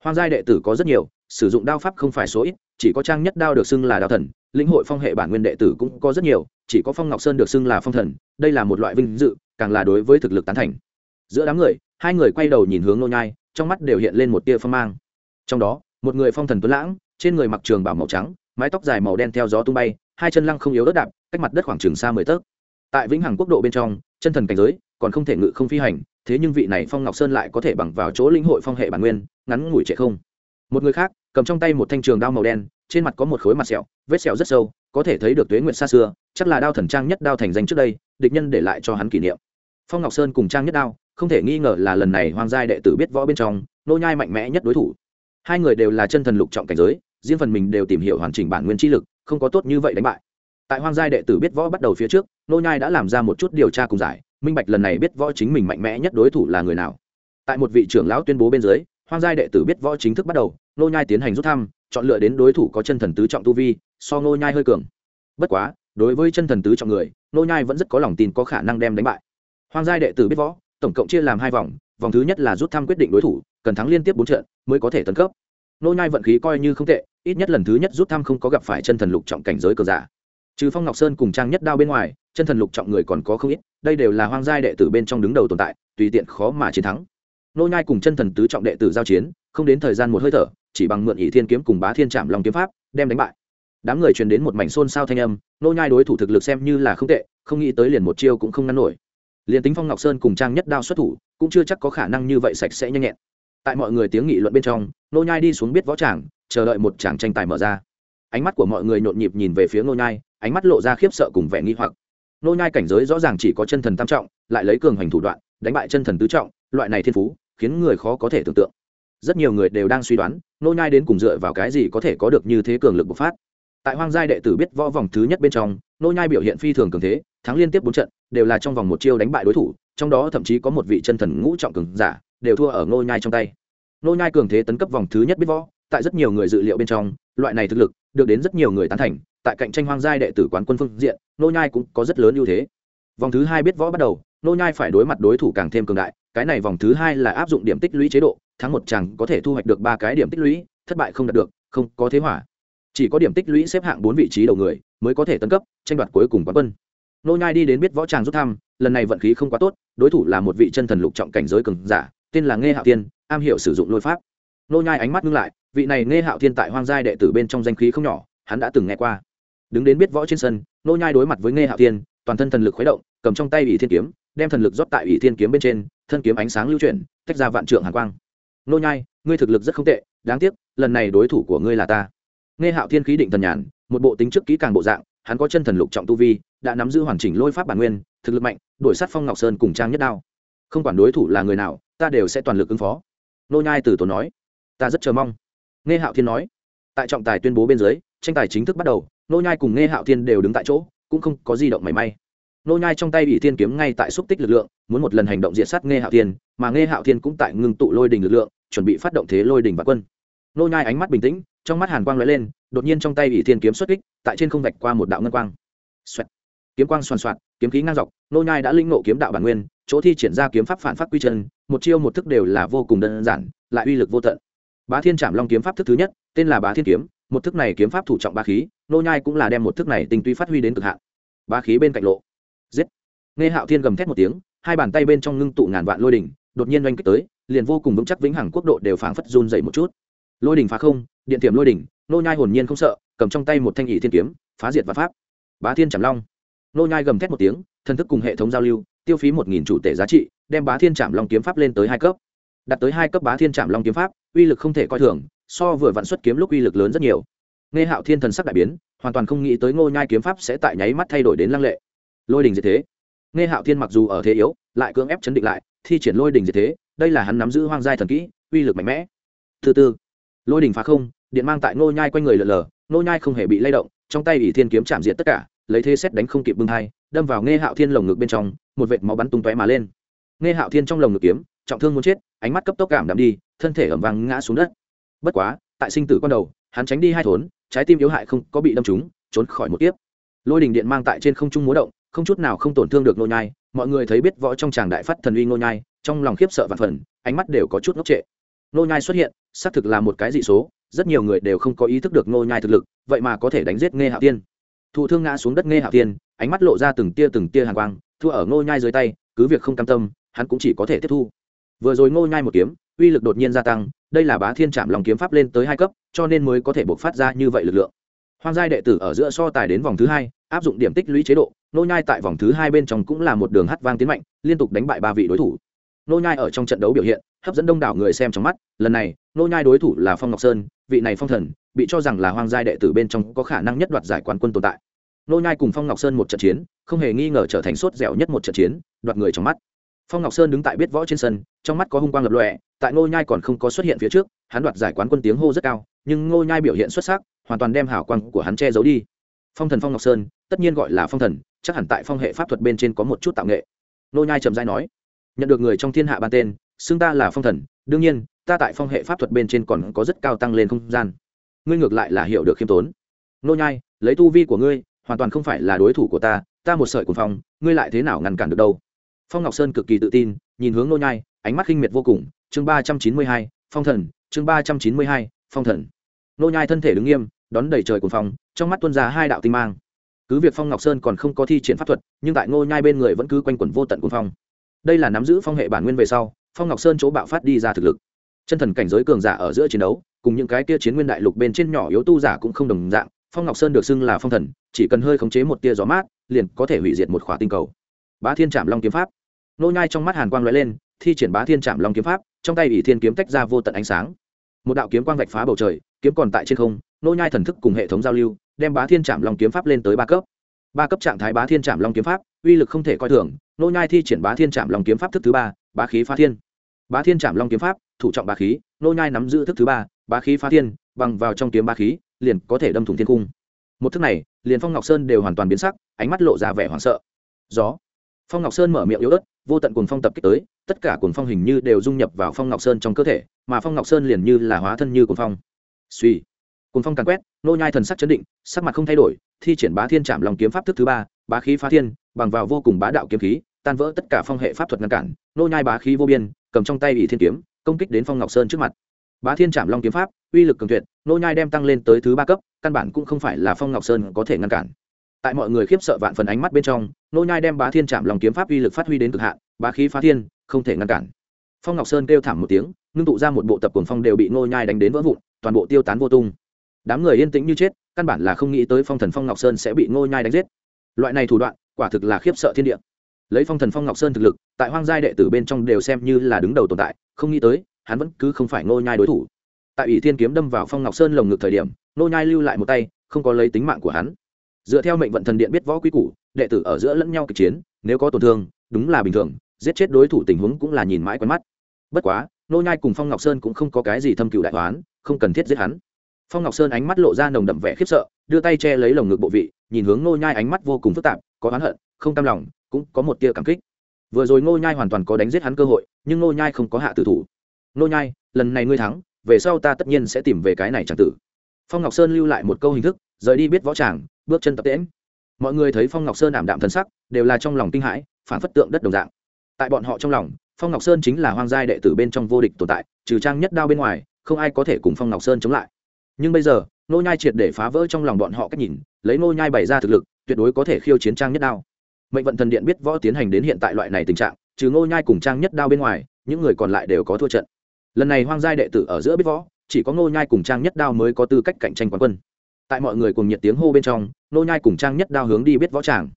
S1: Hoang giai đệ tử có rất nhiều sử dụng đao pháp không phải số ít, chỉ có trang nhất đao được xưng là đao thần, lĩnh hội phong hệ bản nguyên đệ tử cũng có rất nhiều, chỉ có phong ngọc sơn được xưng là phong thần, đây là một loại vinh dự, càng là đối với thực lực tán thành. Giữa đám người, hai người quay đầu nhìn hướng nô nhai, trong mắt đều hiện lên một tia phong mang. Trong đó, một người phong thần tuấn lãng, trên người mặc trường bảo màu trắng, mái tóc dài màu đen theo gió tung bay, hai chân lăng không yếu đất đạp, cách mặt đất khoảng chừng xa mười tấc. Tại vĩnh hằng quốc độ bên trong, chân thần cảnh giới còn không thể ngự không phi hành, thế nhưng vị này phong ngọc sơn lại có thể bằng vào chỗ linh hội phong hệ bản nguyên, ngắn ngủi trệ không một người khác, cầm trong tay một thanh trường đao màu đen, trên mặt có một khối mặt sẹo, vết sẹo rất sâu, có thể thấy được tuế nguyện xa xưa, chắc là đao thần trang nhất đao thành danh trước đây, địch nhân để lại cho hắn kỷ niệm. Phong ngọc sơn cùng trang nhất đao, không thể nghi ngờ là lần này hoang giai đệ tử biết võ bên trong, nô nhai mạnh mẽ nhất đối thủ. Hai người đều là chân thần lục trọng cảnh giới, riêng phần mình đều tìm hiểu hoàn chỉnh bản nguyên chi lực, không có tốt như vậy đánh bại. Tại hoang giai đệ tử biết võ bắt đầu phía trước, nô nhai đã làm ra một chút điều tra cùng giải, minh bạch lần này biết võ chính mình mạnh mẽ nhất đối thủ là người nào. Tại một vị trưởng lão tuyên bố bên dưới hoang giai đệ tử biết võ chính thức bắt đầu nô nhai tiến hành rút thăm, chọn lựa đến đối thủ có chân thần tứ trọng tu vi, so nô nhai hơi cường. Bất quá, đối với chân thần tứ trọng người nô nhai vẫn rất có lòng tin có khả năng đem đánh bại. Hoang giai đệ tử biết võ, tổng cộng chia làm hai vòng vòng thứ nhất là rút thăm quyết định đối thủ, cần thắng liên tiếp bốn trận mới có thể tấn cấp. Nô nhai vận khí coi như không tệ, ít nhất lần thứ nhất rút thăm không có gặp phải chân thần lục trọng cảnh giới cờ giả. Trừ phong ngọc sơn cùng trang nhất đao bên ngoài, chân thần lục trọng người còn có không ít, đây đều là hoang giai đệ tử bên trong đứng đầu tồn tại, tùy tiện khó mà chiến thắng nô nhai cùng chân thần tứ trọng đệ tử giao chiến, không đến thời gian một hơi thở, chỉ bằng mượn ỷ thiên kiếm cùng bá thiên trạm long kiếm pháp, đem đánh bại. Đám người truyền đến một mảnh xôn xao thanh âm, nô nhai đối thủ thực lực xem như là không tệ, không nghĩ tới liền một chiêu cũng không ngăn nổi. Liền tính phong ngọc sơn cùng trang nhất đao xuất thủ, cũng chưa chắc có khả năng như vậy sạch sẽ nhanh nhẹn. Tại mọi người tiếng nghị luận bên trong, nô nhai đi xuống biết võ tràng, chờ đợi một tràng tranh tài mở ra. Ánh mắt của mọi người nhộn nhịp nhìn về phía nô nhai, ánh mắt lộ ra khiếp sợ cùng vẻ nghi hoặc. Nô nhai cảnh giới rõ ràng chỉ có chân thần tam trọng, lại lấy cường hành thủ đoạn, đánh bại chân thần tứ trọng, loại này thiên phú khiến người khó có thể tưởng tượng. Rất nhiều người đều đang suy đoán, nô nhai đến cùng dựa vào cái gì có thể có được như thế cường lực bộc phát. Tại hoang giai đệ tử biết võ vòng thứ nhất bên trong, nô nhai biểu hiện phi thường cường thế, thắng liên tiếp bốn trận, đều là trong vòng một chiêu đánh bại đối thủ, trong đó thậm chí có một vị chân thần ngũ trọng cường giả, đều thua ở nô nhai trong tay. Nô nhai cường thế tấn cấp vòng thứ nhất biết võ, tại rất nhiều người dự liệu bên trong, loại này thực lực được đến rất nhiều người tán thành, tại cạnh tranh hoang giai đệ tử quán quân phương diện, nô nhai cũng có rất lớn ưu thế. Vòng thứ hai biết võ bắt đầu, nô nhai phải đối mặt đối thủ càng thêm cường đại cái này vòng thứ hai là áp dụng điểm tích lũy chế độ, thắng một chẳng có thể thu hoạch được ba cái điểm tích lũy, thất bại không đạt được, không có thế hỏa chỉ có điểm tích lũy xếp hạng bốn vị trí đầu người mới có thể tấn cấp, tranh đoạt cuối cùng quán quân. Nô nhai đi đến biết võ tràng rút thăm, lần này vận khí không quá tốt, đối thủ là một vị chân thần lục trọng cảnh giới cường giả, tên là nghe hạo tiên am hiểu sử dụng lôi pháp. Nô nhai ánh mắt ngưng lại, vị này nghe hạo tiên tại hoang giai đệ tử bên trong danh khí không nhỏ, hắn đã từng nghe qua. Đứng đến biết võ trên sân, nô nhai đối mặt với nghe hạo tiên toàn thân thần lực khuấy động, cầm trong tay ủy thiên kiếm đem thần lực rót tại ủy thiên kiếm bên trên, thân kiếm ánh sáng lưu chuyển, tách ra vạn trượng hàn quang. Nô nhai, ngươi thực lực rất không tệ, đáng tiếc, lần này đối thủ của ngươi là ta. Nghe hạo thiên khí định thần nhàn, một bộ tính trước kỹ càng bộ dạng, hắn có chân thần lục trọng tu vi, đã nắm giữ hoàn chỉnh lôi pháp bản nguyên, thực lực mạnh, đổi sát phong ngọc sơn cùng trang nhất đao. Không quản đối thủ là người nào, ta đều sẽ toàn lực ứng phó. Nô nhai từ tốn nói. Ta rất chờ mong. Nghe hạo thiên nói, tại trọng tài tuyên bố bên dưới, tranh tài chính thức bắt đầu, nô nhai cùng nghe hạo thiên đều đứng tại chỗ, cũng không có di động mảy may nô nhai trong tay bị thiên kiếm ngay tại xúc tích lực lượng, muốn một lần hành động diệt sát nghe hạo thiên, mà nghe hạo thiên cũng tại ngưng tụ lôi đình lực lượng, chuẩn bị phát động thế lôi đình và quân. Nô nhai ánh mắt bình tĩnh, trong mắt hàn quang lóe lên, đột nhiên trong tay bị thiên kiếm xuất kích, tại trên không vạch qua một đạo ngân quang. Xoẹt. kiếm quang xoan xoạt, kiếm khí ngang dọc, nô nhai đã linh ngộ kiếm đạo bản nguyên, chỗ thi triển ra kiếm pháp phản phát quy chân, một chiêu một thức đều là vô cùng đơn giản, lại uy lực vô tận. Bá thiên trảm long kiếm pháp thức thứ nhất, tên là bá thiên kiếm, một thức này kiếm pháp thủ trọng ba khí, nô nhai cũng là đem một thức này tinh túy phát huy đến cực hạn. Ba khí bên cạnh lộ giết. Nghe hạo thiên gầm thét một tiếng, hai bàn tay bên trong ngưng tụ ngàn vạn lôi đỉnh, đột nhiên oanh kích tới, liền vô cùng vững chắc vĩnh hằng quốc độ đều phảng phất run dậy một chút. Lôi đỉnh phá không, điện tiềm lôi đỉnh, nô nhai hồn nhiên không sợ, cầm trong tay một thanh ỷ thiên kiếm, phá diệt và pháp. Bá thiên trảm long. Nô nhai gầm thét một tiếng, thần thức cùng hệ thống giao lưu, tiêu phí một nghìn chủ tệ giá trị, đem bá thiên trảm long kiếm pháp lên tới hai cấp. Đạt tới hai cấp bá thiên trảm long kiếm pháp, uy lực không thể coi thường, so vừa vận xuất kiếm lúc uy lực lớn rất nhiều. Nghe hạo thiên thần sắc đại biến, hoàn toàn không nghĩ tới ngô nhai kiếm pháp sẽ tại nháy mắt thay đổi đến lăng lệ lôi đình diệt thế. Nghe hạo thiên mặc dù ở thế yếu, lại cưỡng ép chấn định lại, thi triển lôi đình diệt thế, đây là hắn nắm giữ hoang giai thần kỹ, uy lực mạnh mẽ. Thứ tư lôi đình phá không, điện mang tại ngô nhai quanh người lờ lờ, ngô nhai không hề bị lay động, trong tay ỷ thiên kiếm chạm diệt tất cả, lấy thế xét đánh không kịp bưng hai, đâm vào nghe hạo thiên lồng ngực bên trong, một vệt máu bắn tung tóe mà lên. Nghe hạo thiên trong lồng ngực kiếm, trọng thương muốn chết, ánh mắt cấp tốc cảm đạm đi, thân thể ẩm vang ngã xuống đất. Bất quá, tại sinh tử con đầu, hắn tránh đi hai thốn, trái tim yếu hại không có bị đâm trúng, trốn khỏi một tiếp lôi đình điện mang tại trên không trung múa động không chút nào không tổn thương được nô nhai, mọi người thấy biết võ trong tràng đại phát thần uy nô nhai, trong lòng khiếp sợ và phần, ánh mắt đều có chút ngốc trệ. Nô nhai xuất hiện, xác thực là một cái dị số, rất nhiều người đều không có ý thức được nô nhai thực lực, vậy mà có thể đánh giết nghe hạo tiên. Thụ thương ngã xuống đất nghe hạo tiên, ánh mắt lộ ra từng tia từng tia hàn quang, thua ở nô nhai dưới tay, cứ việc không cam tâm, hắn cũng chỉ có thể tiếp thu. Vừa rồi nô nhai một kiếm, uy lực đột nhiên gia tăng, đây là bá thiên chạm lòng kiếm pháp lên tới hai cấp, cho nên mới có thể bộc phát ra như vậy lực lượng. Hoang giai đệ tử ở giữa so tài đến vòng thứ hai, áp dụng điểm tích lũy chế độ nô nhai tại vòng thứ hai bên trong cũng là một đường hắt vang tiến mạnh, liên tục đánh bại ba vị đối thủ. Nô nhai ở trong trận đấu biểu hiện, hấp dẫn đông đảo người xem trong mắt. Lần này, nô nhai đối thủ là phong ngọc sơn, vị này phong thần, bị cho rằng là hoang giai đệ tử bên trong có khả năng nhất đoạt giải quán quân tồn tại. Nô nhai cùng phong ngọc sơn một trận chiến, không hề nghi ngờ trở thành sốt dẻo nhất một trận chiến, đoạt người trong mắt. Phong ngọc sơn đứng tại biết võ trên sân, trong mắt có hung quang lập lòe, tại nô nhai còn không có xuất hiện phía trước, hắn đoạt giải quán quân tiếng hô rất cao, nhưng nô nhai biểu hiện xuất sắc, hoàn toàn đem hảo quang của hắn che giấu đi. Phong thần phong ngọc sơn, tất nhiên gọi là phong thần chắc hẳn tại phong hệ pháp thuật bên trên có một chút tạo nghệ. Nô nhai trầm dai nói, nhận được người trong thiên hạ ban tên, xưng ta là phong thần, đương nhiên, ta tại phong hệ pháp thuật bên trên còn có rất cao tăng lên không gian. Ngươi ngược lại là hiểu được khiêm tốn. Nô nhai, lấy tu vi của ngươi, hoàn toàn không phải là đối thủ của ta ta một sợi cuồng phong, ngươi lại thế nào ngăn cản được đâu? Phong ngọc sơn cực kỳ tự tin, nhìn hướng nô nhai, ánh mắt khinh miệt vô cùng, chương ba trăm chín mươi hai, phong thần, chương ba trăm chín mươi hai, phong thần. Nô nhai thân thể đứng nghiêm, đón đầy trời cuồng phong, trong mắt tuôn ra hai đạo tinh mang cứ việc phong ngọc sơn còn không có thi triển pháp thuật, nhưng tại ngô nhai bên người vẫn cứ quanh quẩn vô tận cuồng phong. Đây là nắm giữ phong hệ bản nguyên về sau, phong ngọc sơn chỗ bạo phát đi ra thực lực. Chân thần cảnh giới cường giả ở giữa chiến đấu, cùng những cái kia chiến nguyên đại lục bên trên nhỏ yếu tu giả cũng không đồng dạng, phong ngọc sơn được xưng là phong thần, chỉ cần hơi khống chế một tia gió mát, liền có thể hủy diệt một khỏa tinh cầu. Bá thiên trạm long kiếm pháp. Nô nhai trong mắt hàn quang lóe lên, thi triển bá thiên trạm long kiếm pháp, trong tay ỷ thiên kiếm tách ra vô tận ánh sáng. Một đạo kiếm quang vạch phá bầu trời, kiếm còn tại trên không nô nhai thần thức cùng hệ thống giao lưu đem bá thiên trạm long kiếm pháp lên tới ba cấp. Ba cấp trạng thái bá thiên trạm long kiếm pháp, uy lực không thể coi thường, nô nhai thi triển bá thiên trạm long kiếm pháp thức thứ ba, bá khí phá thiên. Bá thiên trạm long kiếm pháp, thủ trọng bá khí, nô nhai nắm giữ thức thứ ba, bá khí phá thiên, bằng vào trong kiếm bá khí, liền có thể đâm thủng thiên cung. Một thức này, liền phong ngọc sơn đều hoàn toàn biến sắc, ánh mắt lộ ra vẻ hoảng sợ. Gió. Phong ngọc sơn mở miệng yếu ớt, vô tận cuồng phong tập kích tới, tất cả cuồng phong hình như đều dung nhập vào phong ngọc sơn trong cơ thể, mà phong ngọc sơn liền như là hóa thân như cuồng phong. Suy cùng phong càn quét, nô nhai thần sắc chấn định, sắc mặt không thay đổi, thi triển bá thiên trạm lòng kiếm pháp thức thứ ba, bá khí phá thiên, bằng vào vô cùng bá đạo kiếm khí, tan vỡ tất cả phong hệ pháp thuật ngăn cản, nô nhai bá khí vô biên, cầm trong tay ỷ thiên kiếm, công kích đến phong ngọc sơn trước mặt. Bá thiên trạm long kiếm pháp, uy lực cường tuyệt, nô nhai đem tăng lên tới thứ ba cấp, căn bản cũng không phải là phong ngọc sơn có thể ngăn cản. Tại mọi người khiếp sợ vạn phần ánh mắt bên trong, nô nhai đem bá thiên trạm long kiếm pháp uy lực phát huy đến cực hạn, bá khí phá thiên, không thể ngăn cản. Phong ngọc sơn kêu thảm một tiếng, ngưng tụ ra một bộ tập cuồng phong đều bị nô nhai đánh đến vỡ vụn, toàn bộ tiêu tán vô tung đám người yên tĩnh như chết, căn bản là không nghĩ tới phong thần phong ngọc sơn sẽ bị nô nhai đánh giết. Loại này thủ đoạn, quả thực là khiếp sợ thiên địa. Lấy phong thần phong ngọc sơn thực lực, tại hoang giai đệ tử bên trong đều xem như là đứng đầu tồn tại, không nghĩ tới, hắn vẫn cứ không phải nô nhai đối thủ. Tại ủy thiên kiếm đâm vào phong ngọc sơn lồng ngực thời điểm nô nhai lưu lại một tay, không có lấy tính mạng của hắn. Dựa theo mệnh vận thần điện biết võ quý củ, đệ tử ở giữa lẫn nhau kịch chiến, nếu có tổn thương, đúng là bình thường, giết chết đối thủ tình huống cũng là nhìn mãi quen mắt. Bất quá nô nhai cùng phong ngọc sơn cũng không có cái gì thâm cựu đại toán không cần thiết giết hắn phong ngọc sơn ánh mắt lộ ra nồng đậm vẻ khiếp sợ, đưa tay che lấy lồng ngực bộ vị, nhìn hướng Ngô nhai ánh mắt vô cùng phức tạp, có oán hận, không tam lòng, cũng có một tia cảm kích. Vừa rồi Ngô nhai hoàn toàn có đánh giết hắn cơ hội, nhưng Ngô nhai không có hạ tử thủ. Ngô nhai, lần này ngươi thắng, về sau ta tất nhiên sẽ tìm về cái này chẳng tử. Phong ngọc sơn lưu lại một câu hình thức, rời đi biết võ tràng, bước chân tập tễm mọi người thấy phong ngọc sơn ảm đạm thân sắc, đều là trong lòng kinh hãi, phản phất tượng đất đồng dạng. Tại bọn họ trong lòng, phong ngọc sơn chính là hoang giai đệ tử bên trong vô địch tồn tại, trừ trang nhất đao bên ngoài, không ai có thể cùng phong ngọc sơn chống lại nhưng bây giờ nô nhai triệt để phá vỡ trong lòng bọn họ cách nhìn lấy nô nhai bày ra thực lực tuyệt đối có thể khiêu chiến trang nhất đao. Mệnh vận thần điện biết võ tiến hành đến hiện tại loại này tình trạng trừ nô nhai cùng trang nhất đao bên ngoài những người còn lại đều có thua trận. Lần này hoang giai đệ tử ở giữa biết võ chỉ có nô nhai cùng trang nhất đao mới có tư cách cạnh tranh quán quân. Tại mọi người cùng nhiệt tiếng hô bên trong nô nhai cùng trang nhất đao hướng đi biết võ tràng.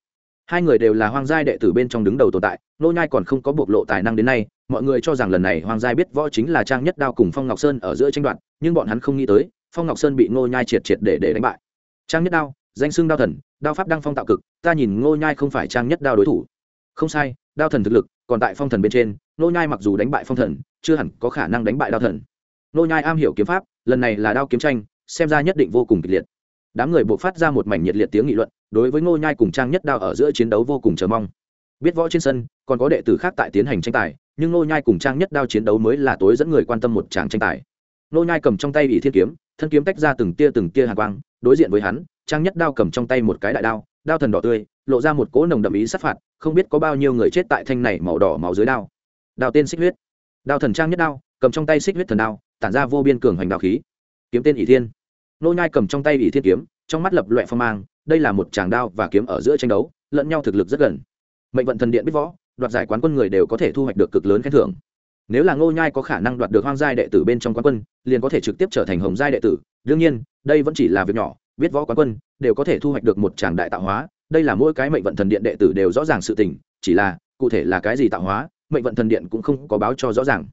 S1: Hai người đều là hoang giai đệ tử bên trong đứng đầu tồn tại nô nhai còn không có bộc lộ tài năng đến nay mọi người cho rằng lần này hoang giai biết võ chính là trang nhất đao cùng phong ngọc sơn ở giữa tranh đoạn, nhưng bọn hắn không nghĩ tới phong ngọc sơn bị Ngô nhai triệt triệt để để đánh bại trang nhất đao danh xưng đao thần đao pháp đăng phong tạo cực ta nhìn Ngô nhai không phải trang nhất đao đối thủ không sai đao thần thực lực còn tại phong thần bên trên Ngô nhai mặc dù đánh bại phong thần chưa hẳn có khả năng đánh bại đao thần Ngô nhai am hiểu kiếm pháp lần này là đao kiếm tranh xem ra nhất định vô cùng kịch liệt đám người buộc phát ra một mảnh nhiệt liệt tiếng nghị luận đối với ngô nhai cùng trang nhất đao ở giữa chiến đấu vô cùng chờ mong biết võ trên sân còn có đệ tử khác tại tiến hành tranh tài nhưng ngô nhai cùng trang nhất đao chiến đấu mới là tối dẫn người quan tâm một tràng tranh tài ngô nhai cầm trong tay ỷ thiên kiếm thân kiếm tách ra từng tia từng tia hàn quang, đối diện với hắn, trang nhất đao cầm trong tay một cái đại đao đao thần đỏ tươi, lộ ra một cỗ nồng đậm ý sát phạt, không biết có bao nhiêu người chết tại thanh này màu đỏ máu dưới đao. Đao tên xích huyết. Đao thần trang nhất đao, cầm trong tay xích huyết thần đao, tản ra vô biên cường hoành đạo khí. Kiếm tên ỷ thiên. Nô nhai cầm trong tay ỷ thiên kiếm, trong mắt lập loè phong mang, đây là một tràng đao và kiếm ở giữa tranh đấu, lẫn nhau thực lực rất gần. Mệnh vận thần điện biết võ, đoạt giải quán quân người đều có thể thu hoạch được cực lớn khen thưởng nếu là ngô nhai có khả năng đoạt được hoang giai đệ tử bên trong quán quân, liền có thể trực tiếp trở thành hồng giai đệ tử. Đương nhiên, đây vẫn chỉ là việc nhỏ, biết võ quán quân đều có thể thu hoạch được một tràng đại tạo hóa. Đây là mỗi cái mệnh vận thần điện đệ tử đều rõ ràng sự tình, chỉ là, cụ thể là cái gì tạo hóa, mệnh vận thần điện cũng không có báo cho rõ ràng.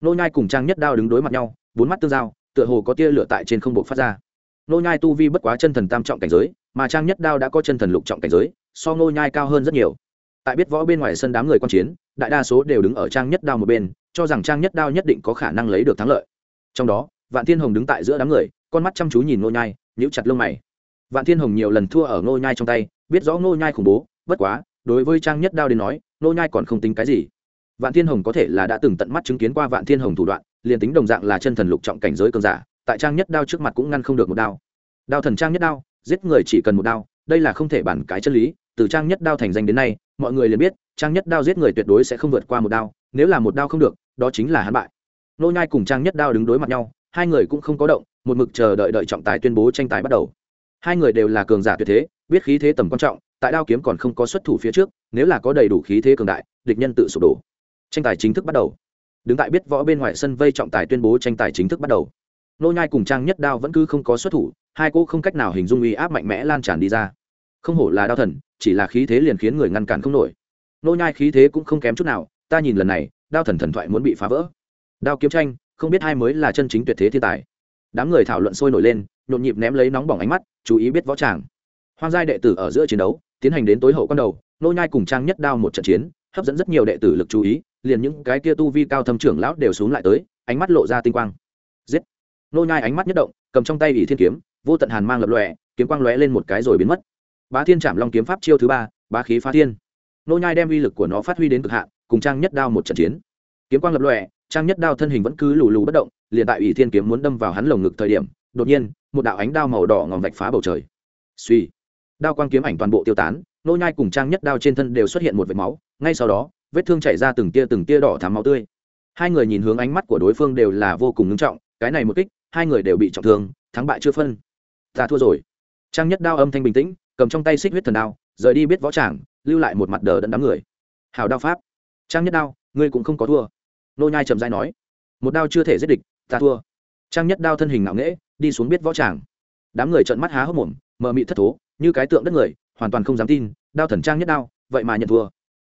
S1: Nô nhai cùng trang nhất đao đứng đối mặt nhau, bốn mắt tương giao, tựa hồ có tia lửa tại trên không bộ phát ra. Nô nhai tu vi bất quá chân thần tam trọng cảnh giới, mà trang nhất đao đã có chân thần lục trọng cảnh giới, so nô nhai cao hơn rất nhiều. Tại biết võ bên ngoài sân đám người quan chiến, đại đa số đều đứng ở trang nhất đao một bên cho rằng trang nhất đao nhất định có khả năng lấy được thắng lợi. Trong đó, vạn thiên hồng đứng tại giữa đám người, con mắt chăm chú nhìn nô nhai, nhíu chặt lông mày. Vạn thiên hồng nhiều lần thua ở nô nhai trong tay, biết rõ nô nhai khủng bố, bất quá, đối với trang nhất đao đến nói nô nhai còn không tính cái gì. Vạn thiên hồng có thể là đã từng tận mắt chứng kiến qua vạn thiên hồng thủ đoạn, liền tính đồng dạng là chân thần lục trọng cảnh giới cường giả, tại trang nhất đao trước mặt cũng ngăn không được một đao. Đao thần trang nhất đao, giết người chỉ cần một đao, đây là không thể bản cái chân lý, từ trang nhất đao thành danh đến nay, mọi người liền biết, trang nhất đao giết người tuyệt đối sẽ không vượt qua một đao, nếu là một đao không được đó chính là hắn bại. Nô nhai cùng trang nhất đao đứng đối mặt nhau, hai người cũng không có động, một mực chờ đợi đợi trọng tài tuyên bố tranh tài bắt đầu. Hai người đều là cường giả tuyệt thế, biết khí thế tầm quan trọng, tại đao kiếm còn không có xuất thủ phía trước, nếu là có đầy đủ khí thế cường đại, địch nhân tự sụp đổ. Tranh tài chính thức bắt đầu. Đứng tại biết võ bên ngoài sân vây trọng tài tuyên bố tranh tài chính thức bắt đầu. Nô nhai cùng trang nhất đao vẫn cứ không có xuất thủ, hai cô không cách nào hình dung uy áp mạnh mẽ lan tràn đi ra. Không hổ là đao thần, chỉ là khí thế liền khiến người ngăn cản không nổi. Nô nhai khí thế cũng không kém chút nào, ta nhìn lần này đao thần thần thoại muốn bị phá vỡ. Đao kiếm tranh, không biết hai mới là chân chính tuyệt thế thiên tài. Đám người thảo luận sôi nổi lên, nhộn nhịp ném lấy nóng bỏng ánh mắt, chú ý biết võ tràng. Hoang giai đệ tử ở giữa chiến đấu, tiến hành đến tối hậu quan đầu, nô nhai cùng trang nhất đao một trận chiến, hấp dẫn rất nhiều đệ tử lực chú ý, liền những cái kia tu vi cao thâm trưởng lão đều xuống lại tới, ánh mắt lộ ra tinh quang. Giết! Nô nhai ánh mắt nhất động, cầm trong tay ỷ thiên kiếm, vô tận hàn mang lập lòe, kiếm quang lóe lên một cái rồi biến mất. Bá thiên chạm long kiếm pháp chiêu thứ ba, bá khí phá thiên nô nhai đem uy lực của nó phát huy đến cực hạn, cùng trang nhất đao một trận chiến. Kiếm quang lập lòe, trang nhất đao thân hình vẫn cứ lù lù bất động, liền tại ủy thiên kiếm muốn đâm vào hắn lồng ngực thời điểm, đột nhiên, một đạo ánh đao màu đỏ ngòm vạch phá bầu trời. Suy đao quang kiếm ảnh toàn bộ tiêu tán, nô nhai cùng trang nhất đao trên thân đều xuất hiện một vệt máu, ngay sau đó, vết thương chảy ra từng tia từng tia đỏ thắm máu tươi. Hai người nhìn hướng ánh mắt của đối phương đều là vô cùng nghiêm trọng, cái này một kích, hai người đều bị trọng thương, thắng bại chưa phân. Ta thua rồi. Trang nhất đao âm thanh bình tĩnh, cầm trong tay xích huyết thần đao, rời đi biết võ tràng lưu lại một mặt đờ đẫn đám người. Hào đao pháp. Trang nhất đao, ngươi cũng không có thua. Nô nhai trầm dai nói. Một đao chưa thể giết địch, ta thua. Trang nhất đao thân hình ngạo nghễ, đi xuống biết võ tràng. Đám người trợn mắt há hốc mồm, mờ mị thất thố, như cái tượng đất người, hoàn toàn không dám tin, đao thần trang nhất đao, vậy mà nhận thua.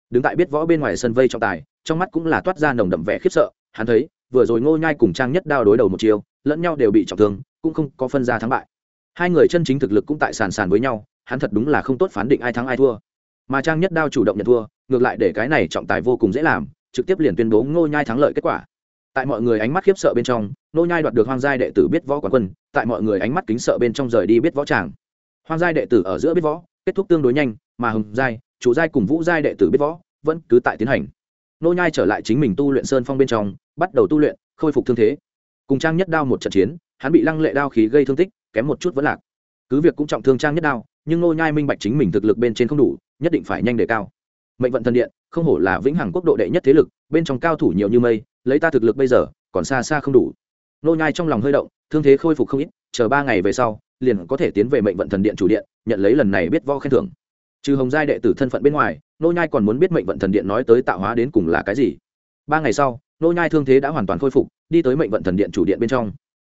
S1: Đứng tại biết võ bên ngoài sân vây trọng tài, trong mắt cũng là toát ra nồng đậm vẻ khiếp sợ, hắn thấy, vừa rồi ngô nhai cùng trang nhất đao đối đầu một chiều lẫn nhau đều bị trọng thương, cũng không có phân ra thắng bại. Hai người chân chính thực lực cũng tại sàn sàn với nhau, hắn thật đúng là không tốt phán định ai thắng ai thua mà trang nhất đao chủ động nhận thua, ngược lại để cái này trọng tài vô cùng dễ làm, trực tiếp liền tuyên bố ngô nhai thắng lợi kết quả. Tại mọi người ánh mắt khiếp sợ bên trong, ngô nhai đoạt được hoang giai đệ tử biết võ quán quân, tại mọi người ánh mắt kính sợ bên trong rời đi biết võ tràng. Hoang giai đệ tử ở giữa biết võ, kết thúc tương đối nhanh, mà hồng giai, chủ giai cùng vũ giai đệ tử biết võ, vẫn cứ tại tiến hành. Nô nhai trở lại chính mình tu luyện sơn phong bên trong, bắt đầu tu luyện, khôi phục thương thế. Cùng trang nhất đao một trận chiến, hắn bị lăng lệ đao khí gây thương tích, kém một chút vẫn lạc. Cứ việc cũng trọng thương trang nhất đao, nhưng nô nhai minh bạch chính mình thực lực bên trên không đủ nhất định phải nhanh đề cao. Mệnh vận thần điện, không hổ là vĩnh hằng quốc độ đệ nhất thế lực, bên trong cao thủ nhiều như mây, lấy ta thực lực bây giờ, còn xa xa không đủ. Nô nhai trong lòng hơi động, thương thế khôi phục không ít, chờ ba ngày về sau, liền có thể tiến về mệnh vận thần điện chủ điện, nhận lấy lần này biết võ khen thưởng. Trừ hồng giai đệ tử thân phận bên ngoài, nô nhai còn muốn biết mệnh vận thần điện nói tới tạo hóa đến cùng là cái gì. Ba ngày sau, nô nhai thương thế đã hoàn toàn khôi phục, đi tới mệnh vận thần điện chủ điện bên trong.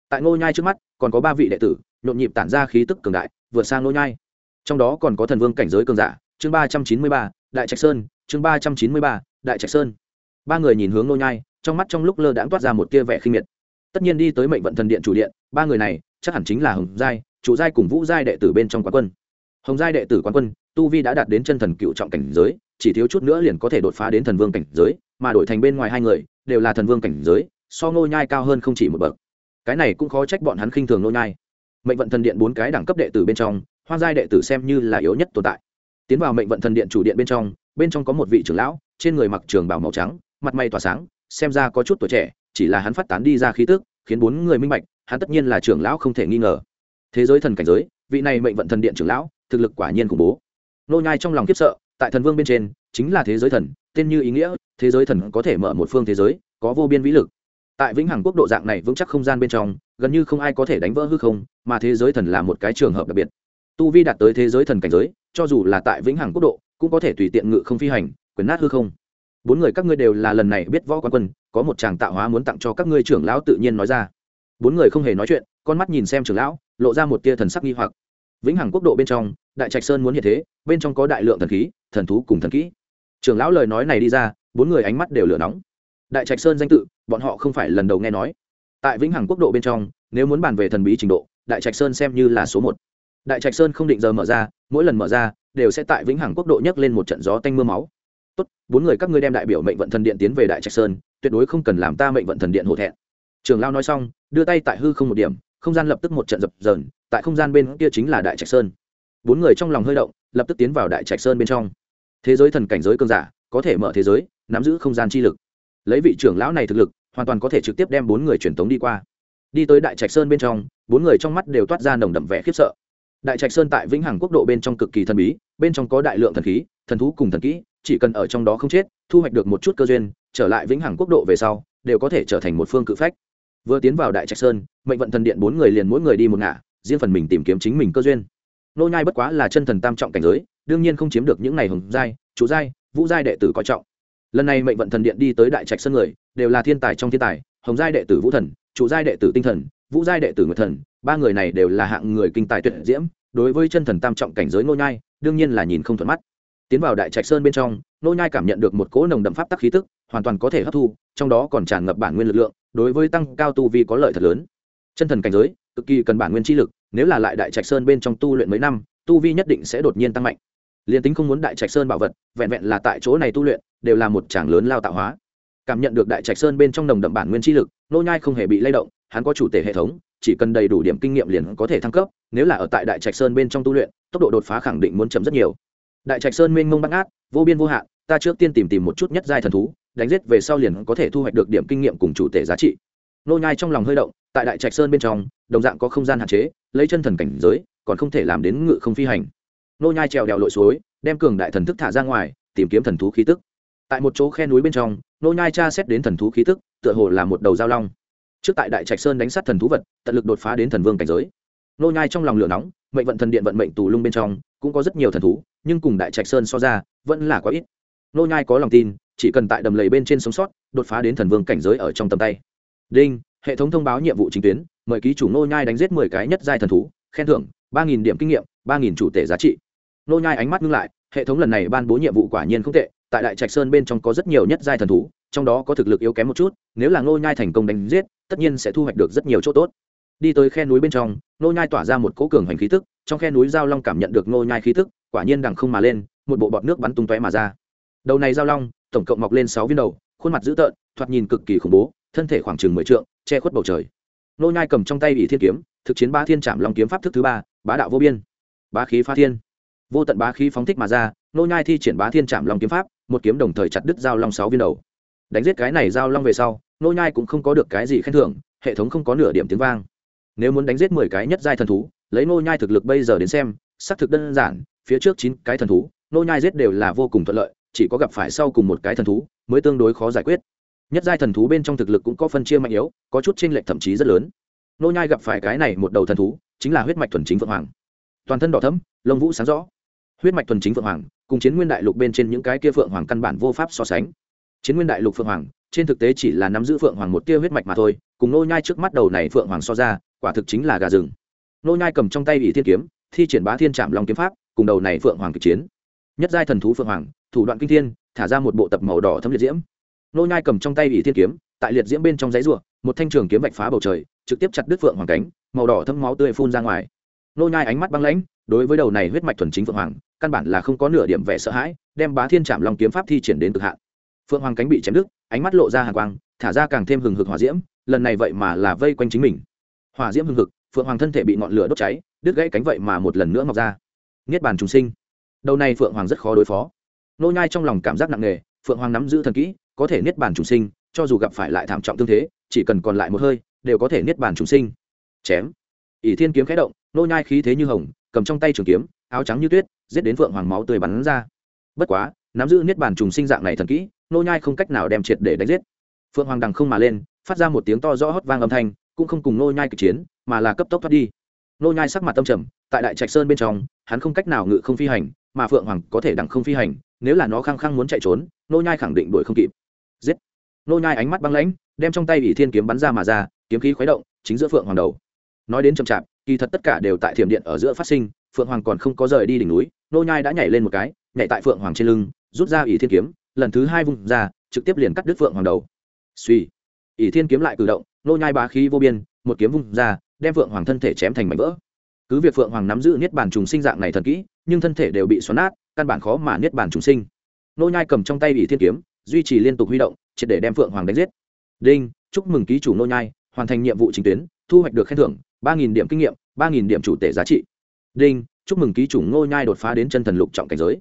S1: Tại nô nhai trước mắt, còn có ba vị đệ tử, nhộn nhịp tản ra khí tức cường đại, vượt sang nô nhai. Trong đó còn có thần vương cảnh giới cường giả chương ba trăm chín mươi ba, đại trạch sơn, chương ba trăm chín mươi ba, đại trạch sơn. Ba người nhìn hướng nô nhai, trong mắt trong lúc lơ đãng toát ra một tia vẻ khinh miệt. Tất nhiên đi tới mệnh vận thần điện chủ điện, ba người này chắc hẳn chính là hồng giai, chủ giai cùng vũ giai đệ tử bên trong quán quân. Hồng giai đệ tử quán quân, tu vi đã đạt đến chân thần cựu trọng cảnh giới, chỉ thiếu chút nữa liền có thể đột phá đến thần vương cảnh giới, mà đổi thành bên ngoài hai người, đều là thần vương cảnh giới, so ngô nhai cao hơn không chỉ một bậc. Cái này cũng khó trách bọn hắn khinh thường ngô nhai. Mệnh vận thần điện bốn cái đẳng cấp đệ tử bên trong, hoang giai đệ tử xem như là yếu nhất tồn tại tiến vào mệnh vận thần điện chủ điện bên trong bên trong có một vị trưởng lão, trên người mặc trường bào màu trắng, mặt may tỏa sáng, xem ra có chút tuổi trẻ, chỉ là hắn phát tán đi ra khí tức, khiến bốn người minh bạch, hắn tất nhiên là trưởng lão không thể nghi ngờ. Thế giới thần cảnh giới, vị này mệnh vận thần điện trưởng lão, thực lực quả nhiên khủng bố. Nô nhai trong lòng kiếp sợ, tại thần vương bên trên, chính là thế giới thần, tên như ý nghĩa, thế giới thần có thể mở một phương thế giới, có vô biên vĩ lực. Tại vĩnh hằng quốc độ dạng này vững chắc không gian bên trong, gần như không ai có thể đánh vỡ hư không, mà thế giới thần là một cái trường hợp đặc biệt. Tu vi đạt tới thế giới thần cảnh giới cho dù là tại vĩnh hằng quốc độ, cũng có thể tùy tiện ngự không phi hành, quyền nát hư không. Bốn người các ngươi đều là lần này biết võ quan quân, có một chàng tạo hóa muốn tặng cho các ngươi trưởng lão tự nhiên nói ra. Bốn người không hề nói chuyện, con mắt nhìn xem trưởng lão, lộ ra một tia thần sắc nghi hoặc. Vĩnh hằng quốc độ bên trong, đại trạch sơn muốn hiện thế, bên trong có đại lượng thần khí, thần thú cùng thần kỹ. Trưởng lão lời nói này đi ra, bốn người ánh mắt đều lửa nóng. Đại trạch sơn danh tự, bọn họ không phải lần đầu nghe nói. Tại vĩnh hằng quốc độ bên trong, nếu muốn bàn về thần bí trình độ, đại trạch sơn xem như là số một đại trạch sơn không định giờ mở ra, mỗi lần mở ra, đều sẽ tại vĩnh hằng quốc độ nhấc lên một trận gió tanh m ư a máu. Tốt, bốn người các ngươi đem đại biểu mệnh vận thần điện tiến về đại trạch sơn, tuyệt đối không cần làm ta mệnh vận thần điện hổ thẹn. Trường lao nói xong, đưa tay tại hư không một điểm, không gian lập tức một trận dập dờn, tại không gian bên kia chính là đại trạch sơn. Bốn người trong lòng hơi động, lập tức tiến vào đại trạch sơn bên trong. Thế giới thần cảnh giới cơn giả, có thể mở thế giới, nắm giữ không gian chi lực. Lấy vị trưởng lão này thực lực, hoàn toàn có thể trực tiếp đem bốn người truyền tống đi qua. Đi tới đại trạch sơn bên trong, bốn người trong mắt đều toát ra nồng đậm vẻ khiếp sợ đại trạch sơn tại vĩnh hằng quốc độ bên trong cực kỳ thần bí, bên trong có đại lượng thần khí, thần thú cùng thần kỹ, chỉ cần ở trong đó không chết, thu hoạch được một chút cơ duyên, trở lại vĩnh hằng quốc độ về sau, đều có thể trở thành một phương cự phách. Vừa tiến vào đại trạch sơn, mệnh vận thần điện bốn người liền mỗi người đi một ngả, riêng phần mình tìm kiếm chính mình cơ duyên. Nô nhai bất quá là chân thần tam trọng cảnh giới, đương nhiên không chiếm được những này hồng giai chủ giai, vũ giai đệ tử coi trọng. Lần này mệnh vận thần điện đi tới đại trạch sơn người, đều là thiên tài trong thiên tài, hồng giai đệ tử vũ thần chủ giai đệ tử tinh thần vũ giai đệ tử nguyệt thần, ba người này đều là hạng người kinh tài tuyệt diễm, đối với chân thần tam trọng cảnh giới nô nhai, đương nhiên là nhìn không thuận mắt. Tiến vào đại trạch sơn bên trong nô nhai cảm nhận được một cỗ nồng đậm pháp tắc khí tức, hoàn toàn có thể hấp thu, trong đó còn tràn ngập bản nguyên lực lượng, đối với tăng cao tu vi có lợi thật lớn. Chân thần cảnh giới, cực kỳ cần bản nguyên chi lực, nếu là lại đại trạch sơn bên trong tu luyện mấy năm, tu vi nhất định sẽ đột nhiên tăng mạnh. Liền tính không muốn đại trạch sơn bảo vật, vẹn vẹn là tại chỗ này tu luyện, đều là một tràng lớn lao tạo hóa. Cảm nhận được đại trạch sơn bên trong nồng đậm bản nguyên chi lực nô nhai không hề bị lay động hắn có chủ thể hệ thống, chỉ cần đầy đủ điểm kinh nghiệm liền có thể thăng cấp, nếu là ở tại đại trạch sơn bên trong tu luyện, tốc độ đột phá khẳng định muốn chậm rất nhiều. Đại trạch sơn mênh mông bắt ngát, vô biên vô hạn, ta trước tiên tìm tìm một chút nhất giai thần thú, đánh giết về sau liền có thể thu hoạch được điểm kinh nghiệm cùng chủ thể giá trị. Nô nhai trong lòng hơi động, tại đại trạch sơn bên trong, đồng dạng có không gian hạn chế, lấy chân thần cảnh giới, còn không thể làm đến ngự không phi hành. Nô nhai trèo đèo lội suối, đem cường đại thần thức thả ra ngoài, tìm kiếm thần thú khí tức. Tại một chỗ khe núi bên trong, nô nhai tra xét đến thần thú khí tức, tựa hồ là một đầu giao long trước tại đại trạch sơn đánh sát thần thú vật, tận lực đột phá đến thần vương cảnh giới. Nô nhai trong lòng lửa nóng, mệnh vận thần điện vận mệnh tù lung bên trong, cũng có rất nhiều thần thú, nhưng cùng đại trạch sơn so ra, vẫn là quá ít. Nô nhai có lòng tin, chỉ cần tại đầm lầy bên trên sống sót, đột phá đến thần vương cảnh giới ở trong tầm tay. Đinh, hệ thống thông báo nhiệm vụ chính tuyến, mời ký chủ nô nhai đánh giết mười cái nhất giai thần thú, khen thưởng ba nghìn điểm kinh nghiệm, ba nghìn chủ tể giá trị. Nô nhai ánh mắt ngưng lại, hệ thống lần này ban bố nhiệm vụ quả nhiên không tệ, tại đại trạch sơn bên trong có rất nhiều nhất giai thần thú trong đó có thực lực yếu kém một chút, nếu là nô nhai thành công đánh giết, tất nhiên sẽ thu hoạch được rất nhiều chỗ tốt. Đi tới khe núi bên trong nô nhai tỏa ra một cỗ cường hành khí tức, trong khe núi giao long cảm nhận được nô nhai khí tức, quả nhiên đằng không mà lên, một bộ bọt nước bắn tung tóe mà ra. Đầu này giao long, tổng cộng mọc lên sáu viên đầu, khuôn mặt dữ tợn, thoạt nhìn cực kỳ khủng bố, thân thể khoảng chừng mười trượng, che khuất bầu trời. Nô nhai cầm trong tay ủy thiên kiếm, thực chiến ba thiên trảm long kiếm pháp thức thứ ba, bá đạo vô biên. Bá khí phá thiên. Vô tận bá khí phóng thích mà ra nô nhai thi triển bá thiên trảm long kiếm pháp, một kiếm đồng thời chặt đứt giao long sáu viên đầu đánh giết cái này giao long về sau, nô nhai cũng không có được cái gì khen thưởng, hệ thống không có nửa điểm tiếng vang. Nếu muốn đánh giết mười cái nhất giai thần thú, lấy nô nhai thực lực bây giờ đến xem, xác thực đơn giản, phía trước chín cái thần thú, nô nhai giết đều là vô cùng thuận lợi, chỉ có gặp phải sau cùng một cái thần thú, mới tương đối khó giải quyết. Nhất giai thần thú bên trong thực lực cũng có phân chia mạnh yếu, có chút chênh lệch thậm chí rất lớn. Nô nhai gặp phải cái này một đầu thần thú, chính là huyết mạch thuần chính vượng hoàng. Toàn thân đỏ thẫm, lông vũ sáng rõ. Huyết mạch thuần chính vượng hoàng, cùng chiến nguyên đại lục bên trên những cái kia vượng hoàng căn bản vô pháp so sánh chiến nguyên đại lục phượng hoàng, trên thực tế chỉ là nắm giữ phượng hoàng một tia huyết mạch mà thôi, cùng nô nhai trước mắt đầu này phượng hoàng so ra, quả thực chính là gà rừng. Nô nhai cầm trong tay ủy thiên kiếm, thi triển bá thiên trạm long kiếm pháp, cùng đầu này phượng hoàng kịch chiến. Nhất giai thần thú phượng hoàng, thủ đoạn kinh thiên, thả ra một bộ tập màu đỏ thấm liệt diễm. Nô nhai cầm trong tay ủy thiên kiếm, tại liệt diễm bên trong giấy rùa một thanh trường kiếm vạch phá bầu trời, trực tiếp chặt đứt phượng hoàng cánh, màu đỏ thấm máu tươi phun ra ngoài. Nô nhai ánh mắt băng lãnh, đối với đầu này huyết mạch thuần chính phượng hoàng, căn bản là không có nửa điểm vẻ sợ hãi, đem bá thiên trạm long kiếm pháp thi triển đến cực hạn phượng hoàng cánh bị chém đứt, ánh mắt lộ ra hàn quang, thả ra càng thêm hừng hực hỏa diễm, lần này vậy mà là vây quanh chính mình. Hỏa diễm hừng hực, phượng hoàng thân thể bị ngọn lửa đốt cháy, đứt gãy cánh vậy mà một lần nữa mọc ra. Niết bàn trùng sinh. Đầu này phượng hoàng rất khó đối phó. Nô nhai trong lòng cảm giác nặng nề, phượng hoàng nắm giữ thần kỹ, có thể niết bàn trùng sinh, cho dù gặp phải lại thảm trọng tương thế, chỉ cần còn lại một hơi, đều có thể niết bàn trùng sinh. Chém. Ỷ thiên kiếm khẽ động, nô nhai khí thế như hồng, cầm trong tay trường kiếm, áo trắng như tuyết, giết đến phượng hoàng máu tươi bắn ra. Bất quá, nắm giữ niết bàn trùng sinh dạng này thần kỹ nô nhai không cách nào đem triệt để đánh giết. Phượng hoàng đằng không mà lên, phát ra một tiếng to rõ hót vang âm thanh, cũng không cùng nô nhai kịch chiến, mà là cấp tốc thoát đi. Nô nhai sắc mặt tâm trầm, tại đại trạch sơn bên trong, hắn không cách nào ngự không phi hành, mà phượng hoàng có thể đằng không phi hành, nếu là nó khăng khăng muốn chạy trốn, nô nhai khẳng định đuổi không kịp. Giết! Nô nhai ánh mắt băng lãnh, đem trong tay ủy thiên kiếm bắn ra mà ra, kiếm khí khuấy động, chính giữa phượng hoàng đầu. Nói đến chậm chạp, kỳ thật tất cả đều tại thiểm điện ở giữa phát sinh, phượng hoàng còn không có rời đi đỉnh núi, nô nhai đã nhảy lên một cái, nhảy tại phượng hoàng trên lưng, rút ra ủy thiên kiếm lần thứ hai vung ra, trực tiếp liền cắt đứt phượng hoàng đầu. Suy ỷ thiên kiếm lại cử động, nô nhai bá khí vô biên, một kiếm vung ra, đem phượng hoàng thân thể chém thành mảnh vỡ. Cứ việc phượng hoàng nắm giữ niết bàn trùng sinh dạng này thần kỹ, nhưng thân thể đều bị xoắn nát, căn bản khó mà niết bàn trùng sinh. Nô nhai cầm trong tay ỷ thiên kiếm, duy trì liên tục huy động, triệt để đem phượng hoàng đánh giết. Đinh, chúc mừng ký chủ nô nhai, hoàn thành nhiệm vụ chính tuyến, thu hoạch được khen thưởng, ba nghìn điểm kinh nghiệm, ba nghìn điểm chủ tể giá trị. Đinh, chúc mừng ký chủ nô nhai đột phá đến chân thần lục trọng cảnh giới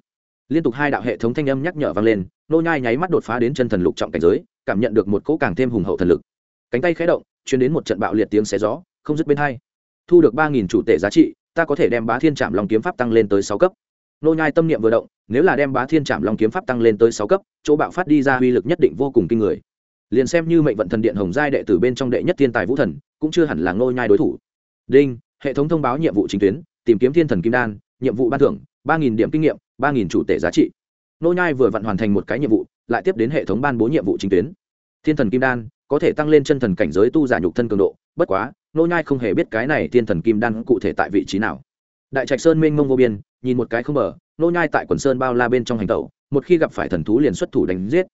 S1: liên tục hai đạo hệ thống thanh âm nhắc nhở vang lên, nô nhai nháy mắt đột phá đến chân thần lục trọng cảnh giới, cảm nhận được một cỗ càng thêm hùng hậu thần lực. Cánh tay khẽ động, truyền đến một trận bạo liệt tiếng xé gió, không dứt bên hai. Thu được ba nghìn chủ tể giá trị, ta có thể đem bá thiên trạm long kiếm pháp tăng lên tới sáu cấp. Nô nhai tâm niệm vừa động, nếu là đem bá thiên trạm long kiếm pháp tăng lên tới sáu cấp, chỗ bạo phát đi ra uy lực nhất định vô cùng kinh người. Liền xem như mệnh vận thần điện hồng giai đệ tử bên trong đệ nhất thiên tài vũ thần, cũng chưa hẳn là nô nhai đối thủ. Đinh, hệ thống thông báo nhiệm vụ chính tuyến, tìm kiếm thiên thần kim đan, nhiệm vụ ban thưởng, ba nghìn điểm kinh nghiệm ba nghìn chủ tể giá trị. Nô nhai vừa vặn hoàn thành một cái nhiệm vụ, lại tiếp đến hệ thống ban bố nhiệm vụ chính tuyến. Thiên thần kim đan có thể tăng lên chân thần cảnh giới tu giả nhục thân cường độ, bất quá, nô nhai không hề biết cái này thiên thần kim đan cụ thể tại vị trí nào. Đại trạch sơn mênh mông vô biên, nhìn một cái không mở nô nhai tại quần sơn bao la bên trong hành tẩu, một khi gặp phải thần thú liền xuất thủ đánh giết.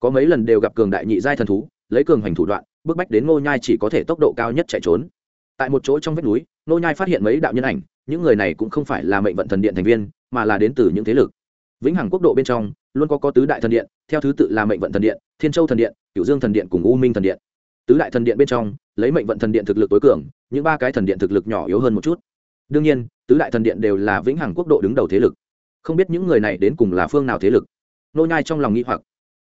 S1: Có mấy lần đều gặp cường đại nhị giai thần thú, lấy cường hành thủ đoạn bước bách đến nô nhai chỉ có thể tốc độ cao nhất chạy trốn. Tại một chỗ trong vách núi, nô nhai phát hiện mấy đạo nhân ảnh những người này cũng không phải là mệnh vận thần điện thành viên, mà là đến từ những thế lực. Vĩnh hằng quốc độ bên trong, luôn có có tứ đại thần điện, theo thứ tự là mệnh vận thần điện, thiên châu thần điện, cửu dương thần điện cùng u minh thần điện. Tứ đại thần điện bên trong, lấy mệnh vận thần điện thực lực tối cường, những ba cái thần điện thực lực nhỏ yếu hơn một chút. Đương nhiên, tứ đại thần điện đều là vĩnh hằng quốc độ đứng đầu thế lực. Không biết những người này đến cùng là phương nào thế lực. Nô nhai trong lòng nghĩ hoặc.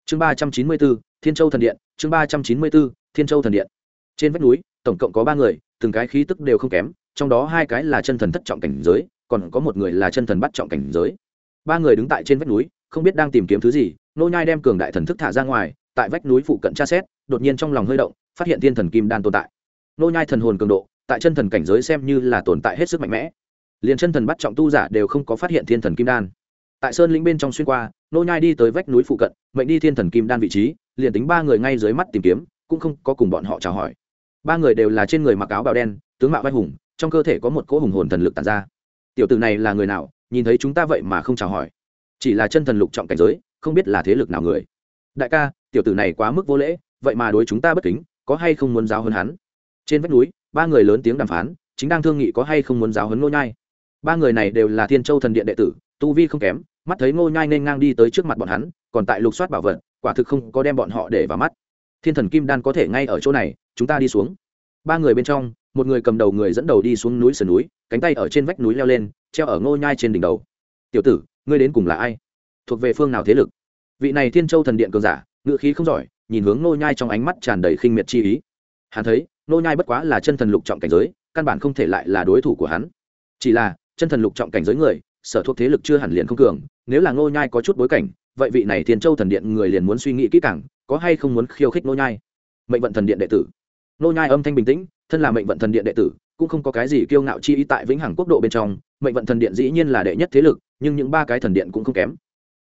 S1: Chương ba trăm chín mươi bốn, thiên châu thần điện, chương ba trăm chín mươi bốn, thiên châu thần điện. Trên vách núi, tổng cộng có ba người, từng cái khí tức đều không kém trong đó hai cái là chân thần thất trọng cảnh giới, còn có một người là chân thần bắt trọng cảnh giới. Ba người đứng tại trên vách núi, không biết đang tìm kiếm thứ gì, nô nhai đem cường đại thần thức thả ra ngoài, tại vách núi phụ cận tra xét, đột nhiên trong lòng hơi động, phát hiện thiên thần kim đan tồn tại. Nô nhai thần hồn cường độ, tại chân thần cảnh giới xem như là tồn tại hết sức mạnh mẽ. Liền chân thần bắt trọng tu giả đều không có phát hiện thiên thần kim đan. Tại sơn lĩnh bên trong xuyên qua, nô nhai đi tới vách núi phụ cận, mệnh đi thiên thần kim đan vị trí, liền tính ba người ngay dưới mắt tìm kiếm, cũng không có cùng bọn họ chào hỏi. Ba người đều là trên người mặc áo bào đen, tướng mạo vai hùng trong cơ thể có một cỗ hùng hồn thần lực tàn ra. Tiểu tử này là người nào, nhìn thấy chúng ta vậy mà không chào hỏi. Chỉ là chân thần lục trọng cảnh giới, không biết là thế lực nào người. Đại ca, tiểu tử này quá mức vô lễ, vậy mà đối chúng ta bất kính, có hay không muốn giáo hơn hắn? Trên vách núi, ba người lớn tiếng đàm phán, chính đang thương nghị có hay không muốn giáo hấn ngô nhai. Ba người này đều là thiên châu thần điện đệ tử, tu vi không kém, mắt thấy ngô nhai nên ngang đi tới trước mặt bọn hắn, còn tại lục soát bảo vật, quả thực không có đem bọn họ để vào mắt. Thiên thần kim đan có thể ngay ở chỗ này, chúng ta đi xuống. Ba người bên trong một người cầm đầu người dẫn đầu đi xuống núi sườn núi, cánh tay ở trên vách núi leo lên, treo ở ngô nhai trên đỉnh đầu. Tiểu tử, ngươi đến cùng là ai? Thuộc về phương nào thế lực? Vị này thiên châu thần điện cường giả ngự khí không giỏi, nhìn hướng ngô nhai trong ánh mắt tràn đầy khinh miệt chi ý. Hắn thấy, ngô nhai bất quá là chân thần lục trọng cảnh giới, căn bản không thể lại là đối thủ của hắn. Chỉ là, chân thần lục trọng cảnh giới người, sở thuộc thế lực chưa hẳn liền không cường, nếu là ngô nhai có chút bối cảnh, vậy vị này thiên châu thần điện người liền muốn suy nghĩ kỹ càng, có hay không muốn khiêu khích ngô nhai? Mệnh vận thần điện đệ tử. Ngô nhai âm thanh bình tĩnh thân là mệnh vận thần điện đệ tử, cũng không có cái gì kiêu ngạo chi ý tại vĩnh hằng quốc độ bên trong, mệnh vận thần điện dĩ nhiên là đệ nhất thế lực, nhưng những ba cái thần điện cũng không kém.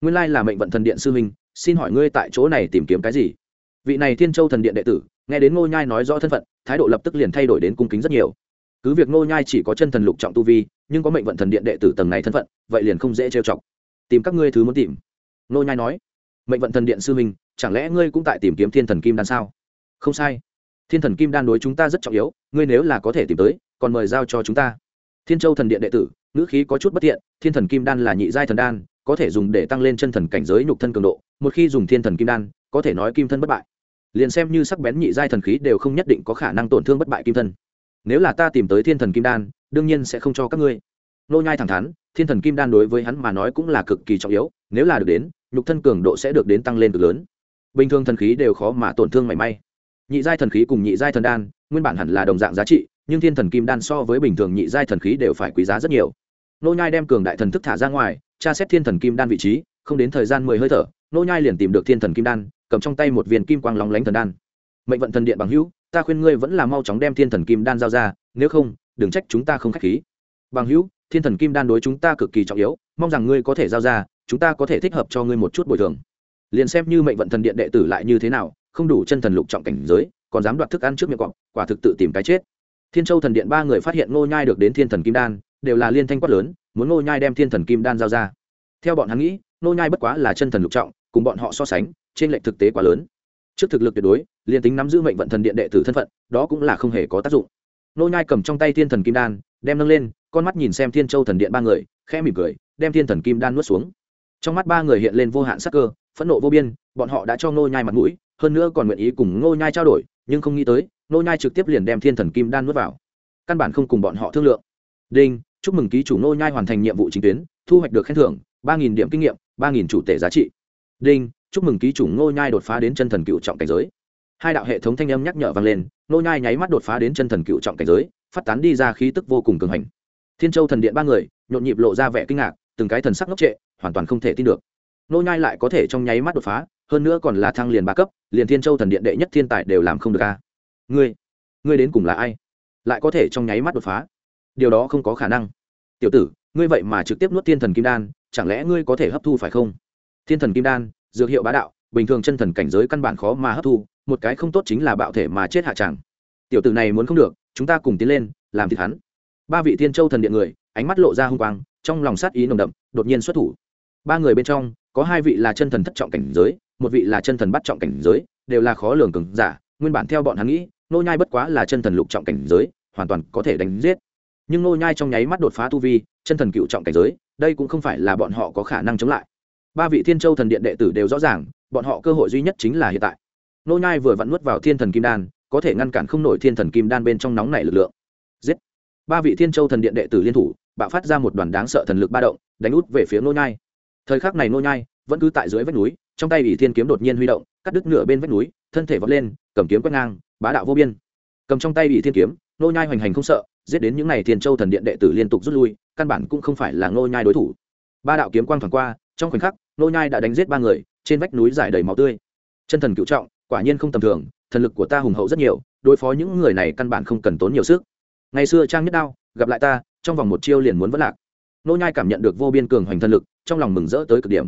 S1: Nguyên lai là mệnh vận thần điện sư huynh, xin hỏi ngươi tại chỗ này tìm kiếm cái gì? Vị này thiên châu thần điện đệ tử, nghe đến ngô nhai nói rõ thân phận, thái độ lập tức liền thay đổi đến cung kính rất nhiều. Cứ việc ngô nhai chỉ có chân thần lục trọng tu vi, nhưng có mệnh vận thần điện đệ tử tầng này thân phận, vậy liền không dễ trêu chọc. Tìm các ngươi thứ muốn tìm. Ngô nhai nói. Mệnh vận thần điện sư huynh, chẳng lẽ ngươi cũng tại tìm kiếm thiên thần kim đan sao? Không sai thiên thần kim đan đối chúng ta rất trọng yếu, ngươi nếu là có thể tìm tới, còn mời giao cho chúng ta. Thiên châu thần điện đệ tử, ngữ khí có chút bất thiện, thiên thần kim đan là nhị giai thần đan, có thể dùng để tăng lên chân thần cảnh giới nhục thân cường độ, một khi dùng thiên thần kim đan, có thể nói kim thân bất bại. Liền xem như sắc bén nhị giai thần khí đều không nhất định có khả năng tổn thương bất bại kim thân. Nếu là ta tìm tới thiên thần kim đan, đương nhiên sẽ không cho các ngươi. Nô nhai thẳng thắn, thiên thần kim đan đối với hắn mà nói cũng là cực kỳ trọng yếu, nếu là được đến, nhục thân cường độ sẽ được đến tăng lên cực lớn. Bình thường thần khí đều khó mà tổn thương mảy may nhị giai thần khí cùng nhị giai thần đan, nguyên bản hẳn là đồng dạng giá trị, nhưng thiên thần kim đan so với bình thường nhị giai thần khí đều phải quý giá rất nhiều. Nô nhai đem cường đại thần thức thả ra ngoài, tra xét thiên thần kim đan vị trí, không đến thời gian mười hơi thở, nô nhai liền tìm được thiên thần kim đan, cầm trong tay một viên kim quang lóng lánh thần đan. Mệnh vận thần điện bằng hữu, ta khuyên ngươi vẫn là mau chóng đem thiên thần kim đan giao ra, nếu không, đừng trách chúng ta không khách khí. Bằng hữu, thiên thần kim đan đối chúng ta cực kỳ trọng yếu, mong rằng ngươi có thể giao ra, chúng ta có thể thích hợp cho ngươi một chút bồi thường. Liền xem như mệnh vận thần điện đệ tử lại như thế nào không đủ chân thần lục trọng cảnh giới, còn dám đoạt thức ăn trước miệng cọp, quả thực tự tìm cái chết. Thiên châu thần điện ba người phát hiện ngô nhai được đến thiên thần kim đan, đều là liên thanh quát lớn, muốn ngô nhai đem thiên thần kim đan giao ra. Theo bọn hắn nghĩ, ngô nhai bất quá là chân thần lục trọng, cùng bọn họ so sánh, trên lệnh thực tế quá lớn. Trước thực lực tuyệt đối liên tính nắm giữ mệnh vận thần điện đệ tử thân phận, đó cũng là không hề có tác dụng. Ngô nhai cầm trong tay thiên thần kim đan, đem nâng lên, con mắt nhìn xem thiên châu thần điện ba người, khẽ mỉm cười, đem thiên thần kim đan nuốt xuống. Trong mắt ba người hiện lên vô hạn sắc cơ, phẫn nộ vô biên, bọn họ đã cho ngô nhai mặt mũi hơn nữa còn nguyện ý cùng ngô nhai trao đổi, nhưng không nghĩ tới, ngô nhai trực tiếp liền đem thiên thần kim đan nuốt vào. Căn bản không cùng bọn họ thương lượng. Đinh, chúc mừng ký chủ ngô nhai hoàn thành nhiệm vụ chính tuyến, thu hoạch được khen thưởng, ba nghìn điểm kinh nghiệm, ba nghìn chủ tể giá trị. Đinh, chúc mừng ký chủ ngô nhai đột phá đến chân thần cựu trọng cảnh giới. Hai đạo hệ thống thanh âm nhắc nhở vang lên, ngô nhai nháy mắt đột phá đến chân thần cựu trọng cảnh giới, phát tán đi ra khí tức vô cùng cường hành. Thiên châu thần điện ba người, nhộn nhịp lộ ra vẻ kinh ngạc, từng cái thần sắc ngốc trệ, hoàn toàn không thể tin được. Nô nhai lại có thể trong nháy mắt đột phá hơn nữa còn là thăng liền ba cấp, liền thiên châu thần điện đệ nhất thiên tài đều làm không được a. Ngươi ngươi đến cùng là ai? Lại có thể trong nháy mắt đột phá. Điều đó không có khả năng. Tiểu tử, ngươi vậy mà trực tiếp nuốt thiên thần kim đan, chẳng lẽ ngươi có thể hấp thu phải không? Thiên thần kim đan, dược hiệu bá đạo, bình thường chân thần cảnh giới căn bản khó mà hấp thu, một cái không tốt chính là bạo thể mà chết hạ tràng tiểu tử này muốn không được, chúng ta cùng tiến lên, làm thịt hắn. Ba vị thiên châu thần điện người, ánh mắt lộ ra hung quang, trong lòng sát ý nồng đậm, đột nhiên xuất thủ. Ba người bên trong có hai vị là chân thần thất trọng cảnh giới, một vị là chân thần bắt trọng cảnh giới, đều là khó lường cường giả, nguyên bản theo bọn hắn nghĩ nô nhai bất quá là chân thần lục trọng cảnh giới, hoàn toàn có thể đánh giết. Nhưng nô nhai trong nháy mắt đột phá tu vi, chân thần cựu trọng cảnh giới, đây cũng không phải là bọn họ có khả năng chống lại. Ba vị thiên châu thần điện đệ tử đều rõ ràng, bọn họ cơ hội duy nhất chính là hiện tại. Nô nhai vừa vặn nuốt vào thiên thần kim đan, có thể ngăn cản không nổi thiên thần kim đan bên trong nóng nảy lực lượng. Giết! Ba vị thiên châu thần điện đệ tử liên thủ, bạo phát ra một đoàn đáng sợ thần lực ba động, đánh út về phía nô nhai thời khắc này nô nhai vẫn cứ tại dưới vách núi, trong tay ỷ thiên kiếm đột nhiên huy động, cắt đứt nửa bên vách núi, thân thể vọt lên, cầm kiếm quét ngang, bá đạo vô biên. Cầm trong tay ỷ thiên kiếm nô nhai hoành hành không sợ, giết đến những này thiên châu thần điện đệ tử liên tục rút lui, căn bản cũng không phải là nô nhai đối thủ. Ba đạo kiếm quang thoáng qua, trong khoảnh khắc nô nhai đã đánh giết ba người, trên vách núi giải đầy máu tươi. Chân thần cựu trọng, quả nhiên không tầm thường, thần lực của ta hùng hậu rất nhiều, đối phó những người này căn bản không cần tốn nhiều sức. Ngày xưa trang nhất đao, gặp lại ta, trong vòng một chiêu liền muốn vỡ lạc nô nhai cảm nhận được vô biên cường hoành thần lực, trong lòng mừng rỡ tới cực điểm.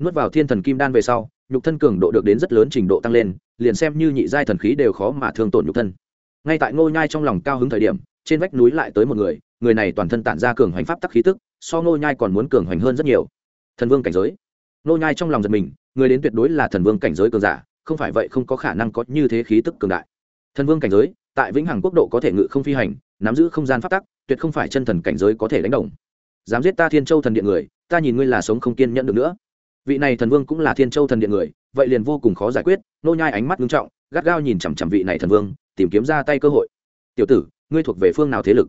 S1: Nuốt vào thiên thần kim đan về sau, nhục thân cường độ được đến rất lớn trình độ tăng lên, liền xem như nhị giai thần khí đều khó mà thương tổn nhục thân. Ngay tại ngô nhai trong lòng cao hứng thời điểm, trên vách núi lại tới một người người này toàn thân tản ra cường hoành pháp tắc khí tức, so ngô nhai còn muốn cường hoành hơn rất nhiều. Thần vương cảnh giới. Ngô nhai trong lòng giật mình, người đến tuyệt đối là thần vương cảnh giới cường giả, không phải vậy không có khả năng có như thế khí tức cường đại. Thần vương cảnh giới, tại vĩnh hằng quốc độ có thể ngự không phi hành, nắm giữ không gian pháp tắc, tuyệt không phải chân thần cảnh giới có thể đánh đồng dám giết ta thiên châu thần điện người, ta nhìn ngươi là sống không kiên nhẫn được nữa. Vị này thần vương cũng là thiên châu thần điện người, vậy liền vô cùng khó giải quyết, nô nhai ánh mắt nghiêm trọng, gắt gao nhìn chằm chằm vị này thần vương, tìm kiếm ra tay cơ hội. Tiểu tử, ngươi thuộc về phương nào thế lực?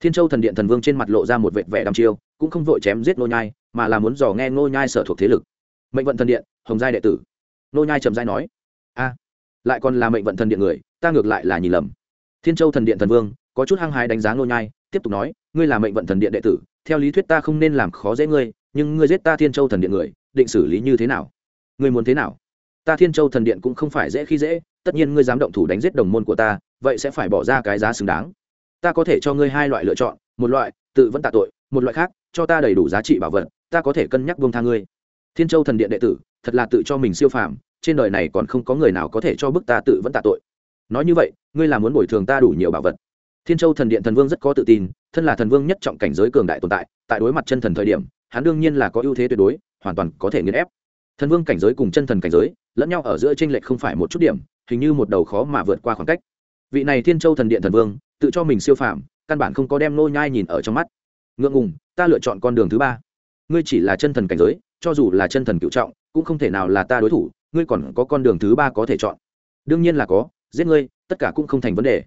S1: Thiên châu thần điện thần vương trên mặt lộ ra một vệt vẻ đăm chiêu, cũng không vội chém giết nô nhai, mà là muốn dò nghe nô nhai sở thuộc thế lực. Mệnh vận thần điện, hồng giai đệ tử. Nô nhai trầm giai nói. A, lại còn là mệnh vận thần điện người, ta ngược lại là nhìn lầm. Thiên châu thần điện thần vương, có chút hăng hái đánh giá nô nhai, tiếp tục nói, ngươi là mệnh vận thần điện đệ tử theo lý thuyết ta không nên làm khó dễ ngươi, nhưng ngươi giết ta thiên châu thần điện người, định xử lý như thế nào? Ngươi muốn thế nào? Ta thiên châu thần điện cũng không phải dễ khi dễ, tất nhiên ngươi dám động thủ đánh giết đồng môn của ta, vậy sẽ phải bỏ ra cái giá xứng đáng. Ta có thể cho ngươi hai loại lựa chọn, một loại, tự vẫn tạ tội, một loại khác, cho ta đầy đủ giá trị bảo vật, ta có thể cân nhắc buông tha ngươi. Thiên châu thần điện đệ tử, thật là tự cho mình siêu phàm, trên đời này còn không có người nào có thể cho bức ta tự vẫn tạ tội. Nói như vậy, ngươi là muốn bồi thường ta đủ nhiều bảo vật thiên châu thần điện thần vương rất có tự tin, thân là thần vương nhất trọng cảnh giới cường đại tồn tại tại đối mặt chân thần thời điểm, hắn đương nhiên là có ưu thế tuyệt đối, hoàn toàn có thể nghiền ép. Thần vương cảnh giới cùng chân thần cảnh giới, lẫn nhau ở giữa tranh lệch không phải một chút điểm, hình như một đầu khó mà vượt qua khoảng cách. Vị này thiên châu thần điện thần vương, tự cho mình siêu phàm, căn bản không có đem nô nhai nhìn ở trong mắt. Ngượng ngùng, ta lựa chọn con đường thứ ba. Ngươi chỉ là chân thần cảnh giới, cho dù là chân thần cựu trọng, cũng không thể nào là ta đối thủ, ngươi còn có con đường thứ ba có thể chọn. Đương nhiên là có, giết ngươi, tất cả cũng không thành vấn đề.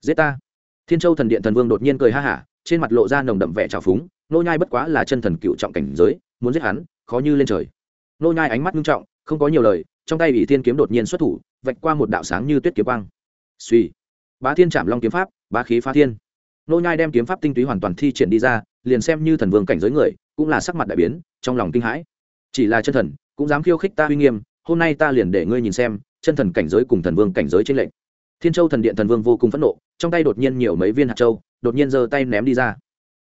S1: Giết ta thiên châu thần điện thần vương đột nhiên cười ha hả, trên mặt lộ ra nồng đậm vẻ trào phúng nô nhai bất quá là chân thần cựu trọng cảnh giới, muốn giết hắn, khó như lên trời. Nô nhai ánh mắt nghiêm trọng, không có nhiều lời, trong tay ủy thiên kiếm đột nhiên xuất thủ, vạch qua một đạo sáng như tuyết kiếm quang. Suy bá thiên chạm long kiếm pháp, bá khí phá thiên. Nô nhai đem kiếm pháp tinh túy hoàn toàn thi triển đi ra, liền xem như thần vương cảnh giới người, cũng là sắc mặt đại biến, trong lòng kinh hãi. Chỉ là chân thần, cũng dám khiêu khích ta uy nghiêm, hôm nay ta liền để ngươi nhìn xem, chân thần cảnh giới cùng thần vương cảnh giới trên lệnh thiên châu thần điện thần vương vô cùng phẫn nộ, trong tay đột nhiên nhiều mấy viên hạt châu, đột nhiên giơ tay ném đi ra.